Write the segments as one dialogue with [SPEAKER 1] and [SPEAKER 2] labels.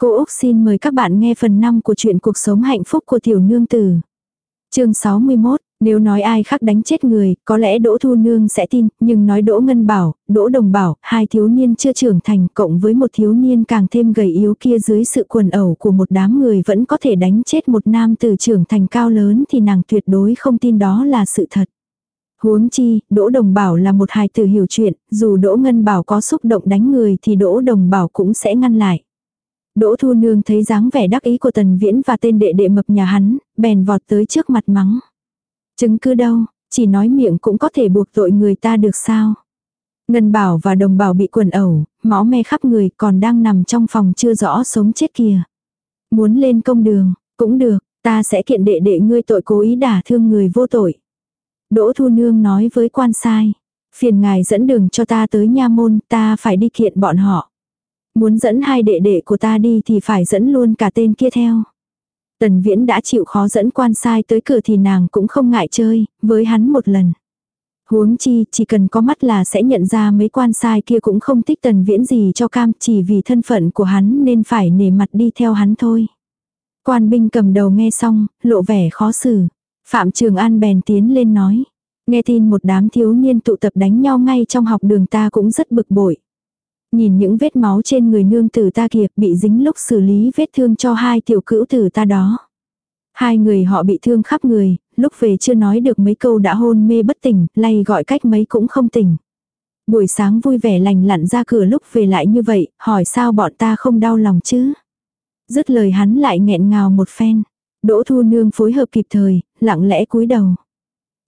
[SPEAKER 1] Cô Úc xin mời các bạn nghe phần 5 của truyện cuộc sống hạnh phúc của tiểu nương tử. chương 61, nếu nói ai khác đánh chết người, có lẽ Đỗ Thu Nương sẽ tin, nhưng nói Đỗ Ngân Bảo, Đỗ Đồng Bảo, hai thiếu niên chưa trưởng thành cộng với một thiếu niên càng thêm gầy yếu kia dưới sự quần ẩu của một đám người vẫn có thể đánh chết một nam tử trưởng thành cao lớn thì nàng tuyệt đối không tin đó là sự thật. Huống chi, Đỗ Đồng Bảo là một hài tử hiểu chuyện, dù Đỗ Ngân Bảo có xúc động đánh người thì Đỗ Đồng Bảo cũng sẽ ngăn lại. Đỗ Thu Nương thấy dáng vẻ đắc ý của Tần Viễn và tên đệ đệ mập nhà hắn, bèn vọt tới trước mặt mắng. Chứng cứ đâu, chỉ nói miệng cũng có thể buộc tội người ta được sao. Ngân Bảo và Đồng Bảo bị quần ẩu, máu me khắp người còn đang nằm trong phòng chưa rõ sống chết kìa. Muốn lên công đường, cũng được, ta sẽ kiện đệ đệ ngươi tội cố ý đả thương người vô tội. Đỗ Thu Nương nói với quan sai. Phiền ngài dẫn đường cho ta tới nha môn, ta phải đi kiện bọn họ. Muốn dẫn hai đệ đệ của ta đi thì phải dẫn luôn cả tên kia theo. Tần Viễn đã chịu khó dẫn quan sai tới cửa thì nàng cũng không ngại chơi, với hắn một lần. Huống chi, chỉ cần có mắt là sẽ nhận ra mấy quan sai kia cũng không thích tần viễn gì cho cam, chỉ vì thân phận của hắn nên phải nể mặt đi theo hắn thôi. Quan binh cầm đầu nghe xong, lộ vẻ khó xử. Phạm Trường An bèn tiến lên nói. Nghe tin một đám thiếu niên tụ tập đánh nhau ngay trong học đường ta cũng rất bực bội. Nhìn những vết máu trên người nương tử ta kìa bị dính lúc xử lý vết thương cho hai tiểu cữu tử ta đó. Hai người họ bị thương khắp người, lúc về chưa nói được mấy câu đã hôn mê bất tỉnh, lay gọi cách mấy cũng không tỉnh. Buổi sáng vui vẻ lành lặn ra cửa lúc về lại như vậy, hỏi sao bọn ta không đau lòng chứ. Dứt lời hắn lại nghẹn ngào một phen. Đỗ Thu Nương phối hợp kịp thời, lặng lẽ cúi đầu.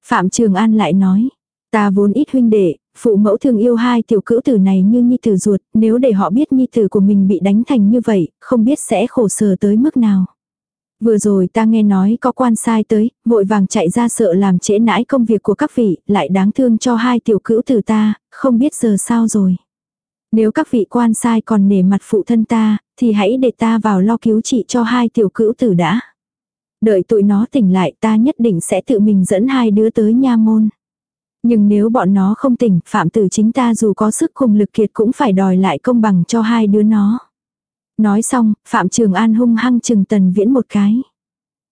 [SPEAKER 1] Phạm Trường An lại nói, ta vốn ít huynh đệ, phụ mẫu thường yêu hai tiểu cữu tử này như nhi tử ruột, nếu để họ biết nhi tử của mình bị đánh thành như vậy, không biết sẽ khổ sở tới mức nào. Vừa rồi ta nghe nói có quan sai tới, vội vàng chạy ra sợ làm trễ nãi công việc của các vị, lại đáng thương cho hai tiểu cữu tử ta, không biết giờ sao rồi. Nếu các vị quan sai còn nể mặt phụ thân ta, thì hãy để ta vào lo cứu trị cho hai tiểu cữu tử đã. Đợi tụi nó tỉnh lại ta nhất định sẽ tự mình dẫn hai đứa tới nha môn. Nhưng nếu bọn nó không tỉnh, phạm tử chính ta dù có sức cùng lực kiệt cũng phải đòi lại công bằng cho hai đứa nó. Nói xong, Phạm Trường An hung hăng chừng tần viễn một cái.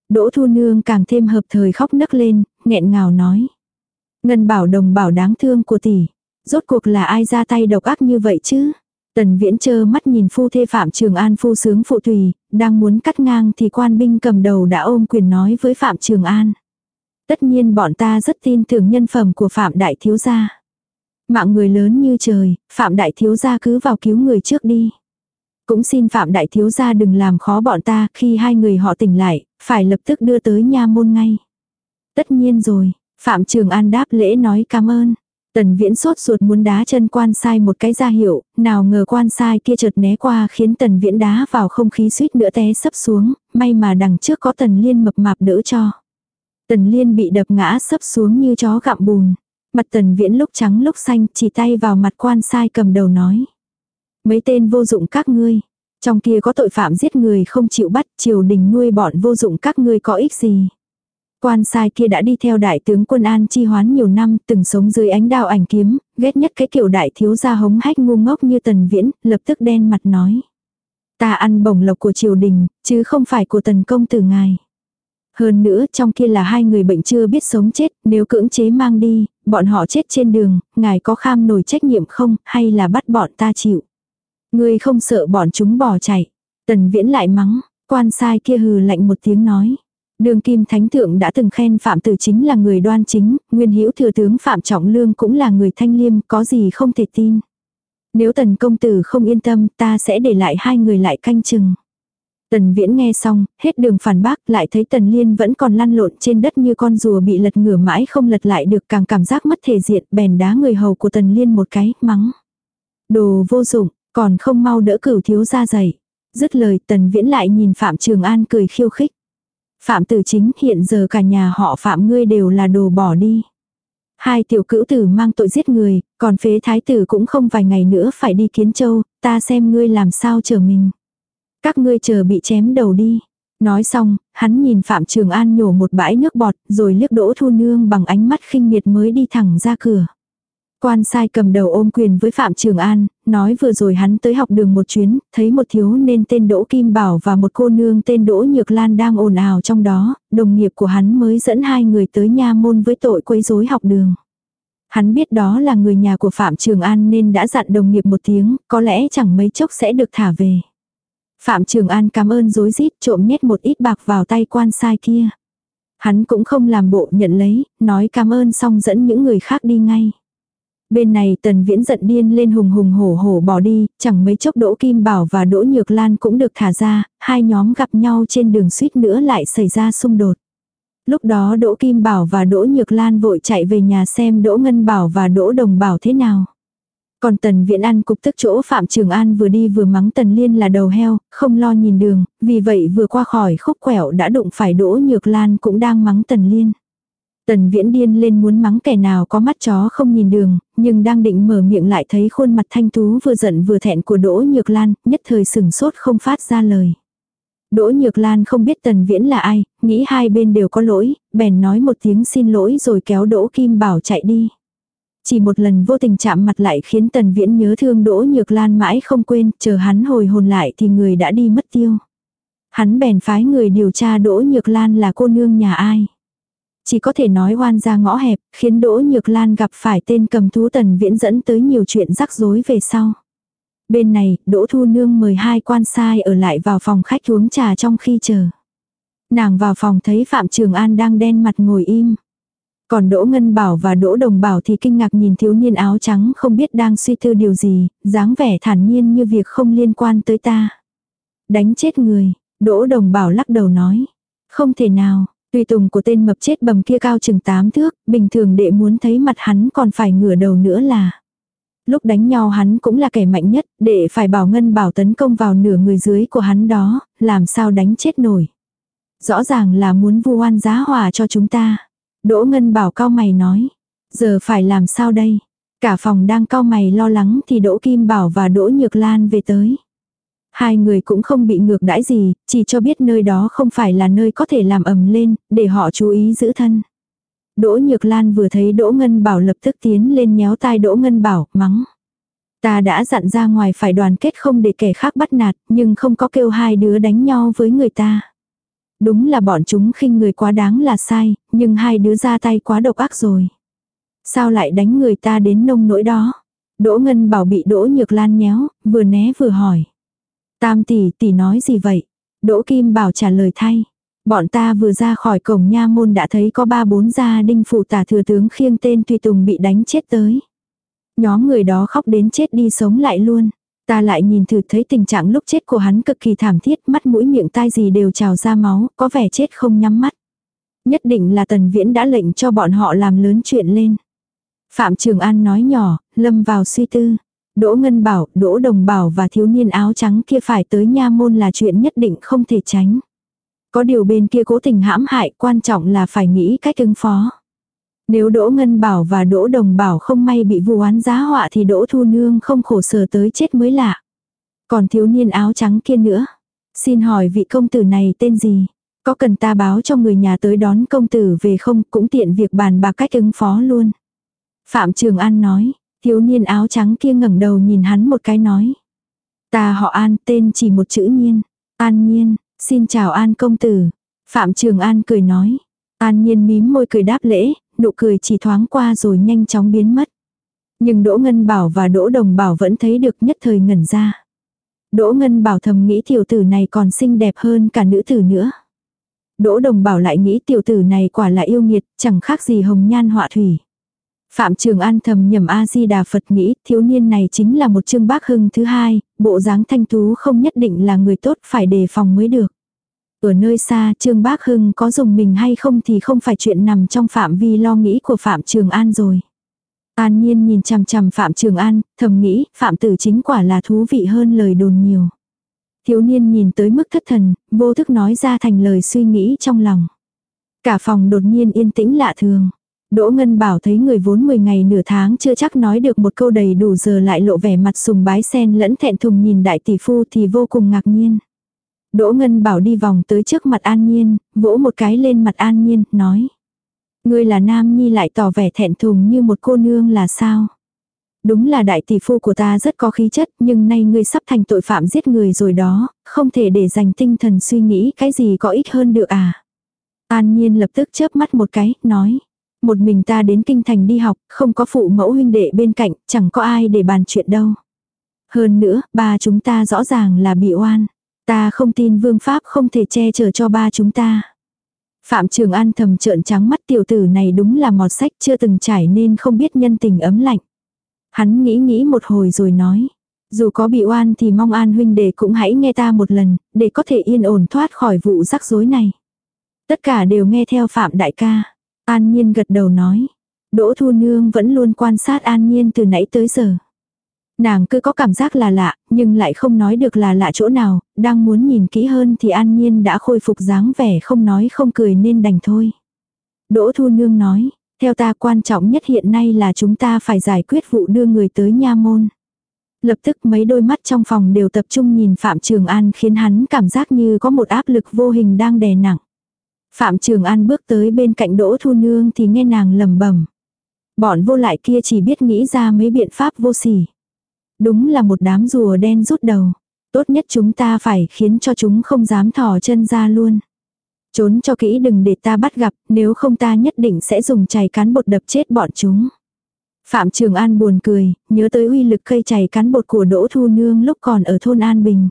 [SPEAKER 1] Đỗ Thu Nương càng thêm hợp thời khóc nấc lên, nghẹn ngào nói. Ngân bảo đồng bảo đáng thương của tỷ. Rốt cuộc là ai ra tay độc ác như vậy chứ? Tần viễn chơ mắt nhìn phu thê Phạm Trường An phu sướng phụ tùy, đang muốn cắt ngang thì quan binh cầm đầu đã ôm quyền nói với Phạm Trường An. Tất nhiên bọn ta rất tin tưởng nhân phẩm của Phạm Đại Thiếu Gia. Mạng người lớn như trời, Phạm Đại Thiếu Gia cứ vào cứu người trước đi. Cũng xin Phạm Đại Thiếu Gia đừng làm khó bọn ta khi hai người họ tỉnh lại, phải lập tức đưa tới nha môn ngay. Tất nhiên rồi, Phạm Trường An đáp lễ nói cảm ơn. Tần viễn sốt ruột muốn đá chân quan sai một cái ra hiệu, nào ngờ quan sai kia chợt né qua khiến tần viễn đá vào không khí suýt nữa té sấp xuống, may mà đằng trước có tần liên mập mạp đỡ cho. Tần liên bị đập ngã sấp xuống như chó gặm bùn. Mặt tần viễn lúc trắng lúc xanh chỉ tay vào mặt quan sai cầm đầu nói. Mấy tên vô dụng các ngươi. Trong kia có tội phạm giết người không chịu bắt triều đình nuôi bọn vô dụng các ngươi có ích gì. Quan sai kia đã đi theo đại tướng quân an chi hoán nhiều năm, từng sống dưới ánh đao ảnh kiếm, ghét nhất cái kiểu đại thiếu gia hống hách ngu ngốc như tần viễn, lập tức đen mặt nói. Ta ăn bổng lộc của triều đình, chứ không phải của tần công tử ngài. Hơn nữa trong kia là hai người bệnh chưa biết sống chết, nếu cưỡng chế mang đi, bọn họ chết trên đường, ngài có kham nổi trách nhiệm không, hay là bắt bọn ta chịu. Ngươi không sợ bọn chúng bỏ chạy. Tần viễn lại mắng, quan sai kia hừ lạnh một tiếng nói. Đường Kim Thánh Thượng đã từng khen Phạm Tử chính là người đoan chính, nguyên hữu thừa tướng Phạm Trọng Lương cũng là người thanh liêm, có gì không thể tin. Nếu tần công tử không yên tâm, ta sẽ để lại hai người lại canh chừng. Tần Viễn nghe xong, hết đường phản bác, lại thấy Tần Liên vẫn còn lăn lộn trên đất như con rùa bị lật ngửa mãi không lật lại được càng cảm giác mất thể diện, bèn đá người hầu của Tần Liên một cái, mắng. Đồ vô dụng, còn không mau đỡ cửu thiếu ra dậy. Dứt lời Tần Viễn lại nhìn Phạm Trường An cười khiêu khích. Phạm tử chính hiện giờ cả nhà họ Phạm ngươi đều là đồ bỏ đi. Hai tiểu cữu tử mang tội giết người, còn phế thái tử cũng không vài ngày nữa phải đi kiến châu, ta xem ngươi làm sao chờ mình. Các ngươi chờ bị chém đầu đi. Nói xong, hắn nhìn Phạm Trường An nhổ một bãi nước bọt, rồi liếc đỗ thu nương bằng ánh mắt khinh miệt mới đi thẳng ra cửa. Quan sai cầm đầu ôm quyền với Phạm Trường An, nói vừa rồi hắn tới học đường một chuyến, thấy một thiếu nên tên Đỗ Kim Bảo và một cô nương tên Đỗ Nhược Lan đang ồn ào trong đó, đồng nghiệp của hắn mới dẫn hai người tới nha môn với tội quấy rối học đường. Hắn biết đó là người nhà của Phạm Trường An nên đã dặn đồng nghiệp một tiếng, có lẽ chẳng mấy chốc sẽ được thả về. Phạm Trường An cảm ơn dối rít trộm nhét một ít bạc vào tay quan sai kia. Hắn cũng không làm bộ nhận lấy, nói cảm ơn xong dẫn những người khác đi ngay. Bên này tần viễn giận điên lên hùng hùng hổ hổ bỏ đi, chẳng mấy chốc Đỗ Kim Bảo và Đỗ Nhược Lan cũng được thả ra, hai nhóm gặp nhau trên đường suýt nữa lại xảy ra xung đột. Lúc đó Đỗ Kim Bảo và Đỗ Nhược Lan vội chạy về nhà xem Đỗ Ngân Bảo và Đỗ Đồng Bảo thế nào. Còn Tần Viễn An cục tức chỗ Phạm Trường An vừa đi vừa mắng Tần Liên là đầu heo, không lo nhìn đường, vì vậy vừa qua khỏi khúc quẹo đã đụng phải Đỗ Nhược Lan cũng đang mắng Tần Liên. Tần Viễn điên lên muốn mắng kẻ nào có mắt chó không nhìn đường, nhưng đang định mở miệng lại thấy khuôn mặt thanh tú vừa giận vừa thẹn của Đỗ Nhược Lan, nhất thời sừng sốt không phát ra lời. Đỗ Nhược Lan không biết Tần Viễn là ai, nghĩ hai bên đều có lỗi, bèn nói một tiếng xin lỗi rồi kéo Đỗ Kim Bảo chạy đi. Chỉ một lần vô tình chạm mặt lại khiến Tần Viễn nhớ thương Đỗ Nhược Lan mãi không quên, chờ hắn hồi hồn lại thì người đã đi mất tiêu. Hắn bèn phái người điều tra Đỗ Nhược Lan là cô nương nhà ai. Chỉ có thể nói oan ra ngõ hẹp, khiến Đỗ Nhược Lan gặp phải tên cầm thú Tần Viễn dẫn tới nhiều chuyện rắc rối về sau. Bên này, Đỗ Thu Nương mời hai quan sai ở lại vào phòng khách uống trà trong khi chờ. Nàng vào phòng thấy Phạm Trường An đang đen mặt ngồi im. Còn Đỗ Ngân Bảo và Đỗ Đồng Bảo thì kinh ngạc nhìn thiếu niên áo trắng không biết đang suy tư điều gì, dáng vẻ thản nhiên như việc không liên quan tới ta. Đánh chết người, Đỗ Đồng Bảo lắc đầu nói. Không thể nào, tùy tùng của tên mập chết bầm kia cao chừng 8 thước, bình thường đệ muốn thấy mặt hắn còn phải ngửa đầu nữa là. Lúc đánh nhau hắn cũng là kẻ mạnh nhất, để phải bảo Ngân Bảo tấn công vào nửa người dưới của hắn đó, làm sao đánh chết nổi. Rõ ràng là muốn vu oan giá hòa cho chúng ta. Đỗ Ngân Bảo cao mày nói. Giờ phải làm sao đây? Cả phòng đang cao mày lo lắng thì Đỗ Kim Bảo và Đỗ Nhược Lan về tới. Hai người cũng không bị ngược đãi gì, chỉ cho biết nơi đó không phải là nơi có thể làm ầm lên, để họ chú ý giữ thân. Đỗ Nhược Lan vừa thấy Đỗ Ngân Bảo lập tức tiến lên nhéo tai Đỗ Ngân Bảo, mắng. Ta đã dặn ra ngoài phải đoàn kết không để kẻ khác bắt nạt, nhưng không có kêu hai đứa đánh nhau với người ta. Đúng là bọn chúng khinh người quá đáng là sai, nhưng hai đứa ra tay quá độc ác rồi. Sao lại đánh người ta đến nông nỗi đó? Đỗ Ngân Bảo bị Đỗ Nhược Lan nhéo, vừa né vừa hỏi. Tam tỷ tỷ nói gì vậy? Đỗ Kim Bảo trả lời thay. Bọn ta vừa ra khỏi cổng nha môn đã thấy có ba bốn gia đinh phụ tả thừa tướng khiêng tên tùy tùng bị đánh chết tới. Nhóm người đó khóc đến chết đi sống lại luôn. Ta lại nhìn thử thấy tình trạng lúc chết của hắn cực kỳ thảm thiết, mắt mũi miệng tai gì đều trào ra máu, có vẻ chết không nhắm mắt. Nhất định là tần viễn đã lệnh cho bọn họ làm lớn chuyện lên. Phạm Trường An nói nhỏ, lâm vào suy tư. Đỗ Ngân Bảo, Đỗ Đồng Bảo và thiếu niên áo trắng kia phải tới nha môn là chuyện nhất định không thể tránh. Có điều bên kia cố tình hãm hại, quan trọng là phải nghĩ cách ứng phó. Nếu Đỗ Ngân Bảo và Đỗ Đồng Bảo không may bị vụ án giá họa thì Đỗ Thu Nương không khổ sở tới chết mới lạ. Còn thiếu niên áo trắng kia nữa. Xin hỏi vị công tử này tên gì? Có cần ta báo cho người nhà tới đón công tử về không cũng tiện việc bàn bạc cách ứng phó luôn. Phạm Trường An nói, thiếu niên áo trắng kia ngẩng đầu nhìn hắn một cái nói. Ta họ An tên chỉ một chữ nhiên. An nhiên, xin chào An công tử. Phạm Trường An cười nói. An nhiên mím môi cười đáp lễ, nụ cười chỉ thoáng qua rồi nhanh chóng biến mất. Nhưng Đỗ Ngân Bảo và Đỗ Đồng Bảo vẫn thấy được nhất thời ngẩn ra. Đỗ Ngân Bảo thầm nghĩ tiểu tử này còn xinh đẹp hơn cả nữ tử nữa. Đỗ Đồng Bảo lại nghĩ tiểu tử này quả là yêu nghiệt, chẳng khác gì hồng nhan họa thủy. Phạm Trường An thầm nhầm A-di-đà Phật nghĩ thiếu niên này chính là một trương bác hưng thứ hai, bộ dáng thanh tú không nhất định là người tốt phải đề phòng mới được. Ở nơi xa Trương Bác Hưng có dùng mình hay không thì không phải chuyện nằm trong phạm vi lo nghĩ của Phạm Trường An rồi. An nhiên nhìn chằm chằm Phạm Trường An, thầm nghĩ Phạm tử chính quả là thú vị hơn lời đồn nhiều. Thiếu niên nhìn tới mức thất thần, vô thức nói ra thành lời suy nghĩ trong lòng. Cả phòng đột nhiên yên tĩnh lạ thường. Đỗ Ngân Bảo thấy người vốn 10 ngày nửa tháng chưa chắc nói được một câu đầy đủ giờ lại lộ vẻ mặt sùng bái sen lẫn thẹn thùng nhìn đại tỷ phu thì vô cùng ngạc nhiên. Đỗ Ngân Bảo đi vòng tới trước mặt An Nhiên, vỗ một cái lên mặt An Nhiên, nói. Ngươi là nam nhi lại tỏ vẻ thẹn thùng như một cô nương là sao? Đúng là đại tỷ phu của ta rất có khí chất, nhưng nay ngươi sắp thành tội phạm giết người rồi đó, không thể để dành tinh thần suy nghĩ cái gì có ích hơn được à. An Nhiên lập tức chớp mắt một cái, nói. Một mình ta đến kinh thành đi học, không có phụ mẫu huynh đệ bên cạnh, chẳng có ai để bàn chuyện đâu. Hơn nữa, ba chúng ta rõ ràng là bị oan. Ta không tin vương pháp không thể che chở cho ba chúng ta. Phạm Trường An thầm trợn trắng mắt tiểu tử này đúng là mọt sách chưa từng trải nên không biết nhân tình ấm lạnh. Hắn nghĩ nghĩ một hồi rồi nói. Dù có bị oan thì mong an huynh đệ cũng hãy nghe ta một lần, để có thể yên ổn thoát khỏi vụ rắc rối này. Tất cả đều nghe theo Phạm Đại ca. An Nhiên gật đầu nói. Đỗ Thu Nương vẫn luôn quan sát An Nhiên từ nãy tới giờ. Nàng cứ có cảm giác là lạ, nhưng lại không nói được là lạ chỗ nào, đang muốn nhìn kỹ hơn thì An Nhiên đã khôi phục dáng vẻ không nói không cười nên đành thôi. Đỗ Thu Nương nói, theo ta quan trọng nhất hiện nay là chúng ta phải giải quyết vụ đưa người tới nha môn. Lập tức mấy đôi mắt trong phòng đều tập trung nhìn Phạm Trường An khiến hắn cảm giác như có một áp lực vô hình đang đè nặng. Phạm Trường An bước tới bên cạnh Đỗ Thu Nương thì nghe nàng lầm bẩm Bọn vô lại kia chỉ biết nghĩ ra mấy biện pháp vô sỉ. Đúng là một đám rùa đen rút đầu. Tốt nhất chúng ta phải khiến cho chúng không dám thò chân ra luôn. Trốn cho kỹ đừng để ta bắt gặp, nếu không ta nhất định sẽ dùng chày cán bột đập chết bọn chúng. Phạm Trường An buồn cười, nhớ tới uy lực cây chày cán bột của Đỗ Thu Nương lúc còn ở thôn An Bình.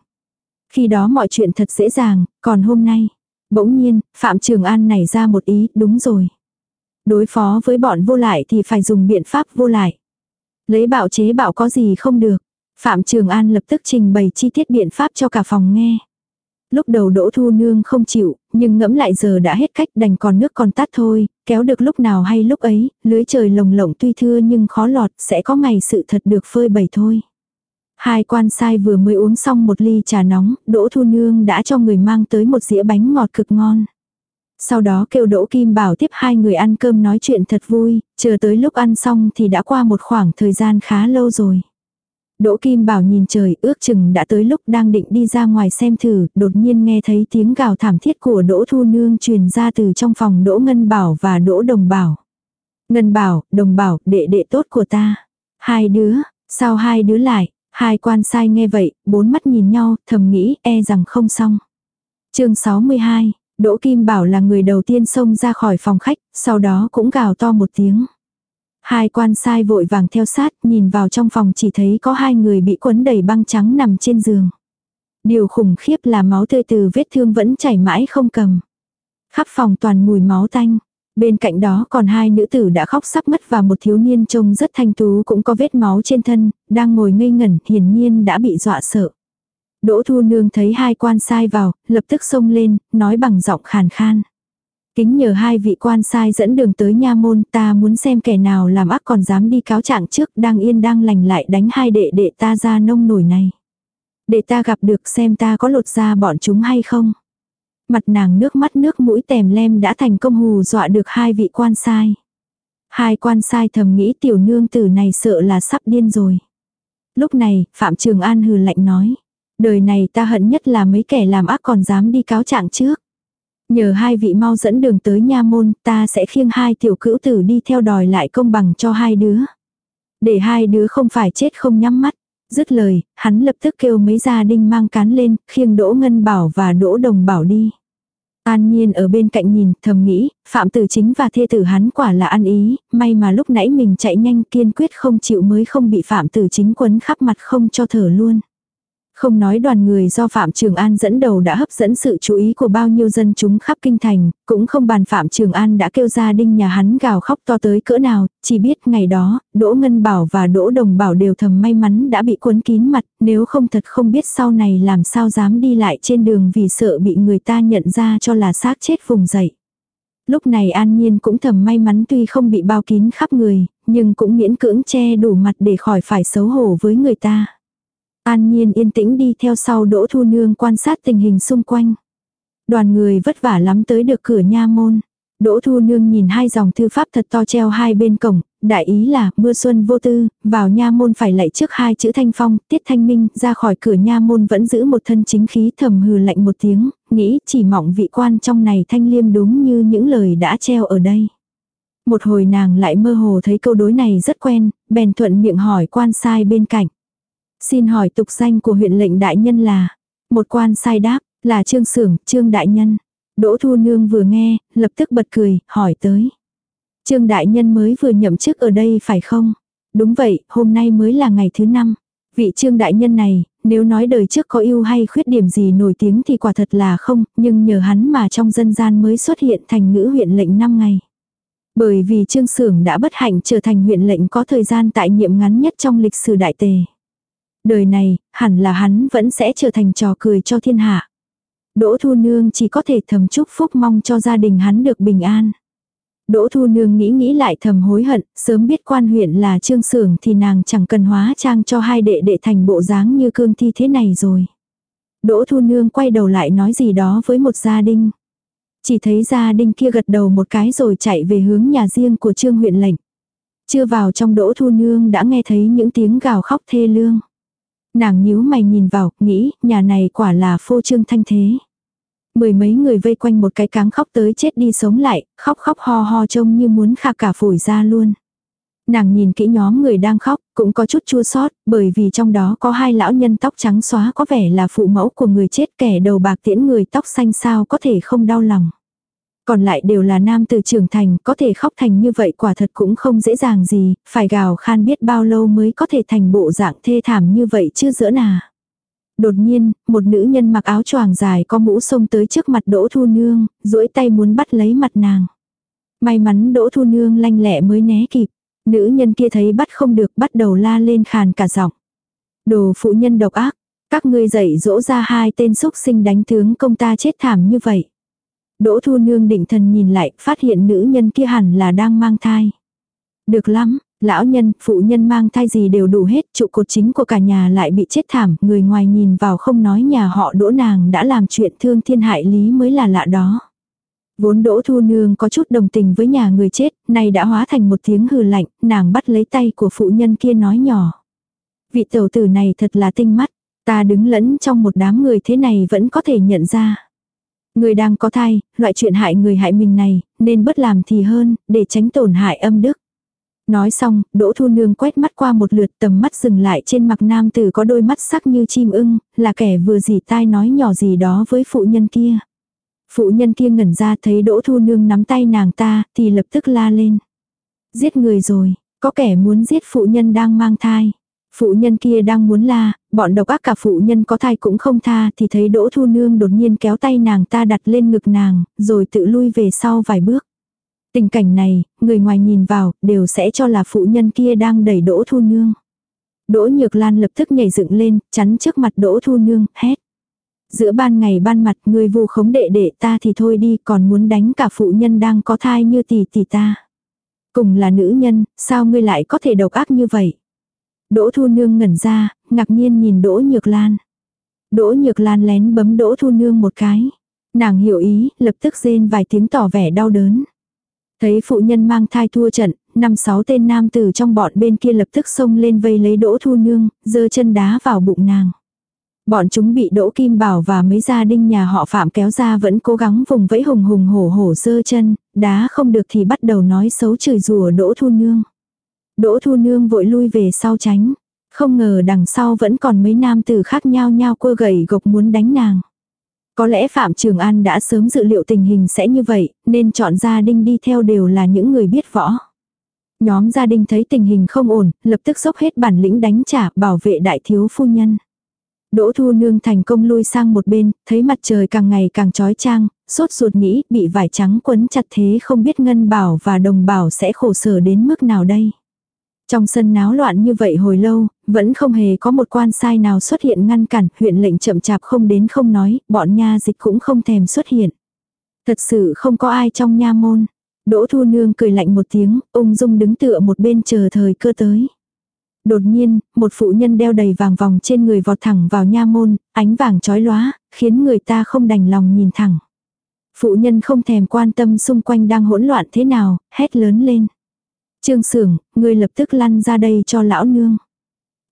[SPEAKER 1] Khi đó mọi chuyện thật dễ dàng, còn hôm nay. Bỗng nhiên, Phạm Trường An nảy ra một ý, đúng rồi. Đối phó với bọn vô lại thì phải dùng biện pháp vô lại. Lấy bạo chế bạo có gì không được. Phạm Trường An lập tức trình bày chi tiết biện pháp cho cả phòng nghe. Lúc đầu Đỗ Thu Nương không chịu, nhưng ngẫm lại giờ đã hết cách đành còn nước còn tát thôi, kéo được lúc nào hay lúc ấy, lưới trời lồng lộng tuy thưa nhưng khó lọt, sẽ có ngày sự thật được phơi bày thôi. Hai quan sai vừa mới uống xong một ly trà nóng, Đỗ Thu Nương đã cho người mang tới một dĩa bánh ngọt cực ngon. Sau đó kêu Đỗ Kim Bảo tiếp hai người ăn cơm nói chuyện thật vui, chờ tới lúc ăn xong thì đã qua một khoảng thời gian khá lâu rồi. Đỗ Kim Bảo nhìn trời ước chừng đã tới lúc đang định đi ra ngoài xem thử, đột nhiên nghe thấy tiếng gào thảm thiết của Đỗ Thu Nương truyền ra từ trong phòng Đỗ Ngân Bảo và Đỗ Đồng Bảo. Ngân Bảo, Đồng Bảo, đệ đệ tốt của ta. Hai đứa, sao hai đứa lại, hai quan sai nghe vậy, bốn mắt nhìn nhau, thầm nghĩ e rằng không xong. chương 62, Đỗ Kim Bảo là người đầu tiên xông ra khỏi phòng khách, sau đó cũng gào to một tiếng. Hai quan sai vội vàng theo sát, nhìn vào trong phòng chỉ thấy có hai người bị quấn đầy băng trắng nằm trên giường. Điều khủng khiếp là máu tươi từ vết thương vẫn chảy mãi không cầm. Khắp phòng toàn mùi máu tanh. Bên cạnh đó còn hai nữ tử đã khóc sắp mất và một thiếu niên trông rất thanh tú cũng có vết máu trên thân, đang ngồi ngây ngẩn, hiển nhiên đã bị dọa sợ. Đỗ Thu Nương thấy hai quan sai vào, lập tức xông lên, nói bằng giọng khàn khan. Kính nhờ hai vị quan sai dẫn đường tới nha môn ta muốn xem kẻ nào làm ác còn dám đi cáo trạng trước đang yên đang lành lại đánh hai đệ đệ ta ra nông nổi này. Để ta gặp được xem ta có lột ra bọn chúng hay không. Mặt nàng nước mắt nước mũi tèm lem đã thành công hù dọa được hai vị quan sai. Hai quan sai thầm nghĩ tiểu nương tử này sợ là sắp điên rồi. Lúc này, Phạm Trường An hừ lạnh nói. Đời này ta hận nhất là mấy kẻ làm ác còn dám đi cáo trạng trước. Nhờ hai vị mau dẫn đường tới nha môn, ta sẽ khiêng hai tiểu cữu tử đi theo đòi lại công bằng cho hai đứa. Để hai đứa không phải chết không nhắm mắt. Dứt lời, hắn lập tức kêu mấy gia đình mang cán lên, khiêng Đỗ Ngân Bảo và Đỗ Đồng Bảo đi. An Nhiên ở bên cạnh nhìn, thầm nghĩ, Phạm Tử Chính và thê tử hắn quả là ăn ý, may mà lúc nãy mình chạy nhanh kiên quyết không chịu mới không bị Phạm Tử Chính quấn khắp mặt không cho thở luôn. Không nói đoàn người do Phạm Trường An dẫn đầu đã hấp dẫn sự chú ý của bao nhiêu dân chúng khắp kinh thành, cũng không bàn Phạm Trường An đã kêu gia đinh nhà hắn gào khóc to tới cỡ nào, chỉ biết ngày đó, Đỗ Ngân Bảo và Đỗ Đồng Bảo đều thầm may mắn đã bị cuốn kín mặt, nếu không thật không biết sau này làm sao dám đi lại trên đường vì sợ bị người ta nhận ra cho là xác chết vùng dậy. Lúc này An Nhiên cũng thầm may mắn tuy không bị bao kín khắp người, nhưng cũng miễn cưỡng che đủ mặt để khỏi phải xấu hổ với người ta. An Nhiên yên tĩnh đi theo sau Đỗ Thu Nương quan sát tình hình xung quanh. Đoàn người vất vả lắm tới được cửa nha môn. Đỗ Thu Nương nhìn hai dòng thư pháp thật to treo hai bên cổng, đại ý là mưa xuân vô tư, vào nha môn phải lạy trước hai chữ thanh phong, tiết thanh minh, ra khỏi cửa nha môn vẫn giữ một thân chính khí thầm hừ lạnh một tiếng, nghĩ chỉ mỏng vị quan trong này thanh liêm đúng như những lời đã treo ở đây. Một hồi nàng lại mơ hồ thấy câu đối này rất quen, bèn thuận miệng hỏi quan sai bên cạnh. Xin hỏi tục danh của huyện lệnh đại nhân là. Một quan sai đáp, là trương sưởng, trương đại nhân. Đỗ Thu Nương vừa nghe, lập tức bật cười, hỏi tới. Trương đại nhân mới vừa nhậm chức ở đây phải không? Đúng vậy, hôm nay mới là ngày thứ năm. Vị trương đại nhân này, nếu nói đời trước có ưu hay khuyết điểm gì nổi tiếng thì quả thật là không, nhưng nhờ hắn mà trong dân gian mới xuất hiện thành ngữ huyện lệnh năm ngày. Bởi vì trương sưởng đã bất hạnh trở thành huyện lệnh có thời gian tại nhiệm ngắn nhất trong lịch sử đại tề. Đời này, hẳn là hắn vẫn sẽ trở thành trò cười cho thiên hạ. Đỗ Thu Nương chỉ có thể thầm chúc phúc mong cho gia đình hắn được bình an. Đỗ Thu Nương nghĩ nghĩ lại thầm hối hận, sớm biết quan huyện là trương sưởng thì nàng chẳng cần hóa trang cho hai đệ đệ thành bộ dáng như cương thi thế này rồi. Đỗ Thu Nương quay đầu lại nói gì đó với một gia đình. Chỉ thấy gia đình kia gật đầu một cái rồi chạy về hướng nhà riêng của trương huyện lệnh. Chưa vào trong Đỗ Thu Nương đã nghe thấy những tiếng gào khóc thê lương. Nàng nhíu mày nhìn vào, nghĩ, nhà này quả là phô trương thanh thế. Mười mấy người vây quanh một cái cáng khóc tới chết đi sống lại, khóc khóc ho ho trông như muốn khạc cả phổi ra luôn. Nàng nhìn kỹ nhóm người đang khóc, cũng có chút chua sót, bởi vì trong đó có hai lão nhân tóc trắng xóa có vẻ là phụ mẫu của người chết kẻ đầu bạc tiễn người tóc xanh sao có thể không đau lòng. Còn lại đều là nam từ trưởng thành, có thể khóc thành như vậy quả thật cũng không dễ dàng gì, phải gào khan biết bao lâu mới có thể thành bộ dạng thê thảm như vậy chứ dỡ nà. Đột nhiên, một nữ nhân mặc áo choàng dài có mũ xông tới trước mặt Đỗ Thu Nương, duỗi tay muốn bắt lấy mặt nàng. May mắn Đỗ Thu Nương lanh lẹ mới né kịp. Nữ nhân kia thấy bắt không được bắt đầu la lên khàn cả giọng. Đồ phụ nhân độc ác, các ngươi dạy dỗ ra hai tên xúc sinh đánh tướng công ta chết thảm như vậy. Đỗ Thu Nương định thần nhìn lại, phát hiện nữ nhân kia hẳn là đang mang thai. Được lắm, lão nhân, phụ nhân mang thai gì đều đủ hết, trụ cột chính của cả nhà lại bị chết thảm, người ngoài nhìn vào không nói nhà họ đỗ nàng đã làm chuyện thương thiên hại lý mới là lạ đó. Vốn đỗ thu nương có chút đồng tình với nhà người chết, nay đã hóa thành một tiếng hừ lạnh, nàng bắt lấy tay của phụ nhân kia nói nhỏ. Vị tẩu tử này thật là tinh mắt, ta đứng lẫn trong một đám người thế này vẫn có thể nhận ra. Người đang có thai, loại chuyện hại người hại mình này, nên bất làm thì hơn, để tránh tổn hại âm đức. Nói xong, Đỗ Thu Nương quét mắt qua một lượt tầm mắt dừng lại trên mặt nam tử có đôi mắt sắc như chim ưng, là kẻ vừa dì tai nói nhỏ gì đó với phụ nhân kia. Phụ nhân kia ngẩn ra thấy Đỗ Thu Nương nắm tay nàng ta, thì lập tức la lên. Giết người rồi, có kẻ muốn giết phụ nhân đang mang thai. Phụ nhân kia đang muốn la, bọn độc ác cả phụ nhân có thai cũng không tha thì thấy Đỗ Thu Nương đột nhiên kéo tay nàng ta đặt lên ngực nàng, rồi tự lui về sau vài bước. Tình cảnh này, người ngoài nhìn vào, đều sẽ cho là phụ nhân kia đang đẩy Đỗ Thu Nương. Đỗ Nhược Lan lập tức nhảy dựng lên, chắn trước mặt Đỗ Thu Nương, hét. Giữa ban ngày ban mặt người vu khống đệ đệ ta thì thôi đi còn muốn đánh cả phụ nhân đang có thai như tỷ tỷ ta. Cùng là nữ nhân, sao ngươi lại có thể độc ác như vậy? Đỗ Thu Nương ngẩn ra, ngạc nhiên nhìn Đỗ Nhược Lan. Đỗ Nhược Lan lén bấm Đỗ Thu Nương một cái. Nàng hiểu ý, lập tức rên vài tiếng tỏ vẻ đau đớn. Thấy phụ nhân mang thai thua trận, năm sáu tên nam tử trong bọn bên kia lập tức xông lên vây lấy Đỗ Thu Nương, giơ chân đá vào bụng nàng. Bọn chúng bị Đỗ Kim Bảo và mấy gia đình nhà họ Phạm kéo ra vẫn cố gắng vùng vẫy hùng hùng hổ hổ giơ chân, đá không được thì bắt đầu nói xấu chửi rủa Đỗ Thu Nương. Đỗ Thu Nương vội lui về sau tránh. Không ngờ đằng sau vẫn còn mấy nam tử khác nhau nhau cua gầy gộc muốn đánh nàng. Có lẽ Phạm Trường An đã sớm dự liệu tình hình sẽ như vậy, nên chọn gia đình đi theo đều là những người biết võ. Nhóm gia đình thấy tình hình không ổn, lập tức dốc hết bản lĩnh đánh trả bảo vệ đại thiếu phu nhân. Đỗ Thu Nương thành công lui sang một bên, thấy mặt trời càng ngày càng trói trang, sốt ruột nghĩ bị vải trắng quấn chặt thế không biết Ngân Bảo và Đồng Bảo sẽ khổ sở đến mức nào đây. Trong sân náo loạn như vậy hồi lâu, vẫn không hề có một quan sai nào xuất hiện ngăn cản, huyện lệnh chậm chạp không đến không nói, bọn nha dịch cũng không thèm xuất hiện. Thật sự không có ai trong nha môn. Đỗ Thu Nương cười lạnh một tiếng, ung dung đứng tựa một bên chờ thời cơ tới. Đột nhiên, một phụ nhân đeo đầy vàng vòng trên người vọt thẳng vào nha môn, ánh vàng chói lóa, khiến người ta không đành lòng nhìn thẳng. Phụ nhân không thèm quan tâm xung quanh đang hỗn loạn thế nào, hét lớn lên. Trương Sưởng, ngươi lập tức lăn ra đây cho lão nương.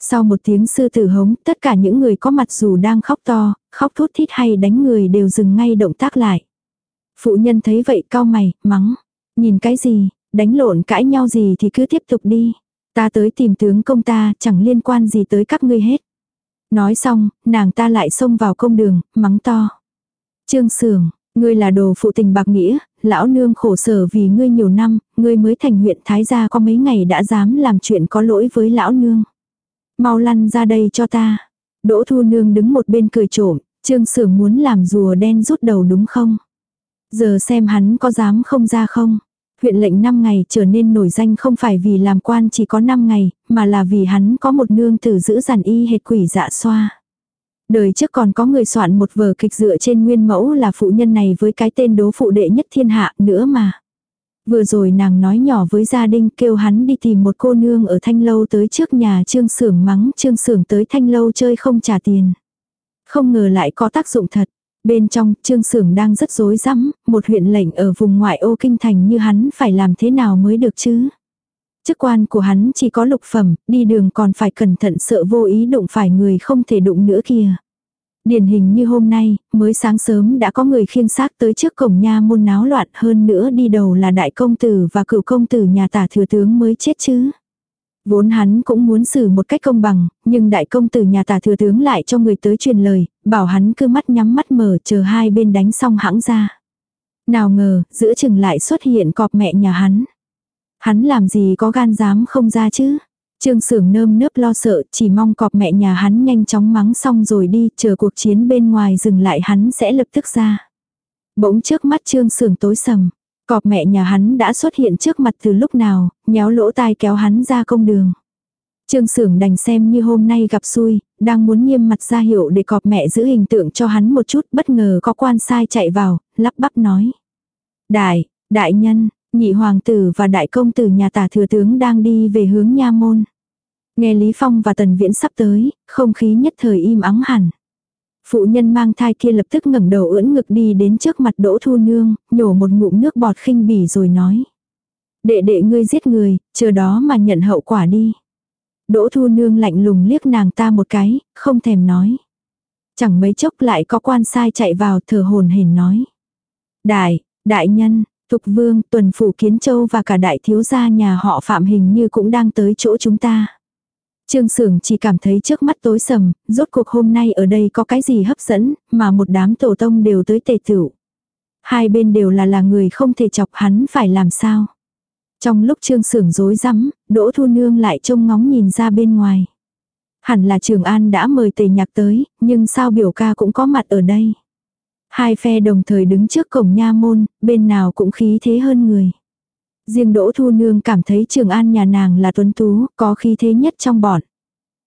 [SPEAKER 1] Sau một tiếng sư tử hống, tất cả những người có mặt dù đang khóc to, khóc thút thít hay đánh người đều dừng ngay động tác lại. Phụ nhân thấy vậy cao mày, mắng. Nhìn cái gì, đánh lộn cãi nhau gì thì cứ tiếp tục đi. Ta tới tìm tướng công ta, chẳng liên quan gì tới các ngươi hết. Nói xong, nàng ta lại xông vào công đường, mắng to. Trương Sưởng, ngươi là đồ phụ tình bạc nghĩa, lão nương khổ sở vì ngươi nhiều năm, ngươi mới thành huyện Thái gia có mấy ngày đã dám làm chuyện có lỗi với lão nương. Mau lăn ra đây cho ta. Đỗ Thu Nương đứng một bên cười trộm, Trương Sưởng muốn làm rùa đen rút đầu đúng không? Giờ xem hắn có dám không ra không? Huyện lệnh 5 ngày trở nên nổi danh không phải vì làm quan chỉ có 5 ngày, mà là vì hắn có một nương tử giữ giản y hệt quỷ dạ xoa. Đời trước còn có người soạn một vở kịch dựa trên nguyên mẫu là phụ nhân này với cái tên đố phụ đệ nhất thiên hạ nữa mà. Vừa rồi nàng nói nhỏ với gia đình kêu hắn đi tìm một cô nương ở thanh lâu tới trước nhà trương sưởng mắng trương sưởng tới thanh lâu chơi không trả tiền. Không ngờ lại có tác dụng thật. Bên trong, trương sưởng đang rất rối rắm, một huyện lệnh ở vùng ngoại ô kinh thành như hắn phải làm thế nào mới được chứ. Chức quan của hắn chỉ có lục phẩm, đi đường còn phải cẩn thận sợ vô ý đụng phải người không thể đụng nữa kìa. Điển hình như hôm nay, mới sáng sớm đã có người khiêng xác tới trước cổng nha môn náo loạn hơn nữa đi đầu là đại công tử và cựu công tử nhà tả thừa tướng mới chết chứ. Vốn hắn cũng muốn xử một cách công bằng, nhưng đại công tử nhà tả thừa tướng lại cho người tới truyền lời, bảo hắn cứ mắt nhắm mắt mở chờ hai bên đánh xong hãng ra. Nào ngờ, giữa chừng lại xuất hiện cọp mẹ nhà hắn. Hắn làm gì có gan dám không ra chứ. Trương Sưởng nơm nớp lo sợ, chỉ mong cọp mẹ nhà hắn nhanh chóng mắng xong rồi đi, chờ cuộc chiến bên ngoài dừng lại hắn sẽ lập tức ra. Bỗng trước mắt Trương Sưởng tối sầm, cọp mẹ nhà hắn đã xuất hiện trước mặt từ lúc nào, nhéo lỗ tai kéo hắn ra công đường. Trương Sưởng đành xem như hôm nay gặp xui, đang muốn nghiêm mặt ra hiệu để cọp mẹ giữ hình tượng cho hắn một chút, bất ngờ có quan sai chạy vào, lắp bắp nói. Đại, đại nhân, nhị hoàng tử và đại công tử nhà tả thừa tướng đang đi về hướng nha môn. Nghe Lý Phong và Tần Viễn sắp tới, không khí nhất thời im ắng hẳn. Phụ nhân mang thai kia lập tức ngẩng đầu ưỡn ngực đi đến trước mặt Đỗ Thu Nương, nhổ một ngụm nước bọt khinh bỉ rồi nói. Đệ đệ ngươi giết người, chờ đó mà nhận hậu quả đi. Đỗ Thu Nương lạnh lùng liếc nàng ta một cái, không thèm nói. Chẳng mấy chốc lại có quan sai chạy vào thở hồn hển nói. Đại, đại nhân, Thục Vương, Tuần Phủ Kiến Châu và cả đại thiếu gia nhà họ Phạm hình như cũng đang tới chỗ chúng ta. Trương Sưởng chỉ cảm thấy trước mắt tối sầm, rốt cuộc hôm nay ở đây có cái gì hấp dẫn, mà một đám tổ tông đều tới tề tửu. Hai bên đều là là người không thể chọc hắn phải làm sao. Trong lúc Trương Sưởng rối rắm, Đỗ Thu Nương lại trông ngóng nhìn ra bên ngoài. Hẳn là Trường An đã mời tề nhạc tới, nhưng sao biểu ca cũng có mặt ở đây. Hai phe đồng thời đứng trước cổng nha môn, bên nào cũng khí thế hơn người. Riêng Đỗ Thu Nương cảm thấy Trường An nhà nàng là tuấn tú, có khí thế nhất trong bọn.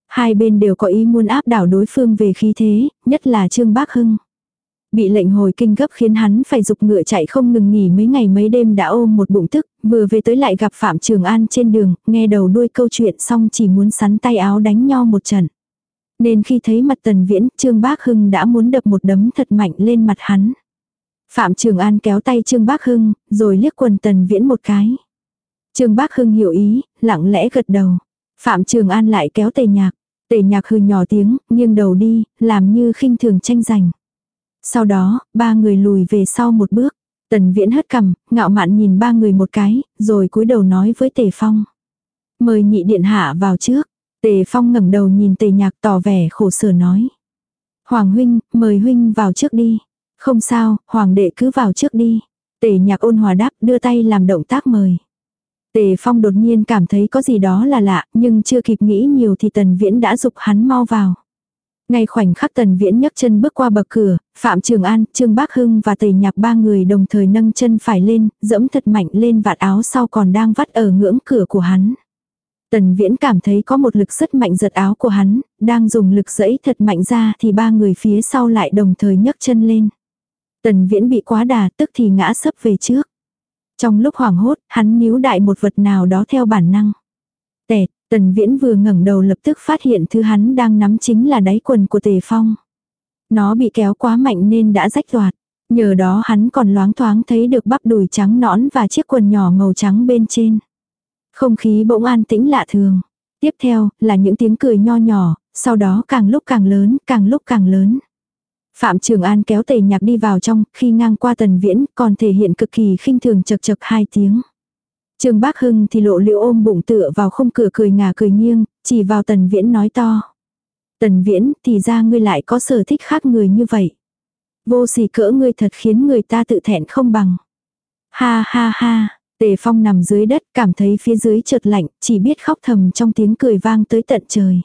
[SPEAKER 1] Hai bên đều có ý muốn áp đảo đối phương về khí thế, nhất là Trương Bác Hưng. Bị lệnh hồi kinh gấp khiến hắn phải dục ngựa chạy không ngừng nghỉ mấy ngày mấy đêm đã ôm một bụng tức, vừa về tới lại gặp Phạm Trường An trên đường, nghe đầu đuôi câu chuyện xong chỉ muốn sắn tay áo đánh nhau một trận. Nên khi thấy mặt Tần Viễn, Trương Bác Hưng đã muốn đập một đấm thật mạnh lên mặt hắn. Phạm Trường An kéo tay Trương Bác Hưng, rồi liếc quần Tần Viễn một cái. Trương Bác Hưng hiểu ý, lặng lẽ gật đầu. Phạm Trường An lại kéo tề nhạc. Tề nhạc hư nhỏ tiếng, nghiêng đầu đi, làm như khinh thường tranh giành. Sau đó, ba người lùi về sau một bước. Tần Viễn hất cằm, ngạo mạn nhìn ba người một cái, rồi cúi đầu nói với Tề Phong. Mời nhị điện hạ vào trước. Tề Phong ngẩng đầu nhìn Tề Nhạc tỏ vẻ khổ sở nói. Hoàng huynh, mời huynh vào trước đi. Không sao, hoàng đệ cứ vào trước đi. Tề Nhạc ôn hòa đáp đưa tay làm động tác mời. Tề Phong đột nhiên cảm thấy có gì đó là lạ, nhưng chưa kịp nghĩ nhiều thì Tần Viễn đã dục hắn mau vào. Ngay khoảnh khắc Tần Viễn nhấc chân bước qua bậc cửa, Phạm Trường An, Trương Bác Hưng và Tề Nhạc ba người đồng thời nâng chân phải lên, dẫm thật mạnh lên vạt áo sau còn đang vắt ở ngưỡng cửa của hắn. Tần Viễn cảm thấy có một lực rất mạnh giật áo của hắn, đang dùng lực dẫy thật mạnh ra thì ba người phía sau lại đồng thời nhấc chân lên. Tần Viễn bị quá đà tức thì ngã sấp về trước. Trong lúc hoảng hốt, hắn níu đại một vật nào đó theo bản năng. Tẹt, Tần Viễn vừa ngẩng đầu lập tức phát hiện thứ hắn đang nắm chính là đáy quần của Tề Phong. Nó bị kéo quá mạnh nên đã rách toạt. Nhờ đó hắn còn loáng thoáng thấy được bắp đùi trắng nõn và chiếc quần nhỏ màu trắng bên trên. Không khí bỗng an tĩnh lạ thường. Tiếp theo là những tiếng cười nho nhỏ, sau đó càng lúc càng lớn, càng lúc càng lớn. Phạm Trường An kéo tề nhạc đi vào trong, khi ngang qua tần viễn, còn thể hiện cực kỳ khinh thường chật chật hai tiếng. Trường Bác Hưng thì lộ liễu ôm bụng tựa vào không cửa cười ngả cười nghiêng, chỉ vào Tần Viễn nói to. Tần Viễn, thì ra ngươi lại có sở thích khác người như vậy. Vô sỉ cỡ ngươi thật khiến người ta tự thẹn không bằng. Ha ha ha, Tề Phong nằm dưới đất cảm thấy phía dưới chợt lạnh, chỉ biết khóc thầm trong tiếng cười vang tới tận trời.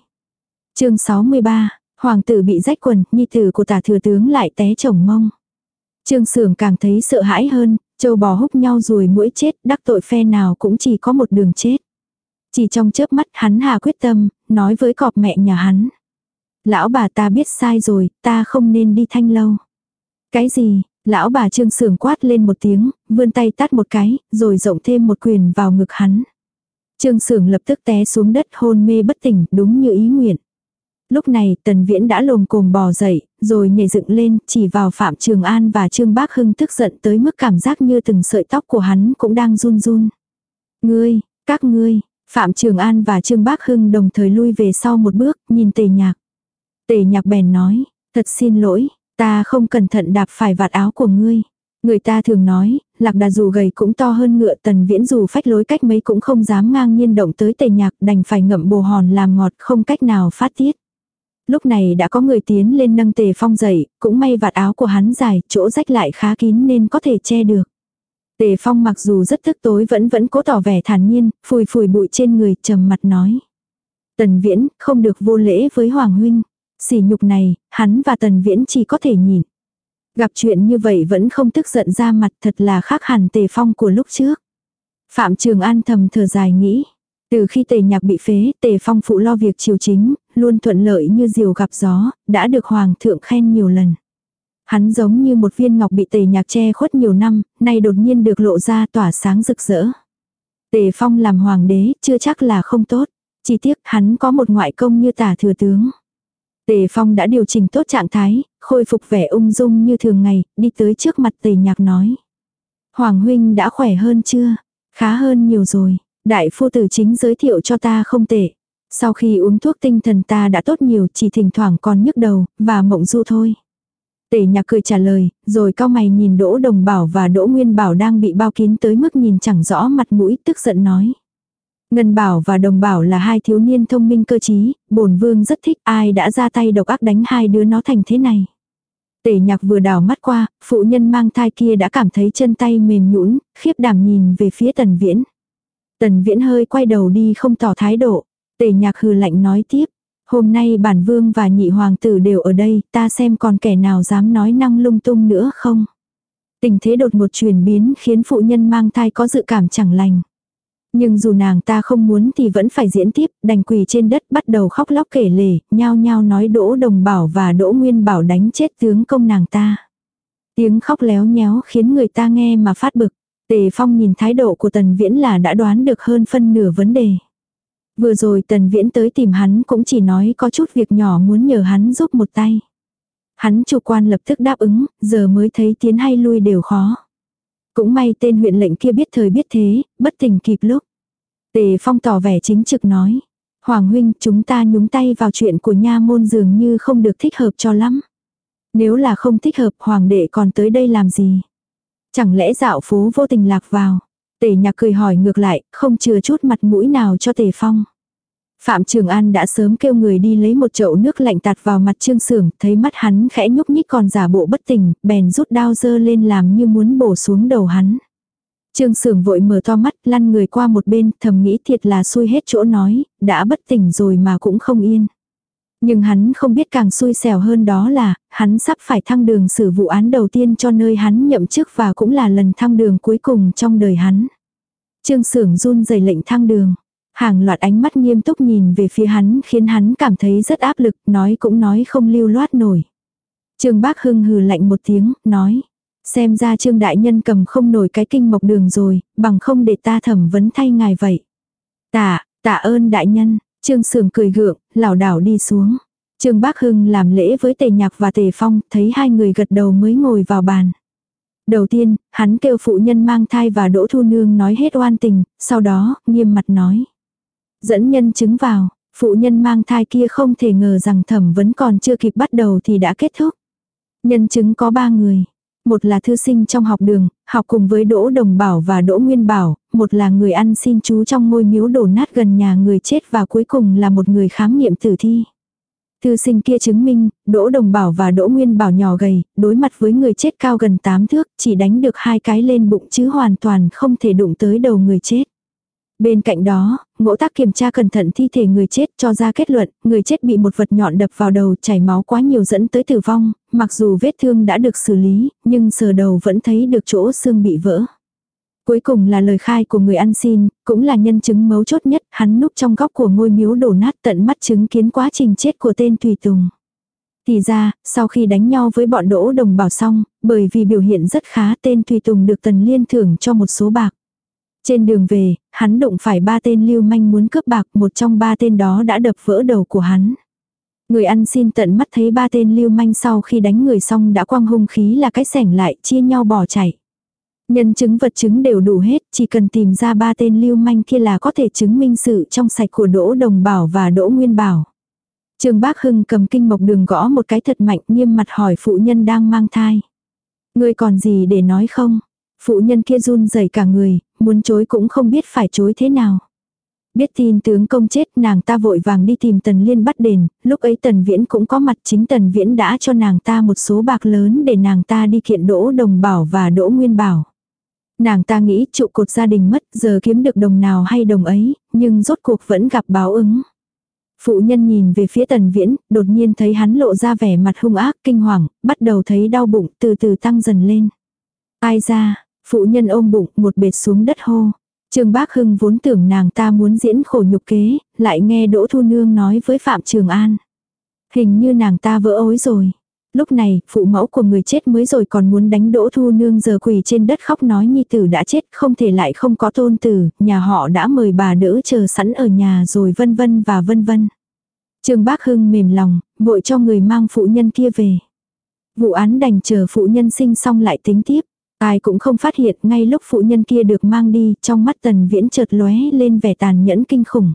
[SPEAKER 1] chương 63, Hoàng tử bị rách quần, nhi tử của tả thừa tướng lại té chồng mông. Trương Sưởng càng thấy sợ hãi hơn, châu bò húc nhau rồi mũi chết, đắc tội phe nào cũng chỉ có một đường chết. Chỉ trong chớp mắt hắn hà quyết tâm, nói với cọp mẹ nhà hắn. Lão bà ta biết sai rồi, ta không nên đi thanh lâu. Cái gì, lão bà trương sưởng quát lên một tiếng, vươn tay tát một cái, rồi rộng thêm một quyền vào ngực hắn. Trương sưởng lập tức té xuống đất hôn mê bất tỉnh, đúng như ý nguyện. Lúc này tần viễn đã lồm cồm bò dậy, rồi nhảy dựng lên, chỉ vào Phạm Trường An và Trương Bác Hưng tức giận tới mức cảm giác như từng sợi tóc của hắn cũng đang run run. Ngươi, các ngươi, Phạm Trường An và Trương Bác Hưng đồng thời lui về sau một bước, nhìn tề nhạc. Tề nhạc bèn nói, thật xin lỗi, ta không cẩn thận đạp phải vạt áo của ngươi. Người ta thường nói, lạc đà dù gầy cũng to hơn ngựa tần viễn dù phách lối cách mấy cũng không dám ngang nhiên động tới tề nhạc đành phải ngậm bồ hòn làm ngọt không cách nào phát tiết. Lúc này đã có người tiến lên nâng tề phong dậy, cũng may vạt áo của hắn dài, chỗ rách lại khá kín nên có thể che được. Tề phong mặc dù rất thức tối vẫn vẫn cố tỏ vẻ thản nhiên, phùi phùi bụi trên người, trầm mặt nói. Tần viễn, không được vô lễ với Hoàng huynh. Sỉ nhục này, hắn và tần viễn chỉ có thể nhìn. Gặp chuyện như vậy vẫn không tức giận ra mặt thật là khác hẳn tề phong của lúc trước. Phạm Trường An thầm thở dài nghĩ. Từ khi tề nhạc bị phế, tề phong phụ lo việc triều chính, luôn thuận lợi như diều gặp gió, đã được hoàng thượng khen nhiều lần. Hắn giống như một viên ngọc bị tề nhạc che khuất nhiều năm, nay đột nhiên được lộ ra tỏa sáng rực rỡ. Tề phong làm hoàng đế, chưa chắc là không tốt. Chỉ tiếc hắn có một ngoại công như tả thừa tướng. Tề phong đã điều chỉnh tốt trạng thái, khôi phục vẻ ung dung như thường ngày, đi tới trước mặt tề nhạc nói. Hoàng huynh đã khỏe hơn chưa? Khá hơn nhiều rồi. Đại phu tử chính giới thiệu cho ta không tệ. Sau khi uống thuốc tinh thần ta đã tốt nhiều chỉ thỉnh thoảng còn nhức đầu, và mộng du thôi. Tề nhạc cười trả lời, rồi cao mày nhìn Đỗ Đồng Bảo và Đỗ Nguyên Bảo đang bị bao kín tới mức nhìn chẳng rõ mặt mũi, tức giận nói. Ngân Bảo và Đồng Bảo là hai thiếu niên thông minh cơ trí, bổn vương rất thích ai đã ra tay độc ác đánh hai đứa nó thành thế này. Tề nhạc vừa đảo mắt qua, phụ nhân mang thai kia đã cảm thấy chân tay mềm nhũn, khiếp đảm nhìn về phía tần viễn. Tần viễn hơi quay đầu đi không tỏ thái độ. Tề nhạc hừ lạnh nói tiếp. Hôm nay bản vương và nhị hoàng tử đều ở đây, ta xem còn kẻ nào dám nói năng lung tung nữa không. Tình thế đột một chuyển biến khiến phụ nhân mang thai có dự cảm chẳng lành. Nhưng dù nàng ta không muốn thì vẫn phải diễn tiếp, đành quỳ trên đất bắt đầu khóc lóc kể lể, nhao nhao nói đỗ đồng bảo và đỗ nguyên bảo đánh chết tướng công nàng ta. Tiếng khóc léo nhéo khiến người ta nghe mà phát bực. Tề Phong nhìn thái độ của Tần Viễn là đã đoán được hơn phân nửa vấn đề. Vừa rồi Tần Viễn tới tìm hắn cũng chỉ nói có chút việc nhỏ muốn nhờ hắn giúp một tay. Hắn chủ quan lập tức đáp ứng, giờ mới thấy tiến hay lui đều khó. Cũng may tên huyện lệnh kia biết thời biết thế, bất tình kịp lúc. Tề Phong tỏ vẻ chính trực nói. Hoàng huynh chúng ta nhúng tay vào chuyện của nha môn dường như không được thích hợp cho lắm. Nếu là không thích hợp hoàng đệ còn tới đây làm gì? Chẳng lẽ dạo phố vô tình lạc vào. Tề nhạc cười hỏi ngược lại, không chừa chút mặt mũi nào cho tề phong. Phạm Trường An đã sớm kêu người đi lấy một chậu nước lạnh tạt vào mặt Trương Sưởng, thấy mắt hắn khẽ nhúc nhích còn giả bộ bất tỉnh, bèn rút đao dơ lên làm như muốn bổ xuống đầu hắn. Trương Sưởng vội mở to mắt, lăn người qua một bên, thầm nghĩ thiệt là xui hết chỗ nói, đã bất tỉnh rồi mà cũng không yên. Nhưng hắn không biết càng xui xẻo hơn đó là, hắn sắp phải thăng đường xử vụ án đầu tiên cho nơi hắn nhậm chức và cũng là lần thăng đường cuối cùng trong đời hắn. Trương Sưởng run rẩy lệnh thăng đường. Hàng loạt ánh mắt nghiêm túc nhìn về phía hắn khiến hắn cảm thấy rất áp lực, nói cũng nói không lưu loát nổi. Trương Bác Hưng hừ lạnh một tiếng, nói. Xem ra Trương Đại Nhân cầm không nổi cái kinh mộc đường rồi, bằng không để ta thẩm vấn thay ngài vậy. Tạ, tạ ơn Đại Nhân, Trương Sường cười gượng, lảo đảo đi xuống. Trương Bác Hưng làm lễ với Tề Nhạc và Tề Phong, thấy hai người gật đầu mới ngồi vào bàn. Đầu tiên, hắn kêu phụ nhân mang thai và Đỗ Thu Nương nói hết oan tình, sau đó, nghiêm mặt nói. Dẫn nhân chứng vào, phụ nhân mang thai kia không thể ngờ rằng thẩm vấn còn chưa kịp bắt đầu thì đã kết thúc. Nhân chứng có ba người. Một là thư sinh trong học đường, học cùng với Đỗ Đồng Bảo và Đỗ Nguyên Bảo, một là người ăn xin chú trong ngôi miếu đổ nát gần nhà người chết và cuối cùng là một người khám nghiệm tử thi. Thư sinh kia chứng minh, Đỗ Đồng Bảo và Đỗ Nguyên Bảo nhỏ gầy, đối mặt với người chết cao gần 8 thước, chỉ đánh được hai cái lên bụng chứ hoàn toàn không thể đụng tới đầu người chết. Bên cạnh đó, ngỗ tác kiểm tra cẩn thận thi thể người chết cho ra kết luận, người chết bị một vật nhọn đập vào đầu chảy máu quá nhiều dẫn tới tử vong, mặc dù vết thương đã được xử lý, nhưng sờ đầu vẫn thấy được chỗ xương bị vỡ. Cuối cùng là lời khai của người ăn xin, cũng là nhân chứng mấu chốt nhất, hắn núp trong góc của ngôi miếu đổ nát tận mắt chứng kiến quá trình chết của tên Tùy Tùng. Thì ra, sau khi đánh nhau với bọn đỗ đồng bảo xong, bởi vì biểu hiện rất khá tên Tùy Tùng được Tần Liên thưởng cho một số bạc. Trên đường về, hắn đụng phải ba tên lưu manh muốn cướp bạc, một trong ba tên đó đã đập vỡ đầu của hắn. Người ăn xin tận mắt thấy ba tên lưu manh sau khi đánh người xong đã quăng hung khí là cái sẻng lại, chia nhau bỏ chạy. Nhân chứng vật chứng đều đủ hết, chỉ cần tìm ra ba tên lưu manh kia là có thể chứng minh sự trong sạch của Đỗ Đồng Bảo và Đỗ Nguyên Bảo. Trương Bác Hưng cầm kinh mộc đường gõ một cái thật mạnh nghiêm mặt hỏi phụ nhân đang mang thai. Người còn gì để nói không? Phụ nhân kia run rẩy cả người, muốn chối cũng không biết phải chối thế nào. Biết tin tướng công chết nàng ta vội vàng đi tìm Tần Liên bắt đền, lúc ấy Tần Viễn cũng có mặt chính Tần Viễn đã cho nàng ta một số bạc lớn để nàng ta đi kiện Đỗ Đồng Bảo và Đỗ Nguyên Bảo. Nàng ta nghĩ trụ cột gia đình mất giờ kiếm được đồng nào hay đồng ấy, nhưng rốt cuộc vẫn gặp báo ứng. Phụ nhân nhìn về phía tần viễn, đột nhiên thấy hắn lộ ra vẻ mặt hung ác, kinh hoàng, bắt đầu thấy đau bụng, từ từ tăng dần lên. Ai ra, phụ nhân ôm bụng, một bệt xuống đất hô. Trương Bác Hưng vốn tưởng nàng ta muốn diễn khổ nhục kế, lại nghe Đỗ Thu Nương nói với Phạm Trường An. Hình như nàng ta vỡ ối rồi. Lúc này, phụ mẫu của người chết mới rồi còn muốn đánh đỗ thu nương giờ quỳ trên đất khóc nói nhi tử đã chết, không thể lại không có tôn tử, nhà họ đã mời bà đỡ chờ sẵn ở nhà rồi vân vân và vân vân. Trương Bác Hưng mềm lòng, vội cho người mang phụ nhân kia về. Vụ án đành chờ phụ nhân sinh xong lại tính tiếp. Ai cũng không phát hiện ngay lúc phụ nhân kia được mang đi, trong mắt tần viễn chợt lóe lên vẻ tàn nhẫn kinh khủng.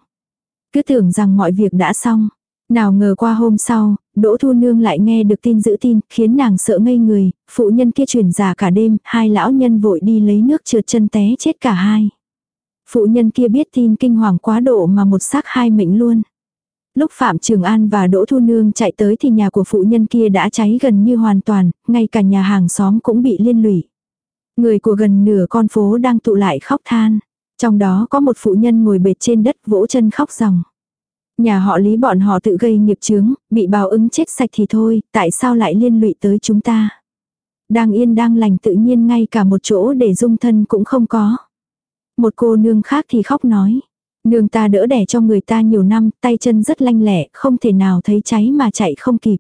[SPEAKER 1] Cứ tưởng rằng mọi việc đã xong. Nào ngờ qua hôm sau, Đỗ Thu Nương lại nghe được tin giữ tin, khiến nàng sợ ngây người, phụ nhân kia chuyển giả cả đêm, hai lão nhân vội đi lấy nước trượt chân té chết cả hai. Phụ nhân kia biết tin kinh hoàng quá độ mà một xác hai mệnh luôn. Lúc Phạm Trường An và Đỗ Thu Nương chạy tới thì nhà của phụ nhân kia đã cháy gần như hoàn toàn, ngay cả nhà hàng xóm cũng bị liên lụy. Người của gần nửa con phố đang tụ lại khóc than. Trong đó có một phụ nhân ngồi bệt trên đất vỗ chân khóc ròng. Nhà họ lý bọn họ tự gây nghiệp chướng, bị bào ứng chết sạch thì thôi, tại sao lại liên lụy tới chúng ta. Đang yên đang lành tự nhiên ngay cả một chỗ để dung thân cũng không có. Một cô nương khác thì khóc nói. Nương ta đỡ đẻ cho người ta nhiều năm, tay chân rất lanh lẹ, không thể nào thấy cháy mà chạy không kịp.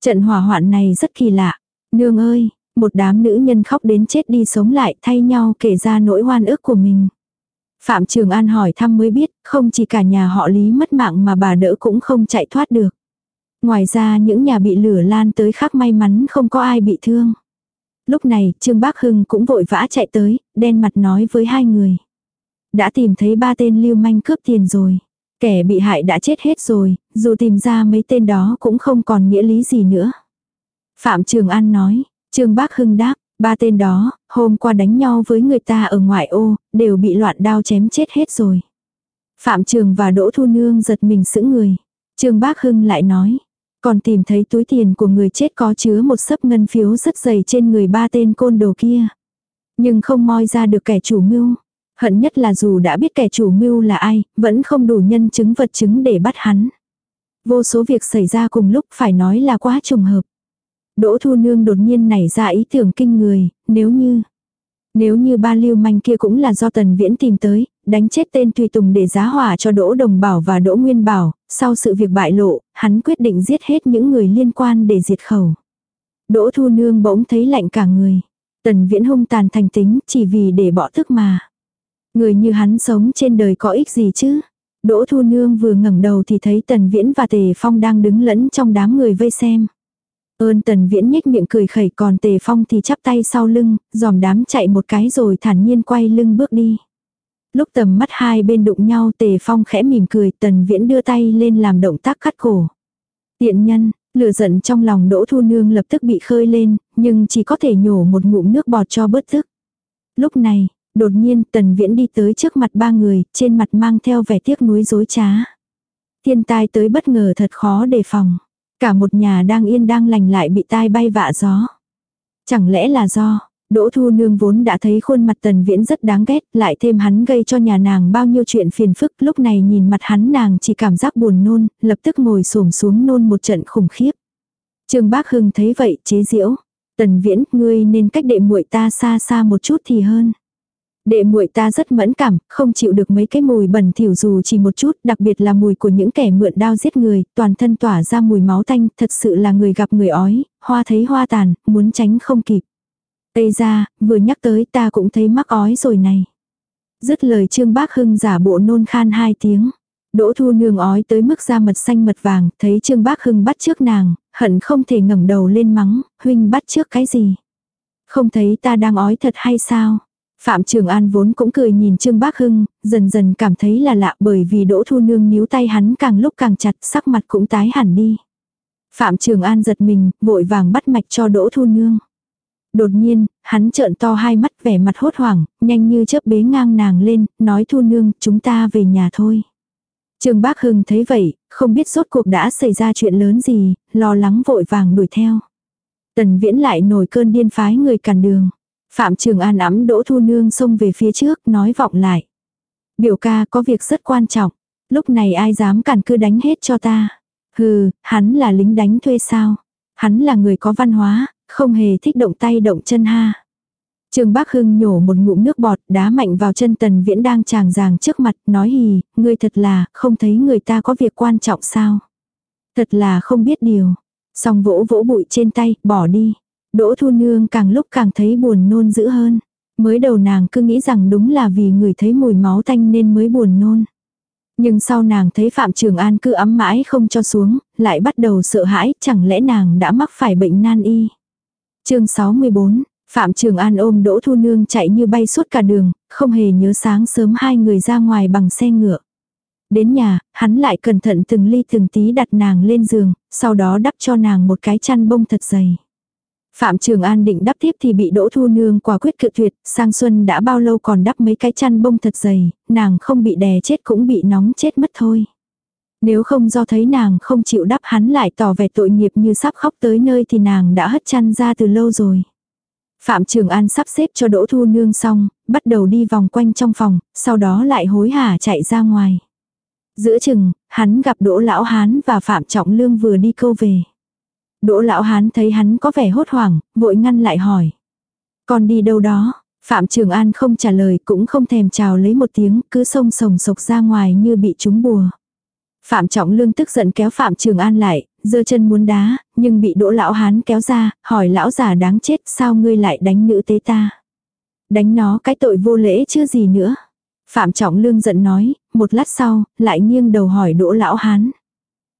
[SPEAKER 1] Trận hỏa hoạn này rất kỳ lạ. Nương ơi, một đám nữ nhân khóc đến chết đi sống lại thay nhau kể ra nỗi hoan ức của mình. Phạm Trường An hỏi thăm mới biết, không chỉ cả nhà họ Lý mất mạng mà bà đỡ cũng không chạy thoát được. Ngoài ra những nhà bị lửa lan tới khác may mắn không có ai bị thương. Lúc này, Trương Bác Hưng cũng vội vã chạy tới, đen mặt nói với hai người. Đã tìm thấy ba tên lưu manh cướp tiền rồi. Kẻ bị hại đã chết hết rồi, dù tìm ra mấy tên đó cũng không còn nghĩa lý gì nữa. Phạm Trường An nói, Trương Bác Hưng đáp, Ba tên đó, hôm qua đánh nhau với người ta ở ngoại ô, đều bị loạn đao chém chết hết rồi. Phạm Trường và Đỗ Thu Nương giật mình sững người. Trương Bác Hưng lại nói, còn tìm thấy túi tiền của người chết có chứa một sấp ngân phiếu rất dày trên người ba tên côn đồ kia. Nhưng không moi ra được kẻ chủ mưu. Hận nhất là dù đã biết kẻ chủ mưu là ai, vẫn không đủ nhân chứng vật chứng để bắt hắn. Vô số việc xảy ra cùng lúc phải nói là quá trùng hợp. Đỗ Thu Nương đột nhiên nảy ra ý tưởng kinh người, nếu như... Nếu như ba lưu manh kia cũng là do Tần Viễn tìm tới, đánh chết tên Tùy Tùng để giá hỏa cho Đỗ Đồng Bảo và Đỗ Nguyên Bảo, sau sự việc bại lộ, hắn quyết định giết hết những người liên quan để diệt khẩu. Đỗ Thu Nương bỗng thấy lạnh cả người. Tần Viễn hung tàn thành tính chỉ vì để bỏ thức mà. Người như hắn sống trên đời có ích gì chứ? Đỗ Thu Nương vừa ngẩng đầu thì thấy Tần Viễn và Tề Phong đang đứng lẫn trong đám người vây xem. Ơn tần viễn nhếch miệng cười khẩy còn tề phong thì chắp tay sau lưng, dòm đám chạy một cái rồi thản nhiên quay lưng bước đi. Lúc tầm mắt hai bên đụng nhau tề phong khẽ mỉm cười tần viễn đưa tay lên làm động tác cắt cổ. Tiện nhân, lửa giận trong lòng đỗ thu nương lập tức bị khơi lên, nhưng chỉ có thể nhổ một ngụm nước bọt cho bớt tức. Lúc này, Đột nhiên tần viễn đi tới trước mặt ba người, trên mặt mang theo vẻ tiếc nuối dối trá. Thiên tai tới bất ngờ thật khó đề phòng. Cả một nhà đang yên đang lành lại bị tai bay vạ gió. Chẳng lẽ là do, Đỗ Thu Nương vốn đã thấy khuôn mặt Tần Viễn rất đáng ghét, lại thêm hắn gây cho nhà nàng bao nhiêu chuyện phiền phức, lúc này nhìn mặt hắn nàng chỉ cảm giác buồn nôn, lập tức ngồi xổm xuống nôn một trận khủng khiếp. Trương Bác Hưng thấy vậy, chế giễu, "Tần Viễn, ngươi nên cách đệ muội ta xa xa một chút thì hơn." Đệ muội ta rất mẫn cảm, không chịu được mấy cái mùi bẩn thỉu dù chỉ một chút, đặc biệt là mùi của những kẻ mượn đao giết người, toàn thân tỏa ra mùi máu tanh, thật sự là người gặp người ói, hoa thấy hoa tàn, muốn tránh không kịp. Tây ra, vừa nhắc tới ta cũng thấy mắc ói rồi này. Dứt lời Trương Bác Hưng giả bộ nôn khan hai tiếng. Đỗ Thu Nương ói tới mức da mật xanh mật vàng, thấy Trương Bác Hưng bắt trước nàng, hận không thể ngẩng đầu lên mắng, huynh bắt trước cái gì? Không thấy ta đang ói thật hay sao? Phạm Trường An vốn cũng cười nhìn Trương Bác Hưng, dần dần cảm thấy là lạ bởi vì Đỗ Thu Nương níu tay hắn càng lúc càng chặt, sắc mặt cũng tái hẳn đi. Phạm Trường An giật mình, vội vàng bắt mạch cho Đỗ Thu Nương. Đột nhiên, hắn trợn to hai mắt vẻ mặt hốt hoảng, nhanh như chớp bế ngang nàng lên, nói Thu Nương, chúng ta về nhà thôi. Trương Bác Hưng thấy vậy, không biết rốt cuộc đã xảy ra chuyện lớn gì, lo lắng vội vàng đuổi theo. Tần Viễn lại nổi cơn điên phái người cản đường. Phạm Trường An ấm Đỗ Thu Nương xông về phía trước, nói vọng lại. Biểu ca có việc rất quan trọng. Lúc này ai dám cản cứ đánh hết cho ta. Hừ, hắn là lính đánh thuê sao. Hắn là người có văn hóa, không hề thích động tay động chân ha. Trường Bác Hưng nhổ một ngụm nước bọt, đá mạnh vào chân Tần Viễn đang tràng ràng trước mặt, nói hì, ngươi thật là, không thấy người ta có việc quan trọng sao. Thật là không biết điều. Xong vỗ vỗ bụi trên tay, bỏ đi. Đỗ Thu Nương càng lúc càng thấy buồn nôn dữ hơn. Mới đầu nàng cứ nghĩ rằng đúng là vì người thấy mùi máu tanh nên mới buồn nôn. Nhưng sau nàng thấy Phạm Trường An cứ ấm mãi không cho xuống, lại bắt đầu sợ hãi, chẳng lẽ nàng đã mắc phải bệnh nan y. chương 64, Phạm Trường An ôm Đỗ Thu Nương chạy như bay suốt cả đường, không hề nhớ sáng sớm hai người ra ngoài bằng xe ngựa. Đến nhà, hắn lại cẩn thận từng ly từng tí đặt nàng lên giường, sau đó đắp cho nàng một cái chăn bông thật dày. Phạm Trường An định đắp tiếp thì bị Đỗ Thu Nương quả quyết cự tuyệt, sang xuân đã bao lâu còn đắp mấy cái chăn bông thật dày, nàng không bị đè chết cũng bị nóng chết mất thôi. Nếu không do thấy nàng không chịu đắp hắn lại tỏ vẻ tội nghiệp như sắp khóc tới nơi thì nàng đã hất chăn ra từ lâu rồi. Phạm Trường An sắp xếp cho Đỗ Thu Nương xong, bắt đầu đi vòng quanh trong phòng, sau đó lại hối hả chạy ra ngoài. Giữa chừng, hắn gặp Đỗ Lão Hán và Phạm Trọng Lương vừa đi câu về. Đỗ lão hán thấy hắn có vẻ hốt hoảng, vội ngăn lại hỏi. Con đi đâu đó? Phạm Trường An không trả lời cũng không thèm chào lấy một tiếng, cứ sông sồng sộc ra ngoài như bị trúng bùa. Phạm Trọng Lương tức giận kéo Phạm Trường An lại, giơ chân muốn đá, nhưng bị đỗ lão hán kéo ra, hỏi lão già đáng chết sao ngươi lại đánh nữ tế ta. Đánh nó cái tội vô lễ chứ gì nữa. Phạm Trọng Lương giận nói, một lát sau, lại nghiêng đầu hỏi đỗ lão hán.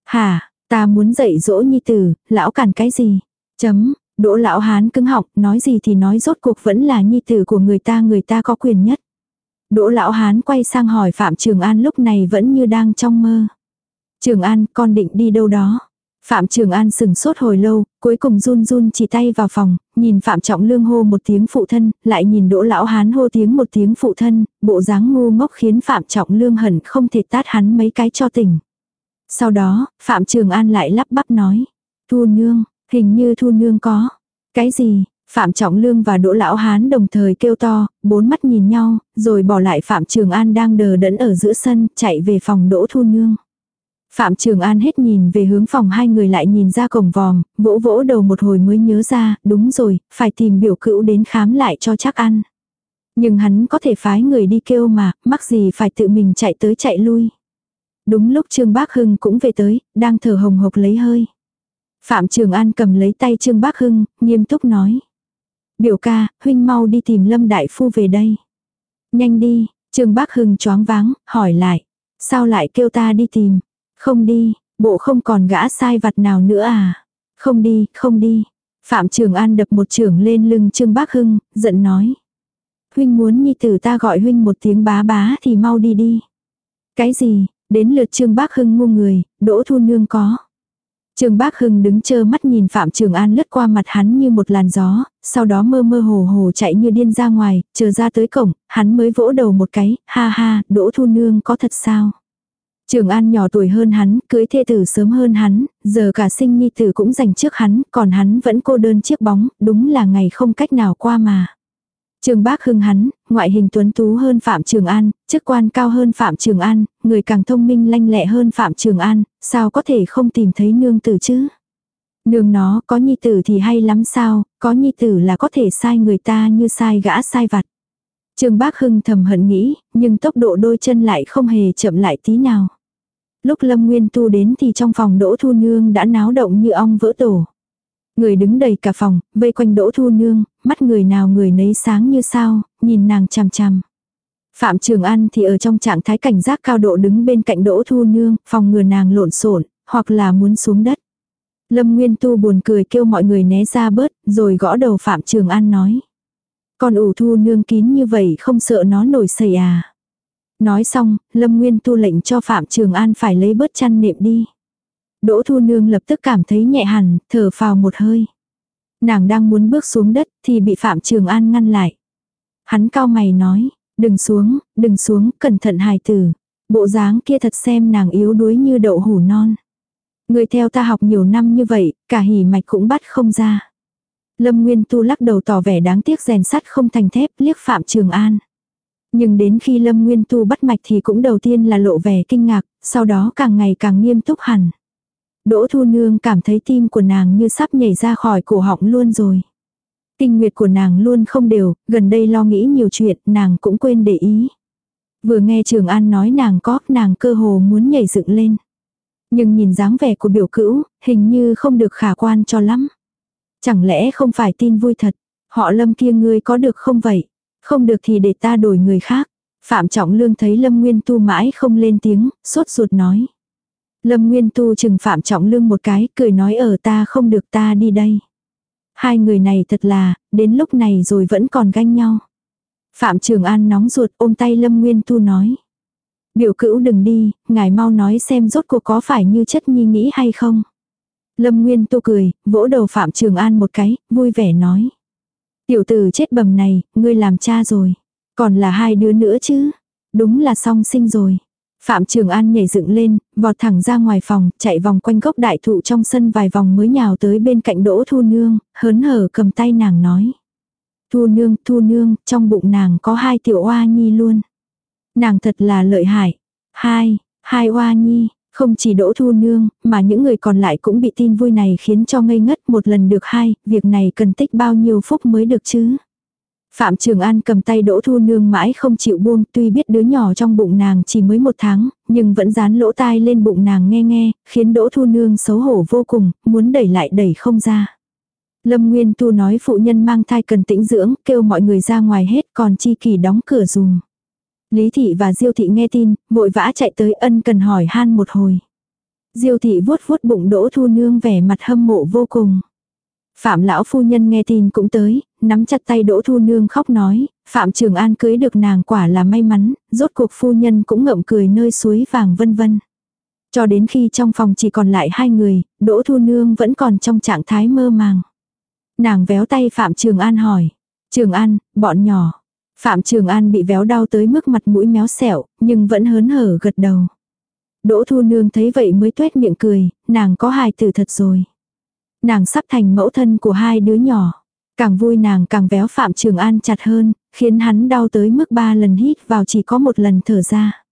[SPEAKER 1] Hà, Ta muốn dạy dỗ nhi tử, lão cản cái gì? Chấm, đỗ lão hán cứng học, nói gì thì nói rốt cuộc vẫn là nhi tử của người ta người ta có quyền nhất. Đỗ lão hán quay sang hỏi Phạm Trường An lúc này vẫn như đang trong mơ. Trường An, con định đi đâu đó? Phạm Trường An sừng sốt hồi lâu, cuối cùng run run chỉ tay vào phòng, nhìn Phạm Trọng Lương hô một tiếng phụ thân, lại nhìn Đỗ Lão Hán hô tiếng một tiếng phụ thân, bộ dáng ngu ngốc khiến Phạm Trọng Lương hận không thể tát hắn mấy cái cho tỉnh. Sau đó, Phạm Trường An lại lắp bắp nói. Thu nương, hình như thu nương có. Cái gì? Phạm Trọng Lương và Đỗ Lão Hán đồng thời kêu to, bốn mắt nhìn nhau, rồi bỏ lại Phạm Trường An đang đờ đẫn ở giữa sân, chạy về phòng Đỗ Thu Nương. Phạm Trường An hết nhìn về hướng phòng hai người lại nhìn ra cổng vòm, vỗ vỗ đầu một hồi mới nhớ ra, đúng rồi, phải tìm biểu cữu đến khám lại cho chắc ăn. Nhưng hắn có thể phái người đi kêu mà, mắc gì phải tự mình chạy tới chạy lui. Đúng lúc Trương Bác Hưng cũng về tới, đang thở hồng hộc lấy hơi. Phạm Trường An cầm lấy tay Trương Bác Hưng, nghiêm túc nói. Biểu ca, huynh mau đi tìm Lâm Đại Phu về đây. Nhanh đi, Trương Bác Hưng choáng váng, hỏi lại. Sao lại kêu ta đi tìm? Không đi, bộ không còn gã sai vặt nào nữa à? Không đi, không đi. Phạm Trường An đập một trường lên lưng Trương Bác Hưng, giận nói. Huynh muốn nhi tử ta gọi huynh một tiếng bá bá thì mau đi đi. Cái gì, Đến lượt Trương Bác Hưng ngu người, Đỗ Thu Nương có. Trương Bác Hưng đứng chơ mắt nhìn Phạm Trường An lướt qua mặt hắn như một làn gió, sau đó mơ mơ hồ hồ chạy như điên ra ngoài, chờ ra tới cổng, hắn mới vỗ đầu một cái, ha ha, Đỗ Thu Nương có thật sao? Trường An nhỏ tuổi hơn hắn, cưới thê tử sớm hơn hắn, giờ cả sinh nhi tử cũng dành trước hắn, còn hắn vẫn cô đơn chiếc bóng, đúng là ngày không cách nào qua mà. Trường Bác Hưng hắn, ngoại hình tuấn tú hơn Phạm Trường An, chức quan cao hơn Phạm Trường An, người càng thông minh lanh lẹ hơn Phạm Trường An, sao có thể không tìm thấy nương tử chứ? Nương nó, có nhi tử thì hay lắm sao, có nhi tử là có thể sai người ta như sai gã sai vặt. Trường Bác Hưng thầm hận nghĩ, nhưng tốc độ đôi chân lại không hề chậm lại tí nào. Lúc Lâm Nguyên Tu đến thì trong phòng Đỗ Thu Nương đã náo động như ong vỡ tổ. Người đứng đầy cả phòng, vây quanh Đỗ Thu Nương, mắt người nào người nấy sáng như sao, nhìn nàng chằm chằm. Phạm Trường An thì ở trong trạng thái cảnh giác cao độ đứng bên cạnh Đỗ Thu Nương, phòng ngừa nàng lộn xộn hoặc là muốn xuống đất. Lâm Nguyên Tu buồn cười kêu mọi người né ra bớt, rồi gõ đầu Phạm Trường An nói. Con ủ thu nương kín như vậy không sợ nó nổi sầy à. Nói xong, Lâm Nguyên tu lệnh cho Phạm Trường An phải lấy bớt chăn nệm đi. Đỗ Thu Nương lập tức cảm thấy nhẹ hẳn, thở phào một hơi. Nàng đang muốn bước xuống đất thì bị Phạm Trường An ngăn lại. Hắn cao mày nói, đừng xuống, đừng xuống, cẩn thận hài tử. Bộ dáng kia thật xem nàng yếu đuối như đậu hủ non. Người theo ta học nhiều năm như vậy, cả hỉ mạch cũng bắt không ra. Lâm Nguyên Tu lắc đầu tỏ vẻ đáng tiếc rèn sắt không thành thép liếc Phạm Trường An. Nhưng đến khi Lâm Nguyên Tu bắt mạch thì cũng đầu tiên là lộ vẻ kinh ngạc, sau đó càng ngày càng nghiêm túc hẳn. Đỗ Thu Nương cảm thấy tim của nàng như sắp nhảy ra khỏi cổ họng luôn rồi. Kinh nguyệt của nàng luôn không đều, gần đây lo nghĩ nhiều chuyện, nàng cũng quên để ý. Vừa nghe Trường An nói nàng có, nàng cơ hồ muốn nhảy dựng lên. Nhưng nhìn dáng vẻ của biểu cữu, hình như không được khả quan cho lắm. Chẳng lẽ không phải tin vui thật, họ lâm kia ngươi có được không vậy? Không được thì để ta đổi người khác. Phạm Trọng Lương thấy Lâm Nguyên Tu mãi không lên tiếng, sốt ruột nói. Lâm Nguyên Tu chừng Phạm Trọng Lương một cái, cười nói ở ta không được ta đi đây. Hai người này thật là, đến lúc này rồi vẫn còn ganh nhau. Phạm Trường An nóng ruột ôm tay Lâm Nguyên Tu nói. Biểu cữu đừng đi, ngài mau nói xem rốt cuộc có phải như chất nhi nghĩ hay không. Lâm Nguyên Tu cười, vỗ đầu Phạm Trường An một cái, vui vẻ nói. Tiểu tử chết bầm này, ngươi làm cha rồi. Còn là hai đứa nữa chứ. Đúng là song sinh rồi. Phạm Trường An nhảy dựng lên, vọt thẳng ra ngoài phòng, chạy vòng quanh gốc đại thụ trong sân vài vòng mới nhào tới bên cạnh Đỗ Thu Nương, hớn hở cầm tay nàng nói. Thu Nương, Thu Nương, trong bụng nàng có hai tiểu oa nhi luôn. Nàng thật là lợi hại. Hai, hai oa nhi, không chỉ Đỗ Thu Nương, mà những người còn lại cũng bị tin vui này khiến cho ngây ngất một lần được hai, việc này cần tích bao nhiêu phúc mới được chứ. Phạm Trường An cầm tay Đỗ Thu Nương mãi không chịu buông, tuy biết đứa nhỏ trong bụng nàng chỉ mới một tháng, nhưng vẫn dán lỗ tai lên bụng nàng nghe nghe, khiến Đỗ Thu Nương xấu hổ vô cùng, muốn đẩy lại đẩy không ra. Lâm Nguyên Tu nói phụ nhân mang thai cần tĩnh dưỡng, kêu mọi người ra ngoài hết còn chi kỳ đóng cửa dùm. Lý thị và Diêu thị nghe tin, vội vã chạy tới ân cần hỏi han một hồi. Diêu thị vuốt vuốt bụng Đỗ Thu Nương vẻ mặt hâm mộ vô cùng. Phạm lão phu nhân nghe tin cũng tới, nắm chặt tay Đỗ Thu Nương khóc nói, Phạm Trường An cưới được nàng quả là may mắn, rốt cuộc phu nhân cũng ngậm cười nơi suối vàng vân vân. Cho đến khi trong phòng chỉ còn lại hai người, Đỗ Thu Nương vẫn còn trong trạng thái mơ màng. Nàng véo tay Phạm Trường An hỏi, Trường An, bọn nhỏ, Phạm Trường An bị véo đau tới mức mặt mũi méo xẹo, nhưng vẫn hớn hở gật đầu. Đỗ Thu Nương thấy vậy mới tuét miệng cười, nàng có hài tử thật rồi. Nàng sắp thành mẫu thân của hai đứa nhỏ. Càng vui nàng càng véo Phạm Trường An chặt hơn, khiến hắn đau tới mức ba lần hít vào chỉ có một lần thở ra.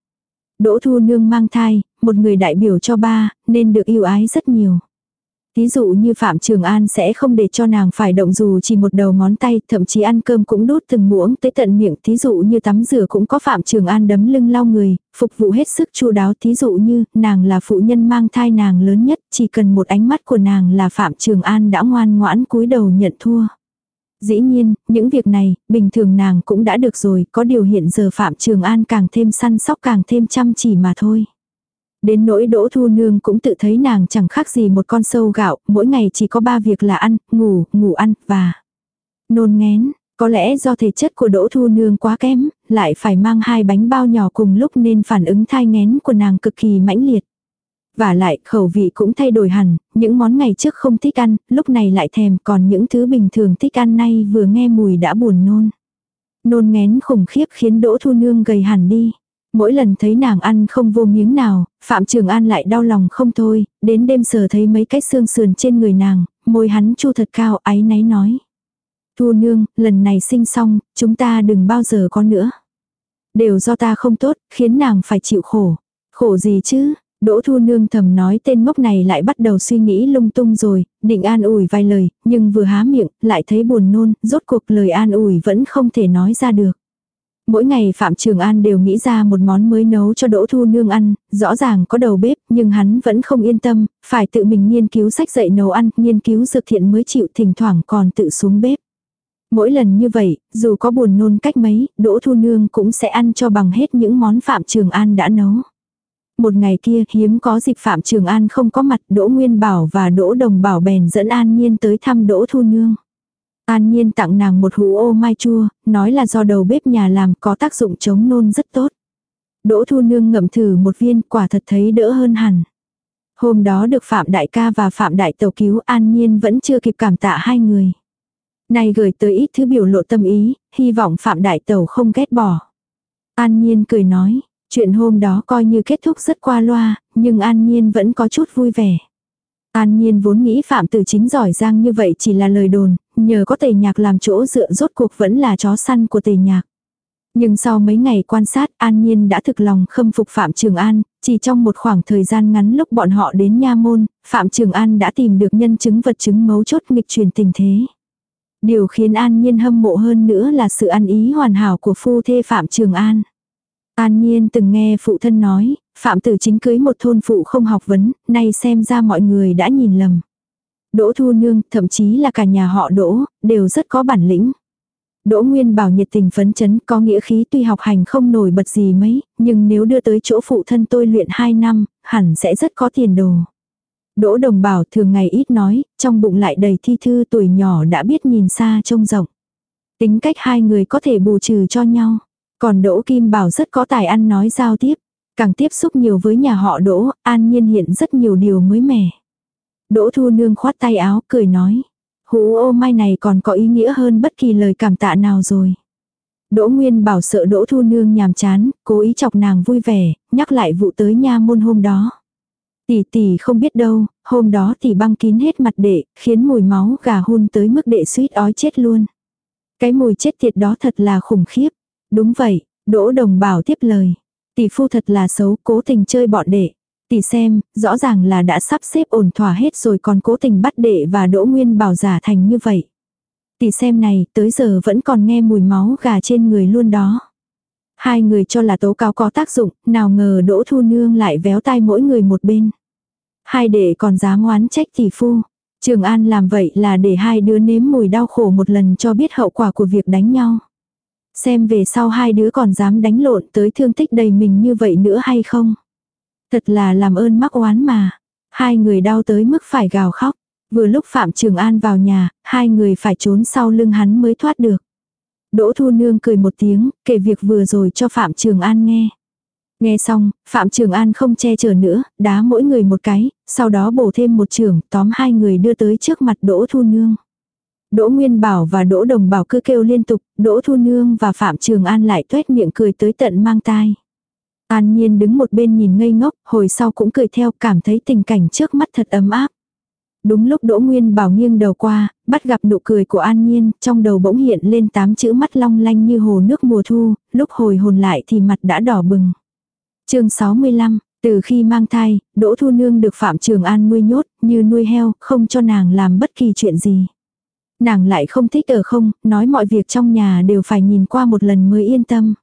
[SPEAKER 1] Đỗ Thu Nương mang thai, một người đại biểu cho ba, nên được yêu ái rất nhiều. Thí dụ như Phạm Trường An sẽ không để cho nàng phải động dù chỉ một đầu ngón tay, thậm chí ăn cơm cũng đút từng muỗng tới tận miệng. Thí dụ như tắm rửa cũng có Phạm Trường An đấm lưng lau người, phục vụ hết sức chu đáo. Thí dụ như nàng là phụ nhân mang thai nàng lớn nhất, chỉ cần một ánh mắt của nàng là Phạm Trường An đã ngoan ngoãn cúi đầu nhận thua. Dĩ nhiên, những việc này, bình thường nàng cũng đã được rồi, có điều hiện giờ Phạm Trường An càng thêm săn sóc càng thêm chăm chỉ mà thôi. Đến nỗi đỗ thu nương cũng tự thấy nàng chẳng khác gì một con sâu gạo, mỗi ngày chỉ có ba việc là ăn, ngủ, ngủ ăn, và nôn ngén. Có lẽ do thể chất của đỗ thu nương quá kém, lại phải mang hai bánh bao nhỏ cùng lúc nên phản ứng thai ngén của nàng cực kỳ mãnh liệt. Và lại khẩu vị cũng thay đổi hẳn, những món ngày trước không thích ăn, lúc này lại thèm còn những thứ bình thường thích ăn nay vừa nghe mùi đã buồn nôn. Nôn ngén khủng khiếp khiến Đỗ Thu Nương gầy hẳn đi. Mỗi lần thấy nàng ăn không vô miếng nào, Phạm Trường An lại đau lòng không thôi, đến đêm sờ thấy mấy cái xương sườn trên người nàng, môi hắn chu thật cao áy náy nói. Thu Nương, lần này sinh xong, chúng ta đừng bao giờ có nữa. Đều do ta không tốt, khiến nàng phải chịu khổ. Khổ gì chứ, Đỗ Thu Nương thầm nói tên ngốc này lại bắt đầu suy nghĩ lung tung rồi, định an ủi vài lời, nhưng vừa há miệng, lại thấy buồn nôn, rốt cuộc lời an ủi vẫn không thể nói ra được. Mỗi ngày Phạm Trường An đều nghĩ ra một món mới nấu cho Đỗ Thu Nương ăn, rõ ràng có đầu bếp, nhưng hắn vẫn không yên tâm, phải tự mình nghiên cứu sách dạy nấu ăn, nghiên cứu dược thiện mới chịu thỉnh thoảng còn tự xuống bếp. Mỗi lần như vậy, dù có buồn nôn cách mấy, Đỗ Thu Nương cũng sẽ ăn cho bằng hết những món Phạm Trường An đã nấu. Một ngày kia hiếm có dịp Phạm Trường An không có mặt Đỗ Nguyên Bảo và Đỗ Đồng Bảo bèn dẫn An Nhiên tới thăm Đỗ Thu Nương. An Nhiên tặng nàng một hũ ô mai chua, nói là do đầu bếp nhà làm có tác dụng chống nôn rất tốt. Đỗ Thu Nương ngậm thử một viên quả thật thấy đỡ hơn hẳn. Hôm đó được Phạm Đại ca và Phạm Đại tàu cứu An Nhiên vẫn chưa kịp cảm tạ hai người. Này gửi tới ít thứ biểu lộ tâm ý, hy vọng Phạm Đại Tẩu không ghét bỏ. An Nhiên cười nói, chuyện hôm đó coi như kết thúc rất qua loa, nhưng An Nhiên vẫn có chút vui vẻ. An Nhiên vốn nghĩ Phạm Tử Chính giỏi giang như vậy chỉ là lời đồn, nhờ có tề nhạc làm chỗ dựa rốt cuộc vẫn là chó săn của tề nhạc. Nhưng sau mấy ngày quan sát An Nhiên đã thực lòng khâm phục Phạm Trường An, chỉ trong một khoảng thời gian ngắn lúc bọn họ đến Nha Môn, Phạm Trường An đã tìm được nhân chứng vật chứng mấu chốt nghịch truyền tình thế. Điều khiến An Nhiên hâm mộ hơn nữa là sự ăn ý hoàn hảo của phu thê Phạm Trường An. An Nhiên từng nghe phụ thân nói, Phạm Tử chính cưới một thôn phụ không học vấn, nay xem ra mọi người đã nhìn lầm. Đỗ Thu Nương, thậm chí là cả nhà họ Đỗ, đều rất có bản lĩnh. Đỗ Nguyên bảo nhiệt tình phấn chấn có nghĩa khí tuy học hành không nổi bật gì mấy, nhưng nếu đưa tới chỗ phụ thân tôi luyện 2 năm, hẳn sẽ rất có tiền đồ. Đỗ đồng bảo thường ngày ít nói, trong bụng lại đầy thi thư tuổi nhỏ đã biết nhìn xa trông rộng. Tính cách hai người có thể bù trừ cho nhau. Còn Đỗ Kim Bảo rất có tài ăn nói giao tiếp. Càng tiếp xúc nhiều với nhà họ Đỗ, an nhiên hiện rất nhiều điều mới mẻ. Đỗ Thu Nương khoát tay áo, cười nói. Hú ô mai này còn có ý nghĩa hơn bất kỳ lời cảm tạ nào rồi. Đỗ Nguyên bảo sợ Đỗ Thu Nương nhàm chán, cố ý chọc nàng vui vẻ, nhắc lại vụ tới nha môn hôm đó. Tỷ tỷ không biết đâu, hôm đó tỷ băng kín hết mặt đệ, khiến mùi máu gà hun tới mức đệ suýt ói chết luôn. Cái mùi chết tiệt đó thật là khủng khiếp. Đúng vậy, Đỗ Đồng bảo tiếp lời. Tỷ phu thật là xấu, cố tình chơi bọn đệ. Tỷ xem, rõ ràng là đã sắp xếp ổn thỏa hết rồi còn cố tình bắt đệ và Đỗ Nguyên bảo giả thành như vậy. Tỷ xem này, tới giờ vẫn còn nghe mùi máu gà trên người luôn đó. Hai người cho là tố cáo có tác dụng, nào ngờ Đỗ Thu Nương lại véo tai mỗi người một bên. Hai đệ còn dám oán trách tỷ phu. Trường An làm vậy là để hai đứa nếm mùi đau khổ một lần cho biết hậu quả của việc đánh nhau. Xem về sau hai đứa còn dám đánh lộn tới thương tích đầy mình như vậy nữa hay không. Thật là làm ơn mắc oán mà. Hai người đau tới mức phải gào khóc. Vừa lúc Phạm Trường An vào nhà, hai người phải trốn sau lưng hắn mới thoát được. Đỗ Thu Nương cười một tiếng, kể việc vừa rồi cho Phạm Trường An nghe. Nghe xong, Phạm Trường An không che chở nữa, đá mỗi người một cái, sau đó bổ thêm một trường, tóm hai người đưa tới trước mặt Đỗ Thu Nương. Đỗ Nguyên Bảo và Đỗ Đồng Bảo cứ kêu liên tục, Đỗ Thu Nương và Phạm Trường An lại tuét miệng cười tới tận mang tai. An Nhiên đứng một bên nhìn ngây ngốc, hồi sau cũng cười theo cảm thấy tình cảnh trước mắt thật ấm áp. Đúng lúc Đỗ Nguyên Bảo nghiêng đầu qua, bắt gặp nụ cười của An Nhiên, trong đầu bỗng hiện lên tám chữ mắt long lanh như hồ nước mùa thu, lúc hồi hồn lại thì mặt đã đỏ bừng. chương 65, từ khi mang thai, Đỗ Thu Nương được Phạm Trường An nuôi nhốt, như nuôi heo, không cho nàng làm bất kỳ chuyện gì. Nàng lại không thích ở không, nói mọi việc trong nhà đều phải nhìn qua một lần mới yên tâm.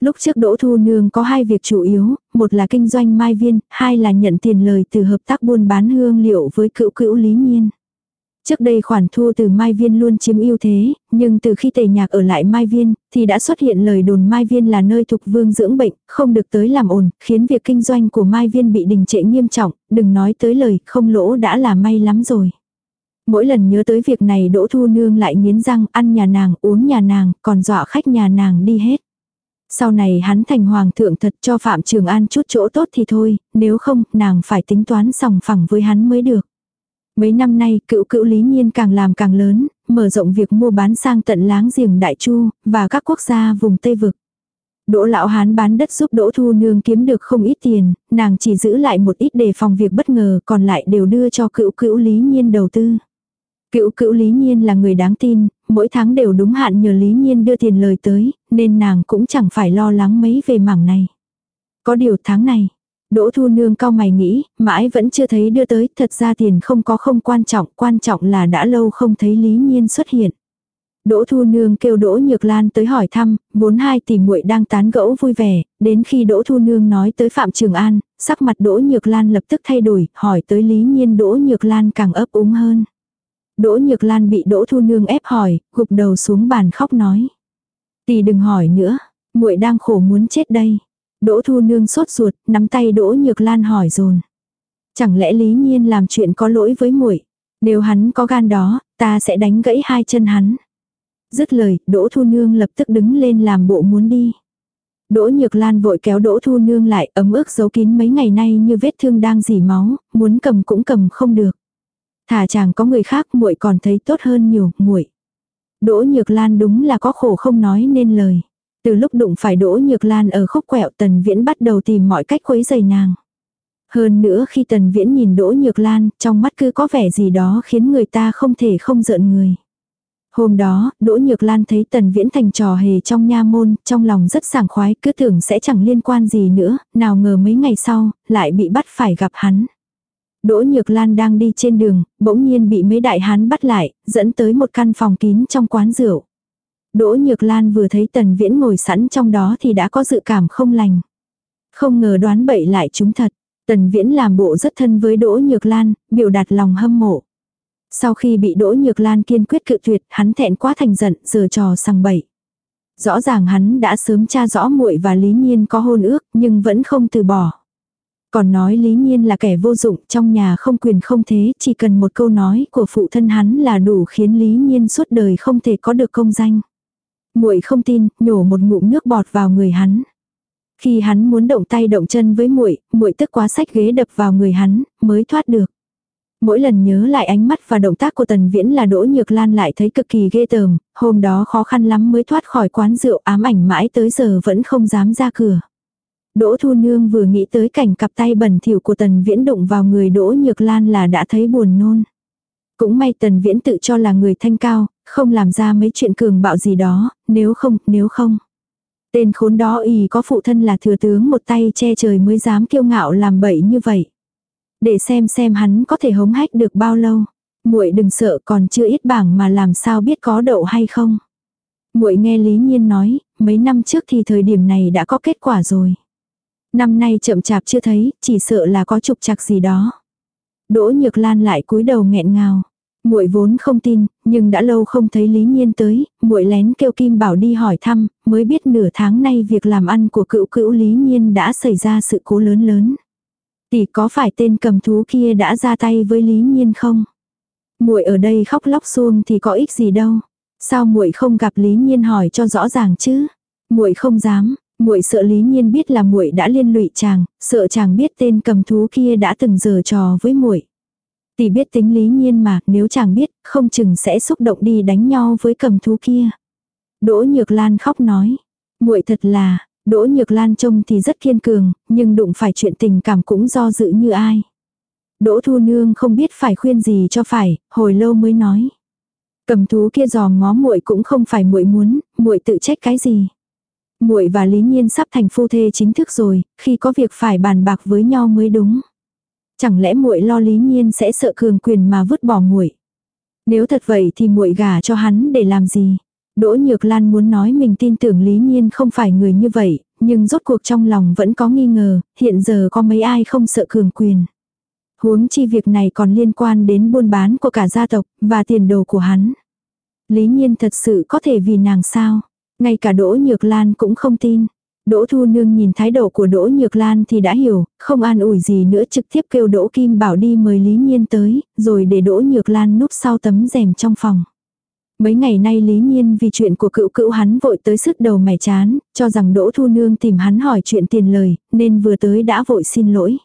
[SPEAKER 1] Lúc trước Đỗ Thu Nương có hai việc chủ yếu, một là kinh doanh mai viên, hai là nhận tiền lời từ hợp tác buôn bán hương liệu với cựu cữu lý nhiên. Trước đây khoản thu từ Mai Viên luôn chiếm ưu thế, nhưng từ khi tề nhạc ở lại Mai Viên, thì đã xuất hiện lời đồn Mai Viên là nơi thuộc vương dưỡng bệnh, không được tới làm ổn, khiến việc kinh doanh của Mai Viên bị đình trệ nghiêm trọng, đừng nói tới lời không lỗ đã là may lắm rồi. Mỗi lần nhớ tới việc này Đỗ Thu Nương lại nghiến răng ăn nhà nàng, uống nhà nàng, còn dọa khách nhà nàng đi hết. Sau này hắn thành hoàng thượng thật cho Phạm Trường An chút chỗ tốt thì thôi, nếu không, nàng phải tính toán sòng phẳng với hắn mới được. Mấy năm nay, cựu cựu lý nhiên càng làm càng lớn, mở rộng việc mua bán sang tận láng giềng Đại Chu, và các quốc gia vùng Tây Vực. Đỗ lão hán bán đất giúp Đỗ Thu Nương kiếm được không ít tiền, nàng chỉ giữ lại một ít để phòng việc bất ngờ, còn lại đều đưa cho cựu cựu lý nhiên đầu tư. Cựu cựu lý nhiên là người đáng tin, mỗi tháng đều đúng hạn nhờ lý nhiên đưa tiền lời tới, nên nàng cũng chẳng phải lo lắng mấy về mảng này. Có điều tháng này, Đỗ Thu Nương cao mày nghĩ, mãi vẫn chưa thấy đưa tới, thật ra tiền không có không quan trọng, quan trọng là đã lâu không thấy Lý Nhiên xuất hiện. Đỗ Thu Nương kêu Đỗ Nhược Lan tới hỏi thăm, vốn hai tỷ muội đang tán gẫu vui vẻ, đến khi Đỗ Thu Nương nói tới Phạm Trường An, sắc mặt Đỗ Nhược Lan lập tức thay đổi, hỏi tới Lý Nhiên Đỗ Nhược Lan càng ấp úng hơn. Đỗ Nhược Lan bị Đỗ Thu Nương ép hỏi, gục đầu xuống bàn khóc nói. Tỷ đừng hỏi nữa, muội đang khổ muốn chết đây. Đỗ Thu Nương sốt ruột, nắm tay Đỗ Nhược Lan hỏi dồn. Chẳng lẽ Lý Nhiên làm chuyện có lỗi với muội? Nếu hắn có gan đó, ta sẽ đánh gãy hai chân hắn. Dứt lời, Đỗ Thu Nương lập tức đứng lên làm bộ muốn đi. Đỗ Nhược Lan vội kéo Đỗ Thu Nương lại, ấm ức giấu kín mấy ngày nay như vết thương đang dỉ máu, muốn cầm cũng cầm không được. Thả chàng có người khác muội còn thấy tốt hơn nhiều, muội. Đỗ Nhược Lan đúng là có khổ không nói nên lời. Từ lúc đụng phải Đỗ Nhược Lan ở khúc quẹo Tần Viễn bắt đầu tìm mọi cách quấy giày nàng. Hơn nữa khi Tần Viễn nhìn Đỗ Nhược Lan, trong mắt cứ có vẻ gì đó khiến người ta không thể không giận người. Hôm đó, Đỗ Nhược Lan thấy Tần Viễn thành trò hề trong nha môn, trong lòng rất sảng khoái, cứ tưởng sẽ chẳng liên quan gì nữa, nào ngờ mấy ngày sau, lại bị bắt phải gặp hắn. Đỗ Nhược Lan đang đi trên đường, bỗng nhiên bị mấy đại hán bắt lại, dẫn tới một căn phòng kín trong quán rượu. Đỗ Nhược Lan vừa thấy Tần Viễn ngồi sẵn trong đó thì đã có dự cảm không lành. Không ngờ đoán bậy lại chúng thật. Tần Viễn làm bộ rất thân với Đỗ Nhược Lan, biểu đạt lòng hâm mộ. Sau khi bị Đỗ Nhược Lan kiên quyết cự tuyệt, hắn thẹn quá thành giận, giờ trò sằng bậy. Rõ ràng hắn đã sớm tra rõ muội và Lý Nhiên có hôn ước, nhưng vẫn không từ bỏ. Còn nói Lý Nhiên là kẻ vô dụng, trong nhà không quyền không thế, chỉ cần một câu nói của phụ thân hắn là đủ khiến Lý Nhiên suốt đời không thể có được công danh. Muội không tin, nhổ một ngụm nước bọt vào người hắn. Khi hắn muốn động tay động chân với muội, muội tức quá sách ghế đập vào người hắn, mới thoát được. Mỗi lần nhớ lại ánh mắt và động tác của Tần Viễn là Đỗ Nhược Lan lại thấy cực kỳ ghê tởm, hôm đó khó khăn lắm mới thoát khỏi quán rượu ám ảnh mãi tới giờ vẫn không dám ra cửa. Đỗ Thu Nương vừa nghĩ tới cảnh cặp tay bẩn thỉu của Tần Viễn đụng vào người Đỗ Nhược Lan là đã thấy buồn nôn. Cũng may Tần Viễn tự cho là người thanh cao, không làm ra mấy chuyện cường bạo gì đó, nếu không, nếu không. Tên khốn đó y có phụ thân là thừa tướng một tay che trời mới dám kiêu ngạo làm bậy như vậy. Để xem xem hắn có thể hống hách được bao lâu. muội đừng sợ còn chưa ít bảng mà làm sao biết có đậu hay không. muội nghe Lý Nhiên nói, mấy năm trước thì thời điểm này đã có kết quả rồi. Năm nay chậm chạp chưa thấy, chỉ sợ là có trục trặc gì đó. Đỗ Nhược Lan lại cúi đầu nghẹn ngào. Muội vốn không tin, nhưng đã lâu không thấy Lý Nhiên tới, muội lén kêu Kim Bảo đi hỏi thăm, mới biết nửa tháng nay việc làm ăn của cựu cữu Lý Nhiên đã xảy ra sự cố lớn lớn. Tỷ có phải tên cầm thú kia đã ra tay với Lý Nhiên không? Muội ở đây khóc lóc xuông thì có ích gì đâu. Sao muội không gặp Lý Nhiên hỏi cho rõ ràng chứ? Muội không dám, muội sợ Lý Nhiên biết là muội đã liên lụy chàng, sợ chàng biết tên cầm thú kia đã từng giở trò với muội. Tỷ biết tính Lý Nhiên mà, nếu chàng biết, không chừng sẽ xúc động đi đánh nhau với cầm thú kia. Đỗ Nhược Lan khóc nói, muội thật là, Đỗ Nhược Lan trông thì rất kiên cường, nhưng đụng phải chuyện tình cảm cũng do dự như ai. Đỗ Thu Nương không biết phải khuyên gì cho phải, hồi lâu mới nói. Cầm thú kia dò ngó muội cũng không phải muội muốn, muội tự trách cái gì. Muội và Lý Nhiên sắp thành phu thê chính thức rồi, khi có việc phải bàn bạc với nhau mới đúng. Chẳng lẽ muội lo Lý Nhiên sẽ sợ cường quyền mà vứt bỏ muội? Nếu thật vậy thì muội gả cho hắn để làm gì? Đỗ Nhược Lan muốn nói mình tin tưởng Lý Nhiên không phải người như vậy, nhưng rốt cuộc trong lòng vẫn có nghi ngờ, hiện giờ có mấy ai không sợ cường quyền. Huống chi việc này còn liên quan đến buôn bán của cả gia tộc, và tiền đồ của hắn. Lý Nhiên thật sự có thể vì nàng sao? Ngay cả Đỗ Nhược Lan cũng không tin. Đỗ Thu Nương nhìn thái độ của Đỗ Nhược Lan thì đã hiểu, không an ủi gì nữa trực tiếp kêu Đỗ Kim Bảo đi mời Lý Nhiên tới, rồi để Đỗ Nhược Lan núp sau tấm rèm trong phòng. Mấy ngày nay Lý Nhiên vì chuyện của cựu cữu hắn vội tới sức đầu mẻ chán, cho rằng Đỗ Thu Nương tìm hắn hỏi chuyện tiền lời, nên vừa tới đã vội xin lỗi.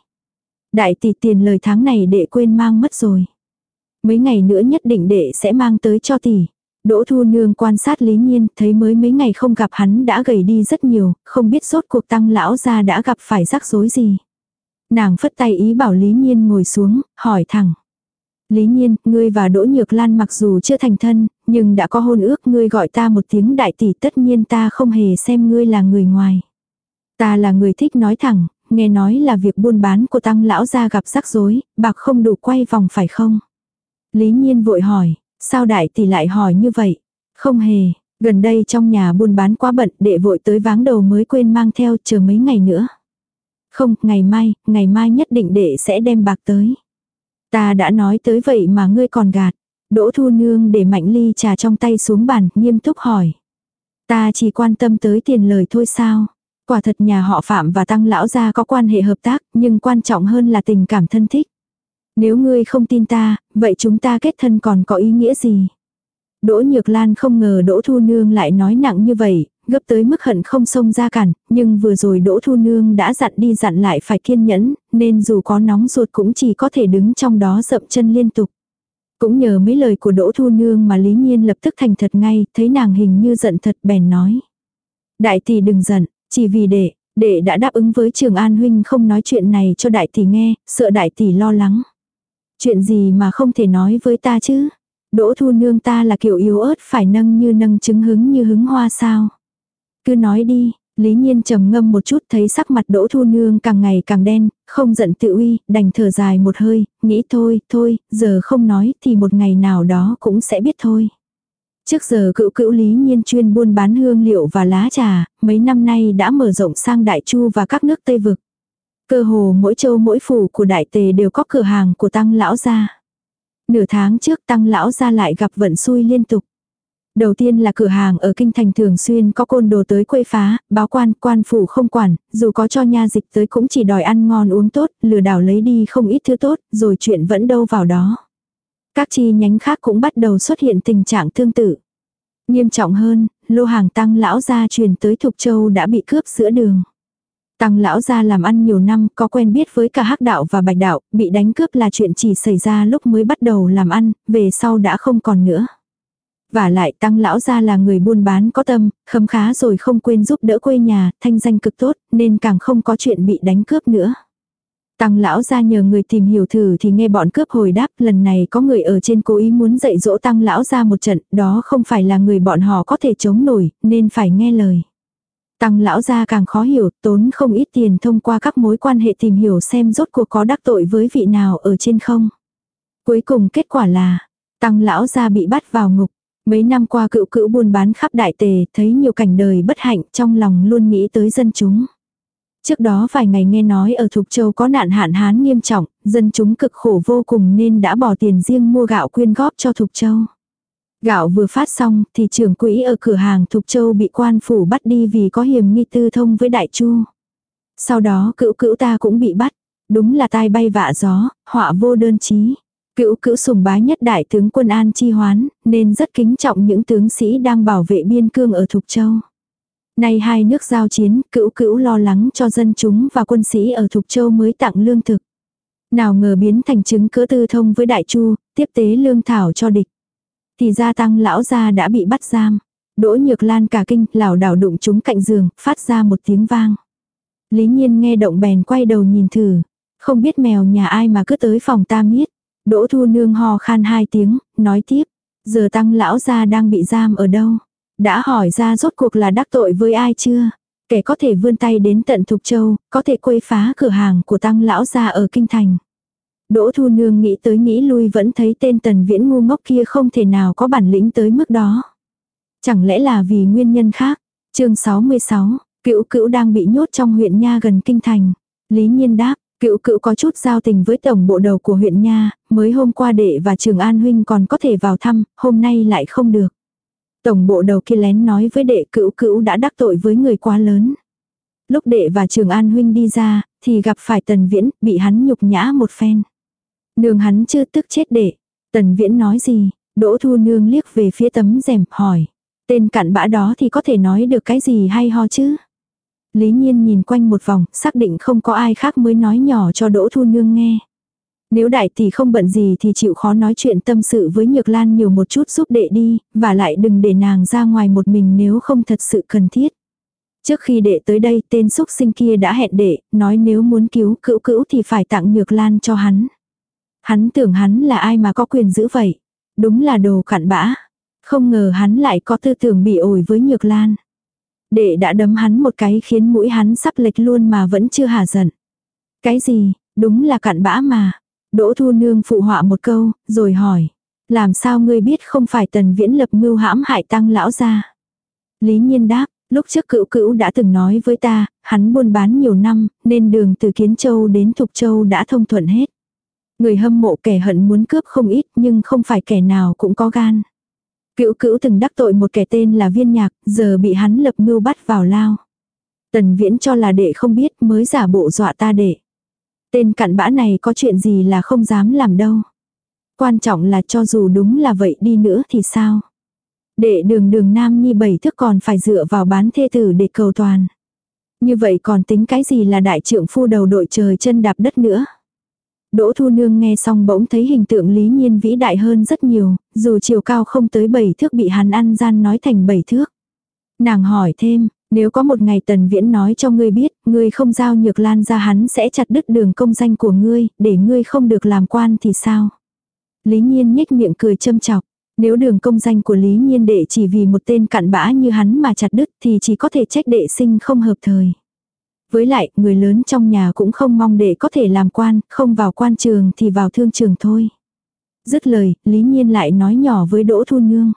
[SPEAKER 1] Đại tỷ tiền lời tháng này đệ quên mang mất rồi. Mấy ngày nữa nhất định đệ sẽ mang tới cho tỷ. Đỗ Thu Nương quan sát Lý Nhiên, thấy mới mấy ngày không gặp hắn đã gầy đi rất nhiều, không biết sốt cuộc tăng lão ra đã gặp phải rắc rối gì. Nàng phất tay ý bảo Lý Nhiên ngồi xuống, hỏi thẳng. Lý Nhiên, ngươi và Đỗ Nhược Lan mặc dù chưa thành thân, nhưng đã có hôn ước ngươi gọi ta một tiếng đại tỷ tất nhiên ta không hề xem ngươi là người ngoài. Ta là người thích nói thẳng, nghe nói là việc buôn bán của tăng lão gia gặp rắc rối, bạc không đủ quay vòng phải không? Lý Nhiên vội hỏi, sao đại tỷ lại hỏi như vậy? Không hề, gần đây trong nhà buôn bán quá bận đệ vội tới váng đầu mới quên mang theo chờ mấy ngày nữa. Không, ngày mai, ngày mai nhất định đệ sẽ đem bạc tới. Ta đã nói tới vậy mà ngươi còn gạt. Đỗ Thu Nương để mạnh ly trà trong tay xuống bàn, nghiêm túc hỏi. Ta chỉ quan tâm tới tiền lời thôi sao? Quả thật nhà họ Phạm và Tăng Lão Gia có quan hệ hợp tác, nhưng quan trọng hơn là tình cảm thân thích. Nếu ngươi không tin ta, vậy chúng ta kết thân còn có ý nghĩa gì? Đỗ Nhược Lan không ngờ Đỗ Thu Nương lại nói nặng như vậy, gấp tới mức hận không xông ra cản, nhưng vừa rồi Đỗ Thu Nương đã dặn đi dặn lại phải kiên nhẫn, nên dù có nóng ruột cũng chỉ có thể đứng trong đó dậm chân liên tục. Cũng nhờ mấy lời của Đỗ Thu Nương mà Lý Nhiên lập tức thành thật ngay, thấy nàng hình như giận thật bèn nói. Đại tỷ đừng giận, chỉ vì đệ, đệ đã đáp ứng với Trường An Huynh không nói chuyện này cho đại tỷ nghe, sợ đại tỷ lo lắng. Chuyện gì mà không thể nói với ta chứ? Đỗ Thu Nương ta là kiểu yếu ớt phải nâng như nâng trứng hứng như hứng hoa sao? Cứ nói đi, Lý Nhiên trầm ngâm một chút thấy sắc mặt Đỗ Thu Nương càng ngày càng đen, không giận tự uy, đành thở dài một hơi, nghĩ thôi, thôi, giờ không nói thì một ngày nào đó cũng sẽ biết thôi. Trước giờ cựu cữu Lý Nhiên chuyên buôn bán hương liệu và lá trà, mấy năm nay đã mở rộng sang Đại Chu và các nước Tây Vực. Cơ hồ mỗi châu mỗi phủ của Đại Tề đều có cửa hàng của Tăng Lão Gia. Nửa tháng trước Tăng Lão Gia lại gặp vận xui liên tục. Đầu tiên là cửa hàng ở kinh thành thường xuyên có côn đồ tới quấy phá, báo quan, quan phủ không quản, dù có cho nha dịch tới cũng chỉ đòi ăn ngon uống tốt, lừa đảo lấy đi không ít thứ tốt, rồi chuyện vẫn đâu vào đó. Các chi nhánh khác cũng bắt đầu xuất hiện tình trạng tương tự. Nghiêm trọng hơn, lô hàng tăng lão gia truyền tới Thục Châu đã bị cướp giữa đường. Tăng lão gia làm ăn nhiều năm, có quen biết với cả hắc đạo và bạch đạo, bị đánh cướp là chuyện chỉ xảy ra lúc mới bắt đầu làm ăn, về sau đã không còn nữa. Và lại tăng lão gia là người buôn bán có tâm, khấm khá rồi không quên giúp đỡ quê nhà, thanh danh cực tốt, nên càng không có chuyện bị đánh cướp nữa. Tăng lão ra nhờ người tìm hiểu thử thì nghe bọn cướp hồi đáp lần này có người ở trên cố ý muốn dạy dỗ tăng lão ra một trận, đó không phải là người bọn họ có thể chống nổi, nên phải nghe lời. Tăng lão gia càng khó hiểu, tốn không ít tiền thông qua các mối quan hệ tìm hiểu xem rốt cuộc có đắc tội với vị nào ở trên không. Cuối cùng kết quả là, tăng lão gia bị bắt vào ngục. Mấy năm qua cựu cữu buôn bán khắp đại tề, thấy nhiều cảnh đời bất hạnh trong lòng luôn nghĩ tới dân chúng. Trước đó vài ngày nghe nói ở Thục Châu có nạn hạn hán nghiêm trọng, dân chúng cực khổ vô cùng nên đã bỏ tiền riêng mua gạo quyên góp cho Thục Châu. Gạo vừa phát xong thì trưởng quỹ ở cửa hàng Thục Châu bị quan phủ bắt đi vì có hiểm nghi tư thông với Đại Chu. Sau đó cữu cữu ta cũng bị bắt. Đúng là tai bay vạ gió, họa vô đơn chí. Cữu cữu sùng bái nhất đại tướng quân An Chi Hoán, nên rất kính trọng những tướng sĩ đang bảo vệ biên cương ở Thục Châu. Nay hai nước giao chiến, cữu cữu lo lắng cho dân chúng và quân sĩ ở Thục Châu mới tặng lương thực. Nào ngờ biến thành chứng cỡ tư thông với Đại Chu, tiếp tế lương thảo cho địch. Thì gia tăng lão gia đã bị bắt giam. Đỗ nhược lan cả kinh, lảo đảo đụng chúng cạnh giường, phát ra một tiếng vang. Lý nhiên nghe động bèn quay đầu nhìn thử. Không biết mèo nhà ai mà cứ tới phòng ta miết. Đỗ thu nương ho khan hai tiếng, nói tiếp. Giờ tăng lão gia đang bị giam ở đâu? Đã hỏi ra rốt cuộc là đắc tội với ai chưa? Kẻ có thể vươn tay đến tận Thục Châu, có thể quấy phá cửa hàng của tăng lão gia ở Kinh Thành. Đỗ Thu Nương nghĩ tới nghĩ lui vẫn thấy tên tần viễn ngu ngốc kia không thể nào có bản lĩnh tới mức đó. Chẳng lẽ là vì nguyên nhân khác? chương 66, cựu Cựu đang bị nhốt trong huyện Nha gần Kinh Thành. Lý Nhiên đáp, cựu cựu có chút giao tình với tổng bộ đầu của huyện Nha, mới hôm qua đệ và Trường An Huynh còn có thể vào thăm, hôm nay lại không được. Tổng bộ đầu kia lén nói với đệ Cựu Cựu đã đắc tội với người quá lớn. Lúc đệ và Trường An Huynh đi ra, thì gặp phải Tần Viễn, bị hắn nhục nhã một phen. Nương hắn chưa tức chết đệ. Tần Viễn nói gì, Đỗ Thu Nương liếc về phía tấm rèm, hỏi. Tên cặn bã đó thì có thể nói được cái gì hay ho chứ? Lý Nhiên nhìn quanh một vòng, xác định không có ai khác mới nói nhỏ cho Đỗ Thu Nương nghe. Nếu đại tỷ không bận gì thì chịu khó nói chuyện tâm sự với Nhược Lan nhiều một chút giúp đệ đi, và lại đừng để nàng ra ngoài một mình nếu không thật sự cần thiết. Trước khi đệ tới đây tên xúc sinh kia đã hẹn đệ, nói nếu muốn cứu cữu cữu thì phải tặng Nhược Lan cho hắn. Hắn tưởng hắn là ai mà có quyền giữ vậy. Đúng là đồ cặn bã. Không ngờ hắn lại có tư tưởng bị ổi với Nhược Lan. Đệ đã đấm hắn một cái khiến mũi hắn sắp lệch luôn mà vẫn chưa hả giận. Cái gì, đúng là cặn bã mà. Đỗ Thu Nương phụ họa một câu, rồi hỏi. Làm sao ngươi biết không phải tần viễn lập mưu hãm hại tăng lão ra? Lý nhiên đáp, lúc trước cựu cữu đã từng nói với ta, hắn buôn bán nhiều năm, nên đường từ Kiến Châu đến Thục Châu đã thông thuận hết. Người hâm mộ kẻ hận muốn cướp không ít nhưng không phải kẻ nào cũng có gan. Cữu cữu từng đắc tội một kẻ tên là viên nhạc, giờ bị hắn lập mưu bắt vào lao. Tần viễn cho là đệ không biết mới giả bộ dọa ta đệ. Tên cặn bã này có chuyện gì là không dám làm đâu. Quan trọng là cho dù đúng là vậy đi nữa thì sao. Đệ đường đường nam nhi bảy thức còn phải dựa vào bán thê tử để cầu toàn. Như vậy còn tính cái gì là đại trưởng phu đầu đội trời chân đạp đất nữa. Đỗ Thu Nương nghe xong bỗng thấy hình tượng lý nhiên vĩ đại hơn rất nhiều, dù chiều cao không tới bảy thước bị hắn ăn gian nói thành bảy thước. Nàng hỏi thêm, nếu có một ngày tần viễn nói cho ngươi biết, ngươi không giao nhược lan ra hắn sẽ chặt đứt đường công danh của ngươi, để ngươi không được làm quan thì sao? Lý nhiên nhếch miệng cười châm chọc. Nếu đường công danh của Lý Nhiên đệ chỉ vì một tên cặn bã như hắn mà chặt đứt thì chỉ có thể trách đệ sinh không hợp thời. Với lại, người lớn trong nhà cũng không mong để có thể làm quan, không vào quan trường thì vào thương trường thôi. Dứt lời, Lý Nhiên lại nói nhỏ với Đỗ Thu Nương.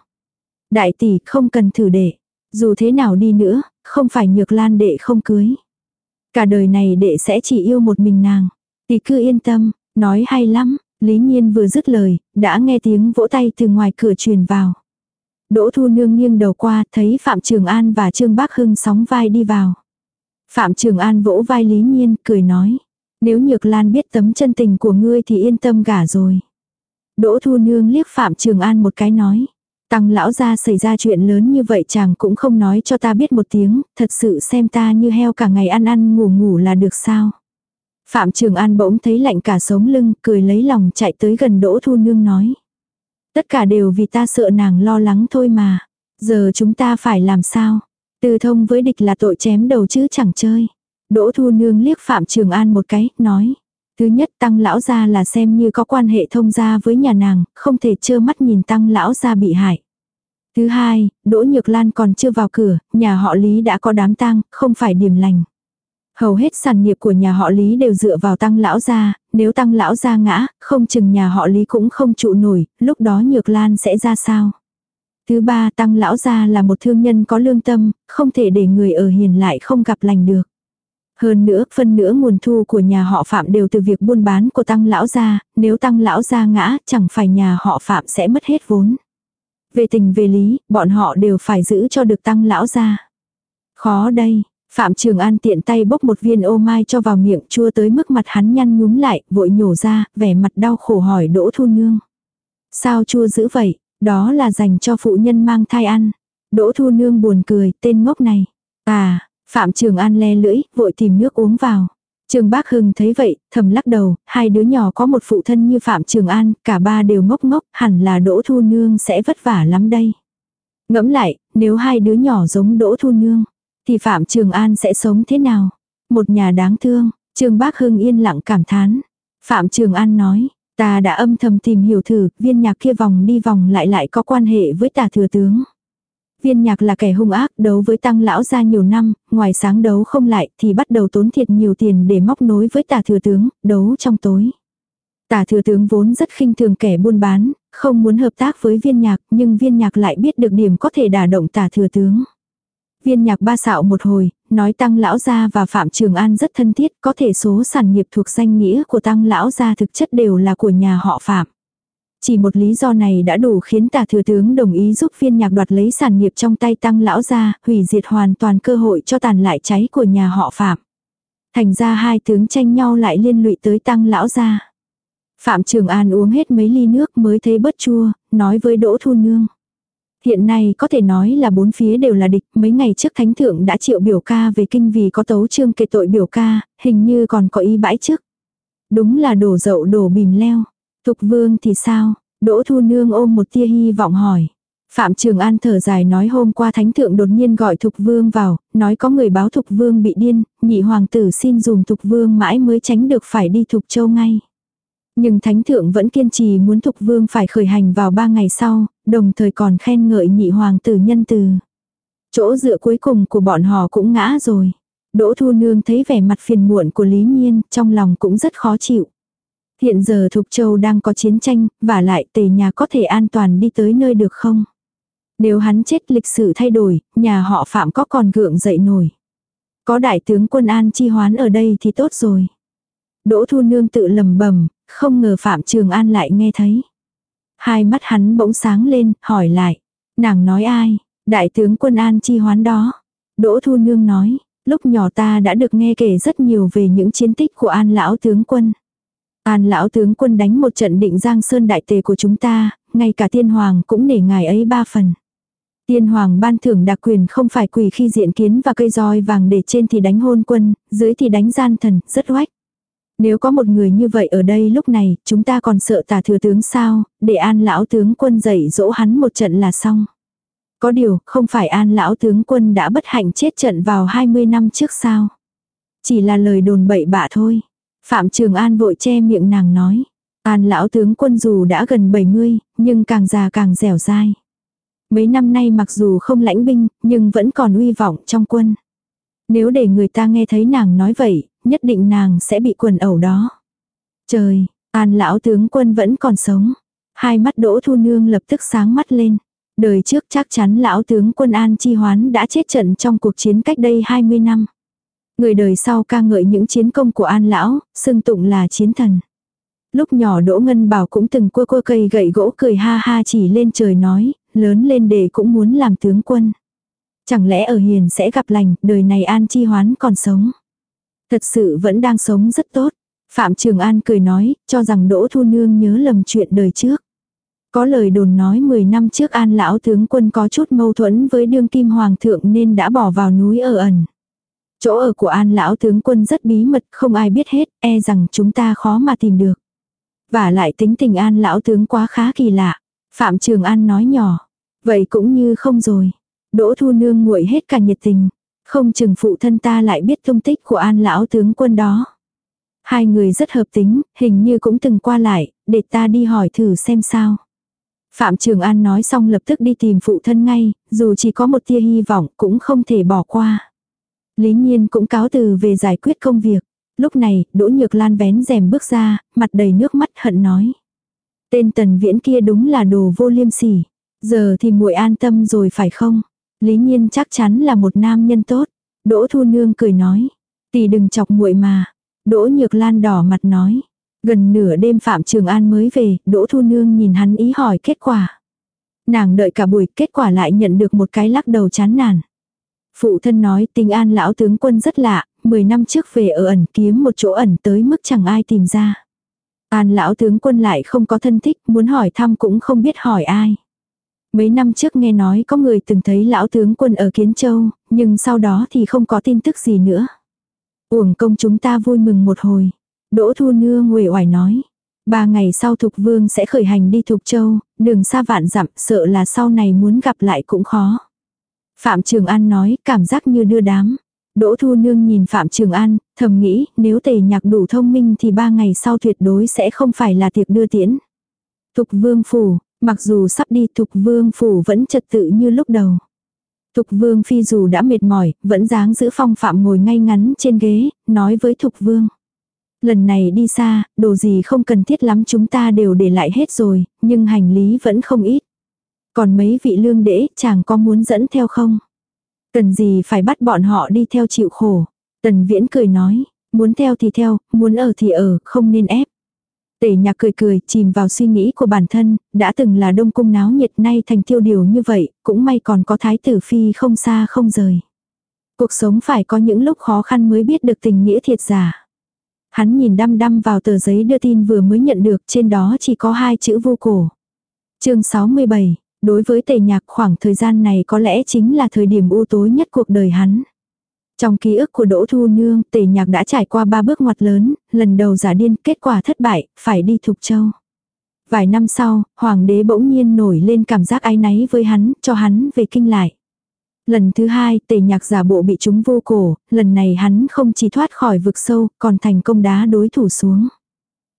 [SPEAKER 1] Đại tỷ không cần thử đệ. Dù thế nào đi nữa, không phải nhược lan đệ không cưới. Cả đời này đệ sẽ chỉ yêu một mình nàng. Tỷ cứ yên tâm, nói hay lắm. Lý Nhiên vừa dứt lời, đã nghe tiếng vỗ tay từ ngoài cửa truyền vào. Đỗ Thu Nương nghiêng đầu qua, thấy Phạm Trường An và Trương Bác Hưng sóng vai đi vào. Phạm Trường An vỗ vai Lý Nhiên, cười nói. Nếu Nhược Lan biết tấm chân tình của ngươi thì yên tâm gả rồi. Đỗ Thu Nương liếc Phạm Trường An một cái nói. Tăng lão ra xảy ra chuyện lớn như vậy chàng cũng không nói cho ta biết một tiếng, thật sự xem ta như heo cả ngày ăn ăn ngủ ngủ là được sao. Phạm Trường An bỗng thấy lạnh cả sống lưng, cười lấy lòng chạy tới gần Đỗ Thu Nương nói. Tất cả đều vì ta sợ nàng lo lắng thôi mà. Giờ chúng ta phải làm sao? Từ thông với địch là tội chém đầu chứ chẳng chơi. Đỗ Thu Nương liếc Phạm Trường An một cái, nói. Thứ nhất tăng lão gia là xem như có quan hệ thông gia với nhà nàng, không thể trơ mắt nhìn tăng lão gia bị hại. Thứ hai, Đỗ Nhược Lan còn chưa vào cửa, nhà họ Lý đã có đám tang, không phải điểm lành. Hầu hết sản nghiệp của nhà họ Lý đều dựa vào tăng lão gia, nếu tăng lão gia ngã, không chừng nhà họ Lý cũng không trụ nổi, lúc đó Nhược Lan sẽ ra sao. Thứ ba tăng lão gia là một thương nhân có lương tâm, không thể để người ở hiền lại không gặp lành được. Hơn nữa, phân nữa nguồn thu của nhà họ Phạm đều từ việc buôn bán của tăng lão gia, nếu tăng lão gia ngã, chẳng phải nhà họ Phạm sẽ mất hết vốn. Về tình về lý, bọn họ đều phải giữ cho được tăng lão gia. Khó đây, Phạm Trường An tiện tay bốc một viên ô mai cho vào miệng chua tới mức mặt hắn nhăn nhúm lại, vội nhổ ra, vẻ mặt đau khổ hỏi Đỗ Thu Nương. Sao chua dữ vậy, đó là dành cho phụ nhân mang thai ăn. Đỗ Thu Nương buồn cười, tên ngốc này. À, Phạm Trường An le lưỡi, vội tìm nước uống vào. Trường Bác Hưng thấy vậy, thầm lắc đầu, hai đứa nhỏ có một phụ thân như Phạm Trường An, cả ba đều ngốc ngốc, hẳn là Đỗ Thu Nương sẽ vất vả lắm đây. Ngẫm lại, nếu hai đứa nhỏ giống Đỗ Thu Nương, thì Phạm Trường An sẽ sống thế nào? Một nhà đáng thương, Trường Bác Hưng yên lặng cảm thán. Phạm Trường An nói, ta đã âm thầm tìm hiểu thử, viên nhạc kia vòng đi vòng lại lại có quan hệ với tà thừa tướng. Viên nhạc là kẻ hung ác, đấu với tăng lão ra nhiều năm, ngoài sáng đấu không lại thì bắt đầu tốn thiệt nhiều tiền để móc nối với tà thừa tướng, đấu trong tối. Tà thừa tướng vốn rất khinh thường kẻ buôn bán, không muốn hợp tác với viên nhạc, nhưng viên nhạc lại biết được điểm có thể đả động tà thừa tướng. Viên nhạc ba xạo một hồi, nói tăng lão gia và Phạm Trường An rất thân thiết, có thể số sản nghiệp thuộc danh nghĩa của tăng lão gia thực chất đều là của nhà họ Phạm. Chỉ một lý do này đã đủ khiến tà thừa tướng đồng ý giúp viên nhạc đoạt lấy sản nghiệp trong tay tăng lão gia, hủy diệt hoàn toàn cơ hội cho tàn lại cháy của nhà họ Phạm. Thành ra hai tướng tranh nhau lại liên lụy tới tăng lão gia. Phạm Trường An uống hết mấy ly nước mới thấy bớt chua, nói với Đỗ Thu Nương. Hiện nay có thể nói là bốn phía đều là địch, mấy ngày trước thánh thượng đã triệu biểu ca về kinh vì có tấu trương kệ tội biểu ca, hình như còn có ý bãi trước. Đúng là đổ dậu đổ bìm leo. Thục vương thì sao? Đỗ Thu Nương ôm một tia hy vọng hỏi. Phạm Trường An thở dài nói hôm qua Thánh Thượng đột nhiên gọi Thục Vương vào, nói có người báo Thục Vương bị điên, nhị hoàng tử xin dùng Thục Vương mãi mới tránh được phải đi Thục Châu ngay. Nhưng Thánh Thượng vẫn kiên trì muốn Thục Vương phải khởi hành vào ba ngày sau, đồng thời còn khen ngợi nhị hoàng tử nhân từ. Chỗ dựa cuối cùng của bọn họ cũng ngã rồi. Đỗ Thu Nương thấy vẻ mặt phiền muộn của Lý Nhiên, trong lòng cũng rất khó chịu. Hiện giờ Thục Châu đang có chiến tranh, và lại tề nhà có thể an toàn đi tới nơi được không? Nếu hắn chết lịch sử thay đổi, nhà họ Phạm có còn gượng dậy nổi. Có đại tướng quân an chi hoán ở đây thì tốt rồi. Đỗ Thu Nương tự lầm bầm, không ngờ Phạm Trường An lại nghe thấy. Hai mắt hắn bỗng sáng lên, hỏi lại. Nàng nói ai? Đại tướng quân an chi hoán đó. Đỗ Thu Nương nói, lúc nhỏ ta đã được nghe kể rất nhiều về những chiến tích của an lão tướng quân. An lão tướng quân đánh một trận định giang sơn đại tề của chúng ta, ngay cả tiên hoàng cũng nể ngài ấy ba phần. Tiên hoàng ban thưởng đặc quyền không phải quỳ khi diện kiến và cây roi vàng để trên thì đánh hôn quân, dưới thì đánh gian thần, rất oách. Nếu có một người như vậy ở đây lúc này, chúng ta còn sợ tà thừa tướng sao, để an lão tướng quân dạy dỗ hắn một trận là xong. Có điều, không phải an lão tướng quân đã bất hạnh chết trận vào 20 năm trước sao. Chỉ là lời đồn bậy bạ thôi. Phạm Trường An vội che miệng nàng nói. An lão tướng quân dù đã gần 70, nhưng càng già càng dẻo dai. Mấy năm nay mặc dù không lãnh binh, nhưng vẫn còn uy vọng trong quân. Nếu để người ta nghe thấy nàng nói vậy, nhất định nàng sẽ bị quần ẩu đó. Trời, an lão tướng quân vẫn còn sống. Hai mắt đỗ thu nương lập tức sáng mắt lên. Đời trước chắc chắn lão tướng quân An Chi Hoán đã chết trận trong cuộc chiến cách đây 20 năm. Người đời sau ca ngợi những chiến công của An Lão, xưng tụng là chiến thần. Lúc nhỏ Đỗ Ngân Bảo cũng từng cua cua cây gậy gỗ cười ha ha chỉ lên trời nói, lớn lên để cũng muốn làm tướng quân. Chẳng lẽ ở hiền sẽ gặp lành, đời này An Chi Hoán còn sống. Thật sự vẫn đang sống rất tốt. Phạm Trường An cười nói, cho rằng Đỗ Thu Nương nhớ lầm chuyện đời trước. Có lời đồn nói 10 năm trước An Lão tướng quân có chút mâu thuẫn với đương kim hoàng thượng nên đã bỏ vào núi ở ẩn. Chỗ ở của An Lão tướng quân rất bí mật, không ai biết hết, e rằng chúng ta khó mà tìm được. Và lại tính tình An Lão tướng quá khá kỳ lạ. Phạm Trường An nói nhỏ. Vậy cũng như không rồi. Đỗ Thu Nương nguội hết cả nhiệt tình. Không chừng phụ thân ta lại biết tung tích của An Lão tướng quân đó. Hai người rất hợp tính, hình như cũng từng qua lại, để ta đi hỏi thử xem sao. Phạm Trường An nói xong lập tức đi tìm phụ thân ngay, dù chỉ có một tia hy vọng cũng không thể bỏ qua. Lý Nhiên cũng cáo từ về giải quyết công việc. Lúc này, Đỗ Nhược Lan vén rèm bước ra, mặt đầy nước mắt hận nói. Tên tần viễn kia đúng là đồ vô liêm sỉ. Giờ thì muội an tâm rồi phải không? Lý Nhiên chắc chắn là một nam nhân tốt. Đỗ Thu Nương cười nói. Tỷ đừng chọc muội mà. Đỗ Nhược Lan đỏ mặt nói. Gần nửa đêm Phạm Trường An mới về, Đỗ Thu Nương nhìn hắn ý hỏi kết quả. Nàng đợi cả buổi, kết quả lại nhận được một cái lắc đầu chán nản. Phụ thân nói tình an lão tướng quân rất lạ, 10 năm trước về ở ẩn kiếm một chỗ ẩn tới mức chẳng ai tìm ra. An lão tướng quân lại không có thân thích, muốn hỏi thăm cũng không biết hỏi ai. Mấy năm trước nghe nói có người từng thấy lão tướng quân ở Kiến Châu, nhưng sau đó thì không có tin tức gì nữa. Uổng công chúng ta vui mừng một hồi. Đỗ Thu Nương nguệ oải nói. Ba ngày sau Thục Vương sẽ khởi hành đi Thục Châu, đường xa vạn dặm sợ là sau này muốn gặp lại cũng khó. Phạm Trường An nói, cảm giác như đưa đám. Đỗ Thu Nương nhìn Phạm Trường An, thầm nghĩ, nếu tề nhạc đủ thông minh thì ba ngày sau tuyệt đối sẽ không phải là tiệc đưa tiễn. Thục Vương Phủ, mặc dù sắp đi Thục Vương Phủ vẫn trật tự như lúc đầu. Thục Vương Phi dù đã mệt mỏi, vẫn dáng giữ phong phạm ngồi ngay ngắn trên ghế, nói với Thục Vương. Lần này đi xa, đồ gì không cần thiết lắm chúng ta đều để lại hết rồi, nhưng hành lý vẫn không ít. Còn mấy vị lương đễ chàng có muốn dẫn theo không? Cần gì phải bắt bọn họ đi theo chịu khổ. Tần viễn cười nói, muốn theo thì theo, muốn ở thì ở, không nên ép tề nhạc cười cười, chìm vào suy nghĩ của bản thân, đã từng là đông cung náo nhiệt nay thành tiêu điều như vậy, cũng may còn có thái tử phi không xa không rời. Cuộc sống phải có những lúc khó khăn mới biết được tình nghĩa thiệt giả. Hắn nhìn đăm đăm vào tờ giấy đưa tin vừa mới nhận được, trên đó chỉ có hai chữ vô cổ. chương 67, đối với tề nhạc khoảng thời gian này có lẽ chính là thời điểm u tối nhất cuộc đời hắn. Trong ký ức của Đỗ Thu Nương, tề nhạc đã trải qua ba bước ngoặt lớn, lần đầu giả điên, kết quả thất bại, phải đi Thục Châu. Vài năm sau, hoàng đế bỗng nhiên nổi lên cảm giác ái náy với hắn, cho hắn về kinh lại. Lần thứ hai, tề nhạc giả bộ bị chúng vô cổ, lần này hắn không chỉ thoát khỏi vực sâu, còn thành công đá đối thủ xuống.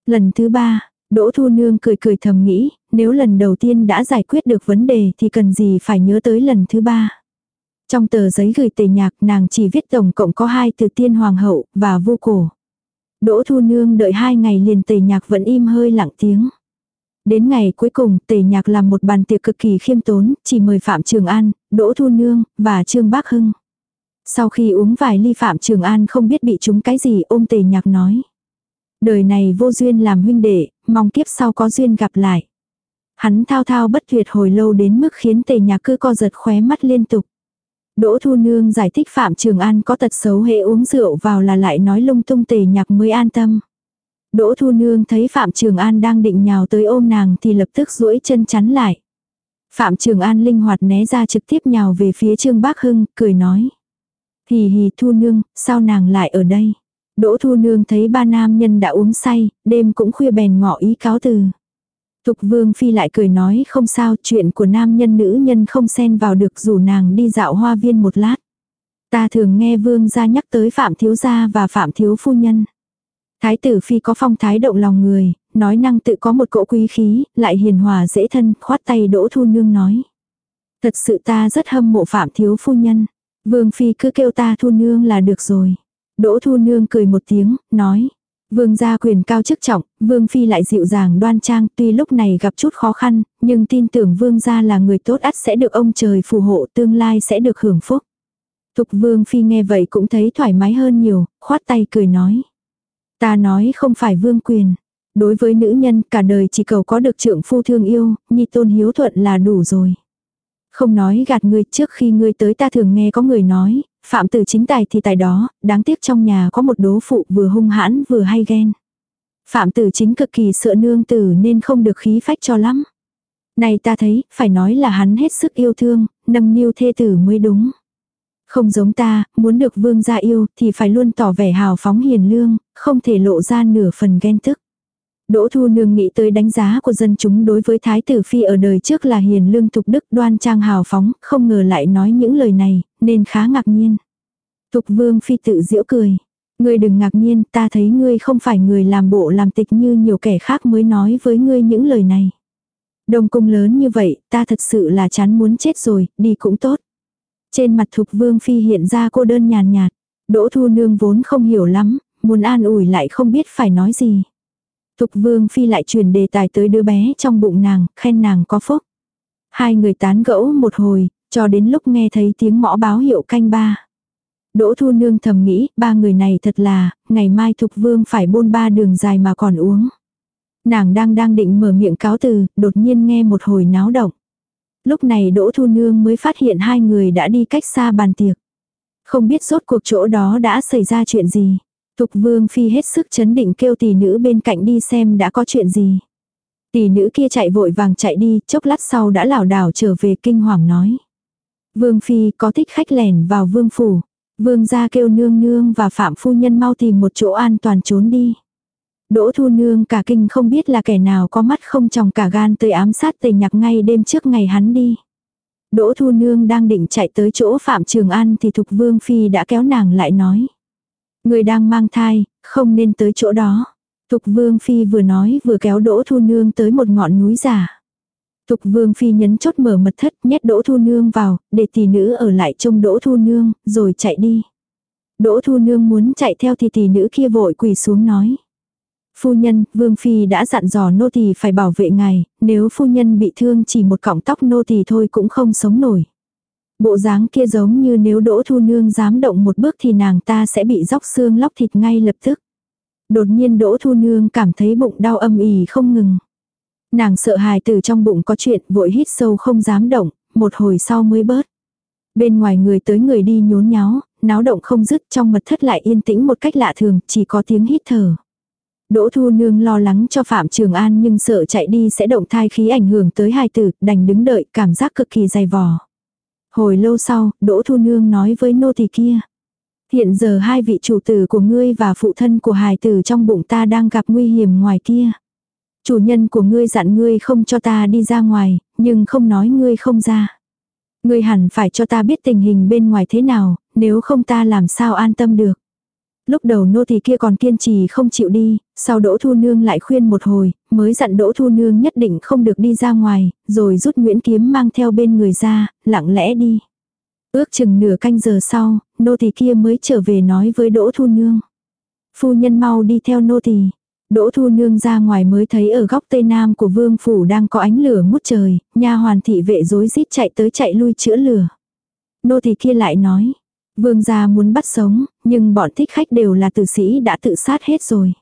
[SPEAKER 1] Lần thứ ba, Đỗ Thu Nương cười cười thầm nghĩ, nếu lần đầu tiên đã giải quyết được vấn đề thì cần gì phải nhớ tới lần thứ ba. Trong tờ giấy gửi tề nhạc nàng chỉ viết tổng cộng có hai từ tiên hoàng hậu và vô cổ. Đỗ Thu Nương đợi hai ngày liền tề nhạc vẫn im hơi lặng tiếng. Đến ngày cuối cùng, tề nhạc làm một bàn tiệc cực kỳ khiêm tốn, chỉ mời Phạm Trường An, Đỗ Thu Nương, và Trương Bác Hưng. Sau khi uống vài ly Phạm Trường An không biết bị chúng cái gì ôm tề nhạc nói. Đời này vô duyên làm huynh đệ, mong kiếp sau có duyên gặp lại. Hắn thao thao bất tuyệt hồi lâu đến mức khiến tề nhạc cứ co giật khóe mắt liên tục. Đỗ Thu Nương giải thích Phạm Trường An có tật xấu hệ uống rượu vào là lại nói lung tung tề nhạc mới an tâm. Đỗ Thu Nương thấy Phạm Trường An đang định nhào tới ôm nàng thì lập tức duỗi chân chắn lại. Phạm Trường An linh hoạt né ra trực tiếp nhào về phía Trương Bác Hưng, cười nói. Hì hì Thu Nương, sao nàng lại ở đây? Đỗ Thu Nương thấy ba nam nhân đã uống say, đêm cũng khuya bèn ngỏ ý cáo từ. Thục Vương Phi lại cười nói không sao, chuyện của nam nhân nữ nhân không xen vào được dù nàng đi dạo hoa viên một lát. Ta thường nghe Vương gia nhắc tới Phạm Thiếu Gia và Phạm Thiếu Phu Nhân. Thái tử phi có phong thái động lòng người, nói năng tự có một cỗ quý khí, lại hiền hòa dễ thân, khoát tay đỗ thu nương nói. Thật sự ta rất hâm mộ phạm thiếu phu nhân. Vương phi cứ kêu ta thu nương là được rồi. Đỗ thu nương cười một tiếng, nói. Vương gia quyền cao chức trọng, vương phi lại dịu dàng đoan trang, tuy lúc này gặp chút khó khăn, nhưng tin tưởng vương gia là người tốt ắt sẽ được ông trời phù hộ tương lai sẽ được hưởng phúc. Thục vương phi nghe vậy cũng thấy thoải mái hơn nhiều, khoát tay cười nói. Ta nói không phải vương quyền. Đối với nữ nhân cả đời chỉ cầu có được trượng phu thương yêu, nhi tôn hiếu thuận là đủ rồi. Không nói gạt ngươi trước khi ngươi tới ta thường nghe có người nói, phạm tử chính tài thì tài đó, đáng tiếc trong nhà có một đố phụ vừa hung hãn vừa hay ghen. Phạm tử chính cực kỳ sợ nương tử nên không được khí phách cho lắm. Này ta thấy, phải nói là hắn hết sức yêu thương, nâng niu thê tử mới đúng. Không giống ta, muốn được vương gia yêu thì phải luôn tỏ vẻ hào phóng hiền lương, không thể lộ ra nửa phần ghen tức. Đỗ Thu Nương nghĩ tới đánh giá của dân chúng đối với Thái tử Phi ở đời trước là hiền lương thục đức đoan trang hào phóng, không ngờ lại nói những lời này, nên khá ngạc nhiên. Thục Vương Phi tự giễu cười. Ngươi đừng ngạc nhiên, ta thấy ngươi không phải người làm bộ làm tịch như nhiều kẻ khác mới nói với ngươi những lời này. Đông cung lớn như vậy, ta thật sự là chán muốn chết rồi, đi cũng tốt. Trên mặt Thục Vương Phi hiện ra cô đơn nhàn nhạt. Đỗ Thu Nương vốn không hiểu lắm, muốn an ủi lại không biết phải nói gì. Thục Vương Phi lại truyền đề tài tới đứa bé trong bụng nàng, khen nàng có phúc. Hai người tán gẫu một hồi, cho đến lúc nghe thấy tiếng mõ báo hiệu canh ba. Đỗ Thu Nương thầm nghĩ, ba người này thật là, ngày mai Thục Vương phải bôn ba đường dài mà còn uống. Nàng đang đang định mở miệng cáo từ, đột nhiên nghe một hồi náo động. Lúc này Đỗ Thu Nương mới phát hiện hai người đã đi cách xa bàn tiệc. Không biết rốt cuộc chỗ đó đã xảy ra chuyện gì. Thục Vương Phi hết sức chấn định kêu tỷ nữ bên cạnh đi xem đã có chuyện gì. Tỷ nữ kia chạy vội vàng chạy đi, chốc lát sau đã lảo đảo trở về kinh hoàng nói. Vương Phi có thích khách lẻn vào vương phủ. Vương gia kêu nương nương và phạm phu nhân mau tìm một chỗ an toàn trốn đi. Đỗ Thu Nương cả kinh không biết là kẻ nào có mắt không tròng cả gan tới ám sát tề nhạc ngay đêm trước ngày hắn đi. Đỗ Thu Nương đang định chạy tới chỗ Phạm Trường An thì Thục Vương Phi đã kéo nàng lại nói. Người đang mang thai, không nên tới chỗ đó. Thục Vương Phi vừa nói vừa kéo Đỗ Thu Nương tới một ngọn núi giả. Thục Vương Phi nhấn chốt mở mật thất nhét Đỗ Thu Nương vào, để tỷ nữ ở lại trông Đỗ Thu Nương, rồi chạy đi. Đỗ Thu Nương muốn chạy theo thì tỷ nữ kia vội quỳ xuống nói. Phu nhân, Vương Phi đã dặn dò nô tỳ phải bảo vệ ngài, nếu phu nhân bị thương chỉ một cọng tóc nô tỳ thôi cũng không sống nổi. Bộ dáng kia giống như nếu Đỗ Thu Nương dám động một bước thì nàng ta sẽ bị róc xương lóc thịt ngay lập tức. Đột nhiên Đỗ Thu Nương cảm thấy bụng đau âm ỉ không ngừng. Nàng sợ hài từ trong bụng có chuyện vội hít sâu không dám động, một hồi sau mới bớt. Bên ngoài người tới người đi nhốn nháo, náo động không dứt trong mật thất lại yên tĩnh một cách lạ thường, chỉ có tiếng hít thở. Đỗ Thu Nương lo lắng cho Phạm Trường An nhưng sợ chạy đi sẽ động thai khí ảnh hưởng tới hài tử, đành đứng đợi, cảm giác cực kỳ dày vò. Hồi lâu sau, Đỗ Thu Nương nói với nô tỳ kia. Hiện giờ hai vị chủ tử của ngươi và phụ thân của hài tử trong bụng ta đang gặp nguy hiểm ngoài kia. Chủ nhân của ngươi dặn ngươi không cho ta đi ra ngoài, nhưng không nói ngươi không ra. Ngươi hẳn phải cho ta biết tình hình bên ngoài thế nào, nếu không ta làm sao an tâm được. Lúc đầu nô tỳ kia còn kiên trì không chịu đi, sau Đỗ Thu Nương lại khuyên một hồi, mới dặn Đỗ Thu Nương nhất định không được đi ra ngoài, rồi rút Nguyễn Kiếm mang theo bên người ra, lặng lẽ đi. Ước chừng nửa canh giờ sau, nô tỳ kia mới trở về nói với Đỗ Thu Nương. Phu nhân mau đi theo nô tỳ. Đỗ Thu Nương ra ngoài mới thấy ở góc tây nam của vương phủ đang có ánh lửa ngút trời, nha hoàn thị vệ rối rít chạy tới chạy lui chữa lửa. Nô tỳ kia lại nói, vương gia muốn bắt sống, nhưng bọn thích khách đều là tử sĩ đã tự sát hết rồi.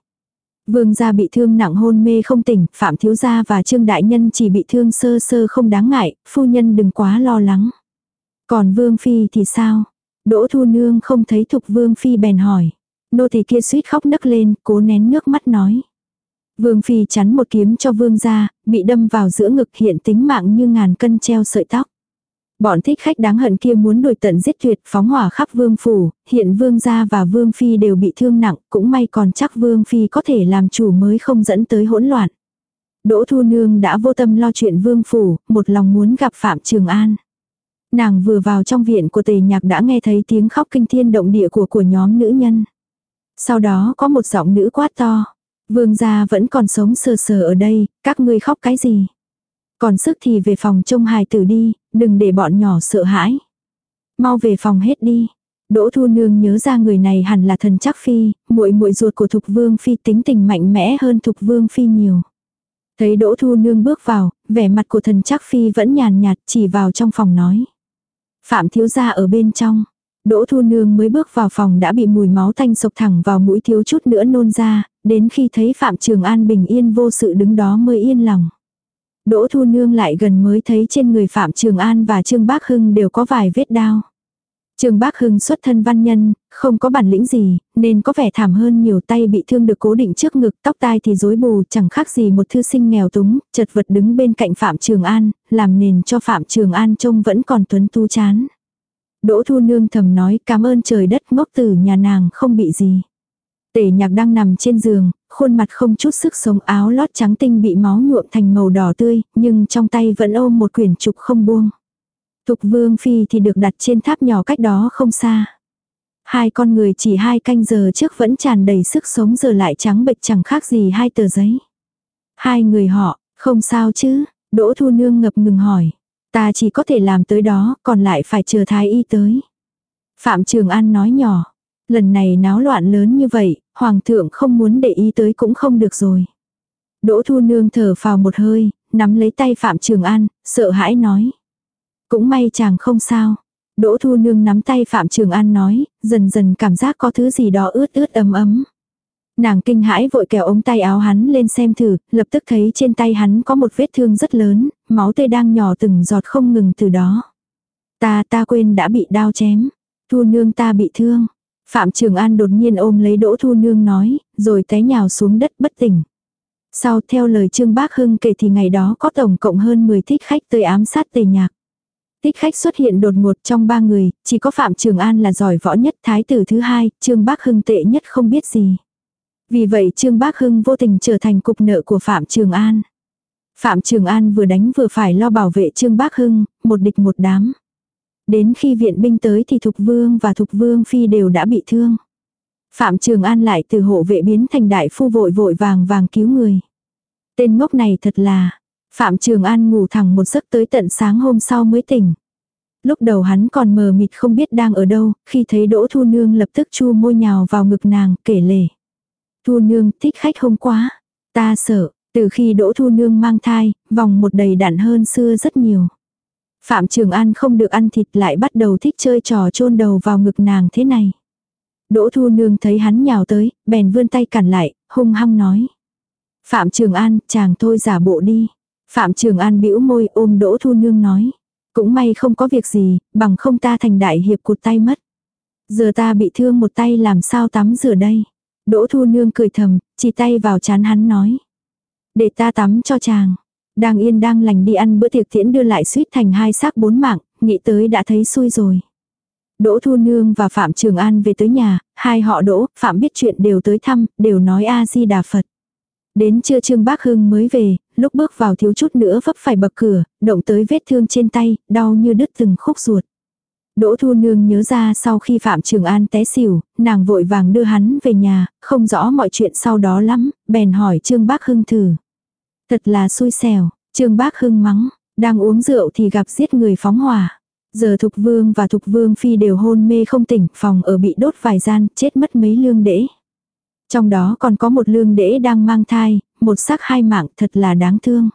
[SPEAKER 1] Vương gia bị thương nặng hôn mê không tỉnh, Phạm Thiếu Gia và Trương Đại Nhân chỉ bị thương sơ sơ không đáng ngại, phu nhân đừng quá lo lắng. Còn Vương Phi thì sao? Đỗ Thu Nương không thấy Thục Vương Phi bèn hỏi. Nô thì kia suýt khóc nấc lên, cố nén nước mắt nói. Vương Phi chắn một kiếm cho Vương gia, bị đâm vào giữa ngực hiện tính mạng như ngàn cân treo sợi tóc. Bọn thích khách đáng hận kia muốn đuổi tận giết tuyệt phóng hỏa khắp vương phủ, hiện vương gia và vương phi đều bị thương nặng, cũng may còn chắc vương phi có thể làm chủ mới không dẫn tới hỗn loạn. Đỗ Thu Nương đã vô tâm lo chuyện vương phủ, một lòng muốn gặp Phạm Trường An. Nàng vừa vào trong viện của tề nhạc đã nghe thấy tiếng khóc kinh thiên động địa của của nhóm nữ nhân. Sau đó có một giọng nữ quát to. Vương gia vẫn còn sống sờ sờ ở đây, các ngươi khóc cái gì? Còn sức thì về phòng trông hài tử đi, đừng để bọn nhỏ sợ hãi. Mau về phòng hết đi. Đỗ Thu Nương nhớ ra người này hẳn là thần chắc phi, muội muội ruột của Thục Vương phi tính tình mạnh mẽ hơn Thục Vương phi nhiều. Thấy Đỗ Thu Nương bước vào, vẻ mặt của thần chắc phi vẫn nhàn nhạt chỉ vào trong phòng nói. Phạm thiếu gia ở bên trong. Đỗ Thu Nương mới bước vào phòng đã bị mùi máu thanh sộc thẳng vào mũi thiếu chút nữa nôn ra, đến khi thấy Phạm Trường An bình yên vô sự đứng đó mới yên lòng. Đỗ Thu Nương lại gần mới thấy trên người Phạm Trường An và Trương Bác Hưng đều có vài vết đao. Trương Bác Hưng xuất thân văn nhân, không có bản lĩnh gì, nên có vẻ thảm hơn nhiều tay bị thương được cố định trước ngực, tóc tai thì rối bù, chẳng khác gì một thư sinh nghèo túng, chật vật đứng bên cạnh Phạm Trường An, làm nền cho Phạm Trường An trông vẫn còn tuấn tu chán. Đỗ Thu Nương thầm nói cảm ơn trời đất ngốc tử nhà nàng không bị gì. Tể nhạc đang nằm trên giường, khuôn mặt không chút sức sống áo lót trắng tinh bị máu nhuộm thành màu đỏ tươi, nhưng trong tay vẫn ôm một quyển trục không buông. Thục vương phi thì được đặt trên tháp nhỏ cách đó không xa. Hai con người chỉ hai canh giờ trước vẫn tràn đầy sức sống giờ lại trắng bệch chẳng khác gì hai tờ giấy. Hai người họ, không sao chứ, Đỗ Thu Nương ngập ngừng hỏi. Ta chỉ có thể làm tới đó, còn lại phải chờ thái y tới. Phạm Trường An nói nhỏ. Lần này náo loạn lớn như vậy, Hoàng thượng không muốn để ý tới cũng không được rồi. Đỗ Thu Nương thở vào một hơi, nắm lấy tay Phạm Trường An, sợ hãi nói. Cũng may chàng không sao. Đỗ Thu Nương nắm tay Phạm Trường An nói, dần dần cảm giác có thứ gì đó ướt ướt ấm ấm. Nàng kinh hãi vội kéo ống tay áo hắn lên xem thử, lập tức thấy trên tay hắn có một vết thương rất lớn, máu tươi đang nhỏ từng giọt không ngừng từ đó. Ta ta quên đã bị đao chém. Thu nương ta bị thương. Phạm Trường An đột nhiên ôm lấy Đỗ Thu Nương nói, rồi té nhào xuống đất bất tỉnh. Sau theo lời Trương Bác Hưng kể thì ngày đó có tổng cộng hơn 10 thích khách tới ám sát tề nhạc. Thích khách xuất hiện đột ngột trong ba người, chỉ có Phạm Trường An là giỏi võ nhất, thái tử thứ hai, Trương Bác Hưng tệ nhất không biết gì. Vì vậy Trương Bác Hưng vô tình trở thành cục nợ của Phạm Trường An. Phạm Trường An vừa đánh vừa phải lo bảo vệ Trương Bác Hưng, một địch một đám. Đến khi viện binh tới thì Thục Vương và Thục Vương Phi đều đã bị thương. Phạm Trường An lại từ hộ vệ biến thành đại phu vội vội vàng vàng cứu người. Tên ngốc này thật là, Phạm Trường An ngủ thẳng một giấc tới tận sáng hôm sau mới tỉnh. Lúc đầu hắn còn mờ mịt không biết đang ở đâu, khi thấy Đỗ Thu Nương lập tức chu môi nhào vào ngực nàng, kể lể. Thu Nương thích khách hôm quá. Ta sợ, từ khi Đỗ Thu Nương mang thai, vòng một đầy đặn hơn xưa rất nhiều. Phạm Trường An không được ăn thịt lại bắt đầu thích chơi trò chôn đầu vào ngực nàng thế này. Đỗ Thu Nương thấy hắn nhào tới, bèn vươn tay cản lại, hung hăng nói. Phạm Trường An, chàng thôi giả bộ đi. Phạm Trường An bĩu môi ôm Đỗ Thu Nương nói. Cũng may không có việc gì, bằng không ta thành đại hiệp cụt tay mất. Giờ ta bị thương một tay làm sao tắm rửa đây. Đỗ Thu Nương cười thầm, chỉ tay vào chán hắn nói. Để ta tắm cho chàng. Đang yên đang lành đi ăn bữa tiệc tiễn đưa lại suýt thành hai xác bốn mạng, nghĩ tới đã thấy xui rồi. Đỗ Thu Nương và Phạm Trường An về tới nhà, hai họ Đỗ, Phạm biết chuyện đều tới thăm, đều nói A-di-đà Phật. Đến trưa Trương Bác Hưng mới về, lúc bước vào thiếu chút nữa vấp phải bậc cửa, động tới vết thương trên tay, đau như đứt từng khúc ruột. Đỗ Thu Nương nhớ ra sau khi Phạm Trường An té xỉu, nàng vội vàng đưa hắn về nhà, không rõ mọi chuyện sau đó lắm, bèn hỏi Trương Bác Hưng thử. Thật là xui xẻo, Trương Bác Hưng mắng, đang uống rượu thì gặp giết người phóng hỏa. Giờ Thục Vương và Thục Vương Phi đều hôn mê không tỉnh, phòng ở bị đốt vài gian, chết mất mấy lương đễ. Trong đó còn có một lương đễ đang mang thai, một xác hai mạng thật là đáng thương.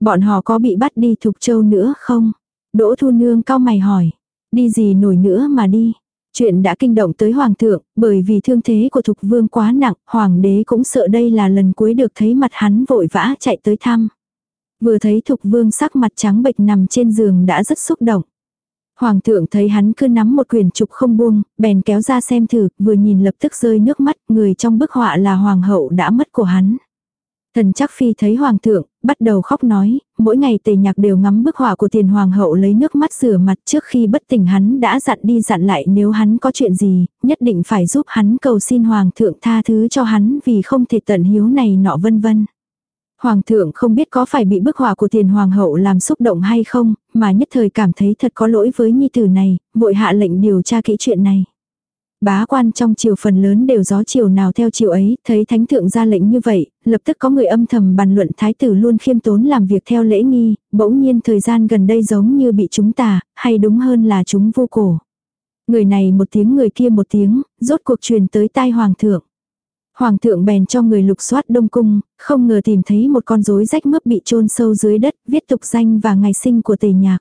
[SPEAKER 1] Bọn họ có bị bắt đi Thục Châu nữa không? Đỗ Thu Nương cao mày hỏi. Đi gì nổi nữa mà đi. Chuyện đã kinh động tới Hoàng thượng, bởi vì thương thế của Thục Vương quá nặng, Hoàng đế cũng sợ đây là lần cuối được thấy mặt hắn vội vã chạy tới thăm. Vừa thấy Thục Vương sắc mặt trắng bệch nằm trên giường đã rất xúc động. Hoàng thượng thấy hắn cứ nắm một quyển trục không buông, bèn kéo ra xem thử, vừa nhìn lập tức rơi nước mắt, người trong bức họa là hoàng hậu đã mất của hắn. Thần chắc phi thấy hoàng thượng, bắt đầu khóc nói, mỗi ngày tề nhạc đều ngắm bức họa của tiền hoàng hậu lấy nước mắt rửa mặt trước khi bất tỉnh hắn đã dặn đi dặn lại nếu hắn có chuyện gì, nhất định phải giúp hắn cầu xin hoàng thượng tha thứ cho hắn vì không thể tận hiếu này nọ vân vân. Hoàng thượng không biết có phải bị bức họa của tiền hoàng hậu làm xúc động hay không, mà nhất thời cảm thấy thật có lỗi với nhi tử này, vội hạ lệnh điều tra kỹ chuyện này. Bá quan trong triều phần lớn đều gió chiều nào theo chiều ấy, thấy thánh thượng ra lệnh như vậy, lập tức có người âm thầm bàn luận thái tử luôn khiêm tốn làm việc theo lễ nghi, bỗng nhiên thời gian gần đây giống như bị chúng tà, hay đúng hơn là chúng vô cổ. Người này một tiếng người kia một tiếng, rốt cuộc truyền tới tai hoàng thượng. Hoàng thượng bèn cho người lục soát đông cung, không ngờ tìm thấy một con rối rách mướp bị chôn sâu dưới đất, viết tục danh và ngày sinh của tề nhạc.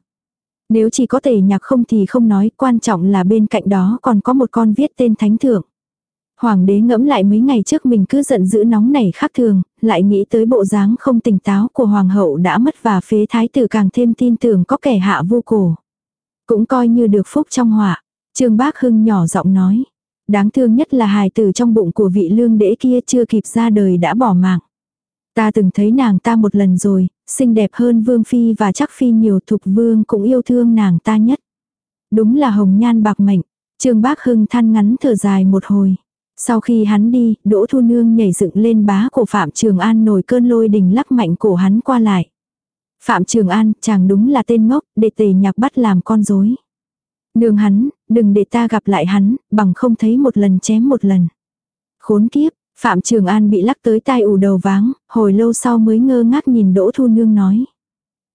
[SPEAKER 1] Nếu chỉ có tề nhạc không thì không nói, quan trọng là bên cạnh đó còn có một con viết tên thánh thượng. Hoàng đế ngẫm lại mấy ngày trước mình cứ giận dữ nóng nảy khác thường, lại nghĩ tới bộ dáng không tỉnh táo của hoàng hậu đã mất và phế thái tử càng thêm tin tưởng có kẻ hạ vô cổ. Cũng coi như được phúc trong họa. Trương Bác Hưng nhỏ giọng nói. Đáng thương nhất là hài tử trong bụng của vị lương đế kia chưa kịp ra đời đã bỏ mạng. Ta từng thấy nàng ta một lần rồi, xinh đẹp hơn Vương Phi và chắc Phi nhiều thục Vương cũng yêu thương nàng ta nhất. Đúng là hồng nhan bạc mệnh, Trương Bác Hưng than ngắn thở dài một hồi. Sau khi hắn đi, Đỗ Thu Nương nhảy dựng lên bá của Phạm Trường An nổi cơn lôi đình lắc mạnh cổ hắn qua lại. Phạm Trường An, chàng đúng là tên ngốc, để tề nhạc bắt làm con dối. Nương hắn, đừng để ta gặp lại hắn, bằng không thấy một lần chém một lần. Khốn kiếp, Phạm Trường An bị lắc tới tai ủ đầu váng, hồi lâu sau mới ngơ ngác nhìn Đỗ Thu Nương nói.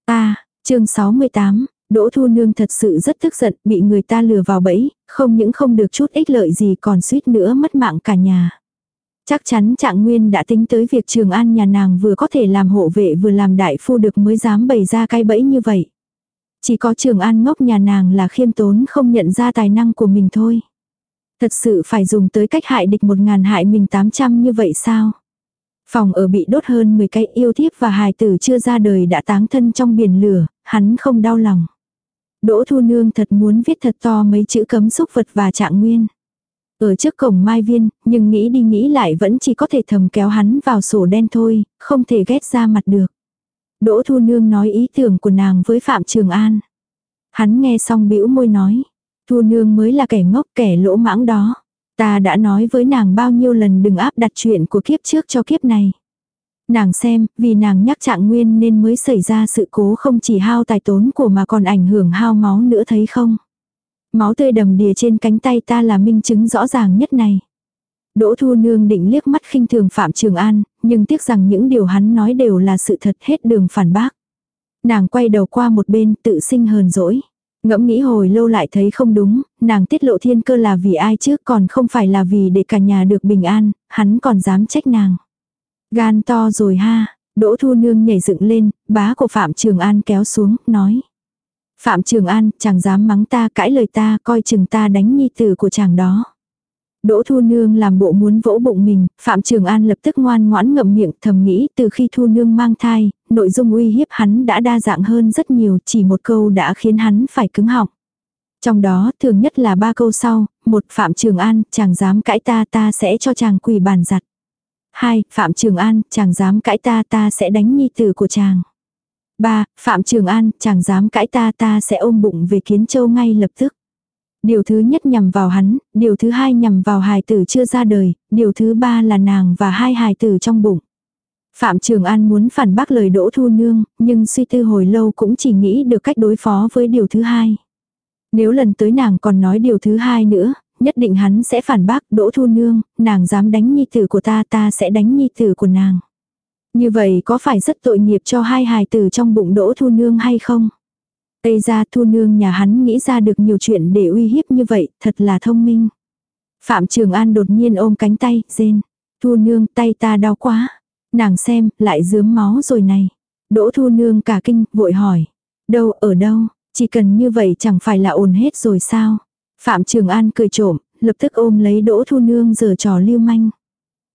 [SPEAKER 1] Ta, chương 68, Đỗ Thu Nương thật sự rất tức giận, bị người ta lừa vào bẫy, không những không được chút ích lợi gì còn suýt nữa mất mạng cả nhà. Chắc chắn Trạng Nguyên đã tính tới việc Trường An nhà nàng vừa có thể làm hộ vệ vừa làm đại phu được mới dám bày ra cái bẫy như vậy. Chỉ có Trường An ngốc nhà nàng là khiêm tốn không nhận ra tài năng của mình thôi. Thật sự phải dùng tới cách hại địch một ngàn hại mình tám trăm như vậy sao? Phòng ở bị đốt hơn 10 cái yêu thiếp và hài tử chưa ra đời đã táng thân trong biển lửa, hắn không đau lòng. Đỗ Thu Nương thật muốn viết thật to mấy chữ cấm xúc vật và trạng nguyên. Ở trước cổng Mai Viên, nhưng nghĩ đi nghĩ lại vẫn chỉ có thể thầm kéo hắn vào sổ đen thôi, không thể ghét ra mặt được. Đỗ Thu Nương nói ý tưởng của nàng với Phạm Trường An. Hắn nghe xong bĩu môi nói. Thu Nương mới là kẻ ngốc kẻ lỗ mãng đó. Ta đã nói với nàng bao nhiêu lần đừng áp đặt chuyện của kiếp trước cho kiếp này. Nàng xem, vì nàng nhắc trạng nguyên nên mới xảy ra sự cố không chỉ hao tài tốn của mà còn ảnh hưởng hao máu nữa thấy không. Máu tươi đầm đìa trên cánh tay ta là minh chứng rõ ràng nhất này. Đỗ Thu Nương định liếc mắt khinh thường Phạm Trường An, nhưng tiếc rằng những điều hắn nói đều là sự thật hết đường phản bác. Nàng quay đầu qua một bên tự sinh hờn dỗi. Ngẫm nghĩ hồi lâu lại thấy không đúng, nàng tiết lộ thiên cơ là vì ai chứ còn không phải là vì để cả nhà được bình an, hắn còn dám trách nàng. Gan to rồi ha, Đỗ Thu Nương nhảy dựng lên, bá của Phạm Trường An kéo xuống, nói. Phạm Trường An, chàng dám mắng ta cãi lời ta coi chừng ta đánh nhi tử của chàng đó. Đỗ Thu Nương làm bộ muốn vỗ bụng mình, Phạm Trường An lập tức ngoan ngoãn ngậm miệng thầm nghĩ từ khi Thu Nương mang thai, nội dung uy hiếp hắn đã đa dạng hơn rất nhiều, chỉ một câu đã khiến hắn phải cứng họng. Trong đó thường nhất là ba câu sau, một Phạm Trường An, chàng dám cãi ta ta sẽ cho chàng quỳ bàn giặt. Hai, Phạm Trường An, chàng dám cãi ta ta sẽ đánh nhi tử của chàng. ba Phạm Trường An, chàng dám cãi ta ta sẽ ôm bụng về Kiến Châu ngay lập tức. Điều thứ nhất nhằm vào hắn, điều thứ hai nhằm vào hài tử chưa ra đời, điều thứ ba là nàng và hai hài tử trong bụng. Phạm Trường An muốn phản bác lời Đỗ Thu Nương, nhưng suy tư hồi lâu cũng chỉ nghĩ được cách đối phó với điều thứ hai. Nếu lần tới nàng còn nói điều thứ hai nữa, nhất định hắn sẽ phản bác Đỗ Thu Nương, nàng dám đánh nhi tử của ta ta sẽ đánh nhi tử của nàng. Như vậy có phải rất tội nghiệp cho hai hài tử trong bụng Đỗ Thu Nương hay không? Tây ra Thu Nương nhà hắn nghĩ ra được nhiều chuyện để uy hiếp như vậy, thật là thông minh. Phạm Trường An đột nhiên ôm cánh tay, rên. Thu Nương tay ta đau quá. Nàng xem, lại dướm máu rồi này. Đỗ Thu Nương cả kinh, vội hỏi. Đâu, ở đâu, chỉ cần như vậy chẳng phải là ổn hết rồi sao? Phạm Trường An cười trộm, lập tức ôm lấy Đỗ Thu Nương giờ trò lưu manh.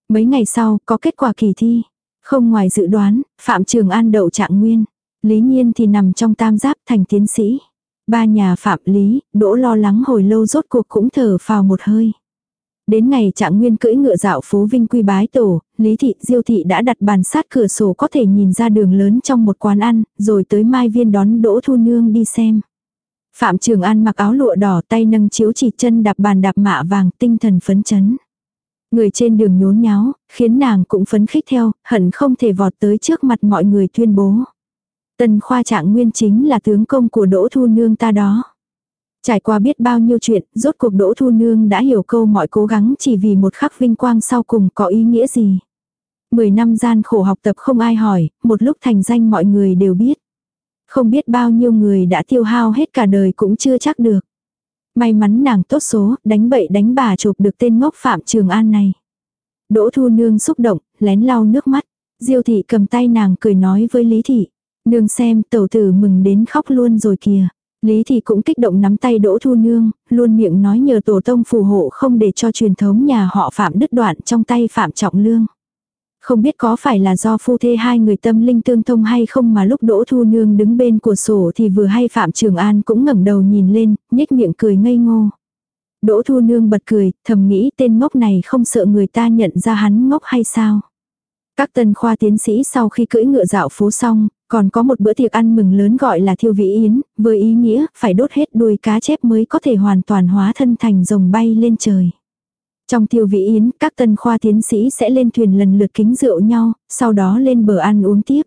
[SPEAKER 1] Mấy ngày sau, có kết quả kỳ thi. Không ngoài dự đoán, Phạm Trường An đậu trạng nguyên. Lý Nhiên thì nằm trong tam giáp thành tiến sĩ. Ba nhà Phạm Lý, Đỗ lo lắng hồi lâu rốt cuộc cũng thở phào một hơi. Đến ngày trạng nguyên cưỡi ngựa dạo phố Vinh Quy bái tổ, Lý Thị Diêu Thị đã đặt bàn sát cửa sổ có thể nhìn ra đường lớn trong một quán ăn, rồi tới Mai Viên đón Đỗ Thu Nương đi xem. Phạm Trường An mặc áo lụa đỏ tay nâng chiếu chỉ chân đạp bàn đạp mạ vàng tinh thần phấn chấn. Người trên đường nhốn nháo, khiến nàng cũng phấn khích theo, hận không thể vọt tới trước mặt mọi người tuyên bố. Tần khoa trạng nguyên chính là tướng công của Đỗ Thu Nương ta đó. Trải qua biết bao nhiêu chuyện, rốt cuộc Đỗ Thu Nương đã hiểu câu mọi cố gắng chỉ vì một khắc vinh quang sau cùng có ý nghĩa gì. Mười năm gian khổ học tập không ai hỏi, một lúc thành danh mọi người đều biết. Không biết bao nhiêu người đã tiêu hao hết cả đời cũng chưa chắc được. May mắn nàng tốt số, đánh bậy đánh bà chụp được tên ngốc Phạm Trường An này. Đỗ Thu Nương xúc động, lén lau nước mắt. Diêu thị cầm tay nàng cười nói với Lý thị. Nương xem tẩu tử mừng đến khóc luôn rồi kìa. Lý thì cũng kích động nắm tay Đỗ Thu Nương, luôn miệng nói nhờ tổ tông phù hộ không để cho truyền thống nhà họ Phạm đứt đoạn trong tay Phạm Trọng Lương. Không biết có phải là do phu thê hai người tâm linh tương thông hay không mà lúc Đỗ Thu Nương đứng bên của sổ thì vừa hay Phạm Trường An cũng ngẩng đầu nhìn lên, nhếch miệng cười ngây ngô. Đỗ Thu Nương bật cười, thầm nghĩ tên ngốc này không sợ người ta nhận ra hắn ngốc hay sao. Các tân khoa tiến sĩ sau khi cưỡi ngựa dạo phố xong, còn có một bữa tiệc ăn mừng lớn gọi là thiêu vĩ yến, với ý nghĩa phải đốt hết đuôi cá chép mới có thể hoàn toàn hóa thân thành rồng bay lên trời. Trong tiêu vĩ yến, các tân khoa tiến sĩ sẽ lên thuyền lần lượt kính rượu nhau, sau đó lên bờ ăn uống tiếp.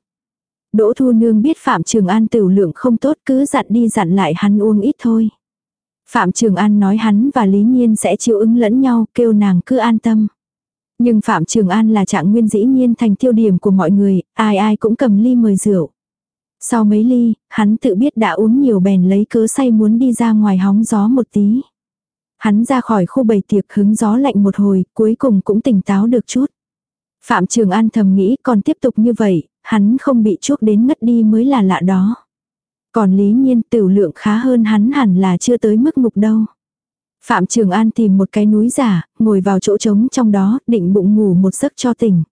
[SPEAKER 1] Đỗ Thu Nương biết Phạm Trường An tiểu lượng không tốt cứ dặn đi dặn lại hắn uống ít thôi. Phạm Trường An nói hắn và Lý Nhiên sẽ chịu ứng lẫn nhau, kêu nàng cứ an tâm. Nhưng Phạm Trường An là trạng nguyên dĩ nhiên thành tiêu điểm của mọi người, ai ai cũng cầm ly mời rượu. Sau mấy ly, hắn tự biết đã uống nhiều bèn lấy cớ say muốn đi ra ngoài hóng gió một tí. Hắn ra khỏi khu bầy tiệc hứng gió lạnh một hồi, cuối cùng cũng tỉnh táo được chút. Phạm Trường An thầm nghĩ còn tiếp tục như vậy, hắn không bị chuốc đến ngất đi mới là lạ đó. Còn lý nhiên tiểu lượng khá hơn hắn hẳn là chưa tới mức mục đâu. Phạm Trường An tìm một cái núi giả, ngồi vào chỗ trống trong đó, định bụng ngủ một giấc cho tỉnh.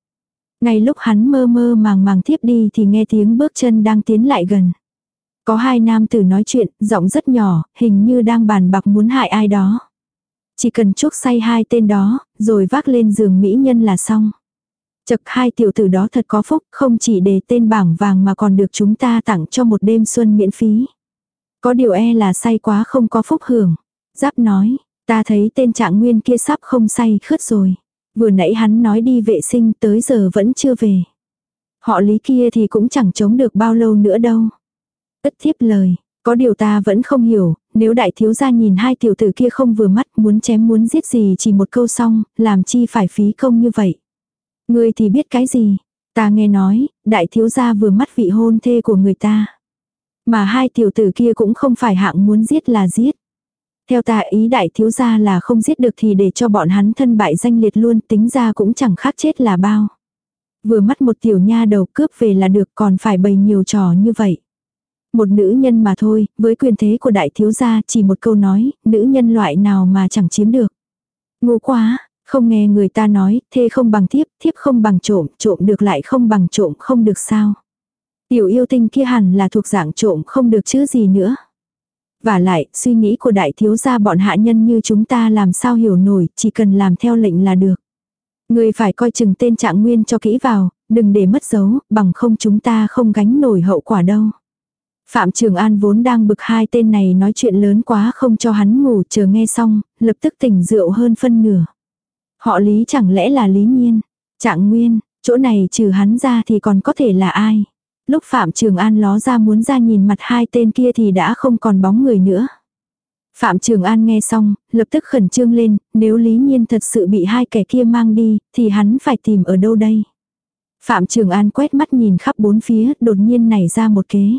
[SPEAKER 1] Ngay lúc hắn mơ mơ màng màng tiếp đi thì nghe tiếng bước chân đang tiến lại gần. Có hai nam tử nói chuyện, giọng rất nhỏ, hình như đang bàn bạc muốn hại ai đó. Chỉ cần chuốc say hai tên đó, rồi vác lên giường mỹ nhân là xong. Chật hai tiểu tử đó thật có phúc, không chỉ để tên bảng vàng mà còn được chúng ta tặng cho một đêm xuân miễn phí. Có điều e là say quá không có phúc hưởng. Giáp nói, ta thấy tên trạng nguyên kia sắp không say khướt rồi. Vừa nãy hắn nói đi vệ sinh tới giờ vẫn chưa về. Họ lý kia thì cũng chẳng chống được bao lâu nữa đâu. Tất thiếp lời, có điều ta vẫn không hiểu, nếu đại thiếu gia nhìn hai tiểu tử kia không vừa mắt muốn chém muốn giết gì chỉ một câu xong, làm chi phải phí công như vậy. Ngươi thì biết cái gì, ta nghe nói, đại thiếu gia vừa mắt vị hôn thê của người ta. Mà hai tiểu tử kia cũng không phải hạng muốn giết là giết. Theo ta ý đại thiếu gia là không giết được thì để cho bọn hắn thân bại danh liệt luôn tính ra cũng chẳng khác chết là bao. Vừa mắt một tiểu nha đầu cướp về là được còn phải bày nhiều trò như vậy. Một nữ nhân mà thôi, với quyền thế của đại thiếu gia chỉ một câu nói, nữ nhân loại nào mà chẳng chiếm được. Ngu quá, không nghe người ta nói, thê không bằng thiếp, thiếp không bằng trộm, trộm được lại không bằng trộm không được sao. Tiểu yêu tinh kia hẳn là thuộc dạng trộm không được chứ gì nữa. Và lại, suy nghĩ của đại thiếu gia bọn hạ nhân như chúng ta làm sao hiểu nổi, chỉ cần làm theo lệnh là được. Người phải coi chừng tên trạng nguyên cho kỹ vào, đừng để mất dấu, bằng không chúng ta không gánh nổi hậu quả đâu. Phạm Trường An vốn đang bực hai tên này nói chuyện lớn quá không cho hắn ngủ chờ nghe xong, lập tức tỉnh rượu hơn phân nửa. Họ lý chẳng lẽ là lý nhiên, trạng nguyên, chỗ này trừ hắn ra thì còn có thể là ai. Lúc Phạm Trường An ló ra muốn ra nhìn mặt hai tên kia thì đã không còn bóng người nữa. Phạm Trường An nghe xong, lập tức khẩn trương lên, nếu Lý Nhiên thật sự bị hai kẻ kia mang đi, thì hắn phải tìm ở đâu đây? Phạm Trường An quét mắt nhìn khắp bốn phía, đột nhiên nảy ra một kế.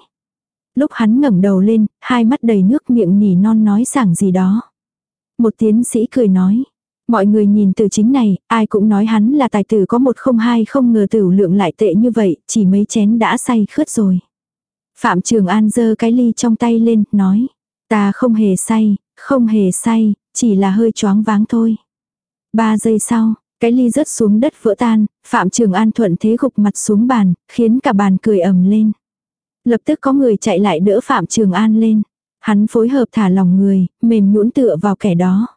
[SPEAKER 1] Lúc hắn ngẩng đầu lên, hai mắt đầy nước miệng nỉ non nói sảng gì đó. Một tiến sĩ cười nói. Mọi người nhìn từ chính này, ai cũng nói hắn là tài tử có một không hai không ngờ tử lượng lại tệ như vậy, chỉ mấy chén đã say khướt rồi. Phạm Trường An giơ cái ly trong tay lên, nói. Ta không hề say, không hề say, chỉ là hơi choáng váng thôi. Ba giây sau, cái ly rớt xuống đất vỡ tan, Phạm Trường An thuận thế gục mặt xuống bàn, khiến cả bàn cười ầm lên. Lập tức có người chạy lại đỡ Phạm Trường An lên. Hắn phối hợp thả lòng người, mềm nhũn tựa vào kẻ đó.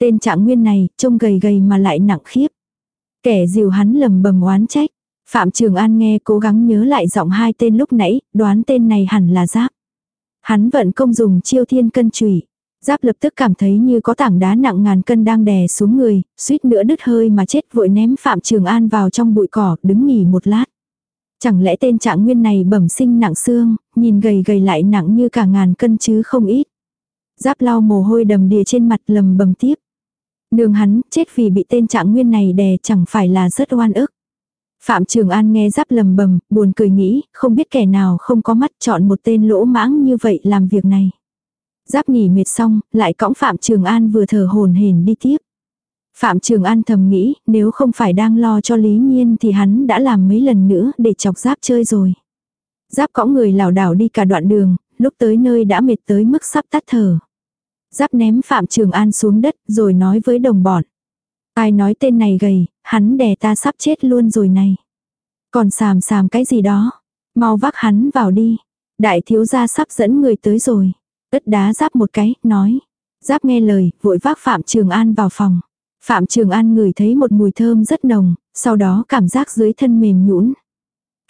[SPEAKER 1] Tên trạng nguyên này, trông gầy gầy mà lại nặng khiếp. Kẻ dìu hắn lầm bầm oán trách. Phạm Trường An nghe cố gắng nhớ lại giọng hai tên lúc nãy, đoán tên này hẳn là Giáp. Hắn vận công dùng chiêu thiên cân trùy. Giáp lập tức cảm thấy như có tảng đá nặng ngàn cân đang đè xuống người, suýt nữa đứt hơi mà chết vội ném Phạm Trường An vào trong bụi cỏ, đứng nghỉ một lát. Chẳng lẽ tên trạng nguyên này bẩm sinh nặng xương, nhìn gầy gầy lại nặng như cả ngàn cân chứ không ít. Giáp lau mồ hôi đầm đìa trên mặt lầm bầm tiếp. Nương hắn, chết vì bị tên trạng nguyên này đè chẳng phải là rất oan ức. Phạm Trường An nghe giáp lầm bầm, buồn cười nghĩ, không biết kẻ nào không có mắt chọn một tên lỗ mãng như vậy làm việc này. Giáp nghỉ mệt xong, lại cõng Phạm Trường An vừa thở hồn hển đi tiếp. Phạm Trường An thầm nghĩ, nếu không phải đang lo cho Lý Nhiên thì hắn đã làm mấy lần nữa để chọc Giáp chơi rồi. Giáp cõng người lảo đảo đi cả đoạn đường, lúc tới nơi đã mệt tới mức sắp tắt thở. Giáp ném Phạm Trường An xuống đất rồi nói với đồng bọn. Ai nói tên này gầy, hắn đè ta sắp chết luôn rồi này. Còn xàm xàm cái gì đó. Mau vác hắn vào đi. Đại thiếu gia sắp dẫn người tới rồi. Ất đá giáp một cái, nói. Giáp nghe lời, vội vác Phạm Trường An vào phòng. Phạm Trường An ngửi thấy một mùi thơm rất nồng, sau đó cảm giác dưới thân mềm nhũn.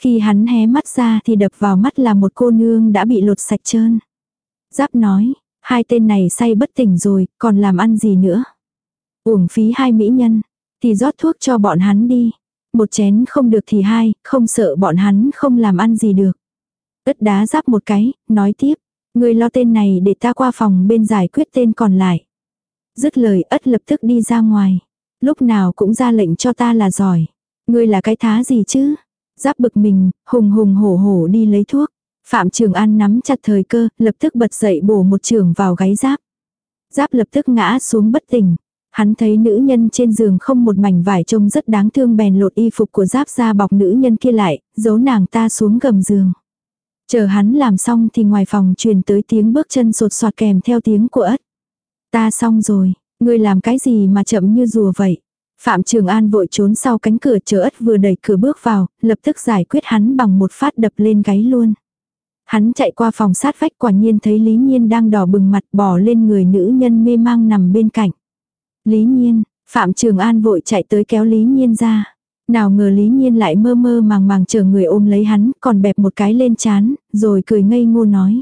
[SPEAKER 1] Khi hắn hé mắt ra thì đập vào mắt là một cô nương đã bị lột sạch trơn. Giáp nói, hai tên này say bất tỉnh rồi, còn làm ăn gì nữa. Uổng phí hai mỹ nhân, thì rót thuốc cho bọn hắn đi. Một chén không được thì hai, không sợ bọn hắn không làm ăn gì được. Ất đá giáp một cái, nói tiếp, người lo tên này để ta qua phòng bên giải quyết tên còn lại. Dứt lời ất lập tức đi ra ngoài. Lúc nào cũng ra lệnh cho ta là giỏi. Ngươi là cái thá gì chứ? Giáp bực mình, hùng hùng hổ hổ đi lấy thuốc. Phạm Trường An nắm chặt thời cơ, lập tức bật dậy bổ một trường vào gáy giáp. Giáp lập tức ngã xuống bất tỉnh. Hắn thấy nữ nhân trên giường không một mảnh vải trông rất đáng thương bèn lột y phục của giáp ra bọc nữ nhân kia lại, giấu nàng ta xuống gầm giường. Chờ hắn làm xong thì ngoài phòng truyền tới tiếng bước chân sột soạt kèm theo tiếng của ất. Ta xong rồi, ngươi làm cái gì mà chậm như rùa vậy? Phạm Trường An vội trốn sau cánh cửa chờ ất vừa đẩy cửa bước vào, lập tức giải quyết hắn bằng một phát đập lên gáy luôn. Hắn chạy qua phòng sát vách quả nhiên thấy Lý Nhiên đang đỏ bừng mặt bỏ lên người nữ nhân mê mang nằm bên cạnh. Lý Nhiên, Phạm Trường An vội chạy tới kéo Lý Nhiên ra. Nào ngờ Lý Nhiên lại mơ mơ màng màng chờ người ôm lấy hắn, còn bẹp một cái lên chán, rồi cười ngây ngô nói.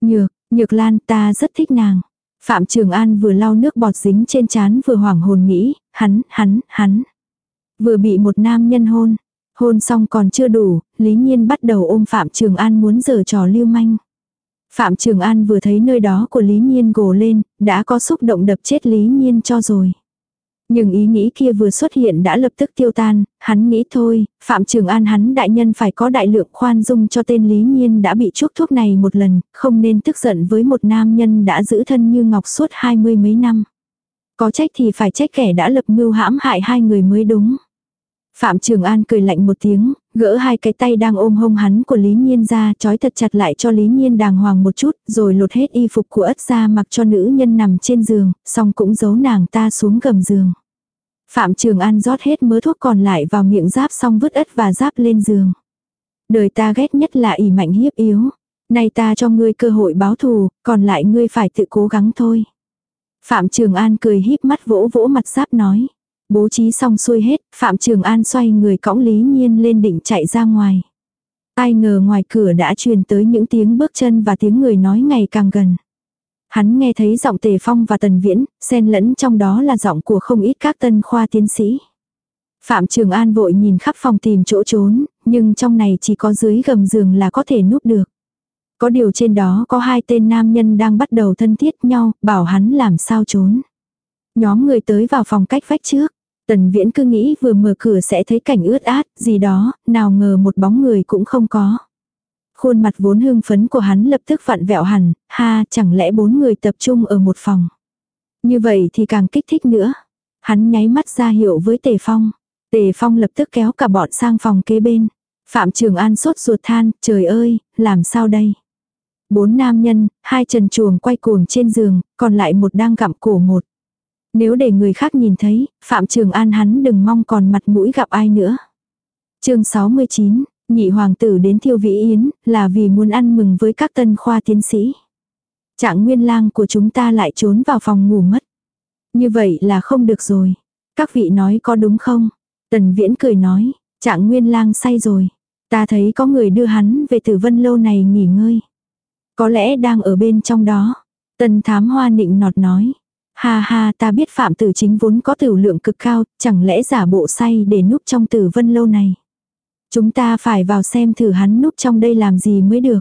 [SPEAKER 1] Nhược, Nhược Lan ta rất thích nàng. Phạm Trường An vừa lau nước bọt dính trên chán vừa hoảng hồn nghĩ, hắn, hắn, hắn. Vừa bị một nam nhân hôn. Hôn xong còn chưa đủ, Lý Nhiên bắt đầu ôm Phạm Trường An muốn giở trò lưu manh. Phạm Trường An vừa thấy nơi đó của Lý Nhiên gồ lên, đã có xúc động đập chết Lý Nhiên cho rồi. Nhưng ý nghĩ kia vừa xuất hiện đã lập tức tiêu tan, hắn nghĩ thôi, Phạm Trường An hắn đại nhân phải có đại lượng khoan dung cho tên Lý Nhiên đã bị chuốc thuốc này một lần, không nên tức giận với một nam nhân đã giữ thân như ngọc suốt hai mươi mấy năm. Có trách thì phải trách kẻ đã lập mưu hãm hại hai người mới đúng. Phạm Trường An cười lạnh một tiếng, gỡ hai cái tay đang ôm hông hắn của Lý Nhiên ra, trói thật chặt lại cho Lý Nhiên đàng hoàng một chút, rồi lột hết y phục của ất ra mặc cho nữ nhân nằm trên giường, xong cũng giấu nàng ta xuống gầm giường. Phạm Trường An rót hết mớ thuốc còn lại vào miệng giáp xong vứt ất và giáp lên giường. Đời ta ghét nhất là ỉ mạnh hiếp yếu. Này ta cho ngươi cơ hội báo thù, còn lại ngươi phải tự cố gắng thôi. Phạm Trường An cười híp mắt vỗ vỗ mặt giáp nói. Bố trí xong xuôi hết, Phạm Trường An xoay người cõng Lý Nhiên lên định chạy ra ngoài. Ai ngờ ngoài cửa đã truyền tới những tiếng bước chân và tiếng người nói ngày càng gần. Hắn nghe thấy giọng Tề Phong và Tần Viễn, xen lẫn trong đó là giọng của không ít các tân khoa tiến sĩ. Phạm Trường An vội nhìn khắp phòng tìm chỗ trốn, nhưng trong này chỉ có dưới gầm giường là có thể núp được. Có điều trên đó có hai tên nam nhân đang bắt đầu thân thiết nhau, bảo hắn làm sao trốn. Nhóm người tới vào phòng cách vách trước. Tần Viễn cứ nghĩ vừa mở cửa sẽ thấy cảnh ướt át, gì đó, nào ngờ một bóng người cũng không có. Khuôn mặt vốn hưng phấn của hắn lập tức vặn vẹo hẳn, ha, chẳng lẽ bốn người tập trung ở một phòng. Như vậy thì càng kích thích nữa. Hắn nháy mắt ra hiệu với Tề Phong. Tề Phong lập tức kéo cả bọn sang phòng kế bên. Phạm Trường An sốt ruột than, trời ơi, làm sao đây? Bốn nam nhân, hai trần chuồng quay cuồng trên giường, còn lại một đang gặm cổ một. Nếu để người khác nhìn thấy, Phạm Trường An hắn đừng mong còn mặt mũi gặp ai nữa. chương 69, nhị hoàng tử đến thiêu vĩ yến, là vì muốn ăn mừng với các tân khoa tiến sĩ. Trạng nguyên lang của chúng ta lại trốn vào phòng ngủ mất. Như vậy là không được rồi. Các vị nói có đúng không? Tần viễn cười nói, trạng nguyên lang say rồi. Ta thấy có người đưa hắn về tử vân lâu này nghỉ ngơi. Có lẽ đang ở bên trong đó. Tần thám hoa nịnh nọt nói. Ha ha ta biết phạm tử chính vốn có tử lượng cực cao, chẳng lẽ giả bộ say để núp trong tử vân lâu này. Chúng ta phải vào xem thử hắn núp trong đây làm gì mới được.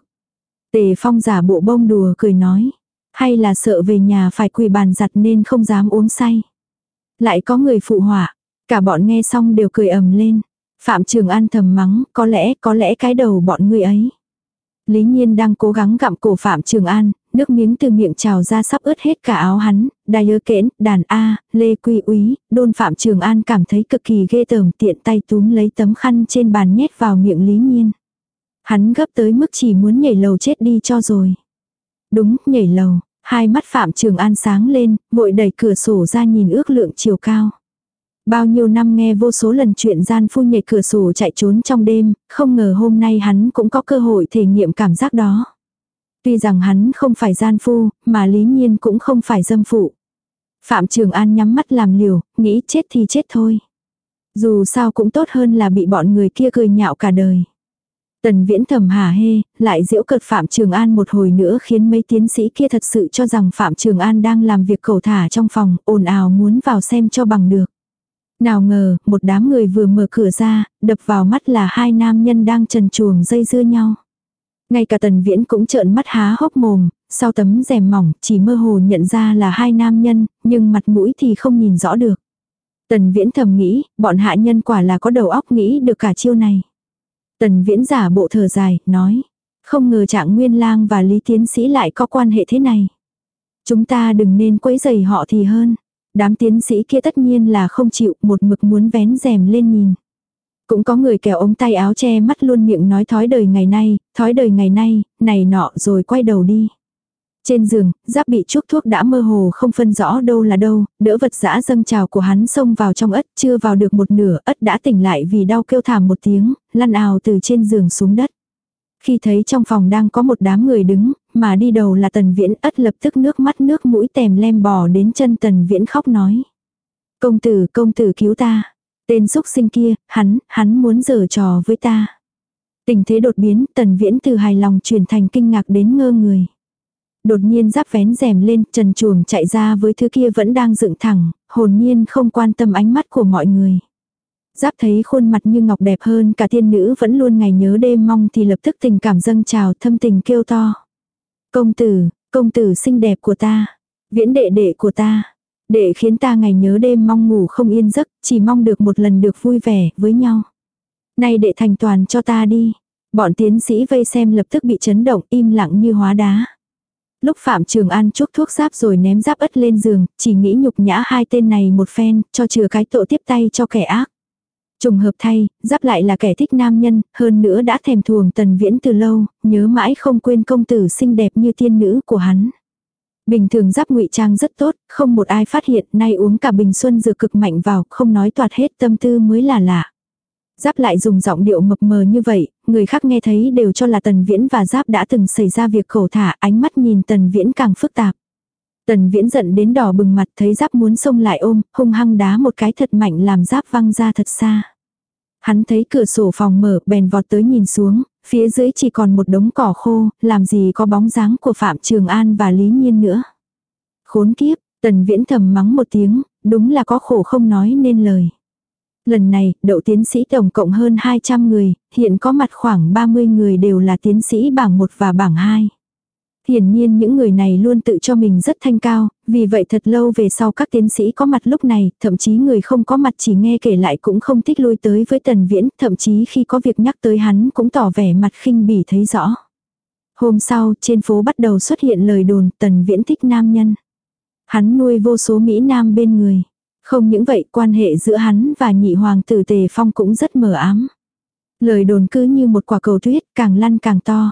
[SPEAKER 1] Tề phong giả bộ bông đùa cười nói. Hay là sợ về nhà phải quỳ bàn giặt nên không dám uống say. Lại có người phụ họa. Cả bọn nghe xong đều cười ầm lên. Phạm Trường An thầm mắng, có lẽ, có lẽ cái đầu bọn người ấy. Lý Nhiên đang cố gắng gặm cổ Phạm Trường An, nước miếng từ miệng trào ra sắp ướt hết cả áo hắn, đài ơ kẽn, đàn A, lê quy úy, đôn Phạm Trường An cảm thấy cực kỳ ghê tởm tiện tay túm lấy tấm khăn trên bàn nhét vào miệng Lý Nhiên. Hắn gấp tới mức chỉ muốn nhảy lầu chết đi cho rồi. Đúng, nhảy lầu, hai mắt Phạm Trường An sáng lên, vội đẩy cửa sổ ra nhìn ước lượng chiều cao. Bao nhiêu năm nghe vô số lần chuyện gian phu nhảy cửa sổ chạy trốn trong đêm, không ngờ hôm nay hắn cũng có cơ hội thể nghiệm cảm giác đó. Tuy rằng hắn không phải gian phu, mà lý nhiên cũng không phải dâm phụ. Phạm Trường An nhắm mắt làm liều, nghĩ chết thì chết thôi. Dù sao cũng tốt hơn là bị bọn người kia cười nhạo cả đời. Tần viễn thầm hả hê, lại diễu cợt Phạm Trường An một hồi nữa khiến mấy tiến sĩ kia thật sự cho rằng Phạm Trường An đang làm việc cầu thả trong phòng, ồn ào muốn vào xem cho bằng được. Nào ngờ, một đám người vừa mở cửa ra, đập vào mắt là hai nam nhân đang trần chuồng dây dưa nhau. Ngay cả tần viễn cũng trợn mắt há hốc mồm, sau tấm rèm mỏng chỉ mơ hồ nhận ra là hai nam nhân, nhưng mặt mũi thì không nhìn rõ được. Tần viễn thầm nghĩ, bọn hạ nhân quả là có đầu óc nghĩ được cả chiêu này. Tần viễn giả bộ thở dài, nói. Không ngờ trạng nguyên lang và lý tiến sĩ lại có quan hệ thế này. Chúng ta đừng nên quấy rầy họ thì hơn. Đám tiến sĩ kia tất nhiên là không chịu, một mực muốn vén rèm lên nhìn. Cũng có người kéo ống tay áo che mắt luôn miệng nói thói đời ngày nay, thói đời ngày nay, này nọ rồi quay đầu đi. Trên giường, giáp bị chuốc thuốc đã mơ hồ không phân rõ đâu là đâu, đỡ vật dã dâng trào của hắn xông vào trong ất, chưa vào được một nửa, ất đã tỉnh lại vì đau kêu thảm một tiếng, lăn ào từ trên giường xuống đất. Khi thấy trong phòng đang có một đám người đứng, mà đi đầu là tần viễn ất lập tức nước mắt nước mũi tèm lem bò đến chân tần viễn khóc nói. Công tử, công tử cứu ta. Tên xúc sinh kia, hắn, hắn muốn giở trò với ta. Tình thế đột biến, tần viễn từ hài lòng chuyển thành kinh ngạc đến ngơ người. Đột nhiên giáp vén rèm lên, trần chuồng chạy ra với thứ kia vẫn đang dựng thẳng, hồn nhiên không quan tâm ánh mắt của mọi người. Giáp thấy khuôn mặt như ngọc đẹp hơn cả tiên nữ vẫn luôn ngày nhớ đêm mong thì lập tức tình cảm dâng trào thâm tình kêu to. Công tử, công tử xinh đẹp của ta, viễn đệ đệ của ta, để khiến ta ngày nhớ đêm mong ngủ không yên giấc, chỉ mong được một lần được vui vẻ với nhau. nay đệ thành toàn cho ta đi. Bọn tiến sĩ vây xem lập tức bị chấn động im lặng như hóa đá. Lúc Phạm Trường An chúc thuốc giáp rồi ném giáp ất lên giường, chỉ nghĩ nhục nhã hai tên này một phen, cho chừa cái tội tiếp tay cho kẻ ác. Trùng hợp thay, giáp lại là kẻ thích nam nhân, hơn nữa đã thèm thuồng tần viễn từ lâu, nhớ mãi không quên công tử xinh đẹp như tiên nữ của hắn. Bình thường giáp ngụy trang rất tốt, không một ai phát hiện, nay uống cả bình xuân dược cực mạnh vào, không nói toạt hết tâm tư mới là lạ. Giáp lại dùng giọng điệu mập mờ như vậy, người khác nghe thấy đều cho là Tần Viễn và Giáp đã từng xảy ra việc khẩu thả, ánh mắt nhìn Tần Viễn càng phức tạp. Tần Viễn giận đến đỏ bừng mặt thấy Giáp muốn xông lại ôm, hung hăng đá một cái thật mạnh làm Giáp văng ra thật xa. Hắn thấy cửa sổ phòng mở, bèn vọt tới nhìn xuống, phía dưới chỉ còn một đống cỏ khô, làm gì có bóng dáng của Phạm Trường An và Lý Nhiên nữa. Khốn kiếp, Tần Viễn thầm mắng một tiếng, đúng là có khổ không nói nên lời. Lần này, đậu tiến sĩ tổng cộng hơn 200 người, hiện có mặt khoảng 30 người đều là tiến sĩ bảng 1 và bảng 2. Hiển nhiên những người này luôn tự cho mình rất thanh cao, vì vậy thật lâu về sau các tiến sĩ có mặt lúc này, thậm chí người không có mặt chỉ nghe kể lại cũng không thích lui tới với Tần Viễn, thậm chí khi có việc nhắc tới hắn cũng tỏ vẻ mặt khinh bỉ thấy rõ. Hôm sau, trên phố bắt đầu xuất hiện lời đồn Tần Viễn thích nam nhân. Hắn nuôi vô số Mỹ Nam bên người. Không những vậy quan hệ giữa hắn và nhị hoàng tử Tề Phong cũng rất mờ ám. Lời đồn cứ như một quả cầu tuyết càng lăn càng to.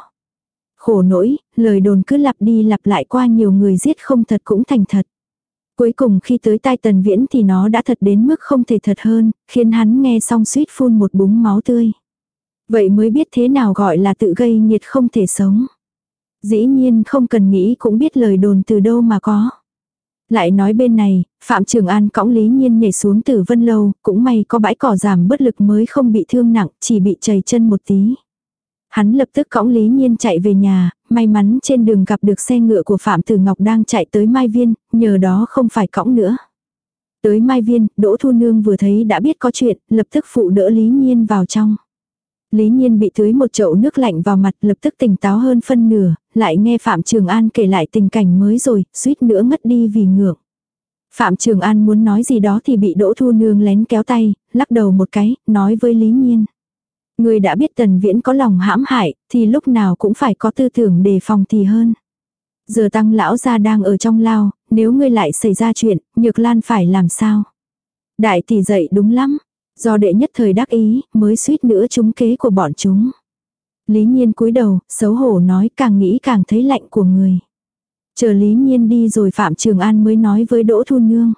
[SPEAKER 1] Khổ nỗi, lời đồn cứ lặp đi lặp lại qua nhiều người giết không thật cũng thành thật. Cuối cùng khi tới tai tần viễn thì nó đã thật đến mức không thể thật hơn, khiến hắn nghe xong suýt phun một búng máu tươi. Vậy mới biết thế nào gọi là tự gây nhiệt không thể sống. Dĩ nhiên không cần nghĩ cũng biết lời đồn từ đâu mà có. Lại nói bên này, Phạm Trường An cõng Lý Nhiên nhảy xuống từ vân lâu, cũng may có bãi cỏ giảm bất lực mới không bị thương nặng, chỉ bị chảy chân một tí. Hắn lập tức cõng Lý Nhiên chạy về nhà, may mắn trên đường gặp được xe ngựa của Phạm Tử Ngọc đang chạy tới Mai Viên, nhờ đó không phải cõng nữa. Tới Mai Viên, Đỗ Thu Nương vừa thấy đã biết có chuyện, lập tức phụ đỡ Lý Nhiên vào trong. Lý Nhiên bị tưới một chậu nước lạnh vào mặt lập tức tỉnh táo hơn phân nửa, lại nghe Phạm Trường An kể lại tình cảnh mới rồi, suýt nữa ngất đi vì ngượng. Phạm Trường An muốn nói gì đó thì bị Đỗ Thu Nương lén kéo tay, lắc đầu một cái, nói với Lý Nhiên. Người đã biết Tần Viễn có lòng hãm hại, thì lúc nào cũng phải có tư tưởng đề phòng thì hơn. Giờ tăng lão gia đang ở trong lao, nếu ngươi lại xảy ra chuyện, Nhược Lan phải làm sao? Đại tỷ dậy đúng lắm, do đệ nhất thời đắc ý, mới suýt nữa trúng kế của bọn chúng. Lý Nhiên cúi đầu, xấu hổ nói càng nghĩ càng thấy lạnh của người. Chờ Lý Nhiên đi rồi Phạm Trường An mới nói với Đỗ Thu Nương.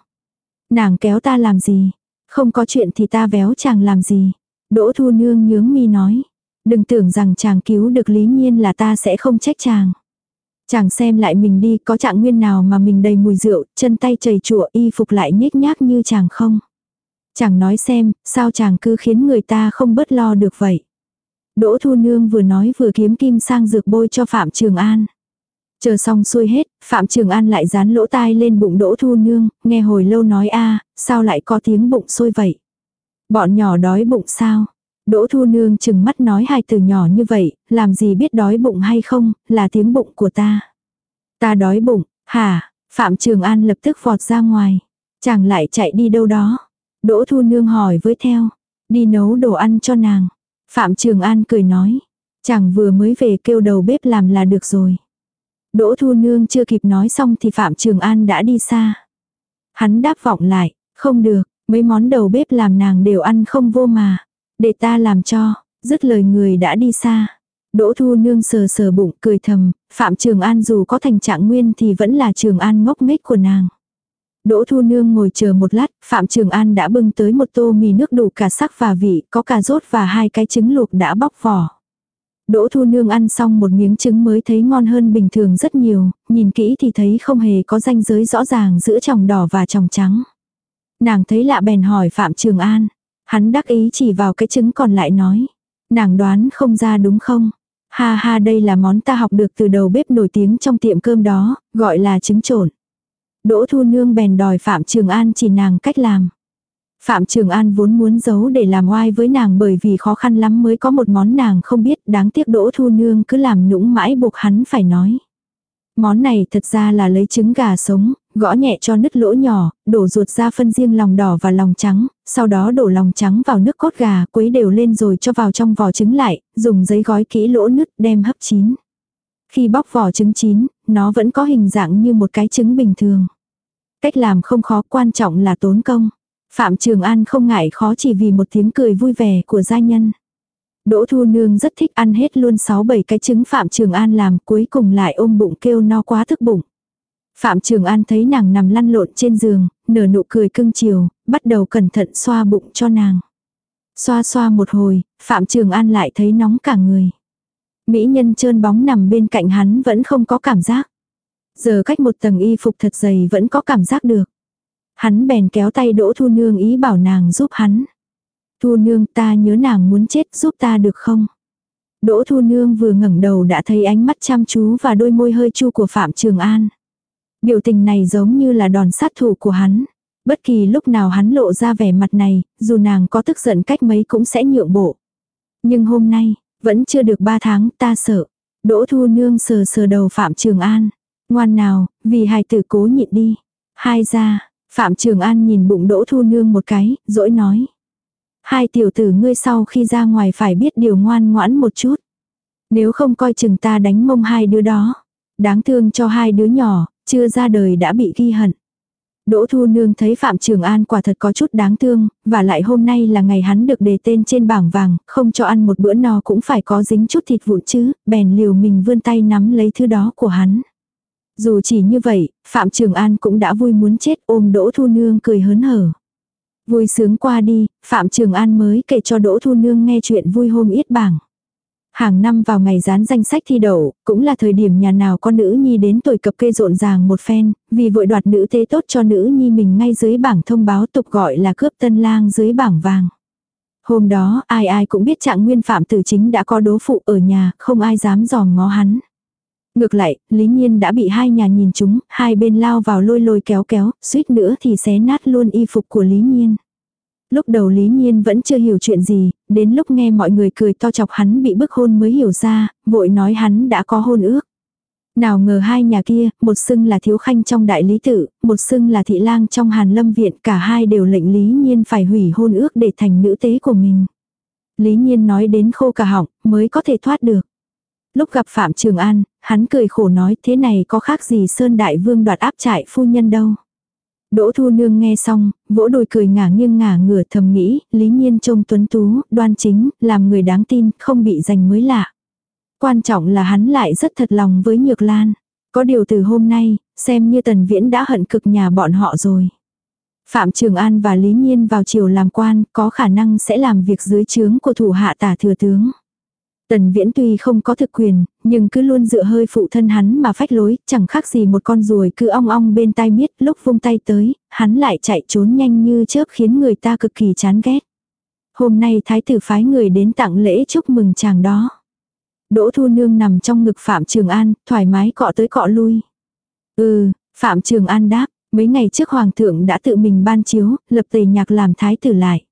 [SPEAKER 1] Nàng kéo ta làm gì? Không có chuyện thì ta véo chàng làm gì? Đỗ Thu Nương nhướng mi nói. Đừng tưởng rằng chàng cứu được Lý Nhiên là ta sẽ không trách chàng. Chàng xem lại mình đi có trạng nguyên nào mà mình đầy mùi rượu, chân tay chảy chụa y phục lại nhếch nhác như chàng không. Chàng nói xem, sao chàng cứ khiến người ta không bớt lo được vậy. Đỗ Thu Nương vừa nói vừa kiếm kim sang dược bôi cho Phạm Trường An. Chờ xong xuôi hết, Phạm Trường An lại dán lỗ tai lên bụng Đỗ Thu Nương, nghe hồi lâu nói a sao lại có tiếng bụng sôi vậy. Bọn nhỏ đói bụng sao? Đỗ Thu Nương chừng mắt nói hai từ nhỏ như vậy, làm gì biết đói bụng hay không, là tiếng bụng của ta. Ta đói bụng, hả? Phạm Trường An lập tức vọt ra ngoài. Chàng lại chạy đi đâu đó. Đỗ Thu Nương hỏi với theo. Đi nấu đồ ăn cho nàng. Phạm Trường An cười nói. Chàng vừa mới về kêu đầu bếp làm là được rồi. Đỗ Thu Nương chưa kịp nói xong thì Phạm Trường An đã đi xa. Hắn đáp vọng lại, không được, mấy món đầu bếp làm nàng đều ăn không vô mà. Để ta làm cho, dứt lời người đã đi xa. Đỗ Thu Nương sờ sờ bụng cười thầm, Phạm Trường An dù có thành trạng nguyên thì vẫn là Trường An ngốc nghếch của nàng. Đỗ Thu Nương ngồi chờ một lát, Phạm Trường An đã bưng tới một tô mì nước đủ cả sắc và vị, có cà rốt và hai cái trứng luộc đã bóc vỏ. Đỗ Thu Nương ăn xong một miếng trứng mới thấy ngon hơn bình thường rất nhiều, nhìn kỹ thì thấy không hề có ranh giới rõ ràng giữa tròng đỏ và tròng trắng. Nàng thấy lạ bèn hỏi Phạm Trường An. Hắn đắc ý chỉ vào cái trứng còn lại nói. Nàng đoán không ra đúng không? Ha ha đây là món ta học được từ đầu bếp nổi tiếng trong tiệm cơm đó, gọi là trứng trộn. Đỗ Thu Nương bèn đòi Phạm Trường An chỉ nàng cách làm. Phạm Trường An vốn muốn giấu để làm oai với nàng bởi vì khó khăn lắm mới có một món nàng không biết đáng tiếc Đỗ Thu Nương cứ làm nũng mãi buộc hắn phải nói. Món này thật ra là lấy trứng gà sống, gõ nhẹ cho nứt lỗ nhỏ, đổ ruột ra phân riêng lòng đỏ và lòng trắng, sau đó đổ lòng trắng vào nước cốt gà quấy đều lên rồi cho vào trong vỏ trứng lại, dùng giấy gói kỹ lỗ nứt đem hấp chín. Khi bóc vỏ trứng chín, nó vẫn có hình dạng như một cái trứng bình thường. Cách làm không khó quan trọng là tốn công. Phạm Trường An không ngại khó chỉ vì một tiếng cười vui vẻ của gia nhân. Đỗ Thu Nương rất thích ăn hết luôn 6-7 cái trứng Phạm Trường An làm cuối cùng lại ôm bụng kêu no quá thức bụng. Phạm Trường An thấy nàng nằm lăn lộn trên giường, nở nụ cười cưng chiều, bắt đầu cẩn thận xoa bụng cho nàng. Xoa xoa một hồi, Phạm Trường An lại thấy nóng cả người. Mỹ nhân trơn bóng nằm bên cạnh hắn vẫn không có cảm giác. Giờ cách một tầng y phục thật dày vẫn có cảm giác được. Hắn bèn kéo tay Đỗ Thu Nương ý bảo nàng giúp hắn. Thu Nương ta nhớ nàng muốn chết giúp ta được không? Đỗ Thu Nương vừa ngẩng đầu đã thấy ánh mắt chăm chú và đôi môi hơi chu của Phạm Trường An. Biểu tình này giống như là đòn sát thủ của hắn. Bất kỳ lúc nào hắn lộ ra vẻ mặt này, dù nàng có tức giận cách mấy cũng sẽ nhượng bộ. Nhưng hôm nay, vẫn chưa được ba tháng, ta sợ. Đỗ Thu Nương sờ sờ đầu Phạm Trường An. Ngoan nào, vì hài tử cố nhịn đi. Hai ra, Phạm Trường An nhìn bụng Đỗ Thu Nương một cái, dỗi nói. Hai tiểu tử ngươi sau khi ra ngoài phải biết điều ngoan ngoãn một chút. Nếu không coi chừng ta đánh mông hai đứa đó. Đáng thương cho hai đứa nhỏ, chưa ra đời đã bị ghi hận. Đỗ Thu Nương thấy Phạm Trường An quả thật có chút đáng thương, và lại hôm nay là ngày hắn được đề tên trên bảng vàng, không cho ăn một bữa no cũng phải có dính chút thịt vụn chứ, bèn liều mình vươn tay nắm lấy thứ đó của hắn. Dù chỉ như vậy, Phạm Trường An cũng đã vui muốn chết ôm Đỗ Thu Nương cười hớn hở. Vui sướng qua đi, Phạm Trường An mới kể cho Đỗ Thu Nương nghe chuyện vui hôm yết bảng. Hàng năm vào ngày dán danh sách thi đậu, cũng là thời điểm nhà nào con nữ nhi đến tuổi cập kê rộn ràng một phen, vì vội đoạt nữ tế tốt cho nữ nhi mình ngay dưới bảng thông báo tục gọi là cướp tân lang dưới bảng vàng. Hôm đó, ai ai cũng biết trạng nguyên phạm tử chính đã có đố phụ ở nhà, không ai dám dòm ngó hắn. Ngược lại, Lý Nhiên đã bị hai nhà nhìn chúng, hai bên lao vào lôi lôi kéo kéo, suýt nữa thì xé nát luôn y phục của Lý Nhiên. Lúc đầu Lý Nhiên vẫn chưa hiểu chuyện gì, đến lúc nghe mọi người cười to chọc hắn bị bức hôn mới hiểu ra, vội nói hắn đã có hôn ước. Nào ngờ hai nhà kia, một xưng là thiếu khanh trong đại lý tự, một xưng là thị lang trong hàn lâm viện, cả hai đều lệnh Lý Nhiên phải hủy hôn ước để thành nữ tế của mình. Lý Nhiên nói đến khô cả họng, mới có thể thoát được. Lúc gặp Phạm Trường An, hắn cười khổ nói thế này có khác gì Sơn Đại Vương đoạt áp trại phu nhân đâu. Đỗ Thu Nương nghe xong, vỗ đùi cười ngả nghiêng ngả ngửa thầm nghĩ, lý nhiên trông tuấn tú, đoan chính, làm người đáng tin, không bị giành mới lạ. Quan trọng là hắn lại rất thật lòng với Nhược Lan. Có điều từ hôm nay, xem như Tần Viễn đã hận cực nhà bọn họ rồi. Phạm Trường An và Lý Nhiên vào chiều làm quan, có khả năng sẽ làm việc dưới trướng của thủ hạ tả thừa tướng. Tần Viễn tuy không có thực quyền, nhưng cứ luôn dựa hơi phụ thân hắn mà phách lối, chẳng khác gì một con ruồi cứ ong ong bên tai miết, lúc vung tay tới, hắn lại chạy trốn nhanh như chớp khiến người ta cực kỳ chán ghét. Hôm nay thái tử phái người đến tặng lễ chúc mừng chàng đó. Đỗ Thu Nương nằm trong ngực Phạm Trường An, thoải mái cọ tới cọ lui. Ừ, Phạm Trường An đáp, mấy ngày trước Hoàng thượng đã tự mình ban chiếu, lập tề nhạc làm thái tử lại.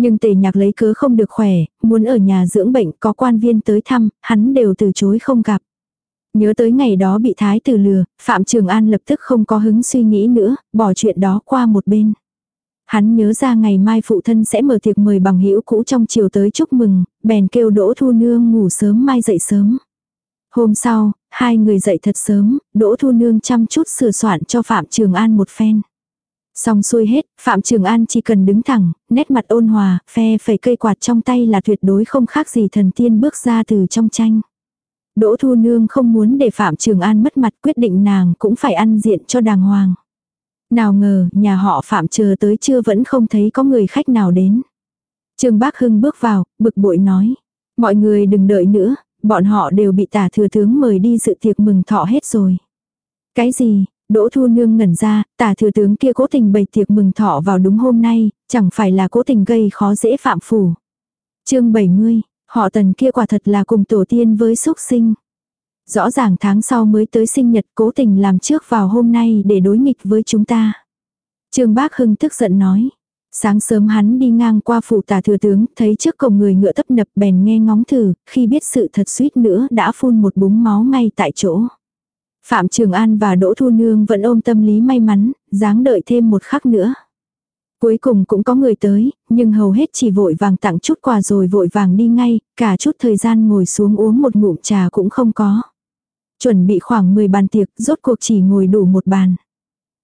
[SPEAKER 1] Nhưng tề nhạc lấy cớ không được khỏe, muốn ở nhà dưỡng bệnh có quan viên tới thăm, hắn đều từ chối không gặp. Nhớ tới ngày đó bị thái tử lừa, Phạm Trường An lập tức không có hứng suy nghĩ nữa, bỏ chuyện đó qua một bên. Hắn nhớ ra ngày mai phụ thân sẽ mở tiệc mời bằng hữu cũ trong chiều tới chúc mừng, bèn kêu Đỗ Thu Nương ngủ sớm mai dậy sớm. Hôm sau, hai người dậy thật sớm, Đỗ Thu Nương chăm chút sửa soạn cho Phạm Trường An một phen. Xong xuôi hết, Phạm Trường An chỉ cần đứng thẳng, nét mặt ôn hòa, phe phẩy cây quạt trong tay là tuyệt đối không khác gì thần tiên bước ra từ trong tranh. Đỗ Thu Nương không muốn để Phạm Trường An mất mặt quyết định nàng cũng phải ăn diện cho đàng hoàng. Nào ngờ, nhà họ Phạm chờ tới chưa vẫn không thấy có người khách nào đến. Trương Bác Hưng bước vào, bực bội nói. Mọi người đừng đợi nữa, bọn họ đều bị tả thừa tướng mời đi dự tiệc mừng thọ hết rồi. Cái gì, Đỗ Thu Nương ngẩn ra, tả thừa tướng kia cố tình bày tiệc mừng thọ vào đúng hôm nay, chẳng phải là cố tình gây khó dễ phạm phủ. chương 70, họ tần kia quả thật là cùng tổ tiên với xúc sinh. Rõ ràng tháng sau mới tới sinh nhật cố tình làm trước vào hôm nay để đối nghịch với chúng ta. Trương Bác Hưng tức giận nói. Sáng sớm hắn đi ngang qua phủ tả thừa tướng, thấy trước cổng người ngựa tấp nập bèn nghe ngóng thử, khi biết sự thật suýt nữa đã phun một búng máu ngay tại chỗ. Phạm Trường An và Đỗ Thu Nương vẫn ôm tâm lý may mắn, dáng đợi thêm một khắc nữa. Cuối cùng cũng có người tới, nhưng hầu hết chỉ vội vàng tặng chút quà rồi vội vàng đi ngay, cả chút thời gian ngồi xuống uống một ngụm trà cũng không có. Chuẩn bị khoảng 10 bàn tiệc, rốt cuộc chỉ ngồi đủ một bàn.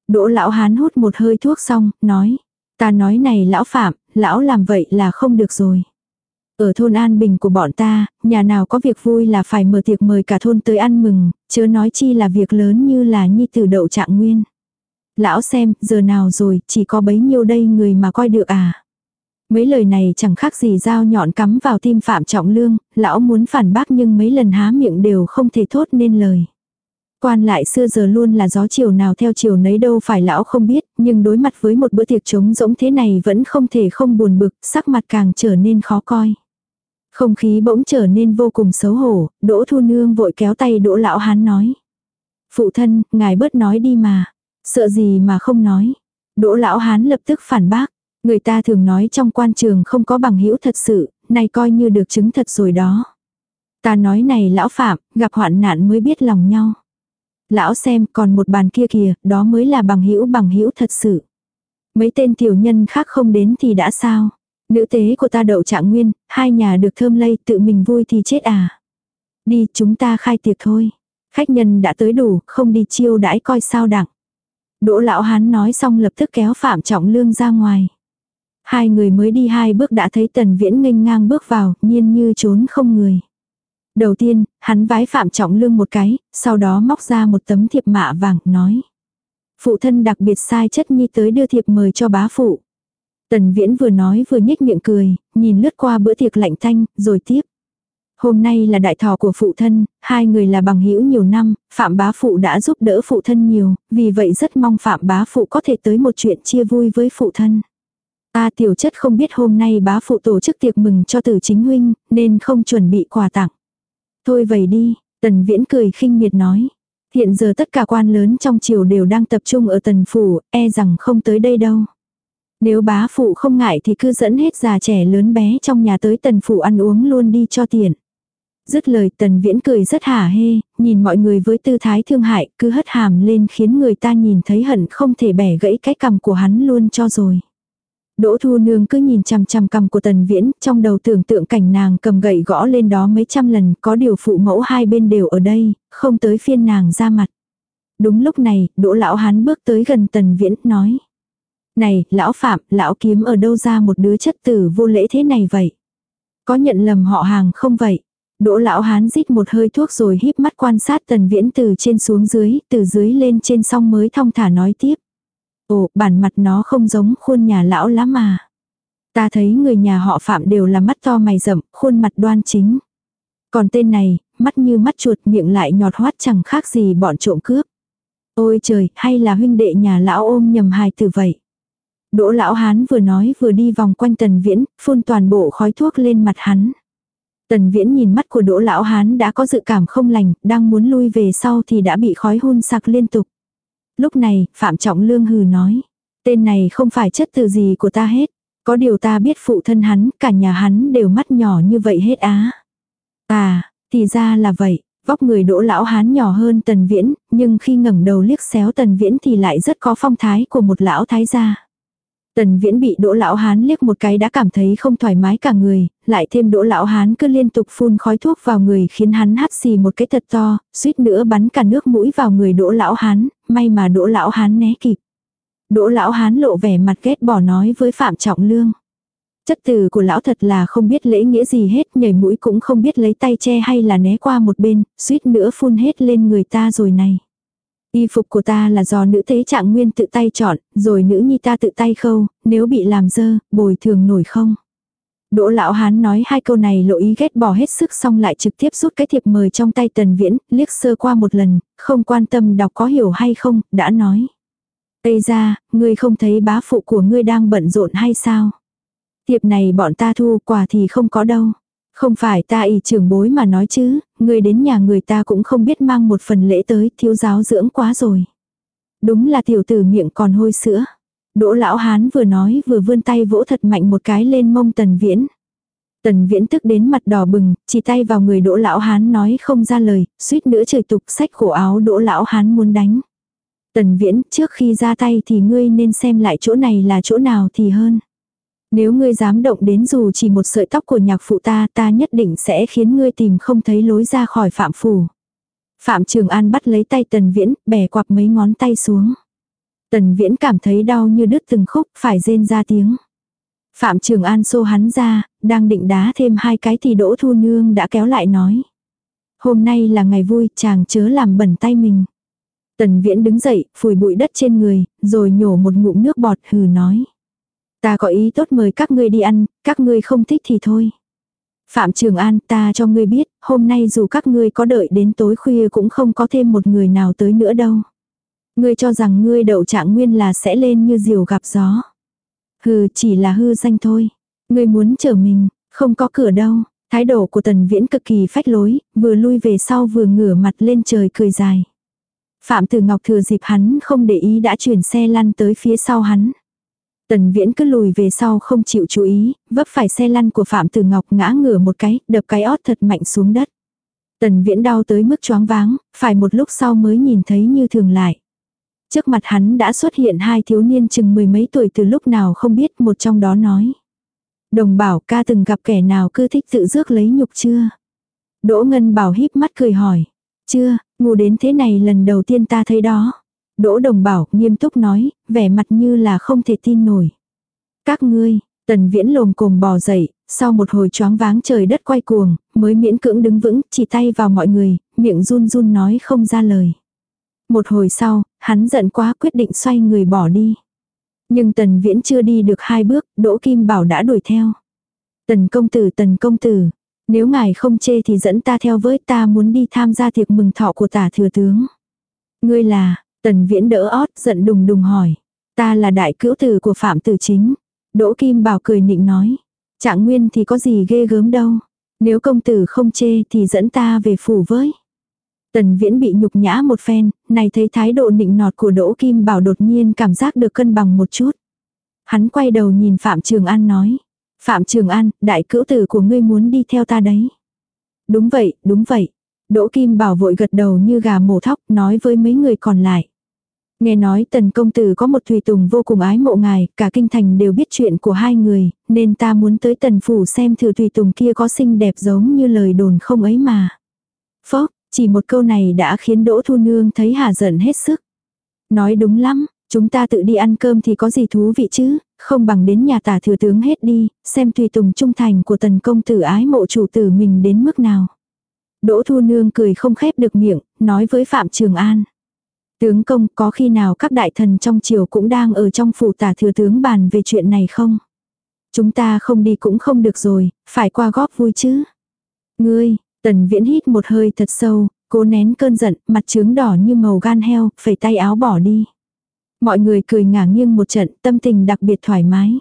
[SPEAKER 1] Đỗ lão hán hút một hơi thuốc xong, nói. Ta nói này lão Phạm, lão làm vậy là không được rồi. Ở thôn An Bình của bọn ta, nhà nào có việc vui là phải mở tiệc mời cả thôn tới ăn mừng, chớ nói chi là việc lớn như là nhi tử đậu trạng nguyên. Lão xem, giờ nào rồi, chỉ có bấy nhiêu đây người mà coi được à. Mấy lời này chẳng khác gì dao nhọn cắm vào tim Phạm Trọng Lương, lão muốn phản bác nhưng mấy lần há miệng đều không thể thốt nên lời. Quan lại xưa giờ luôn là gió chiều nào theo chiều nấy đâu phải lão không biết, nhưng đối mặt với một bữa tiệc trống rỗng thế này vẫn không thể không buồn bực, sắc mặt càng trở nên khó coi. Không khí bỗng trở nên vô cùng xấu hổ, Đỗ Thu Nương vội kéo tay Đỗ Lão Hán nói. Phụ thân, ngài bớt nói đi mà. Sợ gì mà không nói. Đỗ Lão Hán lập tức phản bác. Người ta thường nói trong quan trường không có bằng hữu thật sự, nay coi như được chứng thật rồi đó. Ta nói này lão phạm, gặp hoạn nạn mới biết lòng nhau. Lão xem còn một bàn kia kìa, đó mới là bằng hữu bằng hữu thật sự. Mấy tên tiểu nhân khác không đến thì đã sao? Nữ tế của ta đậu trạng nguyên, hai nhà được thơm lây tự mình vui thì chết à. Đi chúng ta khai tiệc thôi. Khách nhân đã tới đủ, không đi chiêu đãi coi sao đặng. Đỗ lão hán nói xong lập tức kéo Phạm Trọng Lương ra ngoài. Hai người mới đi hai bước đã thấy Tần Viễn nghênh ngang bước vào, nhiên như trốn không người. Đầu tiên, hắn vái Phạm Trọng Lương một cái, sau đó móc ra một tấm thiệp mạ vàng, nói. Phụ thân đặc biệt sai chất nhi tới đưa thiệp mời cho bá phụ. Tần Viễn vừa nói vừa nhếch miệng cười, nhìn lướt qua bữa tiệc lạnh thanh, rồi tiếp. Hôm nay là đại thọ của phụ thân, hai người là bằng hữu nhiều năm, Phạm bá phụ đã giúp đỡ phụ thân nhiều, vì vậy rất mong Phạm bá phụ có thể tới một chuyện chia vui với phụ thân. Ta tiểu chất không biết hôm nay bá phụ tổ chức tiệc mừng cho tử chính huynh, nên không chuẩn bị quà tặng. Thôi vậy đi, tần viễn cười khinh miệt nói. Hiện giờ tất cả quan lớn trong triều đều đang tập trung ở tần phủ, e rằng không tới đây đâu. Nếu bá phụ không ngại thì cứ dẫn hết già trẻ lớn bé trong nhà tới tần phủ ăn uống luôn đi cho tiền. Dứt lời tần viễn cười rất hả hê, nhìn mọi người với tư thái thương hại, cứ hất hàm lên khiến người ta nhìn thấy hận không thể bẻ gãy cái cầm của hắn luôn cho rồi. Đỗ Thu Nương cứ nhìn chằm chằm cầm của Tần Viễn, trong đầu tưởng tượng cảnh nàng cầm gậy gõ lên đó mấy trăm lần, có điều phụ mẫu hai bên đều ở đây, không tới phiên nàng ra mặt. Đúng lúc này, Đỗ Lão Hán bước tới gần Tần Viễn, nói. Này, Lão Phạm, Lão kiếm ở đâu ra một đứa chất tử vô lễ thế này vậy? Có nhận lầm họ hàng không vậy? Đỗ Lão Hán rít một hơi thuốc rồi híp mắt quan sát Tần Viễn từ trên xuống dưới, từ dưới lên trên xong mới thong thả nói tiếp. Ồ, bản mặt nó không giống khuôn nhà lão lắm mà. Ta thấy người nhà họ Phạm đều là mắt to mày rậm, khuôn mặt đoan chính. Còn tên này, mắt như mắt chuột miệng lại nhọt hoắt chẳng khác gì bọn trộm cướp. Ôi trời, hay là huynh đệ nhà lão ôm nhầm hài từ vậy. Đỗ lão hán vừa nói vừa đi vòng quanh tần viễn, phun toàn bộ khói thuốc lên mặt hắn. Tần viễn nhìn mắt của đỗ lão hán đã có dự cảm không lành, đang muốn lui về sau thì đã bị khói hun sặc liên tục. Lúc này, Phạm Trọng Lương hừ nói. Tên này không phải chất từ gì của ta hết. Có điều ta biết phụ thân hắn, cả nhà hắn đều mắt nhỏ như vậy hết á. À, thì ra là vậy. Vóc người đỗ lão hán nhỏ hơn tần viễn, nhưng khi ngẩng đầu liếc xéo tần viễn thì lại rất có phong thái của một lão thái gia. Tần viễn bị đỗ lão hán liếc một cái đã cảm thấy không thoải mái cả người, lại thêm đỗ lão hán cứ liên tục phun khói thuốc vào người khiến hắn hắt xì một cái thật to, suýt nữa bắn cả nước mũi vào người đỗ lão hán, may mà đỗ lão hán né kịp. Đỗ lão hán lộ vẻ mặt ghét bỏ nói với Phạm Trọng Lương. Chất từ của lão thật là không biết lễ nghĩa gì hết, nhảy mũi cũng không biết lấy tay che hay là né qua một bên, suýt nữa phun hết lên người ta rồi này. Y phục của ta là do nữ thế trạng nguyên tự tay chọn, rồi nữ nhi ta tự tay khâu, nếu bị làm dơ, bồi thường nổi không? Đỗ lão hán nói hai câu này lộ ý ghét bỏ hết sức xong lại trực tiếp rút cái thiệp mời trong tay tần viễn, liếc sơ qua một lần, không quan tâm đọc có hiểu hay không, đã nói. Tây ra, ngươi không thấy bá phụ của ngươi đang bận rộn hay sao? Thiệp này bọn ta thu quà thì không có đâu. Không phải ta ý trưởng bối mà nói chứ, người đến nhà người ta cũng không biết mang một phần lễ tới, thiếu giáo dưỡng quá rồi. Đúng là tiểu tử miệng còn hôi sữa. Đỗ lão hán vừa nói vừa vươn tay vỗ thật mạnh một cái lên mông tần viễn. Tần viễn tức đến mặt đỏ bừng, chỉ tay vào người đỗ lão hán nói không ra lời, suýt nữa trời tục sách khổ áo đỗ lão hán muốn đánh. Tần viễn trước khi ra tay thì ngươi nên xem lại chỗ này là chỗ nào thì hơn. Nếu ngươi dám động đến dù chỉ một sợi tóc của nhạc phụ ta, ta nhất định sẽ khiến ngươi tìm không thấy lối ra khỏi phạm phủ. Phạm Trường An bắt lấy tay Tần Viễn, bẻ quặp mấy ngón tay xuống. Tần Viễn cảm thấy đau như đứt từng khúc, phải rên ra tiếng. Phạm Trường An xô hắn ra, đang định đá thêm hai cái thì Đỗ Thu Nương đã kéo lại nói. Hôm nay là ngày vui, chàng chớ làm bẩn tay mình. Tần Viễn đứng dậy, phủi bụi đất trên người, rồi nhổ một ngụm nước bọt hừ nói. Ta có ý tốt mời các ngươi đi ăn, các ngươi không thích thì thôi. Phạm Trường An ta cho ngươi biết, hôm nay dù các ngươi có đợi đến tối khuya cũng không có thêm một người nào tới nữa đâu. Ngươi cho rằng ngươi đậu trạng nguyên là sẽ lên như diều gặp gió. Hừ chỉ là hư danh thôi. Ngươi muốn chờ mình, không có cửa đâu. Thái độ của tần viễn cực kỳ phách lối, vừa lui về sau vừa ngửa mặt lên trời cười dài. Phạm Tử Ngọc thừa dịp hắn không để ý đã chuyển xe lăn tới phía sau hắn. Tần Viễn cứ lùi về sau không chịu chú ý, vấp phải xe lăn của Phạm Tử Ngọc ngã ngửa một cái, đập cái ót thật mạnh xuống đất. Tần Viễn đau tới mức choáng váng, phải một lúc sau mới nhìn thấy như thường lại. Trước mặt hắn đã xuất hiện hai thiếu niên chừng mười mấy tuổi từ lúc nào không biết một trong đó nói. Đồng bảo ca từng gặp kẻ nào cứ thích tự rước lấy nhục chưa? Đỗ Ngân bảo híp mắt cười hỏi. Chưa, ngu đến thế này lần đầu tiên ta thấy đó. Đỗ đồng bảo nghiêm túc nói, vẻ mặt như là không thể tin nổi. Các ngươi, tần viễn lồm cồm bò dậy, sau một hồi choáng váng trời đất quay cuồng, mới miễn cưỡng đứng vững, chỉ tay vào mọi người, miệng run run nói không ra lời. Một hồi sau, hắn giận quá quyết định xoay người bỏ đi. Nhưng tần viễn chưa đi được hai bước, Đỗ Kim Bảo đã đuổi theo. Tần công tử tần công tử, nếu ngài không chê thì dẫn ta theo với ta muốn đi tham gia tiệc mừng thọ của tả thừa tướng. Ngươi là, tần viễn đỡ ót giận đùng đùng hỏi. Ta là đại cữu tử của Phạm Tử Chính. Đỗ Kim Bảo cười nịnh nói. Trạng nguyên thì có gì ghê gớm đâu. Nếu công tử không chê thì dẫn ta về phủ với. Tần viễn bị nhục nhã một phen, này thấy thái độ nịnh nọt của Đỗ Kim Bảo đột nhiên cảm giác được cân bằng một chút. Hắn quay đầu nhìn Phạm Trường An nói. Phạm Trường An, đại cữu tử của ngươi muốn đi theo ta đấy. Đúng vậy, đúng vậy. Đỗ Kim Bảo vội gật đầu như gà mổ thóc nói với mấy người còn lại. Nghe nói tần công tử có một tùy tùng vô cùng ái mộ ngài, cả kinh thành đều biết chuyện của hai người, nên ta muốn tới tần phủ xem thử tùy tùng kia có xinh đẹp giống như lời đồn không ấy mà. Phốc, chỉ một câu này đã khiến Đỗ Thu Nương thấy hà giận hết sức. Nói đúng lắm, chúng ta tự đi ăn cơm thì có gì thú vị chứ, không bằng đến nhà tả thừa tướng hết đi, xem tùy tùng trung thành của tần công tử ái mộ chủ tử mình đến mức nào. Đỗ Thu Nương cười không khép được miệng, nói với Phạm Trường An. Tướng công có khi nào các đại thần trong triều cũng đang ở trong phủ tả thừa tướng bàn về chuyện này không? Chúng ta không đi cũng không được rồi, phải qua góp vui chứ. Ngươi, tần viễn hít một hơi thật sâu, cố nén cơn giận, mặt trướng đỏ như màu gan heo, phẩy tay áo bỏ đi. Mọi người cười ngả nghiêng một trận, tâm tình đặc biệt thoải mái.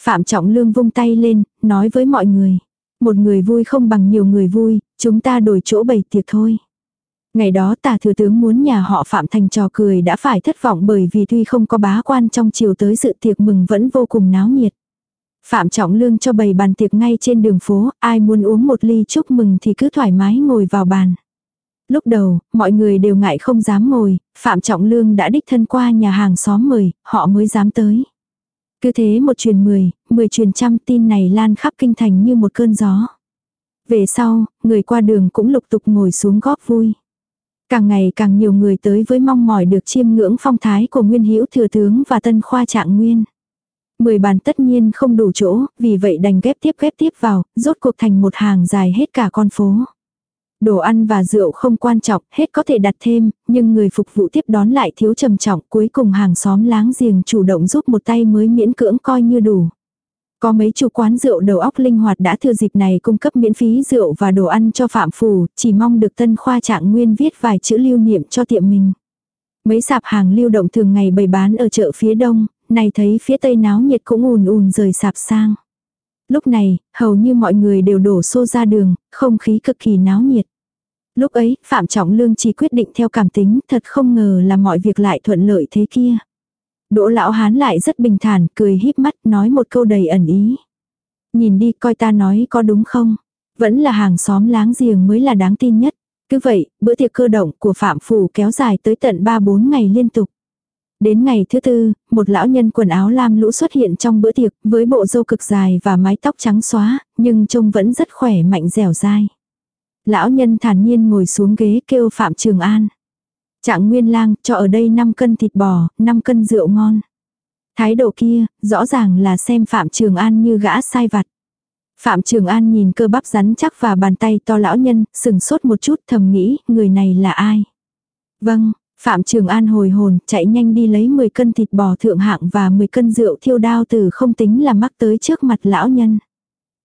[SPEAKER 1] Phạm Trọng Lương vung tay lên, nói với mọi người. Một người vui không bằng nhiều người vui, chúng ta đổi chỗ bày tiệc thôi. Ngày đó tả thừa tướng muốn nhà họ Phạm thành trò cười đã phải thất vọng bởi vì tuy không có bá quan trong chiều tới sự tiệc mừng vẫn vô cùng náo nhiệt. Phạm Trọng Lương cho bày bàn tiệc ngay trên đường phố, ai muốn uống một ly chúc mừng thì cứ thoải mái ngồi vào bàn. Lúc đầu, mọi người đều ngại không dám ngồi, Phạm Trọng Lương đã đích thân qua nhà hàng xóm mời, họ mới dám tới. Cứ thế một truyền mười, mười truyền trăm tin này lan khắp kinh thành như một cơn gió. Về sau, người qua đường cũng lục tục ngồi xuống góp vui. Càng ngày càng nhiều người tới với mong mỏi được chiêm ngưỡng phong thái của Nguyên Hữu Thừa Tướng và Tân Khoa Trạng Nguyên. Mười bàn tất nhiên không đủ chỗ, vì vậy đành ghép tiếp ghép tiếp vào, rốt cuộc thành một hàng dài hết cả con phố. Đồ ăn và rượu không quan trọng, hết có thể đặt thêm, nhưng người phục vụ tiếp đón lại thiếu trầm trọng, cuối cùng hàng xóm láng giềng chủ động giúp một tay mới miễn cưỡng coi như đủ. Có mấy chủ quán rượu đầu óc linh hoạt đã thừa dịp này cung cấp miễn phí rượu và đồ ăn cho Phạm Phủ, chỉ mong được tân khoa trạng nguyên viết vài chữ lưu niệm cho tiệm mình. Mấy sạp hàng lưu động thường ngày bày bán ở chợ phía đông, này thấy phía tây náo nhiệt cũng ùn ùn rời sạp sang. Lúc này, hầu như mọi người đều đổ xô ra đường, không khí cực kỳ náo nhiệt. Lúc ấy, Phạm Trọng Lương chỉ quyết định theo cảm tính, thật không ngờ là mọi việc lại thuận lợi thế kia. Đỗ lão hán lại rất bình thản, cười híp mắt, nói một câu đầy ẩn ý. Nhìn đi coi ta nói có đúng không? Vẫn là hàng xóm láng giềng mới là đáng tin nhất. Cứ vậy, bữa tiệc cơ động của Phạm Phủ kéo dài tới tận 3-4 ngày liên tục. Đến ngày thứ tư, một lão nhân quần áo lam lũ xuất hiện trong bữa tiệc với bộ râu cực dài và mái tóc trắng xóa, nhưng trông vẫn rất khỏe mạnh dẻo dai. Lão nhân thản nhiên ngồi xuống ghế kêu Phạm Trường An. Trạng nguyên lang cho ở đây 5 cân thịt bò, 5 cân rượu ngon. Thái độ kia, rõ ràng là xem Phạm Trường An như gã sai vặt. Phạm Trường An nhìn cơ bắp rắn chắc và bàn tay to lão nhân, sừng sốt một chút thầm nghĩ, người này là ai? Vâng, Phạm Trường An hồi hồn, chạy nhanh đi lấy 10 cân thịt bò thượng hạng và 10 cân rượu thiêu đao từ không tính là mắc tới trước mặt lão nhân.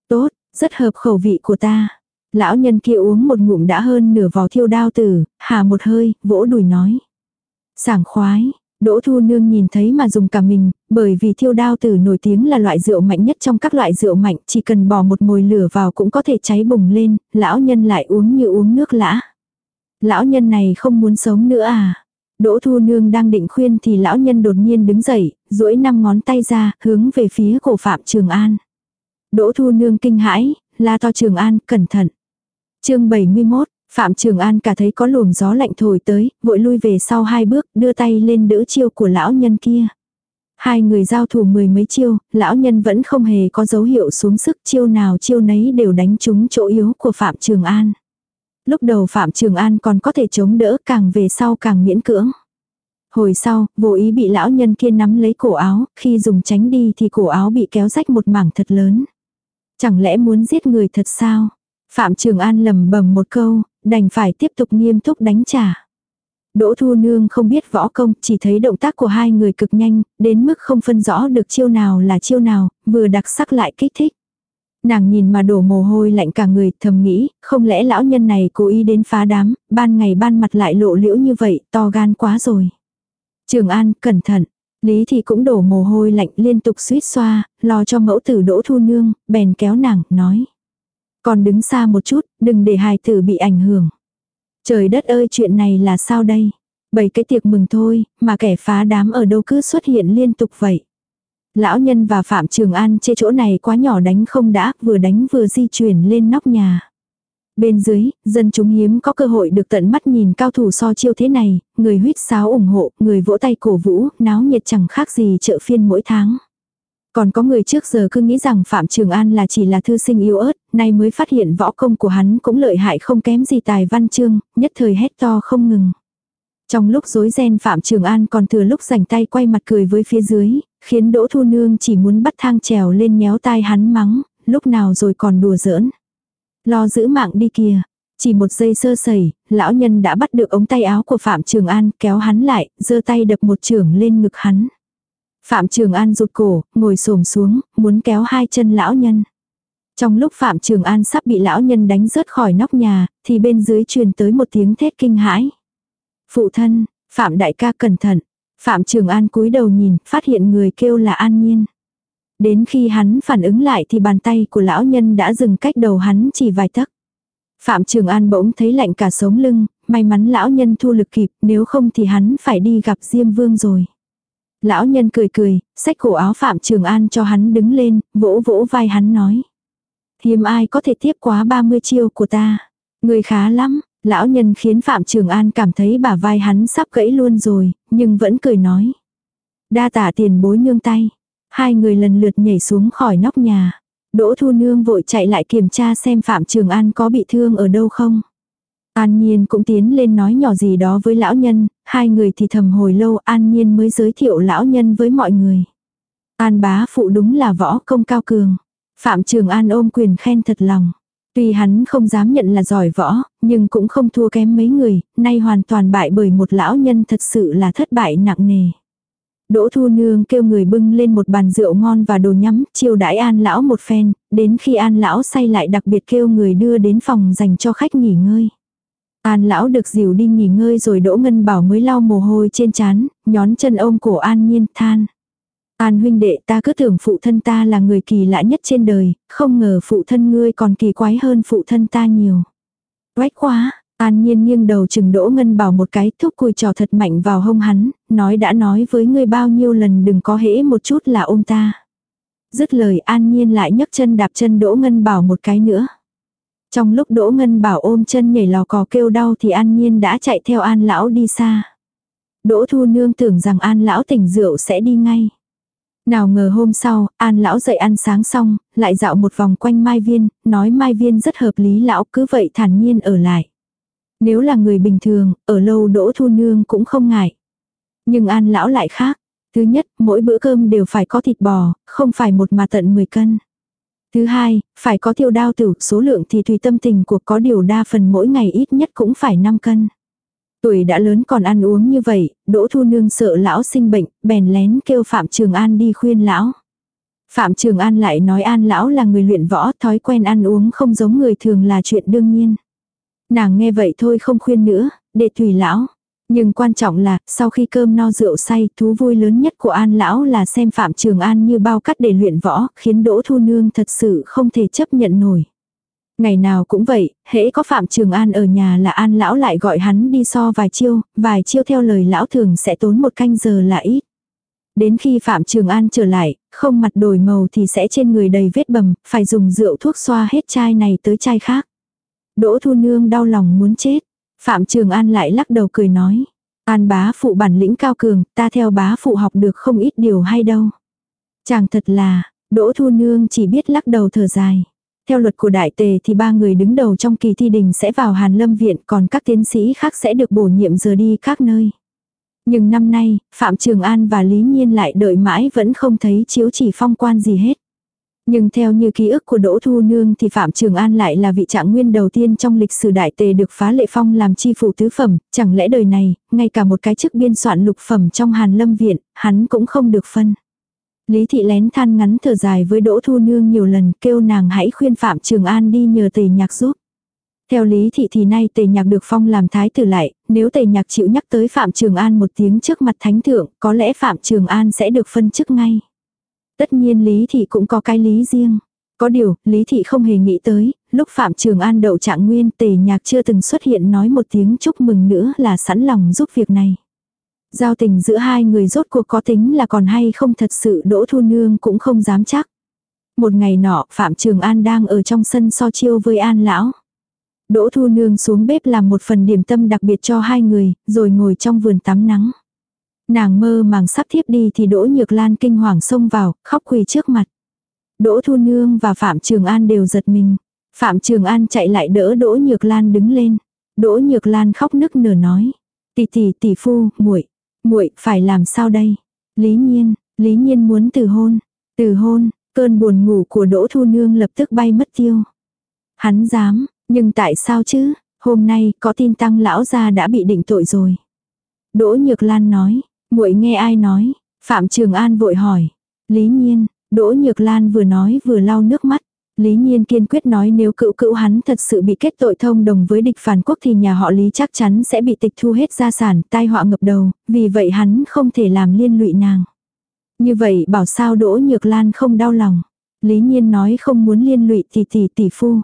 [SPEAKER 1] Tốt, rất hợp khẩu vị của ta. Lão nhân kia uống một ngụm đã hơn nửa vò thiêu đao tử, hà một hơi, vỗ đùi nói. Sảng khoái, Đỗ Thu Nương nhìn thấy mà dùng cả mình, bởi vì thiêu đao tử nổi tiếng là loại rượu mạnh nhất trong các loại rượu mạnh, chỉ cần bỏ một mồi lửa vào cũng có thể cháy bùng lên, lão nhân lại uống như uống nước lã. Lão nhân này không muốn sống nữa à? Đỗ Thu Nương đang định khuyên thì lão nhân đột nhiên đứng dậy, duỗi năm ngón tay ra, hướng về phía cổ Phạm Trường An. Đỗ Thu Nương kinh hãi, la to Trường An, cẩn thận chương 71, Phạm Trường An cả thấy có luồng gió lạnh thổi tới, vội lui về sau hai bước, đưa tay lên đỡ chiêu của lão nhân kia. Hai người giao thủ mười mấy chiêu, lão nhân vẫn không hề có dấu hiệu xuống sức chiêu nào chiêu nấy đều đánh trúng chỗ yếu của Phạm Trường An. Lúc đầu Phạm Trường An còn có thể chống đỡ càng về sau càng miễn cưỡng. Hồi sau, vô ý bị lão nhân kia nắm lấy cổ áo, khi dùng tránh đi thì cổ áo bị kéo rách một mảng thật lớn. Chẳng lẽ muốn giết người thật sao? Phạm Trường An lầm bầm một câu, đành phải tiếp tục nghiêm túc đánh trả. Đỗ Thu Nương không biết võ công, chỉ thấy động tác của hai người cực nhanh, đến mức không phân rõ được chiêu nào là chiêu nào, vừa đặc sắc lại kích thích. Nàng nhìn mà đổ mồ hôi lạnh cả người, thầm nghĩ, không lẽ lão nhân này cố ý đến phá đám, ban ngày ban mặt lại lộ liễu như vậy, to gan quá rồi. Trường An, cẩn thận. Lý thì cũng đổ mồ hôi lạnh liên tục suýt xoa, lo cho mẫu tử đỗ thu nương, bèn kéo nàng, nói. Còn đứng xa một chút, đừng để hài tử bị ảnh hưởng. Trời đất ơi chuyện này là sao đây? Bảy cái tiệc mừng thôi, mà kẻ phá đám ở đâu cứ xuất hiện liên tục vậy. Lão nhân và Phạm Trường An chê chỗ này quá nhỏ đánh không đã, vừa đánh vừa di chuyển lên nóc nhà. Bên dưới, dân chúng hiếm có cơ hội được tận mắt nhìn cao thủ so chiêu thế này, người huyết sáo ủng hộ, người vỗ tay cổ vũ, náo nhiệt chẳng khác gì chợ phiên mỗi tháng. Còn có người trước giờ cứ nghĩ rằng Phạm Trường An là chỉ là thư sinh yếu ớt, nay mới phát hiện võ công của hắn cũng lợi hại không kém gì tài văn chương, nhất thời hét to không ngừng. Trong lúc rối ren Phạm Trường An còn thừa lúc rảnh tay quay mặt cười với phía dưới, khiến Đỗ Thu Nương chỉ muốn bắt thang trèo lên nhéo tai hắn mắng, lúc nào rồi còn đùa giỡn. Lo giữ mạng đi kìa. Chỉ một giây sơ sẩy, lão nhân đã bắt được ống tay áo của Phạm Trường An, kéo hắn lại, giơ tay đập một trường lên ngực hắn. Phạm Trường An rụt cổ, ngồi xổm xuống, muốn kéo hai chân lão nhân. Trong lúc Phạm Trường An sắp bị lão nhân đánh rớt khỏi nóc nhà, thì bên dưới truyền tới một tiếng thét kinh hãi. Phụ thân, Phạm đại ca cẩn thận. Phạm Trường An cúi đầu nhìn, phát hiện người kêu là An Nhiên. Đến khi hắn phản ứng lại thì bàn tay của lão nhân đã dừng cách đầu hắn chỉ vài tấc. Phạm Trường An bỗng thấy lạnh cả sống lưng, may mắn lão nhân thu lực kịp, nếu không thì hắn phải đi gặp Diêm Vương rồi. Lão nhân cười cười, xách cổ áo Phạm Trường An cho hắn đứng lên, vỗ vỗ vai hắn nói. Hiếm ai có thể tiếp quá 30 chiêu của ta. Người khá lắm, lão nhân khiến Phạm Trường An cảm thấy bả vai hắn sắp gãy luôn rồi, nhưng vẫn cười nói. Đa tả tiền bối nương tay. Hai người lần lượt nhảy xuống khỏi nóc nhà. Đỗ Thu Nương vội chạy lại kiểm tra xem Phạm Trường An có bị thương ở đâu không. An Nhiên cũng tiến lên nói nhỏ gì đó với lão nhân, hai người thì thầm hồi lâu An Nhiên mới giới thiệu lão nhân với mọi người. An bá phụ đúng là võ công cao cường. Phạm Trường An ôm quyền khen thật lòng. Tuy hắn không dám nhận là giỏi võ, nhưng cũng không thua kém mấy người, nay hoàn toàn bại bởi một lão nhân thật sự là thất bại nặng nề. Đỗ Thu Nương kêu người bưng lên một bàn rượu ngon và đồ nhắm, chiêu đãi An lão một phen, đến khi An lão say lại đặc biệt kêu người đưa đến phòng dành cho khách nghỉ ngơi. An lão được dìu đi nghỉ ngơi rồi Đỗ Ngân Bảo mới lau mồ hôi trên trán, nhón chân ôm cổ An Nhiên than. An huynh đệ ta cứ tưởng phụ thân ta là người kỳ lạ nhất trên đời, không ngờ phụ thân ngươi còn kỳ quái hơn phụ thân ta nhiều. Quách quá, An nhiên nghiêng đầu chừng đỗ ngân bảo một cái thúc cùi trò thật mạnh vào hông hắn, nói đã nói với ngươi bao nhiêu lần đừng có hễ một chút là ôm ta. Dứt lời an nhiên lại nhấc chân đạp chân đỗ ngân bảo một cái nữa. Trong lúc đỗ ngân bảo ôm chân nhảy lò cò kêu đau thì an nhiên đã chạy theo an lão đi xa. Đỗ thu nương tưởng rằng an lão tỉnh rượu sẽ đi ngay. Nào ngờ hôm sau, An lão dậy ăn sáng xong, lại dạo một vòng quanh Mai Viên, nói Mai Viên rất hợp lý lão cứ vậy thản nhiên ở lại. Nếu là người bình thường, ở lâu đỗ thu nương cũng không ngại. Nhưng An lão lại khác. Thứ nhất, mỗi bữa cơm đều phải có thịt bò, không phải một mà tận 10 cân. Thứ hai, phải có tiêu đao tử, số lượng thì tùy tâm tình của có điều đa phần mỗi ngày ít nhất cũng phải 5 cân. Tuổi đã lớn còn ăn uống như vậy, Đỗ Thu Nương sợ lão sinh bệnh, bèn lén kêu Phạm Trường An đi khuyên lão. Phạm Trường An lại nói An lão là người luyện võ, thói quen ăn uống không giống người thường là chuyện đương nhiên. Nàng nghe vậy thôi không khuyên nữa, để tùy lão. Nhưng quan trọng là, sau khi cơm no rượu say, thú vui lớn nhất của An lão là xem Phạm Trường An như bao cắt để luyện võ, khiến Đỗ Thu Nương thật sự không thể chấp nhận nổi. Ngày nào cũng vậy, hễ có Phạm Trường An ở nhà là An lão lại gọi hắn đi so vài chiêu, vài chiêu theo lời lão thường sẽ tốn một canh giờ là ít. Đến khi Phạm Trường An trở lại, không mặt đổi màu thì sẽ trên người đầy vết bầm, phải dùng rượu thuốc xoa hết chai này tới chai khác. Đỗ Thu Nương đau lòng muốn chết. Phạm Trường An lại lắc đầu cười nói. An bá phụ bản lĩnh cao cường, ta theo bá phụ học được không ít điều hay đâu. Chàng thật là, Đỗ Thu Nương chỉ biết lắc đầu thở dài. Theo luật của đại tề thì ba người đứng đầu trong kỳ thi đình sẽ vào Hàn Lâm Viện còn các tiến sĩ khác sẽ được bổ nhiệm giờ đi các nơi. Nhưng năm nay, Phạm Trường An và Lý Nhiên lại đợi mãi vẫn không thấy chiếu chỉ phong quan gì hết. Nhưng theo như ký ức của Đỗ Thu Nương thì Phạm Trường An lại là vị trạng nguyên đầu tiên trong lịch sử đại tề được phá lệ phong làm chi phủ tứ phẩm, chẳng lẽ đời này, ngay cả một cái chức biên soạn lục phẩm trong Hàn Lâm Viện, hắn cũng không được phân. Lý Thị lén than ngắn thở dài với Đỗ Thu Nương nhiều lần kêu nàng hãy khuyên Phạm Trường An đi nhờ tề nhạc giúp. Theo Lý Thị thì nay tề nhạc được phong làm thái tử lại, nếu tề nhạc chịu nhắc tới Phạm Trường An một tiếng trước mặt thánh thượng, có lẽ Phạm Trường An sẽ được phân chức ngay. Tất nhiên Lý Thị cũng có cái lý riêng. Có điều, Lý Thị không hề nghĩ tới, lúc Phạm Trường An đậu trạng nguyên tề nhạc chưa từng xuất hiện nói một tiếng chúc mừng nữa là sẵn lòng giúp việc này. Giao tình giữa hai người rốt cuộc có tính là còn hay không thật sự Đỗ Thu Nương cũng không dám chắc. Một ngày nọ, Phạm Trường An đang ở trong sân so chiêu với An Lão. Đỗ Thu Nương xuống bếp làm một phần điểm tâm đặc biệt cho hai người, rồi ngồi trong vườn tắm nắng. Nàng mơ màng sắp thiếp đi thì Đỗ Nhược Lan kinh hoàng xông vào, khóc quỳ trước mặt. Đỗ Thu Nương và Phạm Trường An đều giật mình. Phạm Trường An chạy lại đỡ Đỗ Nhược Lan đứng lên. Đỗ Nhược Lan khóc nức nở nói. Tỷ tỷ tỷ phu, muội muội phải làm sao đây? Lý nhiên, Lý nhiên muốn từ hôn. Từ hôn, cơn buồn ngủ của Đỗ Thu Nương lập tức bay mất tiêu. Hắn dám, nhưng tại sao chứ? Hôm nay có tin tăng lão gia đã bị định tội rồi. Đỗ Nhược Lan nói, muội nghe ai nói? Phạm Trường An vội hỏi. Lý nhiên, Đỗ Nhược Lan vừa nói vừa lau nước mắt. Lý Nhiên kiên quyết nói nếu cựu cựu hắn thật sự bị kết tội thông đồng với địch phản quốc thì nhà họ Lý chắc chắn sẽ bị tịch thu hết gia sản, tai họa ngập đầu, vì vậy hắn không thể làm liên lụy nàng. Như vậy bảo sao Đỗ Nhược Lan không đau lòng. Lý Nhiên nói không muốn liên lụy tỷ tỷ tỷ phu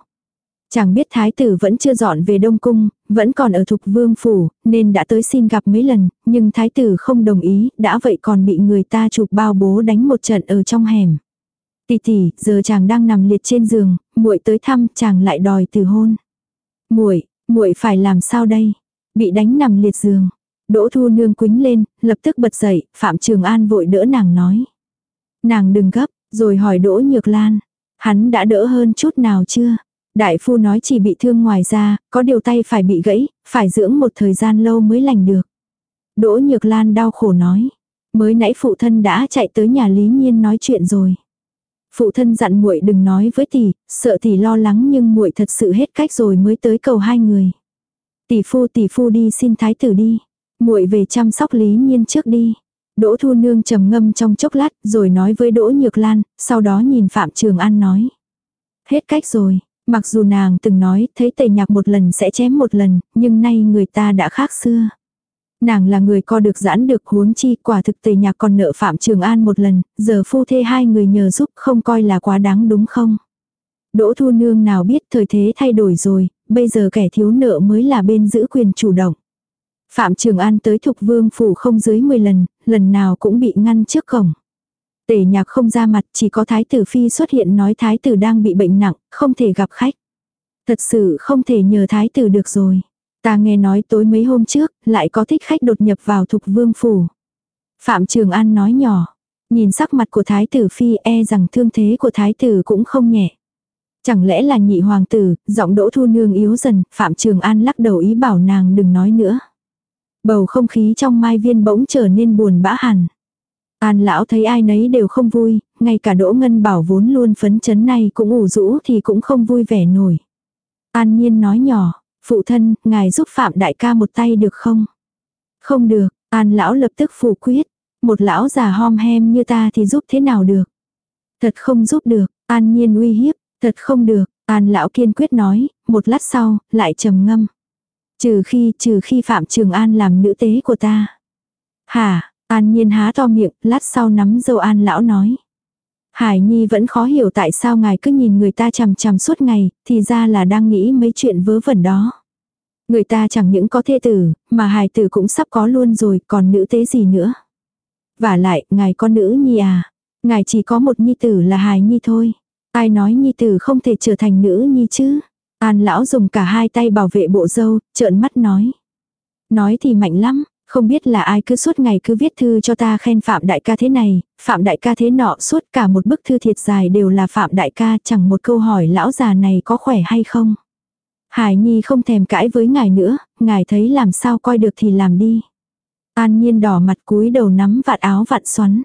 [SPEAKER 1] chàng biết thái tử vẫn chưa dọn về Đông Cung, vẫn còn ở thục vương phủ, nên đã tới xin gặp mấy lần, nhưng thái tử không đồng ý, đã vậy còn bị người ta chụp bao bố đánh một trận ở trong hẻm. Tỷ tỷ, giờ chàng đang nằm liệt trên giường, muội tới thăm, chàng lại đòi từ hôn. Muội, muội phải làm sao đây? Bị đánh nằm liệt giường. Đỗ Thu nương quính lên, lập tức bật dậy, Phạm Trường An vội đỡ nàng nói. Nàng đừng gấp, rồi hỏi Đỗ Nhược Lan. Hắn đã đỡ hơn chút nào chưa? Đại phu nói chỉ bị thương ngoài da, có điều tay phải bị gãy, phải dưỡng một thời gian lâu mới lành được. Đỗ Nhược Lan đau khổ nói. Mới nãy phụ thân đã chạy tới nhà Lý Nhiên nói chuyện rồi. Phụ thân dặn muội đừng nói với tỷ, sợ tỷ lo lắng nhưng muội thật sự hết cách rồi mới tới cầu hai người. Tỷ phu tỷ phu đi xin thái tử đi. Muội về chăm sóc Lý Nhiên trước đi. Đỗ Thu Nương trầm ngâm trong chốc lát rồi nói với Đỗ Nhược Lan, sau đó nhìn Phạm Trường An nói. Hết cách rồi, mặc dù nàng từng nói thấy tề nhạc một lần sẽ chém một lần, nhưng nay người ta đã khác xưa. Nàng là người co được giãn được huống chi quả thực tề nhạc còn nợ Phạm Trường An một lần, giờ phu thê hai người nhờ giúp không coi là quá đáng đúng không? Đỗ Thu Nương nào biết thời thế thay đổi rồi, bây giờ kẻ thiếu nợ mới là bên giữ quyền chủ động. Phạm Trường An tới Thục Vương phủ không dưới 10 lần, lần nào cũng bị ngăn trước cổng. Tề nhạc không ra mặt, chỉ có Thái tử Phi xuất hiện nói Thái tử đang bị bệnh nặng, không thể gặp khách. Thật sự không thể nhờ Thái tử được rồi. Ta nghe nói tối mấy hôm trước, lại có thích khách đột nhập vào thục vương phủ. Phạm Trường An nói nhỏ. Nhìn sắc mặt của thái tử phi e rằng thương thế của thái tử cũng không nhẹ. Chẳng lẽ là nhị hoàng tử, giọng đỗ thu nương yếu dần, Phạm Trường An lắc đầu ý bảo nàng đừng nói nữa. Bầu không khí trong mai viên bỗng trở nên buồn bã hẳn. An lão thấy ai nấy đều không vui, ngay cả đỗ ngân bảo vốn luôn phấn chấn này cũng ủ rũ thì cũng không vui vẻ nổi. An nhiên nói nhỏ, Phụ thân, ngài giúp Phạm đại ca một tay được không? Không được, An lão lập tức phủ quyết. Một lão già hom hem như ta thì giúp thế nào được? Thật không giúp được, An nhiên uy hiếp, thật không được, An lão kiên quyết nói, một lát sau, lại trầm ngâm. Trừ khi, trừ khi Phạm Trường An làm nữ tế của ta. Hả, An nhiên há to miệng, lát sau nắm dâu An lão nói. Hải Nhi vẫn khó hiểu tại sao ngài cứ nhìn người ta chằm chằm suốt ngày, thì ra là đang nghĩ mấy chuyện vớ vẩn đó. Người ta chẳng những có thê tử, mà hài tử cũng sắp có luôn rồi, còn nữ tế gì nữa. Và lại, ngài có nữ nhi à? Ngài chỉ có một nhi tử là hài nhi thôi. Ai nói nhi tử không thể trở thành nữ nhi chứ? An lão dùng cả hai tay bảo vệ bộ dâu, trợn mắt nói. Nói thì mạnh lắm, không biết là ai cứ suốt ngày cứ viết thư cho ta khen Phạm Đại ca thế này, Phạm Đại ca thế nọ suốt cả một bức thư thiệt dài đều là Phạm Đại ca chẳng một câu hỏi lão già này có khỏe hay không. Hải Nhi không thèm cãi với ngài nữa, ngài thấy làm sao coi được thì làm đi. An Nhiên đỏ mặt cúi đầu nắm vạt áo vặn xoắn.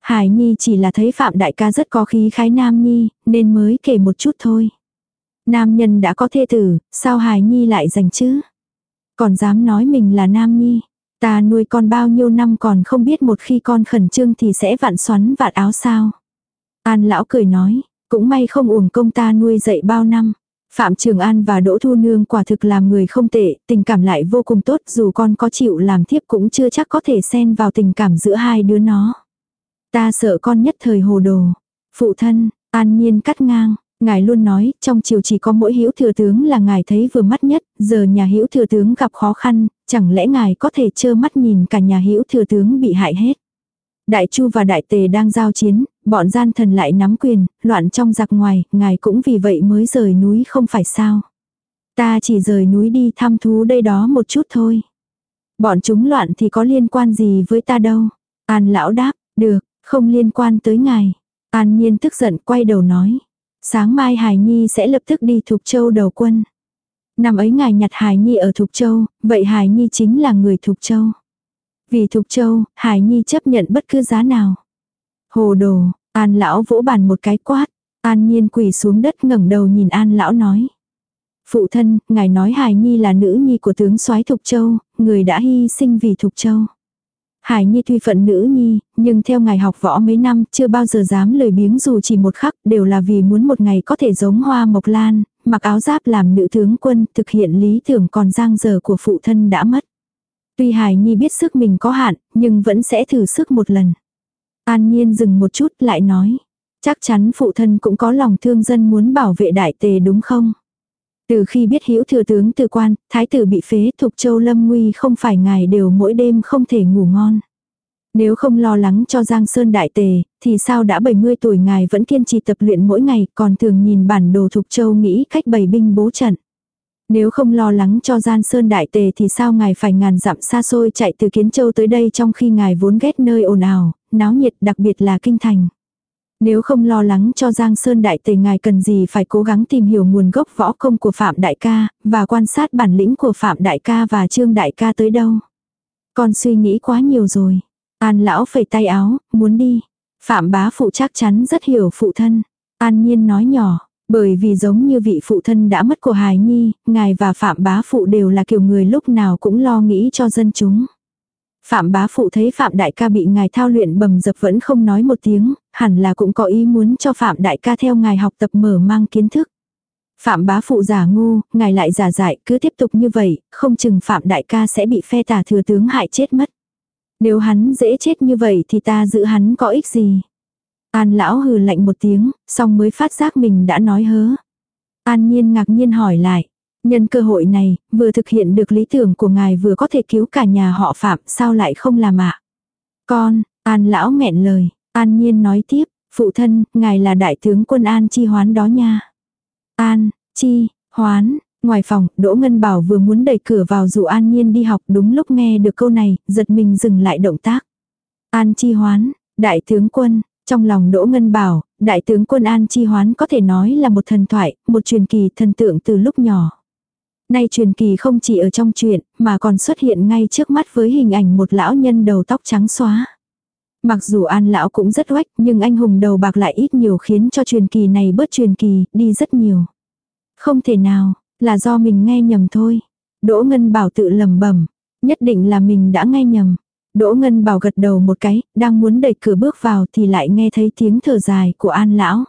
[SPEAKER 1] Hải Nhi chỉ là thấy Phạm Đại ca rất có khí khái Nam Nhi, nên mới kể một chút thôi. Nam nhân đã có thê tử, sao Hải Nhi lại dành chứ? Còn dám nói mình là Nam Nhi. Ta nuôi con bao nhiêu năm còn không biết một khi con khẩn trương thì sẽ vặn xoắn vạn áo sao. An lão cười nói, cũng may không uổng công ta nuôi dạy bao năm. Phạm Trường An và Đỗ Thu Nương quả thực làm người không tệ, tình cảm lại vô cùng tốt dù con có chịu làm thiếp cũng chưa chắc có thể xen vào tình cảm giữa hai đứa nó. Ta sợ con nhất thời hồ đồ. Phụ thân, an nhiên cắt ngang, ngài luôn nói, trong triều chỉ có mỗi hữu thừa tướng là ngài thấy vừa mắt nhất, giờ nhà hữu thừa tướng gặp khó khăn, chẳng lẽ ngài có thể trơ mắt nhìn cả nhà hữu thừa tướng bị hại hết. Đại Chu và Đại Tề đang giao chiến, bọn gian thần lại nắm quyền, loạn trong giặc ngoài, ngài cũng vì vậy mới rời núi không phải sao. Ta chỉ rời núi đi thăm thú đây đó một chút thôi. Bọn chúng loạn thì có liên quan gì với ta đâu. An lão đáp, được, không liên quan tới ngài. An nhiên tức giận quay đầu nói. Sáng mai Hải Nhi sẽ lập tức đi Thục Châu đầu quân. Năm ấy ngài nhặt Hải Nhi ở Thục Châu, vậy Hải Nhi chính là người Thục Châu. Vì Thục Châu, Hải Nhi chấp nhận bất cứ giá nào. Hồ đồ, An lão vỗ bàn một cái quát. An nhiên quỳ xuống đất ngẩng đầu nhìn An lão nói. Phụ thân, ngài nói Hải Nhi là nữ nhi của tướng soái Thục Châu, người đã hy sinh vì Thục Châu. Hải Nhi tuy phận nữ nhi, nhưng theo ngài học võ mấy năm chưa bao giờ dám lời biếng dù chỉ một khắc đều là vì muốn một ngày có thể giống hoa mộc lan, mặc áo giáp làm nữ tướng quân thực hiện lý tưởng còn giang dở của phụ thân đã mất. Tuy Hải Nhi biết sức mình có hạn, nhưng vẫn sẽ thử sức một lần. An Nhiên dừng một chút lại nói. Chắc chắn phụ thân cũng có lòng thương dân muốn bảo vệ đại tề đúng không? Từ khi biết hữu thừa tướng từ quan, thái tử bị phế thục châu lâm nguy không phải ngài đều mỗi đêm không thể ngủ ngon. Nếu không lo lắng cho Giang Sơn đại tề, thì sao đã 70 tuổi ngài vẫn kiên trì tập luyện mỗi ngày còn thường nhìn bản đồ thục châu nghĩ cách bày binh bố trận. Nếu không lo lắng cho giang sơn đại tề thì sao ngài phải ngàn dặm xa xôi chạy từ Kiến Châu tới đây trong khi ngài vốn ghét nơi ồn ào, náo nhiệt đặc biệt là kinh thành. Nếu không lo lắng cho Giang Sơn Đại Tề ngài cần gì phải cố gắng tìm hiểu nguồn gốc võ công của Phạm Đại ca, và quan sát bản lĩnh của Phạm Đại ca và Trương Đại ca tới đâu. Con suy nghĩ quá nhiều rồi. An lão phẩy tay áo, muốn đi. Phạm bá phụ chắc chắn rất hiểu phụ thân. An nhiên nói nhỏ, bởi vì giống như vị phụ thân đã mất của Hải Nhi, ngài và Phạm bá phụ đều là kiểu người lúc nào cũng lo nghĩ cho dân chúng. Phạm bá phụ thấy Phạm đại ca bị ngài thao luyện bầm dập vẫn không nói một tiếng, hẳn là cũng có ý muốn cho Phạm đại ca theo ngài học tập mở mang kiến thức. Phạm bá phụ giả ngu, ngài lại giả dại, cứ tiếp tục như vậy, không chừng Phạm đại ca sẽ bị phe tà thừa tướng hại chết mất. Nếu hắn dễ chết như vậy thì ta giữ hắn có ích gì? An lão hừ lạnh một tiếng, xong mới phát giác mình đã nói hớ. An nhiên ngạc nhiên hỏi lại. Nhân cơ hội này, vừa thực hiện được lý tưởng của ngài vừa có thể cứu cả nhà họ phạm, sao lại không làm ạ? Con, An lão nghẹn lời, An nhiên nói tiếp, phụ thân, ngài là đại tướng quân An chi hoán đó nha. An, chi, hoán, ngoài phòng, Đỗ Ngân Bảo vừa muốn đẩy cửa vào dụ An nhiên đi học đúng lúc nghe được câu này, giật mình dừng lại động tác. An chi hoán, đại tướng quân, trong lòng Đỗ Ngân Bảo, đại tướng quân An chi hoán có thể nói là một thần thoại, một truyền kỳ thần tượng từ lúc nhỏ. Nay truyền kỳ không chỉ ở trong chuyện, mà còn xuất hiện ngay trước mắt với hình ảnh một lão nhân đầu tóc trắng xóa. Mặc dù an lão cũng rất oách, nhưng anh hùng đầu bạc lại ít nhiều khiến cho truyền kỳ này bớt truyền kỳ, đi rất nhiều. Không thể nào, Là do mình nghe nhầm thôi. Đỗ Ngân Bảo tự lầm bẩm Nhất định là mình đã nghe nhầm. Đỗ Ngân Bảo gật đầu một cái, đang muốn đẩy cửa bước vào thì lại nghe thấy tiếng thở dài của An Lão.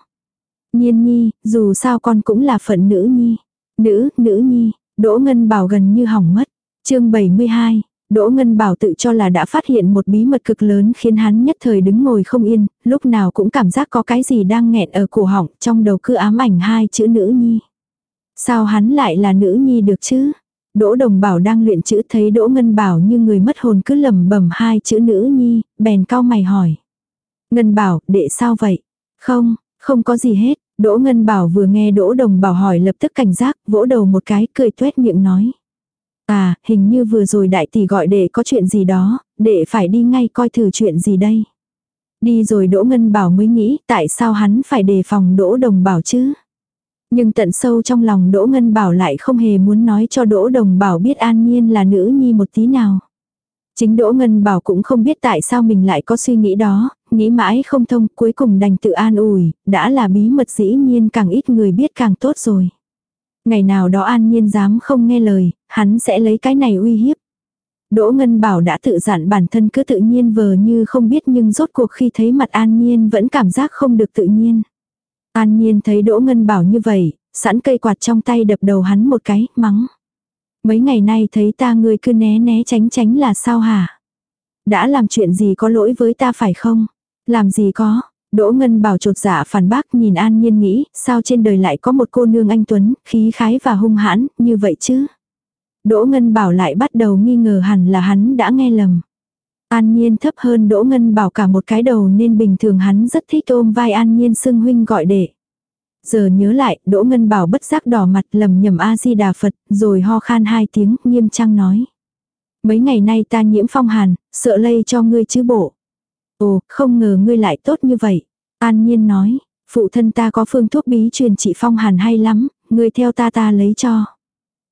[SPEAKER 1] Nhiên nhi, dù sao con cũng là phận nữ nhi. Nữ, nữ nhi, Đỗ Ngân Bảo gần như hỏng mất. chương 72, Đỗ Ngân Bảo tự cho là đã phát hiện một bí mật cực lớn khiến hắn nhất thời đứng ngồi không yên, lúc nào cũng cảm giác có cái gì đang nghẹn ở cổ họng, trong đầu cứ ám ảnh hai chữ nữ nhi. Sao hắn lại là nữ nhi được chứ? Đỗ Đồng Bảo đang luyện chữ thấy Đỗ Ngân Bảo như người mất hồn cứ lẩm bẩm hai chữ nữ nhi, bèn cao mày hỏi. Ngân Bảo, đệ sao vậy? Không, không có gì hết. Đỗ Ngân Bảo vừa nghe Đỗ Đồng Bảo hỏi lập tức cảnh giác, vỗ đầu một cái, cười tuét miệng nói. À, hình như vừa rồi đại tỷ gọi để có chuyện gì đó, để phải đi ngay coi thử chuyện gì đây. Đi rồi Đỗ Ngân Bảo mới nghĩ tại sao hắn phải đề phòng Đỗ Đồng Bảo chứ. Nhưng tận sâu trong lòng Đỗ Ngân Bảo lại không hề muốn nói cho Đỗ Đồng Bảo biết An Nhiên là nữ nhi một tí nào. Chính Đỗ Ngân Bảo cũng không biết tại sao mình lại có suy nghĩ đó, nghĩ mãi không thông, cuối cùng đành tự an ủi, đã là bí mật dĩ nhiên càng ít người biết càng tốt rồi. Ngày nào đó An Nhiên dám không nghe lời, hắn sẽ lấy cái này uy hiếp. Đỗ Ngân Bảo đã tự dặn bản thân cứ tự nhiên vờ như không biết nhưng rốt cuộc khi thấy mặt An Nhiên vẫn cảm giác không được tự nhiên. An Nhiên thấy Đỗ Ngân Bảo như vậy, sẵn cây quạt trong tay đập đầu hắn một cái, mắng. Mấy ngày nay thấy ta ngươi cứ né né tránh tránh là sao hả? Đã làm chuyện gì có lỗi với ta phải không? Làm gì có? Đỗ Ngân Bảo trột giả dạ phản bác nhìn An Nhiên nghĩ, sao trên đời lại có một cô nương anh Tuấn, khí khái và hung hãn, như vậy chứ? Đỗ Ngân Bảo lại bắt đầu nghi ngờ hẳn là hắn đã nghe lầm. An Nhiên thấp hơn Đỗ Ngân Bảo cả một cái đầu nên bình thường hắn rất thích ôm vai An Nhiên xưng huynh gọi đệ. Giờ nhớ lại, Đỗ Ngân Bảo bất giác đỏ mặt lầm nhầm A-di-đà Phật, rồi ho khan hai tiếng, nghiêm trang nói. Mấy ngày nay ta nhiễm phong hàn, sợ lây cho ngươi chứ bộ. Ồ, không ngờ ngươi lại tốt như vậy. An Nhiên nói, phụ thân ta có phương thuốc bí truyền trị phong hàn hay lắm, ngươi theo ta ta lấy cho.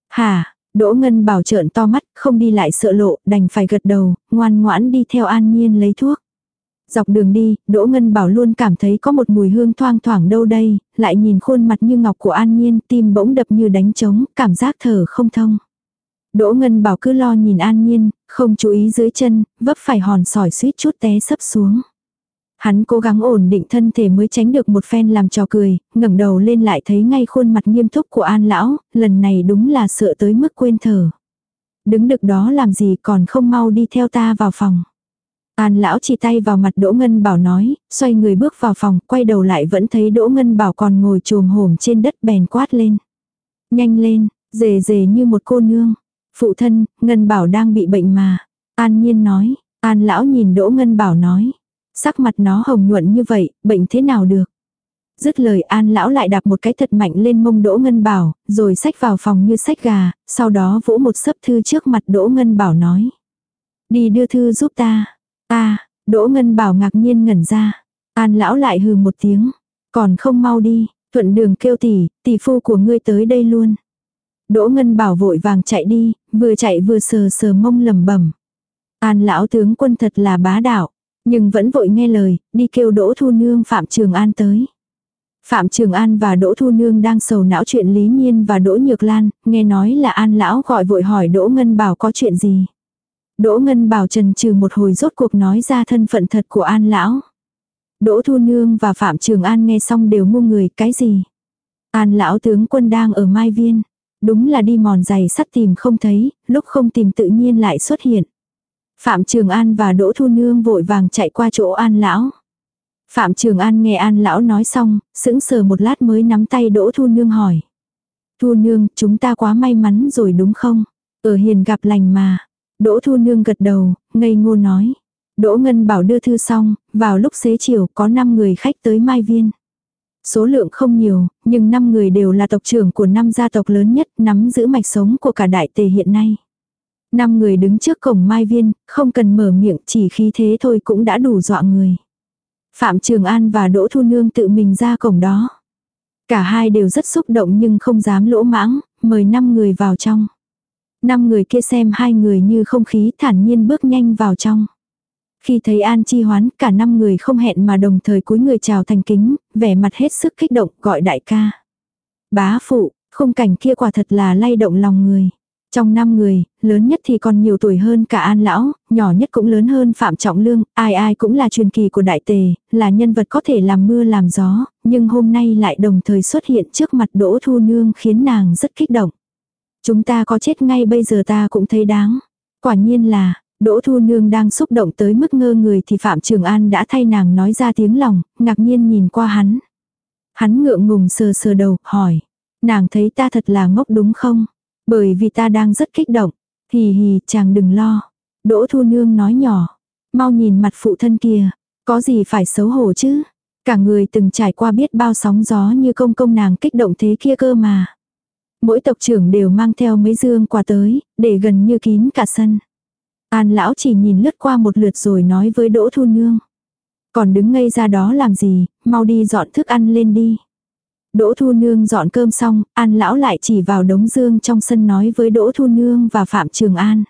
[SPEAKER 1] Hả, Đỗ Ngân bảo trợn to mắt, không đi lại sợ lộ, đành phải gật đầu, ngoan ngoãn đi theo An Nhiên lấy thuốc. Dọc đường đi, Đỗ Ngân Bảo luôn cảm thấy có một mùi hương thoang thoảng đâu đây, lại nhìn khuôn mặt như ngọc của An Nhiên, tim bỗng đập như đánh trống, cảm giác thở không thông. Đỗ Ngân Bảo cứ lo nhìn An Nhiên, không chú ý dưới chân, vấp phải hòn sỏi suýt chút té sấp xuống. Hắn cố gắng ổn định thân thể mới tránh được một phen làm trò cười, ngẩng đầu lên lại thấy ngay khuôn mặt nghiêm túc của An lão, lần này đúng là sợ tới mức quên thở. Đứng được đó làm gì còn không mau đi theo ta vào phòng. An lão chỉ tay vào mặt Đỗ Ngân Bảo nói, xoay người bước vào phòng, quay đầu lại vẫn thấy Đỗ Ngân Bảo còn ngồi trồm hổm trên đất bèn quát lên. Nhanh lên, dề dề như một cô nương. Phụ thân, Ngân Bảo đang bị bệnh mà. An nhiên nói, An lão nhìn Đỗ Ngân Bảo nói. Sắc mặt nó hồng nhuận như vậy, bệnh thế nào được? Dứt lời An lão lại đạp một cái thật mạnh lên mông Đỗ Ngân Bảo, rồi xách vào phòng như xách gà, sau đó vỗ một sấp thư trước mặt Đỗ Ngân Bảo nói. Đi đưa thư giúp ta. Ta, Đỗ Ngân Bảo ngạc nhiên ngẩn ra. An lão lại hừ một tiếng. Còn không mau đi, thuận đường kêu tỷ, tỷ phu của ngươi tới đây luôn. Đỗ Ngân Bảo vội vàng chạy đi, vừa chạy vừa sờ sờ mông lầm bẩm. An lão tướng quân thật là bá đạo, nhưng vẫn vội nghe lời, đi kêu Đỗ Thu Nương Phạm Trường An tới. Phạm Trường An và Đỗ Thu Nương đang sầu não chuyện Lý Nhiên và Đỗ Nhược Lan, nghe nói là An lão gọi vội hỏi Đỗ Ngân Bảo có chuyện gì. Đỗ Ngân Bảo trần trừ một hồi rốt cuộc nói ra thân phận thật của An lão. Đỗ Thu Nương và Phạm Trường An nghe xong đều ngu người, cái gì? An lão tướng quân đang ở Mai Viên. Đúng là đi mòn giày sắt tìm không thấy, lúc không tìm tự nhiên lại xuất hiện. Phạm Trường An và Đỗ Thu Nương vội vàng chạy qua chỗ An lão. Phạm Trường An nghe An lão nói xong, sững sờ một lát mới nắm tay Đỗ Thu Nương hỏi. Thu Nương, chúng ta quá may mắn rồi đúng không? Ở hiền gặp lành mà. Đỗ Thu Nương gật đầu, ngây ngô nói. Đỗ Ngân bảo đưa thư xong, vào lúc xế chiều có 5 người khách tới Mai Viên. Số lượng không nhiều, nhưng 5 người đều là tộc trưởng của năm gia tộc lớn nhất nắm giữ mạch sống của cả đại tề hiện nay. Năm người đứng trước cổng Mai Viên, không cần mở miệng chỉ khí thế thôi cũng đã đủ dọa người. Phạm Trường An và Đỗ Thu Nương tự mình ra cổng đó. Cả hai đều rất xúc động nhưng không dám lỗ mãng, mời năm người vào trong. Năm người kia xem hai người như không khí thản nhiên bước nhanh vào trong. Khi thấy An Chi Hoán, cả năm người không hẹn mà đồng thời cúi người chào thành kính, vẻ mặt hết sức kích động, gọi đại ca. Bá phụ, Khung cảnh kia quả thật là lay động lòng người. Trong năm người, lớn nhất thì còn nhiều tuổi hơn cả An Lão, nhỏ nhất cũng lớn hơn Phạm Trọng Lương, ai ai cũng là truyền kỳ của đại tề, là nhân vật có thể làm mưa làm gió, nhưng hôm nay lại đồng thời xuất hiện trước mặt Đỗ Thu Nương khiến nàng rất kích động. Chúng ta có chết ngay bây giờ ta cũng thấy đáng. Quả nhiên là, Đỗ Thu Nương đang xúc động tới mức ngơ người thì Phạm Trường An đã thay nàng nói ra tiếng lòng, ngạc nhiên nhìn qua hắn. Hắn ngượng ngùng sờ sờ đầu, hỏi. Nàng thấy ta thật là ngốc đúng không? Bởi vì ta đang rất kích động. Hì hì, chàng đừng lo. Đỗ Thu Nương nói nhỏ. Mau nhìn mặt phụ thân kia. Có gì phải xấu hổ chứ? Cả người từng trải qua biết bao sóng gió như công công nàng kích động thế kia cơ mà. Mỗi tộc trưởng đều mang theo mấy dương quà tới, để gần như kín cả sân. An lão chỉ nhìn lướt qua một lượt rồi nói với Đỗ Thu Nương. Còn đứng ngây ra đó làm gì, mau đi dọn thức ăn lên đi. Đỗ Thu Nương dọn cơm xong, An lão lại chỉ vào đống dương trong sân nói với Đỗ Thu Nương và Phạm Trường An.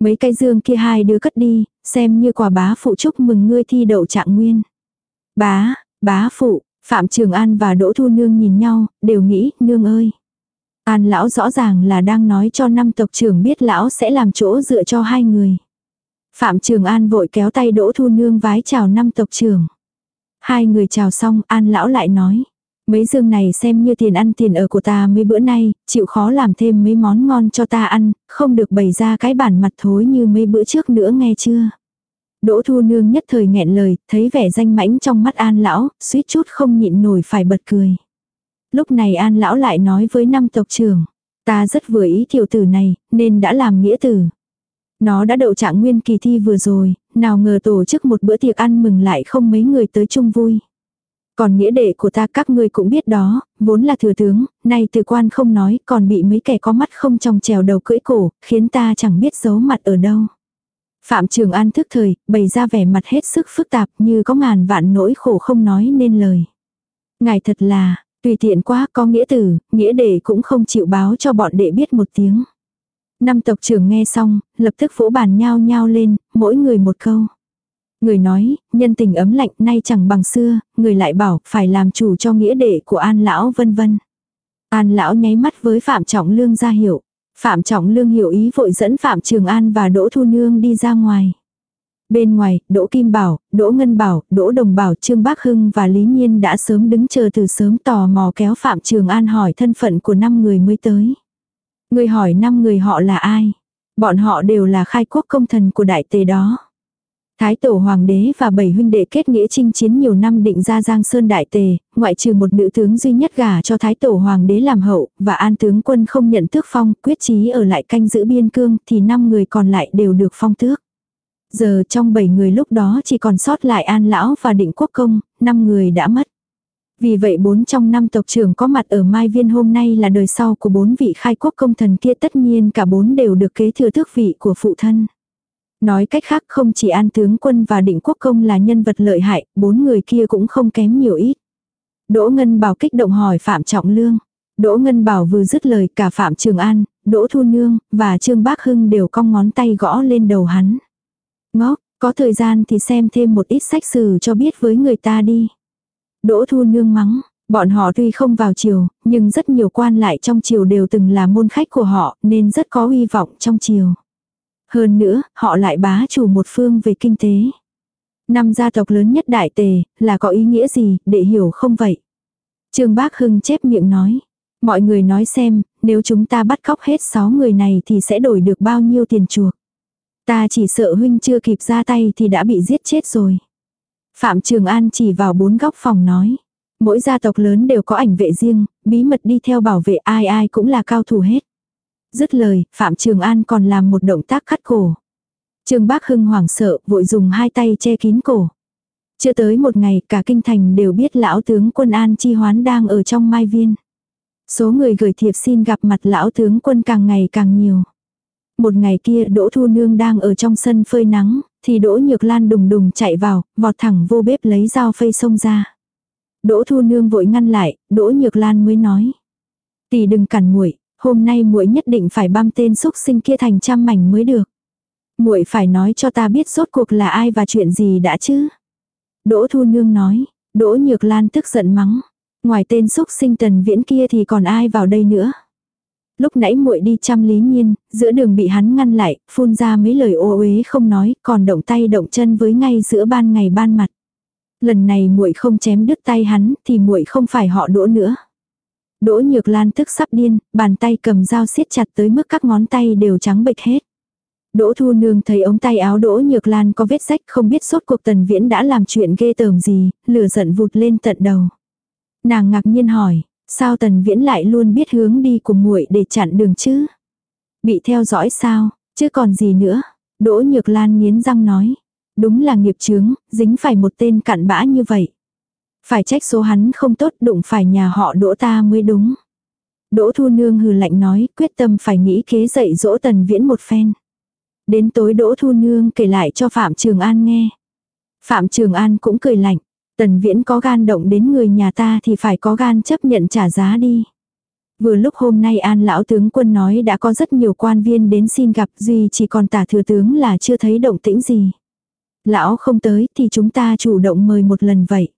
[SPEAKER 1] Mấy cái dương kia hai đứa cất đi, xem như quà bá phụ chúc mừng ngươi thi đậu trạng nguyên. Bá, bá phụ, Phạm Trường An và Đỗ Thu Nương nhìn nhau, đều nghĩ, nương ơi. An lão rõ ràng là đang nói cho năm tộc trưởng biết lão sẽ làm chỗ dựa cho hai người. Phạm Trường An vội kéo tay Đỗ Thu Nương vái chào năm tộc trưởng. Hai người chào xong, An lão lại nói. Mấy dương này xem như tiền ăn tiền ở của ta mấy bữa nay, chịu khó làm thêm mấy món ngon cho ta ăn, không được bày ra cái bản mặt thối như mấy bữa trước nữa nghe chưa. Đỗ Thu Nương nhất thời nghẹn lời, thấy vẻ danh mãnh trong mắt An lão, suýt chút không nhịn nổi phải bật cười. Lúc này An lão lại nói với năm tộc trưởng, ta rất vừa ý tiểu tử này, nên đã làm nghĩa tử. Nó đã đậu trạng nguyên kỳ thi vừa rồi, nào ngờ tổ chức một bữa tiệc ăn mừng lại không mấy người tới chung vui. Còn nghĩa đệ của ta các ngươi cũng biết đó, vốn là thừa tướng, nay từ quan không nói, còn bị mấy kẻ có mắt không trong trèo đầu cưỡi cổ, khiến ta chẳng biết giấu mặt ở đâu. Phạm Trường An thức thời, bày ra vẻ mặt hết sức phức tạp như có ngàn vạn nỗi khổ không nói nên lời. Ngài thật là, tùy tiện quá có nghĩa tử, nghĩa đệ cũng không chịu báo cho bọn đệ biết một tiếng. Năm tộc trưởng nghe xong, lập tức vỗ bàn nhao nhao lên, mỗi người một câu. Người nói, nhân tình ấm lạnh nay chẳng bằng xưa, người lại bảo phải làm chủ cho nghĩa đệ của an lão vân vân. An lão nháy mắt với Phạm Trọng Lương ra hiệu. Phạm Trọng Lương hiểu ý vội dẫn Phạm Trường An và Đỗ Thu Nương đi ra ngoài. Bên ngoài, Đỗ Kim Bảo, Đỗ Ngân Bảo, Đỗ Đồng Bảo, Trương Bác Hưng và Lý Nhiên đã sớm đứng chờ từ sớm tò mò kéo Phạm Trường An hỏi thân phận của năm người mới tới. Người hỏi năm người họ là ai? Bọn họ đều là khai quốc công thần của đại tề đó. Thái tổ hoàng đế và bảy huynh đệ kết nghĩa chinh chiến nhiều năm định ra Giang Sơn Đại Tề, ngoại trừ một nữ tướng duy nhất gả cho Thái tổ hoàng đế làm hậu, và an tướng quân không nhận tước phong, quyết chí ở lại canh giữ biên cương, thì năm người còn lại đều được phong tước. Giờ trong bảy người lúc đó chỉ còn sót lại an lão và định quốc công, năm người đã mất. Vì vậy bốn trong năm tộc trưởng có mặt ở Mai Viên hôm nay là đời sau của bốn vị khai quốc công thần kia tất nhiên cả bốn đều được kế thừa tước vị của phụ thân. Nói cách khác không chỉ an tướng quân và định quốc công là nhân vật lợi hại, bốn người kia cũng không kém nhiều ít. Đỗ Ngân Bảo kích động hỏi Phạm Trọng Lương. Đỗ Ngân Bảo vừa dứt lời cả Phạm Trường An, Đỗ Thu Nương và Trương Bác Hưng đều cong ngón tay gõ lên đầu hắn. Ngốc, có thời gian thì xem thêm một ít sách sử cho biết với người ta đi. Đỗ Thu Nương mắng, bọn họ tuy không vào triều, nhưng rất nhiều quan lại trong triều đều từng là môn khách của họ nên rất có uy vọng trong triều. Hơn nữa, họ lại bá chủ một phương về kinh tế. Năm gia tộc lớn nhất đại tề, là có ý nghĩa gì, để hiểu không vậy? Trương Bác Hưng chép miệng nói. Mọi người nói xem, nếu chúng ta bắt cóc hết 6 người này thì sẽ đổi được bao nhiêu tiền chuộc. Ta chỉ sợ huynh chưa kịp ra tay thì đã bị giết chết rồi. Phạm Trường An chỉ vào bốn góc phòng nói. Mỗi gia tộc lớn đều có ảnh vệ riêng, bí mật đi theo bảo vệ ai ai cũng là cao thủ hết. Dứt lời, Phạm Trường An còn làm một động tác cắt cổ. Trương Bác Hưng hoảng sợ, vội dùng hai tay che kín cổ. Chưa tới một ngày, cả kinh thành đều biết lão tướng quân An Chi Hoán đang ở trong mai viên. Số người gửi thiệp xin gặp mặt lão tướng quân càng ngày càng nhiều. Một ngày kia Đỗ Thu Nương đang ở trong sân phơi nắng, thì Đỗ Nhược Lan đùng đùng chạy vào, vọt thẳng vô bếp lấy dao phơi xông ra. Đỗ Thu Nương vội ngăn lại, Đỗ Nhược Lan mới nói. Tỷ đừng cản muội hôm nay muội nhất định phải băm tên xúc sinh kia thành trăm mảnh mới được. Muội phải nói cho ta biết rốt cuộc là ai và chuyện gì đã chứ. Đỗ Thu Nương nói, Đỗ Nhược Lan tức giận mắng. Ngoài tên xúc sinh tần viễn kia thì còn ai vào đây nữa. Lúc nãy muội đi chăm lý nhiên, giữa đường bị hắn ngăn lại, phun ra mấy lời ô uế không nói, còn động tay động chân với ngay giữa ban ngày ban mặt. Lần này muội không chém đứt tay hắn thì muội không phải họ đỗ nữa. Đỗ Nhược Lan tức sắp điên, bàn tay cầm dao siết chặt tới mức các ngón tay đều trắng bệch hết. Đỗ Thu Nương thấy ống tay áo Đỗ Nhược Lan có vết rách không biết sốt cuộc Tần Viễn đã làm chuyện ghê tởm gì, lửa giận vụt lên tận đầu. Nàng ngạc nhiên hỏi, sao Tần Viễn lại luôn biết hướng đi của muội để chặn đường chứ? Bị theo dõi sao, chứ còn gì nữa? Đỗ Nhược Lan nghiến răng nói, đúng là nghiệp chướng, dính phải một tên cặn bã như vậy. Phải trách số hắn không tốt đụng phải nhà họ đỗ ta mới đúng. Đỗ Thu Nương hừ lạnh nói quyết tâm phải nghĩ kế dạy dỗ Tần Viễn một phen. Đến tối Đỗ Thu Nương kể lại cho Phạm Trường An nghe. Phạm Trường An cũng cười lạnh. Tần Viễn có gan động đến người nhà ta thì phải có gan chấp nhận trả giá đi. Vừa lúc hôm nay An lão tướng quân nói đã có rất nhiều quan viên đến xin gặp duy chỉ còn tả thừa tướng là chưa thấy động tĩnh gì. Lão không tới thì chúng ta chủ động mời một lần vậy.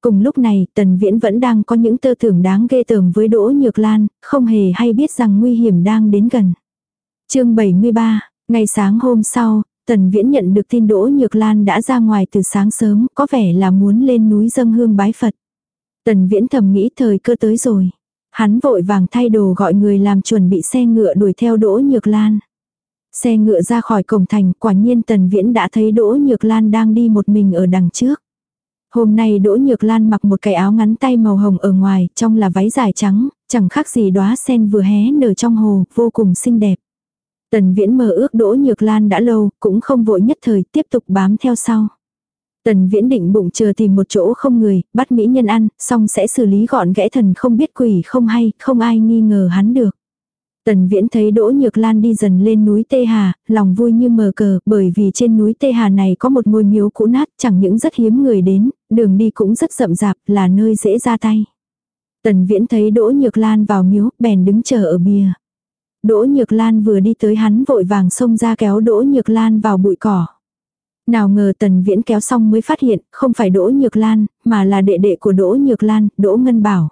[SPEAKER 1] Cùng lúc này, Tần Viễn vẫn đang có những tư tưởng đáng ghê tởm với Đỗ Nhược Lan, không hề hay biết rằng nguy hiểm đang đến gần. chương 73, ngày sáng hôm sau, Tần Viễn nhận được tin Đỗ Nhược Lan đã ra ngoài từ sáng sớm, có vẻ là muốn lên núi dâng hương bái Phật. Tần Viễn thầm nghĩ thời cơ tới rồi. Hắn vội vàng thay đồ gọi người làm chuẩn bị xe ngựa đuổi theo Đỗ Nhược Lan. Xe ngựa ra khỏi cổng thành, quả nhiên Tần Viễn đã thấy Đỗ Nhược Lan đang đi một mình ở đằng trước. Hôm nay Đỗ Nhược Lan mặc một cái áo ngắn tay màu hồng ở ngoài, trong là váy dài trắng, chẳng khác gì đóa sen vừa hé nở trong hồ, vô cùng xinh đẹp. Tần Viễn mơ ước Đỗ Nhược Lan đã lâu, cũng không vội nhất thời, tiếp tục bám theo sau. Tần Viễn định bụng chờ tìm một chỗ không người, bắt mỹ nhân ăn, xong sẽ xử lý gọn gẽ thần không biết quỷ không hay, không ai nghi ngờ hắn được. Tần Viễn thấy Đỗ Nhược Lan đi dần lên núi Tê Hà, lòng vui như mờ cờ, bởi vì trên núi Tê Hà này có một ngôi miếu cũ nát, chẳng những rất hiếm người đến, đường đi cũng rất rậm rạp, là nơi dễ ra tay. Tần Viễn thấy Đỗ Nhược Lan vào miếu, bèn đứng chờ ở bìa. Đỗ Nhược Lan vừa đi tới hắn vội vàng xông ra kéo Đỗ Nhược Lan vào bụi cỏ. Nào ngờ Tần Viễn kéo xong mới phát hiện, không phải Đỗ Nhược Lan, mà là đệ đệ của Đỗ Nhược Lan, Đỗ Ngân Bảo.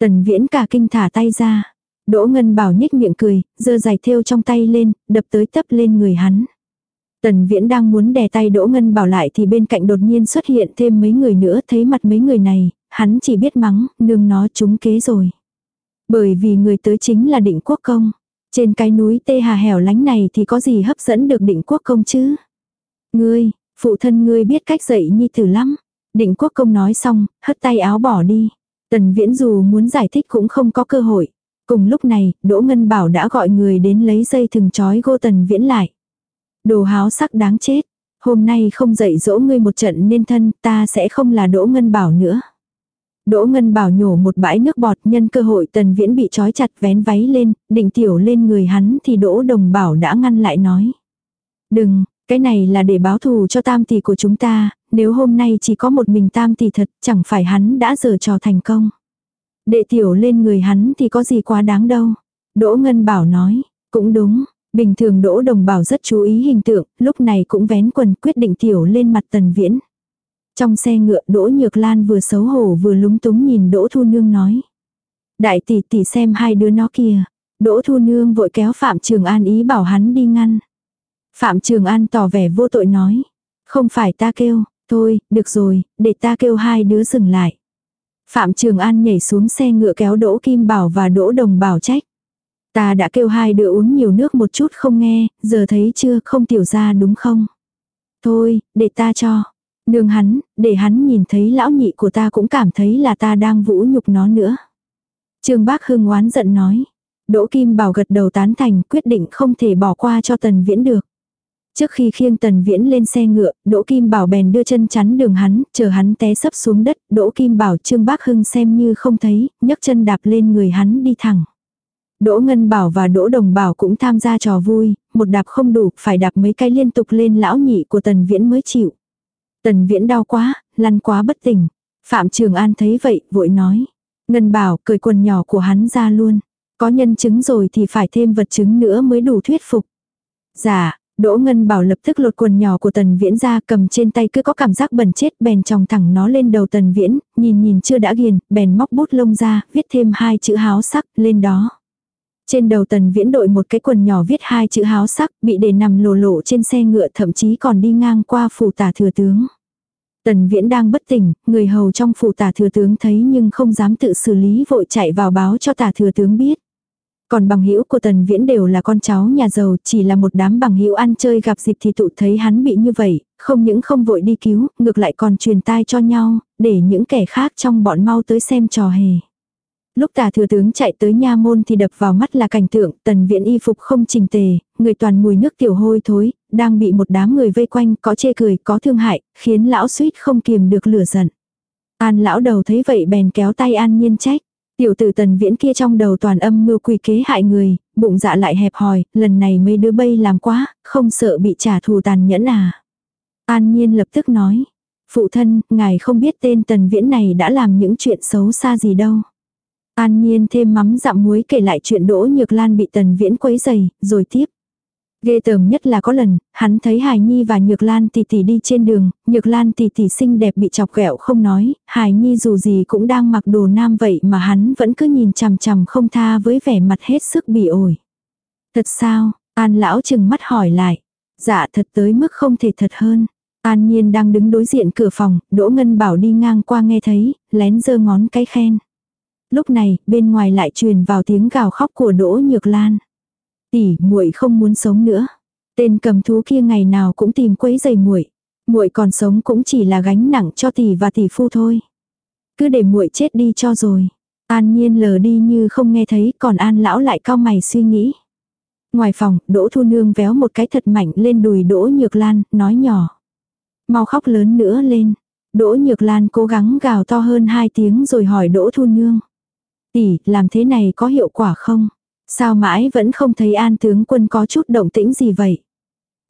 [SPEAKER 1] Tần Viễn cả kinh thả tay ra. Đỗ Ngân Bảo nhếch miệng cười, giơ giày thêu trong tay lên, đập tới tấp lên người hắn. Tần Viễn đang muốn đè tay Đỗ Ngân Bảo lại thì bên cạnh đột nhiên xuất hiện thêm mấy người nữa thấy mặt mấy người này, hắn chỉ biết mắng, nương nó trúng kế rồi. Bởi vì người tới chính là định quốc công. Trên cái núi tê hà hẻo lánh này thì có gì hấp dẫn được định quốc công chứ? Ngươi, phụ thân ngươi biết cách dạy nhi tử lắm. Định quốc công nói xong, hất tay áo bỏ đi. Tần viễn dù muốn giải thích cũng không có cơ hội. Cùng lúc này, Đỗ Ngân Bảo đã gọi người đến lấy dây thừng trói gô tần viễn lại. Đồ háo sắc đáng chết. Hôm nay không dạy dỗ ngươi một trận nên thân ta sẽ không là Đỗ Ngân Bảo nữa. Đỗ Ngân Bảo nhổ một bãi nước bọt nhân cơ hội tần viễn bị trói chặt vén váy lên, định tiểu lên người hắn thì Đỗ Đồng Bảo đã ngăn lại nói. Đừng, cái này là để báo thù cho tam tỷ của chúng ta, nếu hôm nay chỉ có một mình tam tỷ thật chẳng phải hắn đã giờ trò thành công. Đệ tiểu lên người hắn thì có gì quá đáng đâu. Đỗ Ngân Bảo nói, cũng đúng, bình thường Đỗ Đồng Bảo rất chú ý hình tượng, lúc này cũng vén quần quyết định tiểu lên mặt tần viễn. Trong xe ngựa Đỗ Nhược Lan vừa xấu hổ vừa lúng túng nhìn Đỗ Thu Nương nói. Đại tỷ tỷ xem hai đứa nó kìa. Đỗ Thu Nương vội kéo Phạm Trường An ý bảo hắn đi ngăn. Phạm Trường An tỏ vẻ vô tội nói. Không phải ta kêu, thôi, được rồi, để ta kêu hai đứa dừng lại. Phạm Trường An nhảy xuống xe ngựa kéo Đỗ Kim Bảo và Đỗ Đồng Bảo trách. Ta đã kêu hai đứa uống nhiều nước một chút không nghe, giờ thấy chưa không tiểu ra đúng không? Thôi, để ta cho. Nương hắn, để hắn nhìn thấy lão nhị của ta cũng cảm thấy là ta đang vũ nhục nó nữa. Trương Bác Hưng oán giận nói. Đỗ Kim Bảo gật đầu tán thành quyết định không thể bỏ qua cho Tần Viễn được. Trước khi khiêng Tần Viễn lên xe ngựa, Đỗ Kim Bảo bèn đưa chân chắn đường hắn, chờ hắn té sấp xuống đất, Đỗ Kim Bảo Trương Bác Hưng xem như không thấy, nhấc chân đạp lên người hắn đi thẳng. Đỗ Ngân Bảo và Đỗ Đồng Bảo cũng tham gia trò vui, một đạp không đủ, phải đạp mấy cái liên tục lên lão nhị của Tần Viễn mới chịu. Tần Viễn đau quá, lăn quá bất tỉnh. Phạm Trường An thấy vậy, vội nói. Ngân Bảo cởi quần nhỏ của hắn ra luôn. Có nhân chứng rồi thì phải thêm vật chứng nữa mới đủ thuyết phục. Dạ, Đỗ Ngân Bảo lập tức lột quần nhỏ của Tần Viễn ra cầm trên tay cứ có cảm giác bẩn chết bèn tròng thẳng nó lên đầu Tần Viễn, nhìn nhìn chưa đã ghiền, bèn móc bút lông ra, viết thêm hai chữ háo sắc lên đó. Trên đầu Tần Viễn đội một cái quần nhỏ viết hai chữ háo sắc, bị để nằm lồ lộ trên xe ngựa thậm chí còn đi ngang qua phủ tả thừa tướng. Tần Viễn đang bất tỉnh, người hầu trong phủ tả thừa tướng thấy nhưng không dám tự xử lý vội chạy vào báo cho tả thừa tướng biết. Còn bằng hữu của Tần Viễn đều là con cháu nhà giàu, chỉ là một đám bằng hữu ăn chơi gặp dịp thì tụ thấy hắn bị như vậy, không những không vội đi cứu, ngược lại còn truyền tai cho nhau, để những kẻ khác trong bọn mau tới xem trò hề. Lúc tả thừa tướng chạy tới nha môn thì đập vào mắt là cảnh tượng tần viện y phục không trình tề, người toàn mùi nước tiểu hôi thối, đang bị một đám người vây quanh có chê cười có thương hại, khiến lão suýt không kiềm được lửa giận. An lão đầu thấy vậy bèn kéo tay an nhiên trách. Tiểu tử tần viễn kia trong đầu toàn âm mưu quỷ kế hại người, bụng dạ lại hẹp hòi, lần này mấy đứa bay làm quá, không sợ bị trả thù tàn nhẫn à. An nhiên lập tức nói. Phụ thân, ngài không biết tên tần viễn này đã làm những chuyện xấu xa gì đâu. An nhiên thêm mắm dặm muối kể lại chuyện Đỗ Nhược Lan bị Tần Viễn quấy giày, rồi tiếp. Ghê tởm nhất là có lần, hắn thấy Hải Nhi và Nhược Lan tỷ tỷ đi trên đường, Nhược Lan tỷ tỷ xinh đẹp bị chọc ghẹo không nói, Hải Nhi dù gì cũng đang mặc đồ nam vậy mà hắn vẫn cứ nhìn chằm chằm không tha với vẻ mặt hết sức bị ổi. Thật sao? An lão chừng mắt hỏi lại. Dạ thật tới mức không thể thật hơn. An Nhiên đang đứng đối diện cửa phòng, Đỗ Ngân Bảo đi ngang qua nghe thấy, lén giơ ngón cái khen. Lúc này, bên ngoài lại truyền vào tiếng gào khóc của Đỗ Nhược Lan. Tỷ, muội không muốn sống nữa. Tên cầm thú kia ngày nào cũng tìm quấy giày muội. Muội còn sống cũng chỉ là gánh nặng cho tỷ và tỷ phu thôi. Cứ để muội chết đi cho rồi. An Nhiên lờ đi như không nghe thấy, còn An lão lại cao mày suy nghĩ. Ngoài phòng, Đỗ Thu Nương véo một cái thật mạnh lên đùi Đỗ Nhược Lan, nói nhỏ. Mau khóc lớn nữa lên. Đỗ Nhược Lan cố gắng gào to hơn hai tiếng rồi hỏi Đỗ Thu Nương. Tỷ, làm thế này có hiệu quả không? Sao mãi vẫn không thấy an tướng quân có chút động tĩnh gì vậy?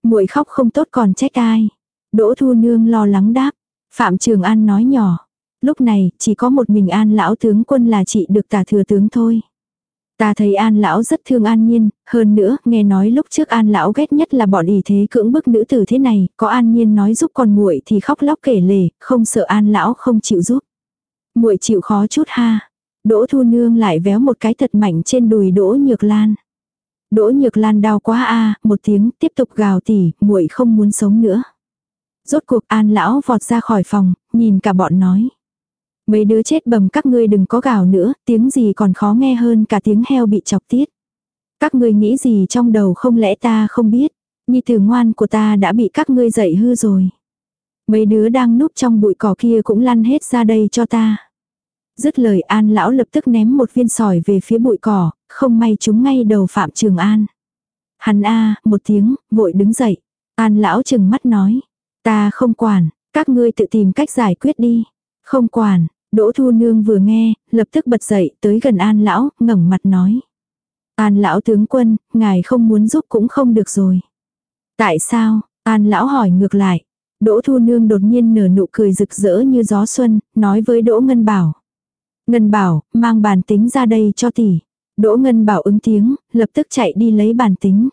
[SPEAKER 1] muội khóc không tốt còn trách ai? Đỗ Thu Nương lo lắng đáp. Phạm Trường An nói nhỏ. Lúc này, chỉ có một mình an lão tướng quân là chị được tả thừa tướng thôi. Ta thấy an lão rất thương an nhiên, hơn nữa, nghe nói lúc trước an lão ghét nhất là bọn ỷ thế cưỡng bức nữ tử thế này, có an nhiên nói giúp con muội thì khóc lóc kể lể, không sợ an lão không chịu giúp. muội chịu khó chút ha. Đỗ Thu Nương lại véo một cái thật mạnh trên đùi Đỗ Nhược Lan. Đỗ Nhược Lan đau quá a, một tiếng tiếp tục gào tỉ, muội không muốn sống nữa. Rốt cuộc An lão vọt ra khỏi phòng, nhìn cả bọn nói. Mấy đứa chết bầm các ngươi đừng có gào nữa, tiếng gì còn khó nghe hơn cả tiếng heo bị chọc tiết. Các ngươi nghĩ gì trong đầu không lẽ ta không biết, nhi tử ngoan của ta đã bị các ngươi dạy hư rồi. Mấy đứa đang núp trong bụi cỏ kia cũng lăn hết ra đây cho ta. Dứt lời an lão lập tức ném một viên sỏi về phía bụi cỏ, không may chúng ngay đầu Phạm Trường An. Hắn a một tiếng, vội đứng dậy. An lão chừng mắt nói. Ta không quản, các ngươi tự tìm cách giải quyết đi. Không quản, Đỗ Thu Nương vừa nghe, lập tức bật dậy tới gần An lão, ngẩng mặt nói. An lão tướng quân, ngài không muốn giúp cũng không được rồi. Tại sao? An lão hỏi ngược lại. Đỗ Thu Nương đột nhiên nở nụ cười rực rỡ như gió xuân, nói với Đỗ Ngân Bảo. Ngân bảo, mang bàn tính ra đây cho tỷ. Đỗ Ngân bảo ứng tiếng, lập tức chạy đi lấy bàn tính.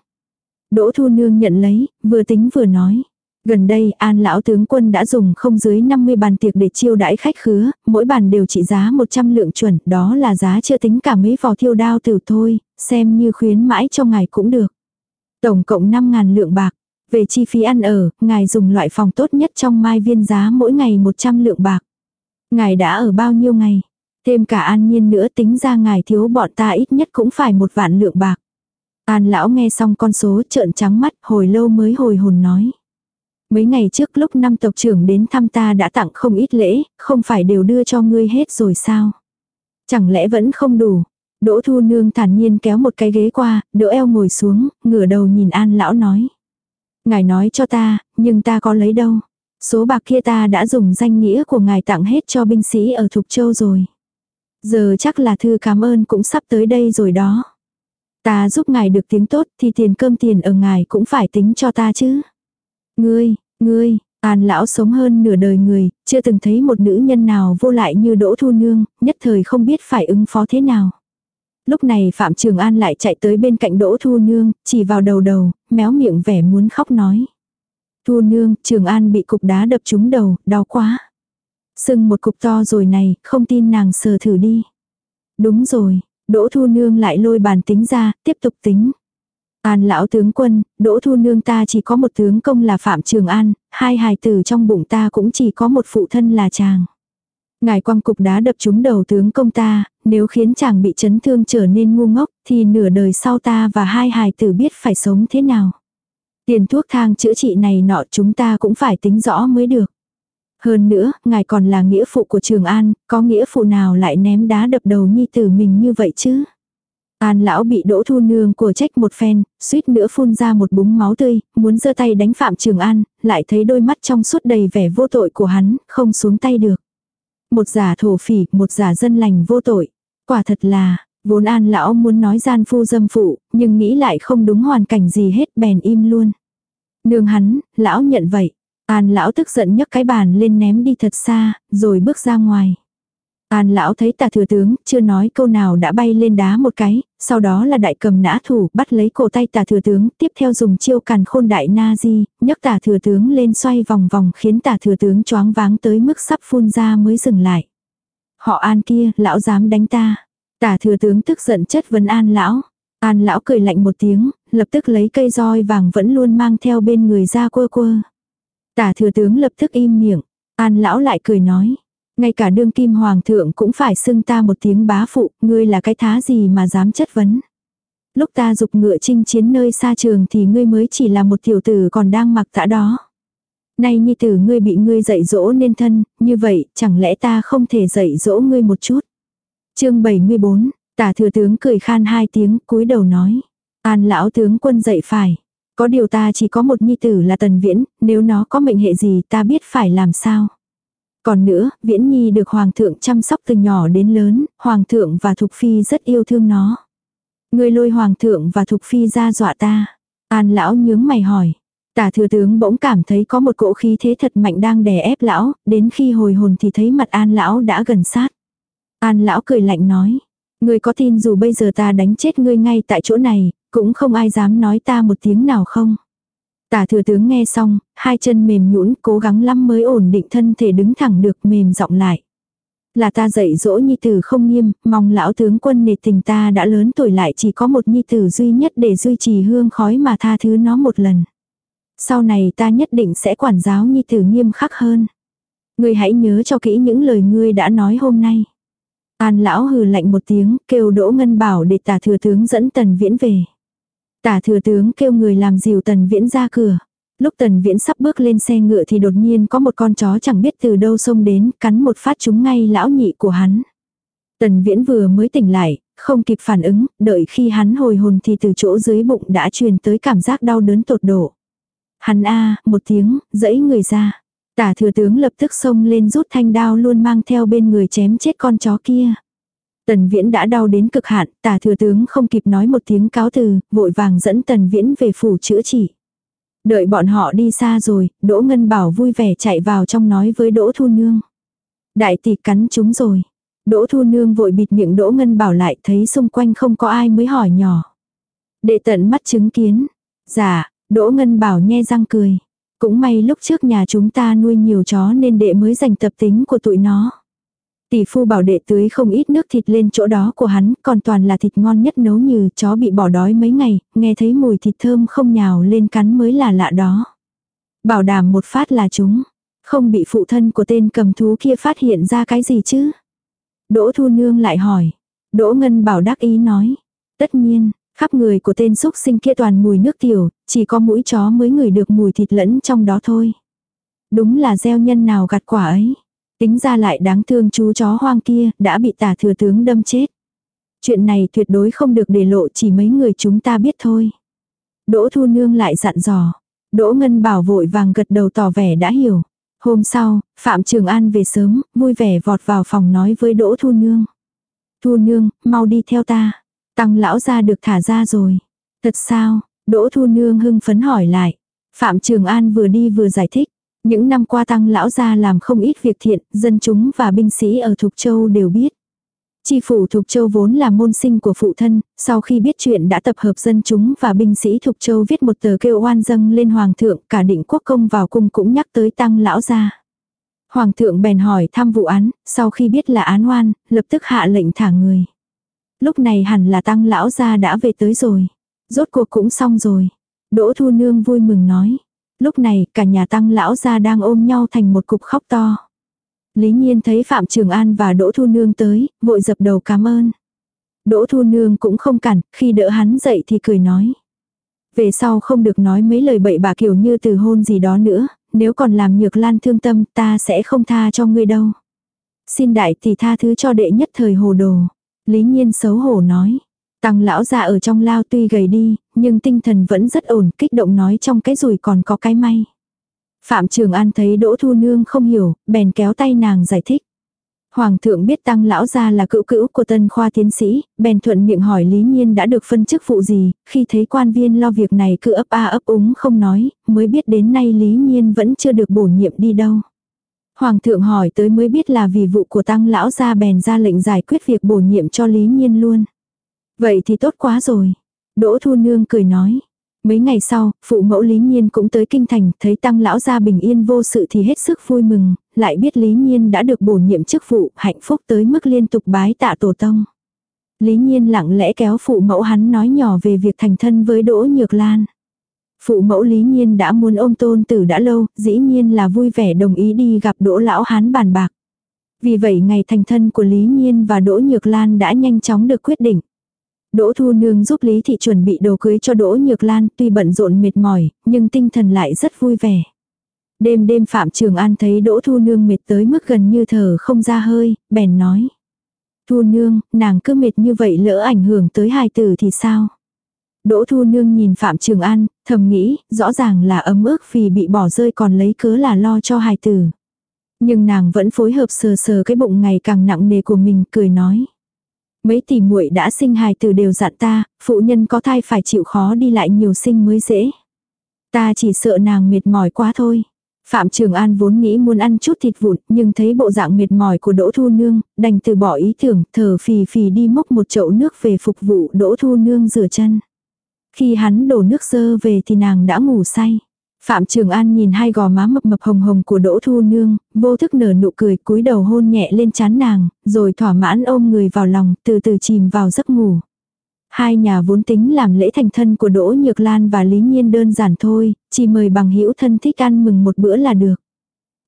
[SPEAKER 1] Đỗ Thu Nương nhận lấy, vừa tính vừa nói. Gần đây, An lão tướng quân đã dùng không dưới 50 bàn tiệc để chiêu đãi khách khứa, mỗi bàn đều trị giá 100 lượng chuẩn, đó là giá chưa tính cả mấy vò thiêu đao tử thôi, xem như khuyến mãi cho ngài cũng được. Tổng cộng 5.000 lượng bạc. Về chi phí ăn ở, ngài dùng loại phòng tốt nhất trong mai viên giá mỗi ngày 100 lượng bạc. Ngài đã ở bao nhiêu ngày? Thêm cả an nhiên nữa tính ra ngài thiếu bọn ta ít nhất cũng phải một vạn lượng bạc. An lão nghe xong con số trợn trắng mắt hồi lâu mới hồi hồn nói. Mấy ngày trước lúc năm tộc trưởng đến thăm ta đã tặng không ít lễ, không phải đều đưa cho ngươi hết rồi sao? Chẳng lẽ vẫn không đủ? Đỗ thu nương thản nhiên kéo một cái ghế qua, đỡ eo ngồi xuống, ngửa đầu nhìn an lão nói. Ngài nói cho ta, nhưng ta có lấy đâu. Số bạc kia ta đã dùng danh nghĩa của ngài tặng hết cho binh sĩ ở Thục Châu rồi. Giờ chắc là thư cảm ơn cũng sắp tới đây rồi đó. Ta giúp ngài được tiếng tốt thì tiền cơm tiền ở ngài cũng phải tính cho ta chứ. Ngươi, ngươi, An lão sống hơn nửa đời người, chưa từng thấy một nữ nhân nào vô lại như Đỗ Thu Nương, nhất thời không biết phải ứng phó thế nào. Lúc này Phạm Trường An lại chạy tới bên cạnh Đỗ Thu Nương, chỉ vào đầu đầu, méo miệng vẻ muốn khóc nói. Thu Nương, Trường An bị cục đá đập trúng đầu, đau quá. Sưng một cục to rồi này, không tin nàng sờ thử đi. Đúng rồi, Đỗ Thu Nương lại lôi bàn tính ra, tiếp tục tính. An lão tướng quân, Đỗ Thu Nương ta chỉ có một tướng công là Phạm Trường An, hai hài tử trong bụng ta cũng chỉ có một phụ thân là chàng. Ngài quăng cục đá đập trúng đầu tướng công ta, nếu khiến chàng bị chấn thương trở nên ngu ngốc, thì nửa đời sau ta và hai hài tử biết phải sống thế nào. Tiền thuốc thang chữa trị này nọ chúng ta cũng phải tính rõ mới được. Hơn nữa, ngài còn là nghĩa phụ của Trường An, có nghĩa phụ nào lại ném đá đập đầu nhi tử mình như vậy chứ? An lão bị đỗ thu nương của trách một phen, suýt nữa phun ra một búng máu tươi, muốn giơ tay đánh Phạm Trường An, lại thấy đôi mắt trong suốt đầy vẻ vô tội của hắn, không xuống tay được. Một giả thổ phỉ, một giả dân lành vô tội. Quả thật là, vốn an lão muốn nói gian phu dâm phụ, nhưng nghĩ lại không đúng hoàn cảnh gì hết bèn im luôn. Nương hắn, lão nhận vậy. An lão tức giận nhấc cái bàn lên ném đi thật xa, rồi bước ra ngoài. An lão thấy tà thừa tướng, chưa nói câu nào đã bay lên đá một cái, sau đó là đại cầm nã thủ, bắt lấy cổ tay tà thừa tướng, tiếp theo dùng chiêu càn khôn đại na di, nhấc tà thừa tướng lên xoay vòng vòng khiến tà thừa tướng choáng váng tới mức sắp phun ra mới dừng lại. Họ an kia, lão dám đánh ta. Tà thừa tướng tức giận chất vấn an lão. An lão cười lạnh một tiếng, lập tức lấy cây roi vàng vẫn luôn mang theo bên người ra quơ quơ. Tả thừa tướng lập tức im miệng. An lão lại cười nói. Ngay cả đương kim hoàng thượng cũng phải xưng ta một tiếng bá phụ, ngươi là cái thá gì mà dám chất vấn. Lúc ta dục ngựa chinh chiến nơi xa trường thì ngươi mới chỉ là một tiểu tử còn đang mặc tã đó. Nay nhi tử ngươi bị ngươi dạy dỗ nên thân, như vậy chẳng lẽ ta không thể dạy dỗ ngươi một chút. chương 74, tả thừa tướng cười khan hai tiếng cúi đầu nói. An lão tướng quân dạy phải. Có điều ta chỉ có một nhi tử là tần viễn, nếu nó có mệnh hệ gì ta biết phải làm sao. Còn nữa, Viễn Nhi được Hoàng thượng chăm sóc từ nhỏ đến lớn, Hoàng thượng và Thục Phi rất yêu thương nó. Người lôi Hoàng thượng và Thục Phi ra dọa ta. An lão nhướng mày hỏi. Tả thừa tướng bỗng cảm thấy có một cỗ khí thế thật mạnh đang đè ép lão, đến khi hồi hồn thì thấy mặt an lão đã gần sát. An lão cười lạnh nói. Ngươi có tin dù bây giờ ta đánh chết ngươi ngay tại chỗ này, cũng không ai dám nói ta một tiếng nào không? Tả thừa tướng nghe xong, hai chân mềm nhũn cố gắng lắm mới ổn định thân thể đứng thẳng được mềm giọng lại. Là ta dạy dỗ nhi tử không nghiêm, mong lão tướng quân nề tình ta đã lớn tuổi lại chỉ có một nhi tử duy nhất để duy trì hương khói mà tha thứ nó một lần. Sau này ta nhất định sẽ quản giáo nhi tử nghiêm khắc hơn. Ngươi hãy nhớ cho kỹ những lời ngươi đã nói hôm nay. An lão hừ lạnh một tiếng, kêu Đỗ Ngân Bảo để tả thừa tướng dẫn Tần Viễn về. Tả thừa tướng kêu người làm dìu Tần Viễn ra cửa. Lúc Tần Viễn sắp bước lên xe ngựa thì đột nhiên có một con chó chẳng biết từ đâu xông đến, cắn một phát trúng ngay lão nhị của hắn. Tần Viễn vừa mới tỉnh lại, không kịp phản ứng, đợi khi hắn hồi hồn thì từ chỗ dưới bụng đã truyền tới cảm giác đau đớn tột độ. Hắn a một tiếng, dẫy người ra. Tả thừa tướng lập tức xông lên rút thanh đao luôn mang theo bên người chém chết con chó kia. Tần Viễn đã đau đến cực hạn, tả thừa tướng không kịp nói một tiếng cáo từ, vội vàng dẫn Tần Viễn về phủ chữa trị. Đợi bọn họ đi xa rồi, Đỗ Ngân Bảo vui vẻ chạy vào trong nói với Đỗ Thu Nương. Đại tỷ cắn chúng rồi. Đỗ Thu Nương vội bịt miệng Đỗ Ngân Bảo lại thấy xung quanh không có ai mới hỏi nhỏ. Đệ tận mắt chứng kiến. Dạ, Đỗ Ngân Bảo nhe răng cười. Cũng may lúc trước nhà chúng ta nuôi nhiều chó nên đệ mới dành tập tính của tụi nó. Tỷ phu bảo đệ tưới không ít nước thịt lên chỗ đó của hắn, còn toàn là thịt ngon nhất nấu như chó bị bỏ đói mấy ngày, nghe thấy mùi thịt thơm không nhào lên cắn mới là lạ đó. Bảo đảm một phát là chúng, không bị phụ thân của tên cầm thú kia phát hiện ra cái gì chứ. Đỗ Thu Nương lại hỏi. Đỗ Ngân bảo đắc ý nói. Tất nhiên, khắp người của tên xúc sinh kia toàn mùi nước tiểu, chỉ có mũi chó mới ngửi được mùi thịt lẫn trong đó thôi. Đúng là gieo nhân nào gặt quả ấy. Tính ra lại đáng thương chú chó hoang kia, đã bị tả thừa tướng đâm chết. Chuyện này tuyệt đối không được để lộ chỉ mấy người chúng ta biết thôi. Đỗ Thu Nương lại dặn dò. Đỗ Ngân Bảo vội vàng gật đầu tỏ vẻ đã hiểu. Hôm sau, Phạm Trường An về sớm, vui vẻ vọt vào phòng nói với Đỗ Thu Nương. Thu Nương, mau đi theo ta. Tăng lão ra được thả ra rồi. Thật sao? Đỗ Thu Nương hưng phấn hỏi lại. Phạm Trường An vừa đi vừa giải thích. Những năm qua tăng lão gia làm không ít việc thiện, dân chúng và binh sĩ ở Thục Châu đều biết. Chi phủ Thục Châu vốn là môn sinh của phụ thân, sau khi biết chuyện đã tập hợp dân chúng và binh sĩ Thục Châu viết một tờ kêu oan dâng lên hoàng thượng, cả định quốc công vào cung cũng nhắc tới tăng lão gia. Hoàng thượng bèn hỏi thăm vụ án, sau khi biết là án oan, lập tức hạ lệnh thả người. Lúc này hẳn là tăng lão gia đã về tới rồi. Rốt cuộc cũng xong rồi. Đỗ Thu Nương vui mừng nói. Lúc này cả nhà tăng lão gia đang ôm nhau thành một cục khóc to. Lý Nhiên thấy Phạm Trường An và Đỗ Thu Nương tới, vội dập đầu cảm ơn. Đỗ Thu Nương cũng không cản, khi đỡ hắn dậy thì cười nói. Về sau không được nói mấy lời bậy bạ kiểu như từ hôn gì đó nữa, nếu còn làm nhược lan thương tâm ta sẽ không tha cho ngươi đâu. Xin đại thì tha thứ cho đệ nhất thời hồ đồ. Lý Nhiên xấu hổ nói. Tăng lão già ở trong lao tuy gầy đi, nhưng tinh thần vẫn rất ổn, kích động nói trong cái rủi còn có cái may. Phạm Trường An thấy Đỗ Thu Nương không hiểu, bèn kéo tay nàng giải thích. Hoàng thượng biết tăng lão gia là cựu cữu của tân khoa tiến sĩ, bèn thuận miệng hỏi Lý Nhiên đã được phân chức vụ gì, khi thấy quan viên lo việc này cứ ấp a ấp úng không nói, mới biết đến nay Lý Nhiên vẫn chưa được bổ nhiệm đi đâu. Hoàng thượng hỏi tới mới biết là vì vụ của tăng lão gia bèn ra lệnh giải quyết việc bổ nhiệm cho Lý Nhiên luôn. Vậy thì tốt quá rồi. Đỗ Thu Nương cười nói. Mấy ngày sau, phụ mẫu Lý Nhiên cũng tới kinh thành, thấy tăng lão gia bình yên vô sự thì hết sức vui mừng, lại biết Lý Nhiên đã được bổ nhiệm chức vụ, hạnh phúc tới mức liên tục bái tạ tổ tông. Lý Nhiên lặng lẽ kéo phụ mẫu hắn nói nhỏ về việc thành thân với Đỗ Nhược Lan. Phụ mẫu Lý Nhiên đã muốn ôm tôn tử đã lâu, dĩ nhiên là vui vẻ đồng ý đi gặp Đỗ Lão Hán bàn bạc. Vì vậy ngày thành thân của Lý Nhiên và Đỗ Nhược Lan đã nhanh chóng được quyết định. Đỗ Thu Nương giúp Lý Thị chuẩn bị đồ cưới cho Đỗ Nhược Lan tuy bận rộn mệt mỏi, nhưng tinh thần lại rất vui vẻ. Đêm đêm Phạm Trường An thấy Đỗ Thu Nương mệt tới mức gần như thở không ra hơi, bèn nói. Thu Nương, nàng cứ mệt như vậy lỡ ảnh hưởng tới hài tử thì sao? Đỗ Thu Nương nhìn Phạm Trường An, thầm nghĩ, rõ ràng là ấm ức vì bị bỏ rơi còn lấy cớ là lo cho hài tử. Nhưng nàng vẫn phối hợp sờ sờ cái bụng ngày càng nặng nề của mình, cười nói. Mấy tỷ muội đã sinh hài từ đều dặn ta, phụ nhân có thai phải chịu khó đi lại nhiều sinh mới dễ. Ta chỉ sợ nàng mệt mỏi quá thôi. Phạm Trường An vốn nghĩ muốn ăn chút thịt vụn, nhưng thấy bộ dạng mệt mỏi của Đỗ Thu Nương, đành từ bỏ ý tưởng, thở phì phì đi mốc một chậu nước về phục vụ Đỗ Thu Nương rửa chân. Khi hắn đổ nước dơ về thì nàng đã ngủ say. Phạm Trường An nhìn hai gò má mập mập hồng hồng của Đỗ Thu Nương, vô thức nở nụ cười cúi đầu hôn nhẹ lên chán nàng, rồi thỏa mãn ôm người vào lòng, từ từ chìm vào giấc ngủ. Hai nhà vốn tính làm lễ thành thân của Đỗ Nhược Lan và Lý Nhiên đơn giản thôi, chỉ mời bằng hữu thân thích ăn mừng một bữa là được.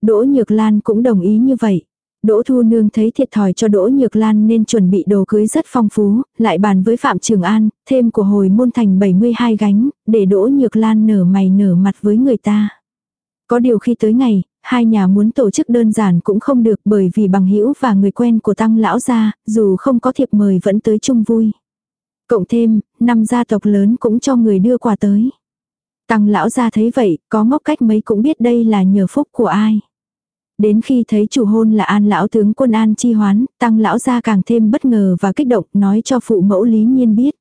[SPEAKER 1] Đỗ Nhược Lan cũng đồng ý như vậy. Đỗ Thu Nương thấy thiệt thòi cho Đỗ Nhược Lan nên chuẩn bị đồ cưới rất phong phú, lại bàn với Phạm Trường An, thêm của hồi môn thành 72 gánh, để Đỗ Nhược Lan nở mày nở mặt với người ta. Có điều khi tới ngày, hai nhà muốn tổ chức đơn giản cũng không được bởi vì bằng hữu và người quen của tăng lão gia, dù không có thiệp mời vẫn tới chung vui. Cộng thêm, năm gia tộc lớn cũng cho người đưa quà tới. Tăng lão gia thấy vậy, có ngốc cách mấy cũng biết đây là nhờ phúc của ai. Đến khi thấy chủ hôn là an lão tướng quân an chi hoán, tăng lão gia càng thêm bất ngờ và kích động nói cho phụ mẫu lý nhiên biết.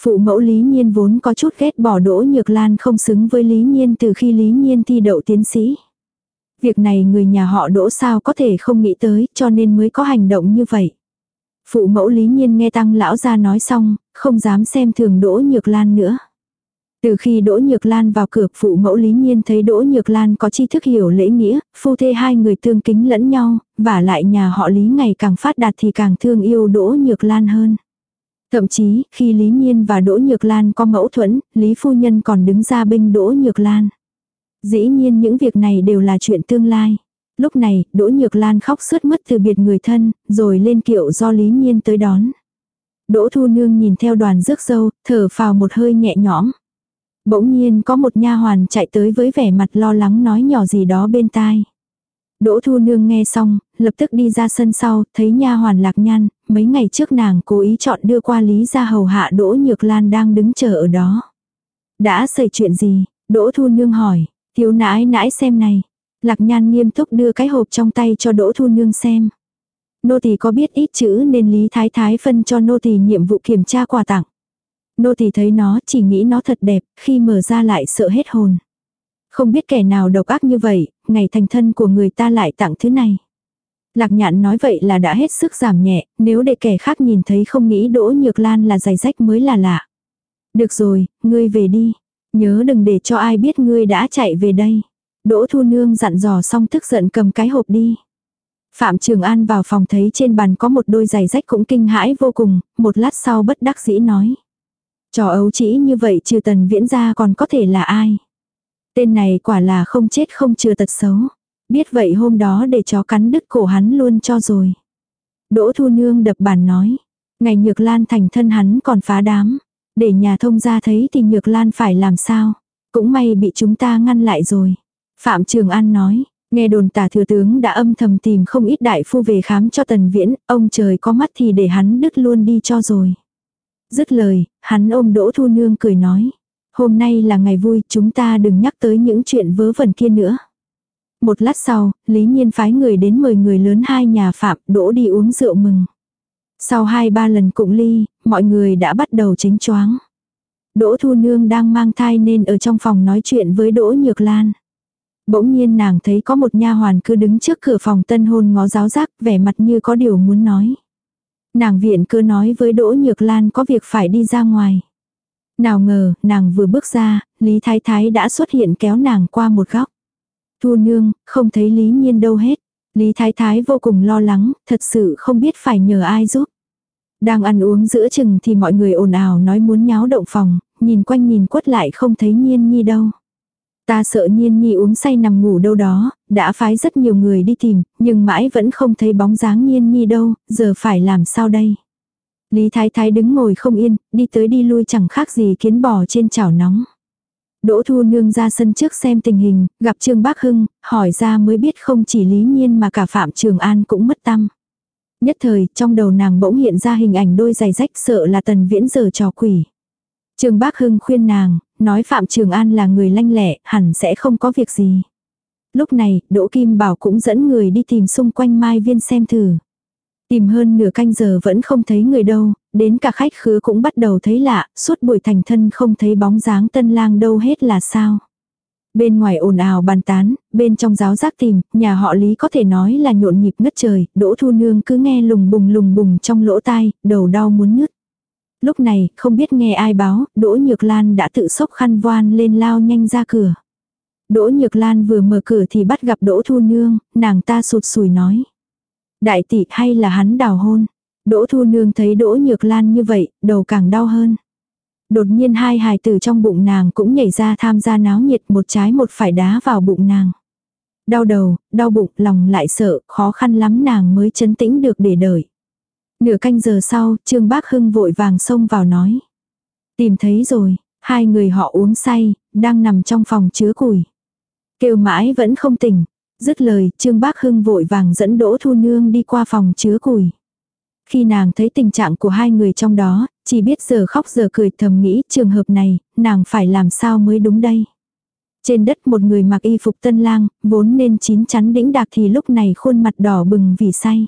[SPEAKER 1] Phụ mẫu lý nhiên vốn có chút ghét bỏ đỗ nhược lan không xứng với lý nhiên từ khi lý nhiên thi đậu tiến sĩ. Việc này người nhà họ đỗ sao có thể không nghĩ tới cho nên mới có hành động như vậy. Phụ mẫu lý nhiên nghe tăng lão gia nói xong, không dám xem thường đỗ nhược lan nữa. Từ khi Đỗ Nhược Lan vào cửa phụ mẫu lý nhiên thấy Đỗ Nhược Lan có tri thức hiểu lễ nghĩa, phu thê hai người tương kính lẫn nhau, và lại nhà họ lý ngày càng phát đạt thì càng thương yêu Đỗ Nhược Lan hơn. Thậm chí, khi Lý Nhiên và Đỗ Nhược Lan có mẫu thuẫn, Lý Phu Nhân còn đứng ra bên Đỗ Nhược Lan. Dĩ nhiên những việc này đều là chuyện tương lai. Lúc này, Đỗ Nhược Lan khóc suốt mất từ biệt người thân, rồi lên kiệu do Lý Nhiên tới đón. Đỗ Thu Nương nhìn theo đoàn rước dâu, thở phào một hơi nhẹ nhõm. Bỗng nhiên có một nha hoàn chạy tới với vẻ mặt lo lắng nói nhỏ gì đó bên tai. Đỗ Thu Nương nghe xong, lập tức đi ra sân sau, thấy nha hoàn lạc nhan, mấy ngày trước nàng cố ý chọn đưa qua Lý ra hầu hạ Đỗ Nhược Lan đang đứng chờ ở đó. Đã xảy chuyện gì? Đỗ Thu Nương hỏi, thiếu nãi nãi xem này. Lạc nhan nghiêm túc đưa cái hộp trong tay cho Đỗ Thu Nương xem. Nô tỳ có biết ít chữ nên Lý Thái Thái phân cho nô tỳ nhiệm vụ kiểm tra quà tặng. Nô thì thấy nó chỉ nghĩ nó thật đẹp, khi mở ra lại sợ hết hồn. Không biết kẻ nào độc ác như vậy, ngày thành thân của người ta lại tặng thứ này. Lạc nhạn nói vậy là đã hết sức giảm nhẹ, nếu để kẻ khác nhìn thấy không nghĩ Đỗ Nhược Lan là giày rách mới là lạ. Được rồi, ngươi về đi. Nhớ đừng để cho ai biết ngươi đã chạy về đây. Đỗ Thu Nương dặn dò xong tức giận cầm cái hộp đi. Phạm Trường An vào phòng thấy trên bàn có một đôi giày rách cũng kinh hãi vô cùng, một lát sau bất đắc dĩ nói. Trò ấu chỉ như vậy trừ tần viễn ra còn có thể là ai? Tên này quả là không chết không chừa tật xấu. Biết vậy hôm đó để chó cắn đứt cổ hắn luôn cho rồi. Đỗ Thu Nương đập bàn nói. Ngày Nhược Lan thành thân hắn còn phá đám. Để nhà thông gia thấy thì Nhược Lan phải làm sao. Cũng may bị chúng ta ngăn lại rồi. Phạm Trường An nói. Nghe đồn tả thừa tướng đã âm thầm tìm không ít đại phu về khám cho tần viễn, ông trời có mắt thì để hắn đứt luôn đi cho rồi. Dứt lời, hắn ôm Đỗ Thu Nương cười nói. Hôm nay là ngày vui, chúng ta đừng nhắc tới những chuyện vớ vẩn kia nữa. Một lát sau, Lý Nhiên phái người đến mời người lớn hai nhà phạm Đỗ đi uống rượu mừng. Sau hai ba lần cụng ly, mọi người đã bắt đầu chính choáng. Đỗ Thu Nương đang mang thai nên ở trong phòng nói chuyện với Đỗ Nhược Lan. Bỗng nhiên nàng thấy có một nha hoàn cứ đứng trước cửa phòng tân hôn ngó giáo giác, vẻ mặt như có điều muốn nói. Nàng viện cứ nói với Đỗ Nhược Lan có việc phải đi ra ngoài. Nào ngờ, nàng vừa bước ra, Lý Thái Thái đã xuất hiện kéo nàng qua một góc. Thu nương, không thấy Lý Nhiên đâu hết. Lý Thái Thái vô cùng lo lắng, thật sự không biết phải nhờ ai giúp. Đang ăn uống giữa chừng thì mọi người ồn ào nói muốn nháo động phòng, nhìn quanh nhìn quất lại không thấy Nhiên Nhi đâu. Ta sợ Nhiên Nhi uống say nằm ngủ đâu đó, đã phái rất nhiều người đi tìm, nhưng mãi vẫn không thấy bóng dáng Nhiên Nhi đâu, giờ phải làm sao đây? Lý Thái Thái đứng ngồi không yên, đi tới đi lui chẳng khác gì kiến bò trên chảo nóng. Đỗ Thu Nương ra sân trước xem tình hình, gặp Trương Bác Hưng, hỏi ra mới biết không chỉ Lý Nhiên mà cả Phạm Trường An cũng mất tâm. Nhất thời, trong đầu nàng bỗng hiện ra hình ảnh đôi giày rách sợ là tần viễn giờ trò quỷ. Trương Bác Hưng khuyên nàng, nói Phạm Trường An là người lanh lẹ, hẳn sẽ không có việc gì. Lúc này, Đỗ Kim Bảo cũng dẫn người đi tìm xung quanh Mai Viên xem thử. Tìm hơn nửa canh giờ vẫn không thấy người đâu, đến cả khách khứa cũng bắt đầu thấy lạ, suốt buổi thành thân không thấy bóng dáng tân lang đâu hết là sao. Bên ngoài ồn ào bàn tán, bên trong giáo giác tìm, nhà họ Lý có thể nói là nhộn nhịp ngất trời, Đỗ Thu Nương cứ nghe lùng bùng lùng bùng trong lỗ tai, đầu đau muốn nứt. Lúc này, không biết nghe ai báo, Đỗ Nhược Lan đã tự sốc khăn voan lên lao nhanh ra cửa. Đỗ Nhược Lan vừa mở cửa thì bắt gặp Đỗ Thu Nương, nàng ta sụt sùi nói. Đại tỷ hay là hắn đào hôn. Đỗ Thu Nương thấy Đỗ Nhược Lan như vậy, đầu càng đau hơn. Đột nhiên hai hài tử trong bụng nàng cũng nhảy ra tham gia náo nhiệt một trái một phải đá vào bụng nàng. Đau đầu, đau bụng, lòng lại sợ, khó khăn lắm nàng mới chấn tĩnh được để đợi. Nửa canh giờ sau, Trương Bác Hưng vội vàng xông vào nói. Tìm thấy rồi, hai người họ uống say, đang nằm trong phòng chứa củi. Kêu mãi vẫn không tỉnh. Dứt lời, Trương Bác Hưng vội vàng dẫn Đỗ Thu Nương đi qua phòng chứa củi. Khi nàng thấy tình trạng của hai người trong đó, chỉ biết giờ khóc giờ cười thầm nghĩ trường hợp này, nàng phải làm sao mới đúng đây. Trên đất một người mặc y phục tân lang, vốn nên chín chắn đĩnh đạc thì lúc này khuôn mặt đỏ bừng vì say.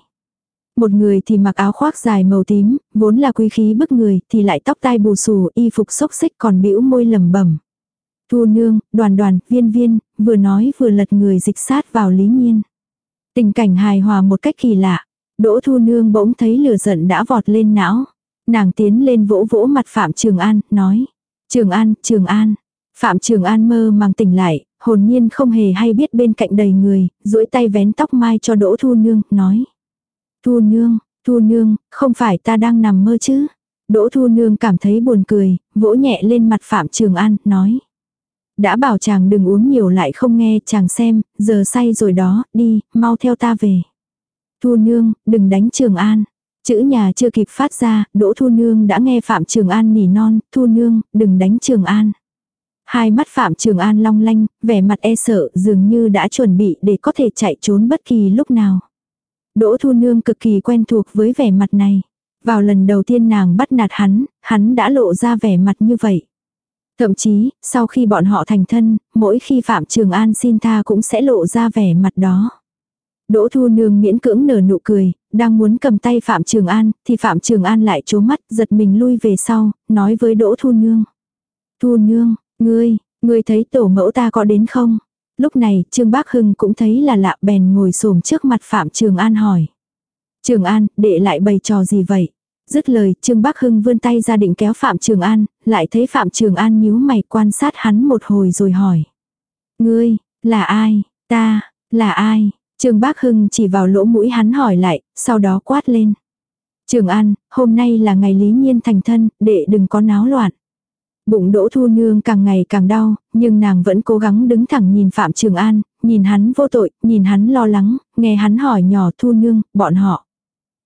[SPEAKER 1] Một người thì mặc áo khoác dài màu tím, vốn là quý khí bức người, thì lại tóc tai bù xù, y phục xốc xích còn bĩu môi lẩm bẩm. Thu nương, đoàn đoàn, viên viên, vừa nói vừa lật người dịch sát vào lý nhiên. Tình cảnh hài hòa một cách kỳ lạ. Đỗ thu nương bỗng thấy lửa giận đã vọt lên não. Nàng tiến lên vỗ vỗ mặt Phạm Trường An, nói. Trường An, Trường An. Phạm Trường An mơ màng tỉnh lại, hồn nhiên không hề hay biết bên cạnh đầy người, duỗi tay vén tóc mai cho Đỗ Thu Nương, nói. Thu Nương, Thu Nương, không phải ta đang nằm mơ chứ. Đỗ Thu Nương cảm thấy buồn cười, vỗ nhẹ lên mặt Phạm Trường An, nói. Đã bảo chàng đừng uống nhiều lại không nghe, chàng xem, giờ say rồi đó, đi, mau theo ta về. Thu Nương, đừng đánh Trường An. Chữ nhà chưa kịp phát ra, Đỗ Thu Nương đã nghe Phạm Trường An nỉ non, Thu Nương, đừng đánh Trường An. Hai mắt Phạm Trường An long lanh, vẻ mặt e sợ dường như đã chuẩn bị để có thể chạy trốn bất kỳ lúc nào. Đỗ Thu Nương cực kỳ quen thuộc với vẻ mặt này. Vào lần đầu tiên nàng bắt nạt hắn, hắn đã lộ ra vẻ mặt như vậy. Thậm chí, sau khi bọn họ thành thân, mỗi khi Phạm Trường An xin tha cũng sẽ lộ ra vẻ mặt đó. Đỗ Thu Nương miễn cưỡng nở nụ cười, đang muốn cầm tay Phạm Trường An, thì Phạm Trường An lại trố mắt, giật mình lui về sau, nói với Đỗ Thu Nương. Thu Nương, ngươi, ngươi thấy tổ mẫu ta có đến không? Lúc này, Trương Bác Hưng cũng thấy là lạ bèn ngồi xổm trước mặt Phạm Trường An hỏi. Trường An, đệ lại bày trò gì vậy? Dứt lời, Trương Bác Hưng vươn tay ra định kéo Phạm Trường An, lại thấy Phạm Trường An nhíu mày quan sát hắn một hồi rồi hỏi. Ngươi, là ai? Ta, là ai? Trương Bác Hưng chỉ vào lỗ mũi hắn hỏi lại, sau đó quát lên. Trường An, hôm nay là ngày lý nhiên thành thân, đệ đừng có náo loạn. Bụng đỗ thu nương càng ngày càng đau, nhưng nàng vẫn cố gắng đứng thẳng nhìn Phạm Trường An, nhìn hắn vô tội, nhìn hắn lo lắng, nghe hắn hỏi nhỏ thu nương, bọn họ.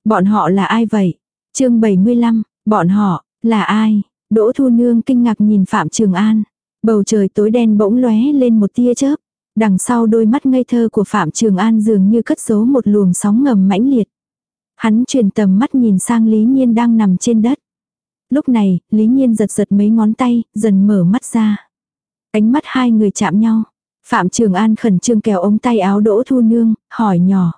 [SPEAKER 1] Bọn họ là ai vậy? chương 75, bọn họ, là ai? Đỗ thu nương kinh ngạc nhìn Phạm Trường An. Bầu trời tối đen bỗng lóe lên một tia chớp. Đằng sau đôi mắt ngây thơ của Phạm Trường An dường như cất giấu một luồng sóng ngầm mãnh liệt. Hắn truyền tầm mắt nhìn sang Lý Nhiên đang nằm trên đất. Lúc này, Lý Nhiên giật giật mấy ngón tay, dần mở mắt ra. Ánh mắt hai người chạm nhau. Phạm Trường An khẩn trương kéo ống tay áo Đỗ Thu Nương, hỏi nhỏ.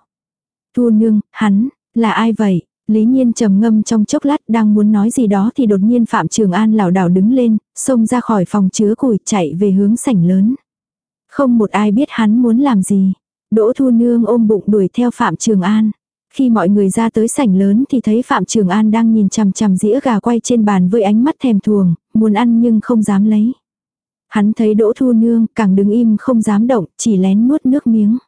[SPEAKER 1] Thu Nương, hắn, là ai vậy? Lý Nhiên trầm ngâm trong chốc lát đang muốn nói gì đó thì đột nhiên Phạm Trường An lảo đảo đứng lên, xông ra khỏi phòng chứa củi chạy về hướng sảnh lớn. Không một ai biết hắn muốn làm gì. Đỗ Thu Nương ôm bụng đuổi theo Phạm Trường An. Khi mọi người ra tới sảnh lớn thì thấy Phạm Trường An đang nhìn chằm chằm dĩa gà quay trên bàn với ánh mắt thèm thuồng, muốn ăn nhưng không dám lấy. Hắn thấy Đỗ Thu Nương càng đứng im không dám động, chỉ lén nuốt nước miếng.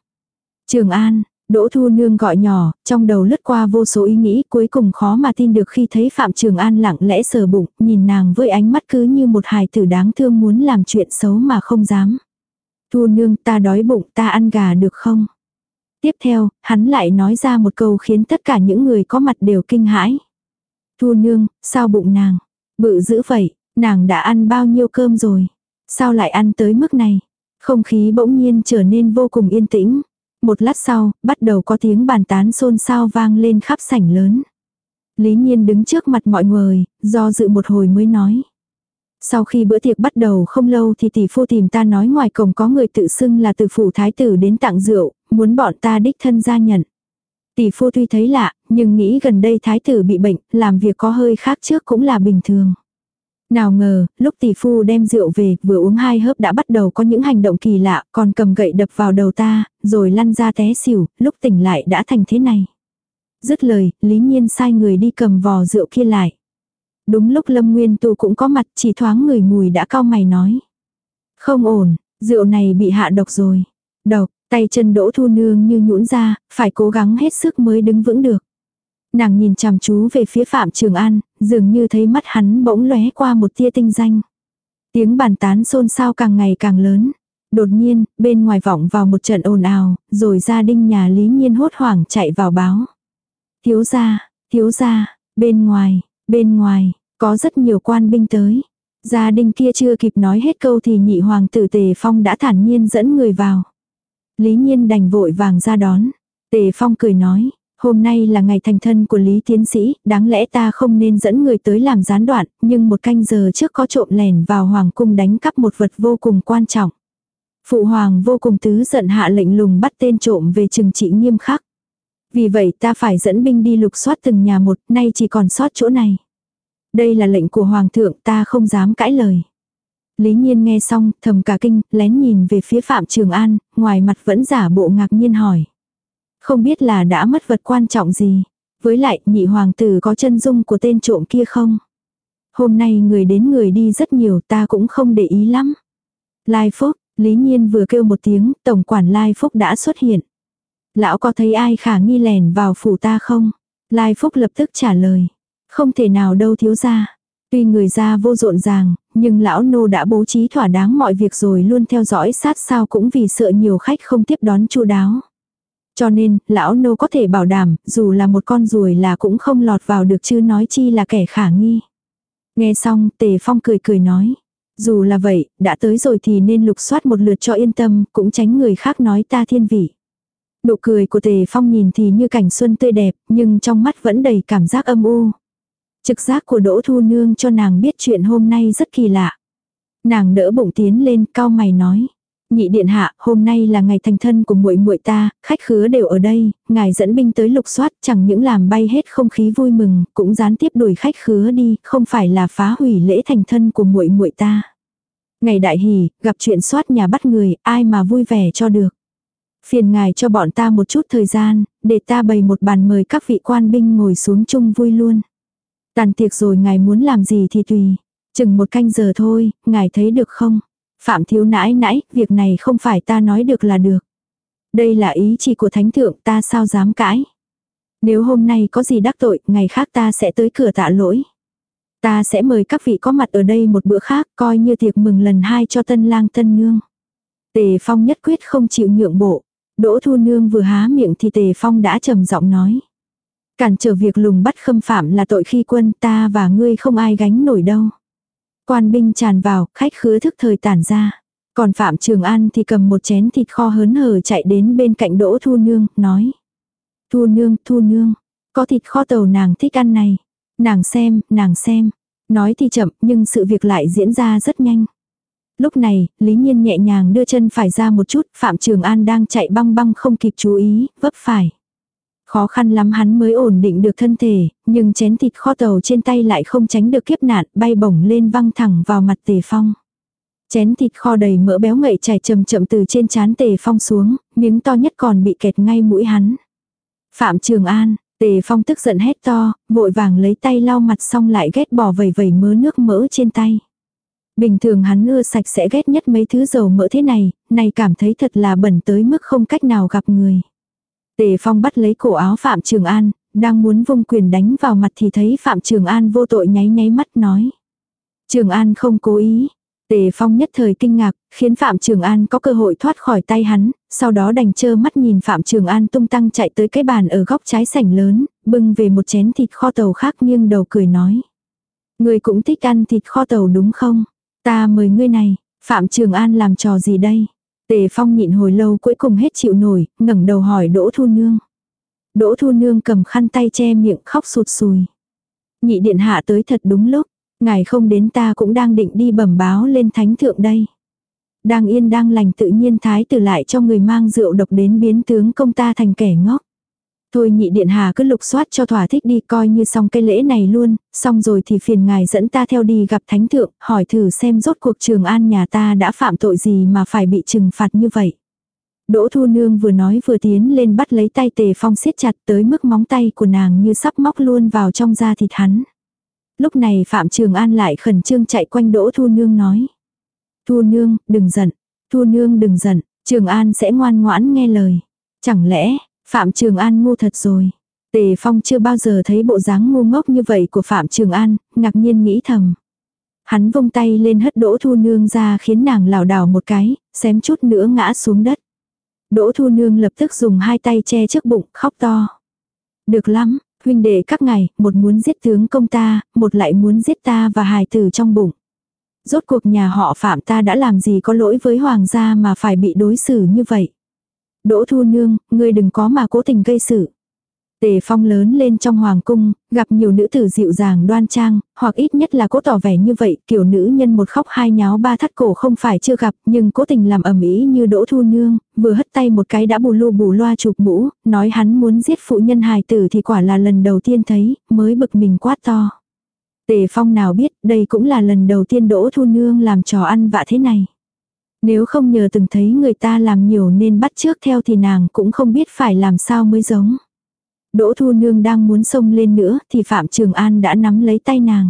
[SPEAKER 1] Trường An, Đỗ Thu Nương gọi nhỏ, trong đầu lướt qua vô số ý nghĩ cuối cùng khó mà tin được khi thấy Phạm Trường An lặng lẽ sờ bụng, nhìn nàng với ánh mắt cứ như một hài tử đáng thương muốn làm chuyện xấu mà không dám. Thu Nương ta đói bụng ta ăn gà được không? Tiếp theo, hắn lại nói ra một câu khiến tất cả những người có mặt đều kinh hãi. Thu Nương, sao bụng nàng? Bự dữ vậy, nàng đã ăn bao nhiêu cơm rồi? Sao lại ăn tới mức này? Không khí bỗng nhiên trở nên vô cùng yên tĩnh. Một lát sau, bắt đầu có tiếng bàn tán xôn xao vang lên khắp sảnh lớn. Lý Nhiên đứng trước mặt mọi người, do dự một hồi mới nói. Sau khi bữa tiệc bắt đầu không lâu thì tỷ phu tìm ta nói ngoài cổng có người tự xưng là từ phủ thái tử đến tặng rượu, muốn bọn ta đích thân ra nhận. Tỷ phu tuy thấy lạ, nhưng nghĩ gần đây thái tử bị bệnh, làm việc có hơi khác trước cũng là bình thường. Nào ngờ, lúc tỷ phu đem rượu về, vừa uống hai hớp đã bắt đầu có những hành động kỳ lạ, còn cầm gậy đập vào đầu ta, rồi lăn ra té xỉu, lúc tỉnh lại đã thành thế này. Dứt lời, Lý Nhiên sai người đi cầm vò rượu kia lại. Đúng lúc Lâm Nguyên Tu cũng có mặt, chỉ thoáng người mùi đã cao mày nói. Không ổn, rượu này bị hạ độc rồi. Độc, tay chân đỗ thu nương như nhũn ra, phải cố gắng hết sức mới đứng vững được. Nàng nhìn chằm chú về phía Phạm Trường An, dường như thấy mắt hắn bỗng lóe qua một tia tinh danh. Tiếng bàn tán xôn xao càng ngày càng lớn. Đột nhiên, bên ngoài vọng vào một trận ồn ào, rồi gia đình nhà Lý Nhiên hốt hoảng chạy vào báo. Thiếu gia, thiếu gia, bên ngoài, bên ngoài, có rất nhiều quan binh tới. Gia đình kia chưa kịp nói hết câu thì nhị hoàng tử Tề Phong đã thản nhiên dẫn người vào. Lý Nhiên đành vội vàng ra đón. Tề Phong cười nói, Hôm nay là ngày thành thân của Lý Tiến Sĩ, đáng lẽ ta không nên dẫn người tới làm gián đoạn, nhưng một canh giờ trước có trộm lẻn vào Hoàng cung đánh cắp một vật vô cùng quan trọng. Phụ Hoàng vô cùng tứ giận hạ lệnh lùng bắt tên trộm về trừng trị nghiêm khắc. Vì vậy ta phải dẫn binh đi lục soát từng nhà một, nay chỉ còn sót chỗ này. Đây là lệnh của Hoàng thượng ta không dám cãi lời. Lý Nhiên nghe xong, thầm cả kinh, lén nhìn về phía Phạm Trường An, ngoài mặt vẫn giả bộ ngạc nhiên hỏi. Không biết là đã mất vật quan trọng gì. Với lại, nhị hoàng tử có chân dung của tên trộm kia không? Hôm nay người đến người đi rất nhiều ta cũng không để ý lắm. Lai Phúc, Lý Nhiên vừa kêu một tiếng, tổng quản Lai Phúc đã xuất hiện. Lão có thấy ai khả nghi lèn vào phủ ta không? Lai Phúc lập tức trả lời. Không thể nào đâu thiếu gia. Tuy người ra vô rộn ràng, nhưng lão nô đã bố trí thỏa đáng mọi việc rồi luôn theo dõi sát sao cũng vì sợ nhiều khách không tiếp đón chu đáo. Cho nên, lão nô có thể bảo đảm, dù là một con ruồi là cũng không lọt vào được chứ nói chi là kẻ khả nghi. Nghe xong, tề phong cười cười nói. Dù là vậy, đã tới rồi thì nên lục soát một lượt cho yên tâm, cũng tránh người khác nói ta thiên vị. Nụ cười của tề phong nhìn thì như cảnh xuân tươi đẹp, nhưng trong mắt vẫn đầy cảm giác âm u. Trực giác của Đỗ Thu Nương cho nàng biết chuyện hôm nay rất kỳ lạ. Nàng đỡ bụng tiến lên cao mày nói. Nhị điện hạ, hôm nay là ngày thành thân của muội muội ta, khách khứa đều ở đây, ngài dẫn binh tới lục soát, chẳng những làm bay hết không khí vui mừng, cũng gián tiếp đuổi khách khứa đi, không phải là phá hủy lễ thành thân của muội muội ta. Ngày đại hỉ, gặp chuyện soát nhà bắt người, ai mà vui vẻ cho được. Phiền ngài cho bọn ta một chút thời gian, để ta bày một bàn mời các vị quan binh ngồi xuống chung vui luôn. Tàn tiệc rồi ngài muốn làm gì thì tùy. Chừng một canh giờ thôi, ngài thấy được không? Phạm thiếu nãi nãi, việc này không phải ta nói được là được. Đây là ý chỉ của thánh thượng ta sao dám cãi. Nếu hôm nay có gì đắc tội, ngày khác ta sẽ tới cửa tạ lỗi. Ta sẽ mời các vị có mặt ở đây một bữa khác, coi như tiệc mừng lần hai cho tân lang tân nương. Tề Phong nhất quyết không chịu nhượng bộ. Đỗ Thu Nương vừa há miệng thì Tề Phong đã trầm giọng nói. Cản trở việc lùng bắt khâm phạm là tội khi quân ta và ngươi không ai gánh nổi đâu. Quan binh tràn vào, khách khứa thức thời tản ra. Còn Phạm Trường An thì cầm một chén thịt kho hớn hở chạy đến bên cạnh Đỗ Thu Nương, nói. Thu Nương, Thu Nương, có thịt kho tàu nàng thích ăn này. Nàng xem, nàng xem. Nói thì chậm nhưng sự việc lại diễn ra rất nhanh. Lúc này, Lý Nhiên nhẹ nhàng đưa chân phải ra một chút, Phạm Trường An đang chạy băng băng không kịp chú ý, vấp phải. Khó khăn lắm hắn mới ổn định được thân thể, nhưng chén thịt kho tàu trên tay lại không tránh được kiếp nạn, bay bổng lên văng thẳng vào mặt tề phong. Chén thịt kho đầy mỡ béo ngậy chảy chậm chậm từ trên chán tề phong xuống, miếng to nhất còn bị kẹt ngay mũi hắn. Phạm Trường An, tề phong tức giận hét to, vội vàng lấy tay lau mặt xong lại ghét bỏ vẩy vẩy mớ nước mỡ trên tay. Bình thường hắn ưa sạch sẽ ghét nhất mấy thứ dầu mỡ thế này, này cảm thấy thật là bẩn tới mức không cách nào gặp người. Tề Phong bắt lấy cổ áo Phạm Trường An, đang muốn vung quyền đánh vào mặt thì thấy Phạm Trường An vô tội nháy nháy mắt nói. Trường An không cố ý. Tề Phong nhất thời kinh ngạc, khiến Phạm Trường An có cơ hội thoát khỏi tay hắn, sau đó đành chơ mắt nhìn Phạm Trường An tung tăng chạy tới cái bàn ở góc trái sảnh lớn, bưng về một chén thịt kho tàu khác nghiêng đầu cười nói. Người cũng thích ăn thịt kho tàu đúng không? Ta mời ngươi này, Phạm Trường An làm trò gì đây? Tề Phong nhịn hồi lâu cuối cùng hết chịu nổi, ngẩng đầu hỏi Đỗ Thu Nương. Đỗ Thu Nương cầm khăn tay che miệng khóc sụt sùi. Nhị điện hạ tới thật đúng lúc, ngài không đến ta cũng đang định đi bẩm báo lên thánh thượng đây. Đang yên đang lành tự nhiên thái tử lại cho người mang rượu độc đến biến tướng công ta thành kẻ ngốc. Thôi nhị điện hà cứ lục soát cho thỏa thích đi coi như xong cái lễ này luôn, xong rồi thì phiền ngài dẫn ta theo đi gặp thánh thượng, hỏi thử xem rốt cuộc trường an nhà ta đã phạm tội gì mà phải bị trừng phạt như vậy. Đỗ Thu Nương vừa nói vừa tiến lên bắt lấy tay Tề Phong siết chặt tới mức móng tay của nàng như sắp móc luôn vào trong da thịt hắn. Lúc này Phạm Trường An lại khẩn trương chạy quanh Đỗ Thu Nương nói. Thu Nương, đừng giận. Thu Nương đừng giận, Trường An sẽ ngoan ngoãn nghe lời. Chẳng lẽ, Phạm Trường An ngu thật rồi. Tề Phong chưa bao giờ thấy bộ dáng ngu ngốc như vậy của Phạm Trường An, ngạc nhiên nghĩ thầm. Hắn vung tay lên hất Đỗ Thu Nương ra khiến nàng lảo đảo một cái, xém chút nữa ngã xuống đất. Đỗ Thu Nương lập tức dùng hai tay che trước bụng, khóc to. Được lắm, huynh đệ các ngài, một muốn giết tướng công ta, một lại muốn giết ta và hài tử trong bụng. Rốt cuộc nhà họ Phạm ta đã làm gì có lỗi với hoàng gia mà phải bị đối xử như vậy. Đỗ Thu Nương, ngươi đừng có mà cố tình gây sự. Tề Phong lớn lên trong hoàng cung, gặp nhiều nữ tử dịu dàng đoan trang, hoặc ít nhất là cố tỏ vẻ như vậy, kiểu nữ nhân một khóc hai nháo ba thắt cổ không phải chưa gặp, nhưng cố tình làm ẩm ý như Đỗ Thu Nương, vừa hất tay một cái đã bù lu bù loa chụp mũ, nói hắn muốn giết phụ nhân hài tử thì quả là lần đầu tiên thấy, mới bực mình quát to. Tề Phong nào biết, đây cũng là lần đầu tiên Đỗ Thu Nương làm trò ăn vạ thế này. Nếu không nhờ từng thấy người ta làm nhiều nên bắt trước theo thì nàng cũng không biết phải làm sao mới giống. Đỗ Thu Nương đang muốn xông lên nữa thì Phạm Trường An đã nắm lấy tay nàng.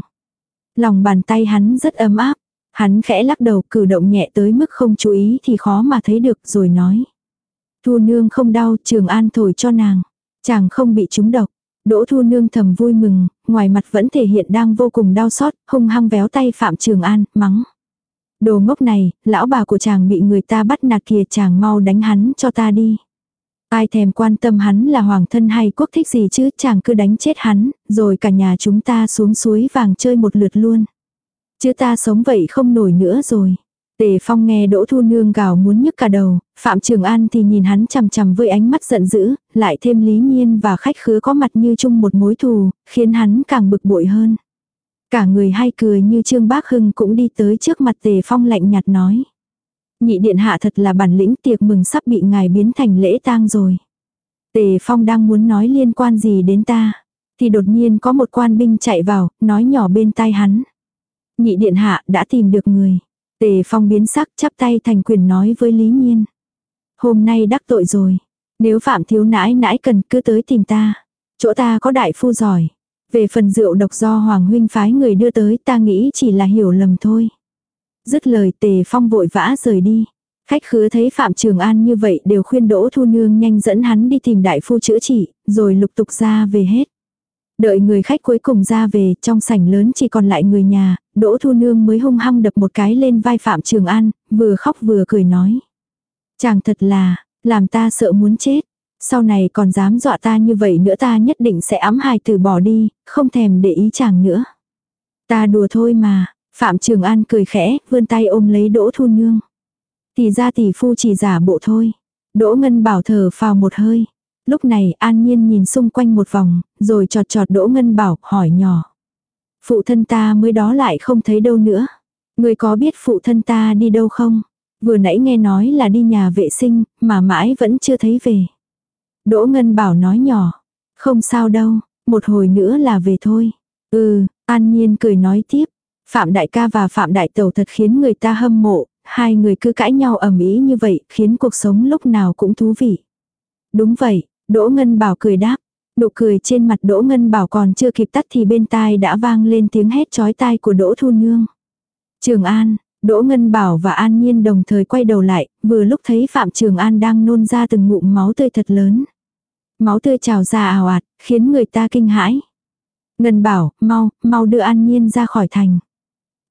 [SPEAKER 1] Lòng bàn tay hắn rất ấm áp. Hắn khẽ lắc đầu cử động nhẹ tới mức không chú ý thì khó mà thấy được rồi nói. Thu Nương không đau Trường An thổi cho nàng. Chàng không bị trúng độc. Đỗ Thu Nương thầm vui mừng, ngoài mặt vẫn thể hiện đang vô cùng đau xót, hung hăng véo tay Phạm Trường An, mắng. Đồ ngốc này, lão bà của chàng bị người ta bắt nạt kìa chàng mau đánh hắn cho ta đi. Ai thèm quan tâm hắn là hoàng thân hay quốc thích gì chứ chàng cứ đánh chết hắn, rồi cả nhà chúng ta xuống suối vàng chơi một lượt luôn. Chứ ta sống vậy không nổi nữa rồi. Tề Phong nghe Đỗ Thu Nương gào muốn nhức cả đầu, Phạm Trường An thì nhìn hắn chằm chằm với ánh mắt giận dữ, lại thêm lý nhiên và khách khứa có mặt như chung một mối thù, khiến hắn càng bực bội hơn. Cả người hay cười như Trương Bác Hưng cũng đi tới trước mặt Tề Phong lạnh nhạt nói. Nhị điện hạ thật là bản lĩnh tiệc mừng sắp bị ngài biến thành lễ tang rồi. Tề Phong đang muốn nói liên quan gì đến ta. Thì đột nhiên có một quan binh chạy vào, nói nhỏ bên tai hắn. Nhị điện hạ đã tìm được người. Tề Phong biến sắc chắp tay thành quyền nói với Lý Nhiên. Hôm nay đắc tội rồi. Nếu Phạm thiếu nãi nãi cần cứ tới tìm ta. Chỗ ta có đại phu giỏi. Về phần rượu độc do Hoàng Huynh phái người đưa tới ta nghĩ chỉ là hiểu lầm thôi. Dứt lời Tề Phong vội vã rời đi. Khách khứa thấy Phạm Trường An như vậy đều khuyên Đỗ Thu Nương nhanh dẫn hắn đi tìm đại phu chữa trị, rồi lục tục ra về hết. Đợi người khách cuối cùng ra về, trong sảnh lớn chỉ còn lại người nhà, Đỗ Thu Nương mới hung hăng đập một cái lên vai Phạm Trường An, vừa khóc vừa cười nói. Chàng thật là, làm ta sợ muốn chết. Sau này còn dám dọa ta như vậy nữa ta nhất định sẽ ám hài từ bỏ đi, không thèm để ý chàng nữa. Ta đùa thôi mà, Phạm Trường An cười khẽ, vươn tay ôm lấy Đỗ Thu Nương. Thì ra tỷ phu chỉ giả bộ thôi. Đỗ Ngân Bảo thở phào một hơi. Lúc này An Nhiên nhìn xung quanh một vòng, rồi trọt trọt Đỗ Ngân Bảo, hỏi nhỏ. Phụ thân ta mới đó lại không thấy đâu nữa. Người có biết phụ thân ta đi đâu không? Vừa nãy nghe nói là đi nhà vệ sinh, mà mãi vẫn chưa thấy về. Đỗ Ngân Bảo nói nhỏ. Không sao đâu, một hồi nữa là về thôi. Ừ, An Nhiên cười nói tiếp. Phạm Đại ca và Phạm Đại Tẩu thật khiến người ta hâm mộ, hai người cứ cãi nhau ầm ĩ như vậy, khiến cuộc sống lúc nào cũng thú vị. Đúng vậy, Đỗ Ngân Bảo cười đáp. Nụ cười trên mặt Đỗ Ngân Bảo còn chưa kịp tắt thì bên tai đã vang lên tiếng hét chói tai của Đỗ Thu Nương. Trường An, Đỗ Ngân Bảo và An Nhiên đồng thời quay đầu lại, vừa lúc thấy Phạm Trường An đang nôn ra từng ngụm máu tươi thật lớn. Máu tươi trào ra ào ạt, khiến người ta kinh hãi. Ngân Bảo, mau, mau đưa An Nhiên ra khỏi thành.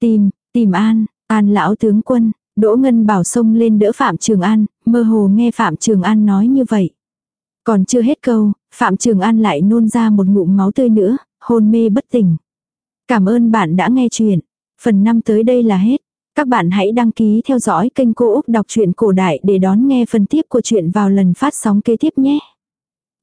[SPEAKER 1] Tìm, tìm An, An lão tướng quân, Đỗ Ngân Bảo xông lên đỡ Phạm Trường An, mơ hồ nghe Phạm Trường An nói như vậy. Còn chưa hết câu, Phạm Trường An lại nôn ra một ngụm máu tươi nữa, hôn mê bất tỉnh. Cảm ơn bạn đã nghe chuyện. Phần 5 tới đây là hết. Các bạn hãy đăng ký theo dõi kênh Cô Úc Đọc truyện Cổ Đại để đón nghe phần tiếp của chuyện vào lần phát sóng kế tiếp nhé.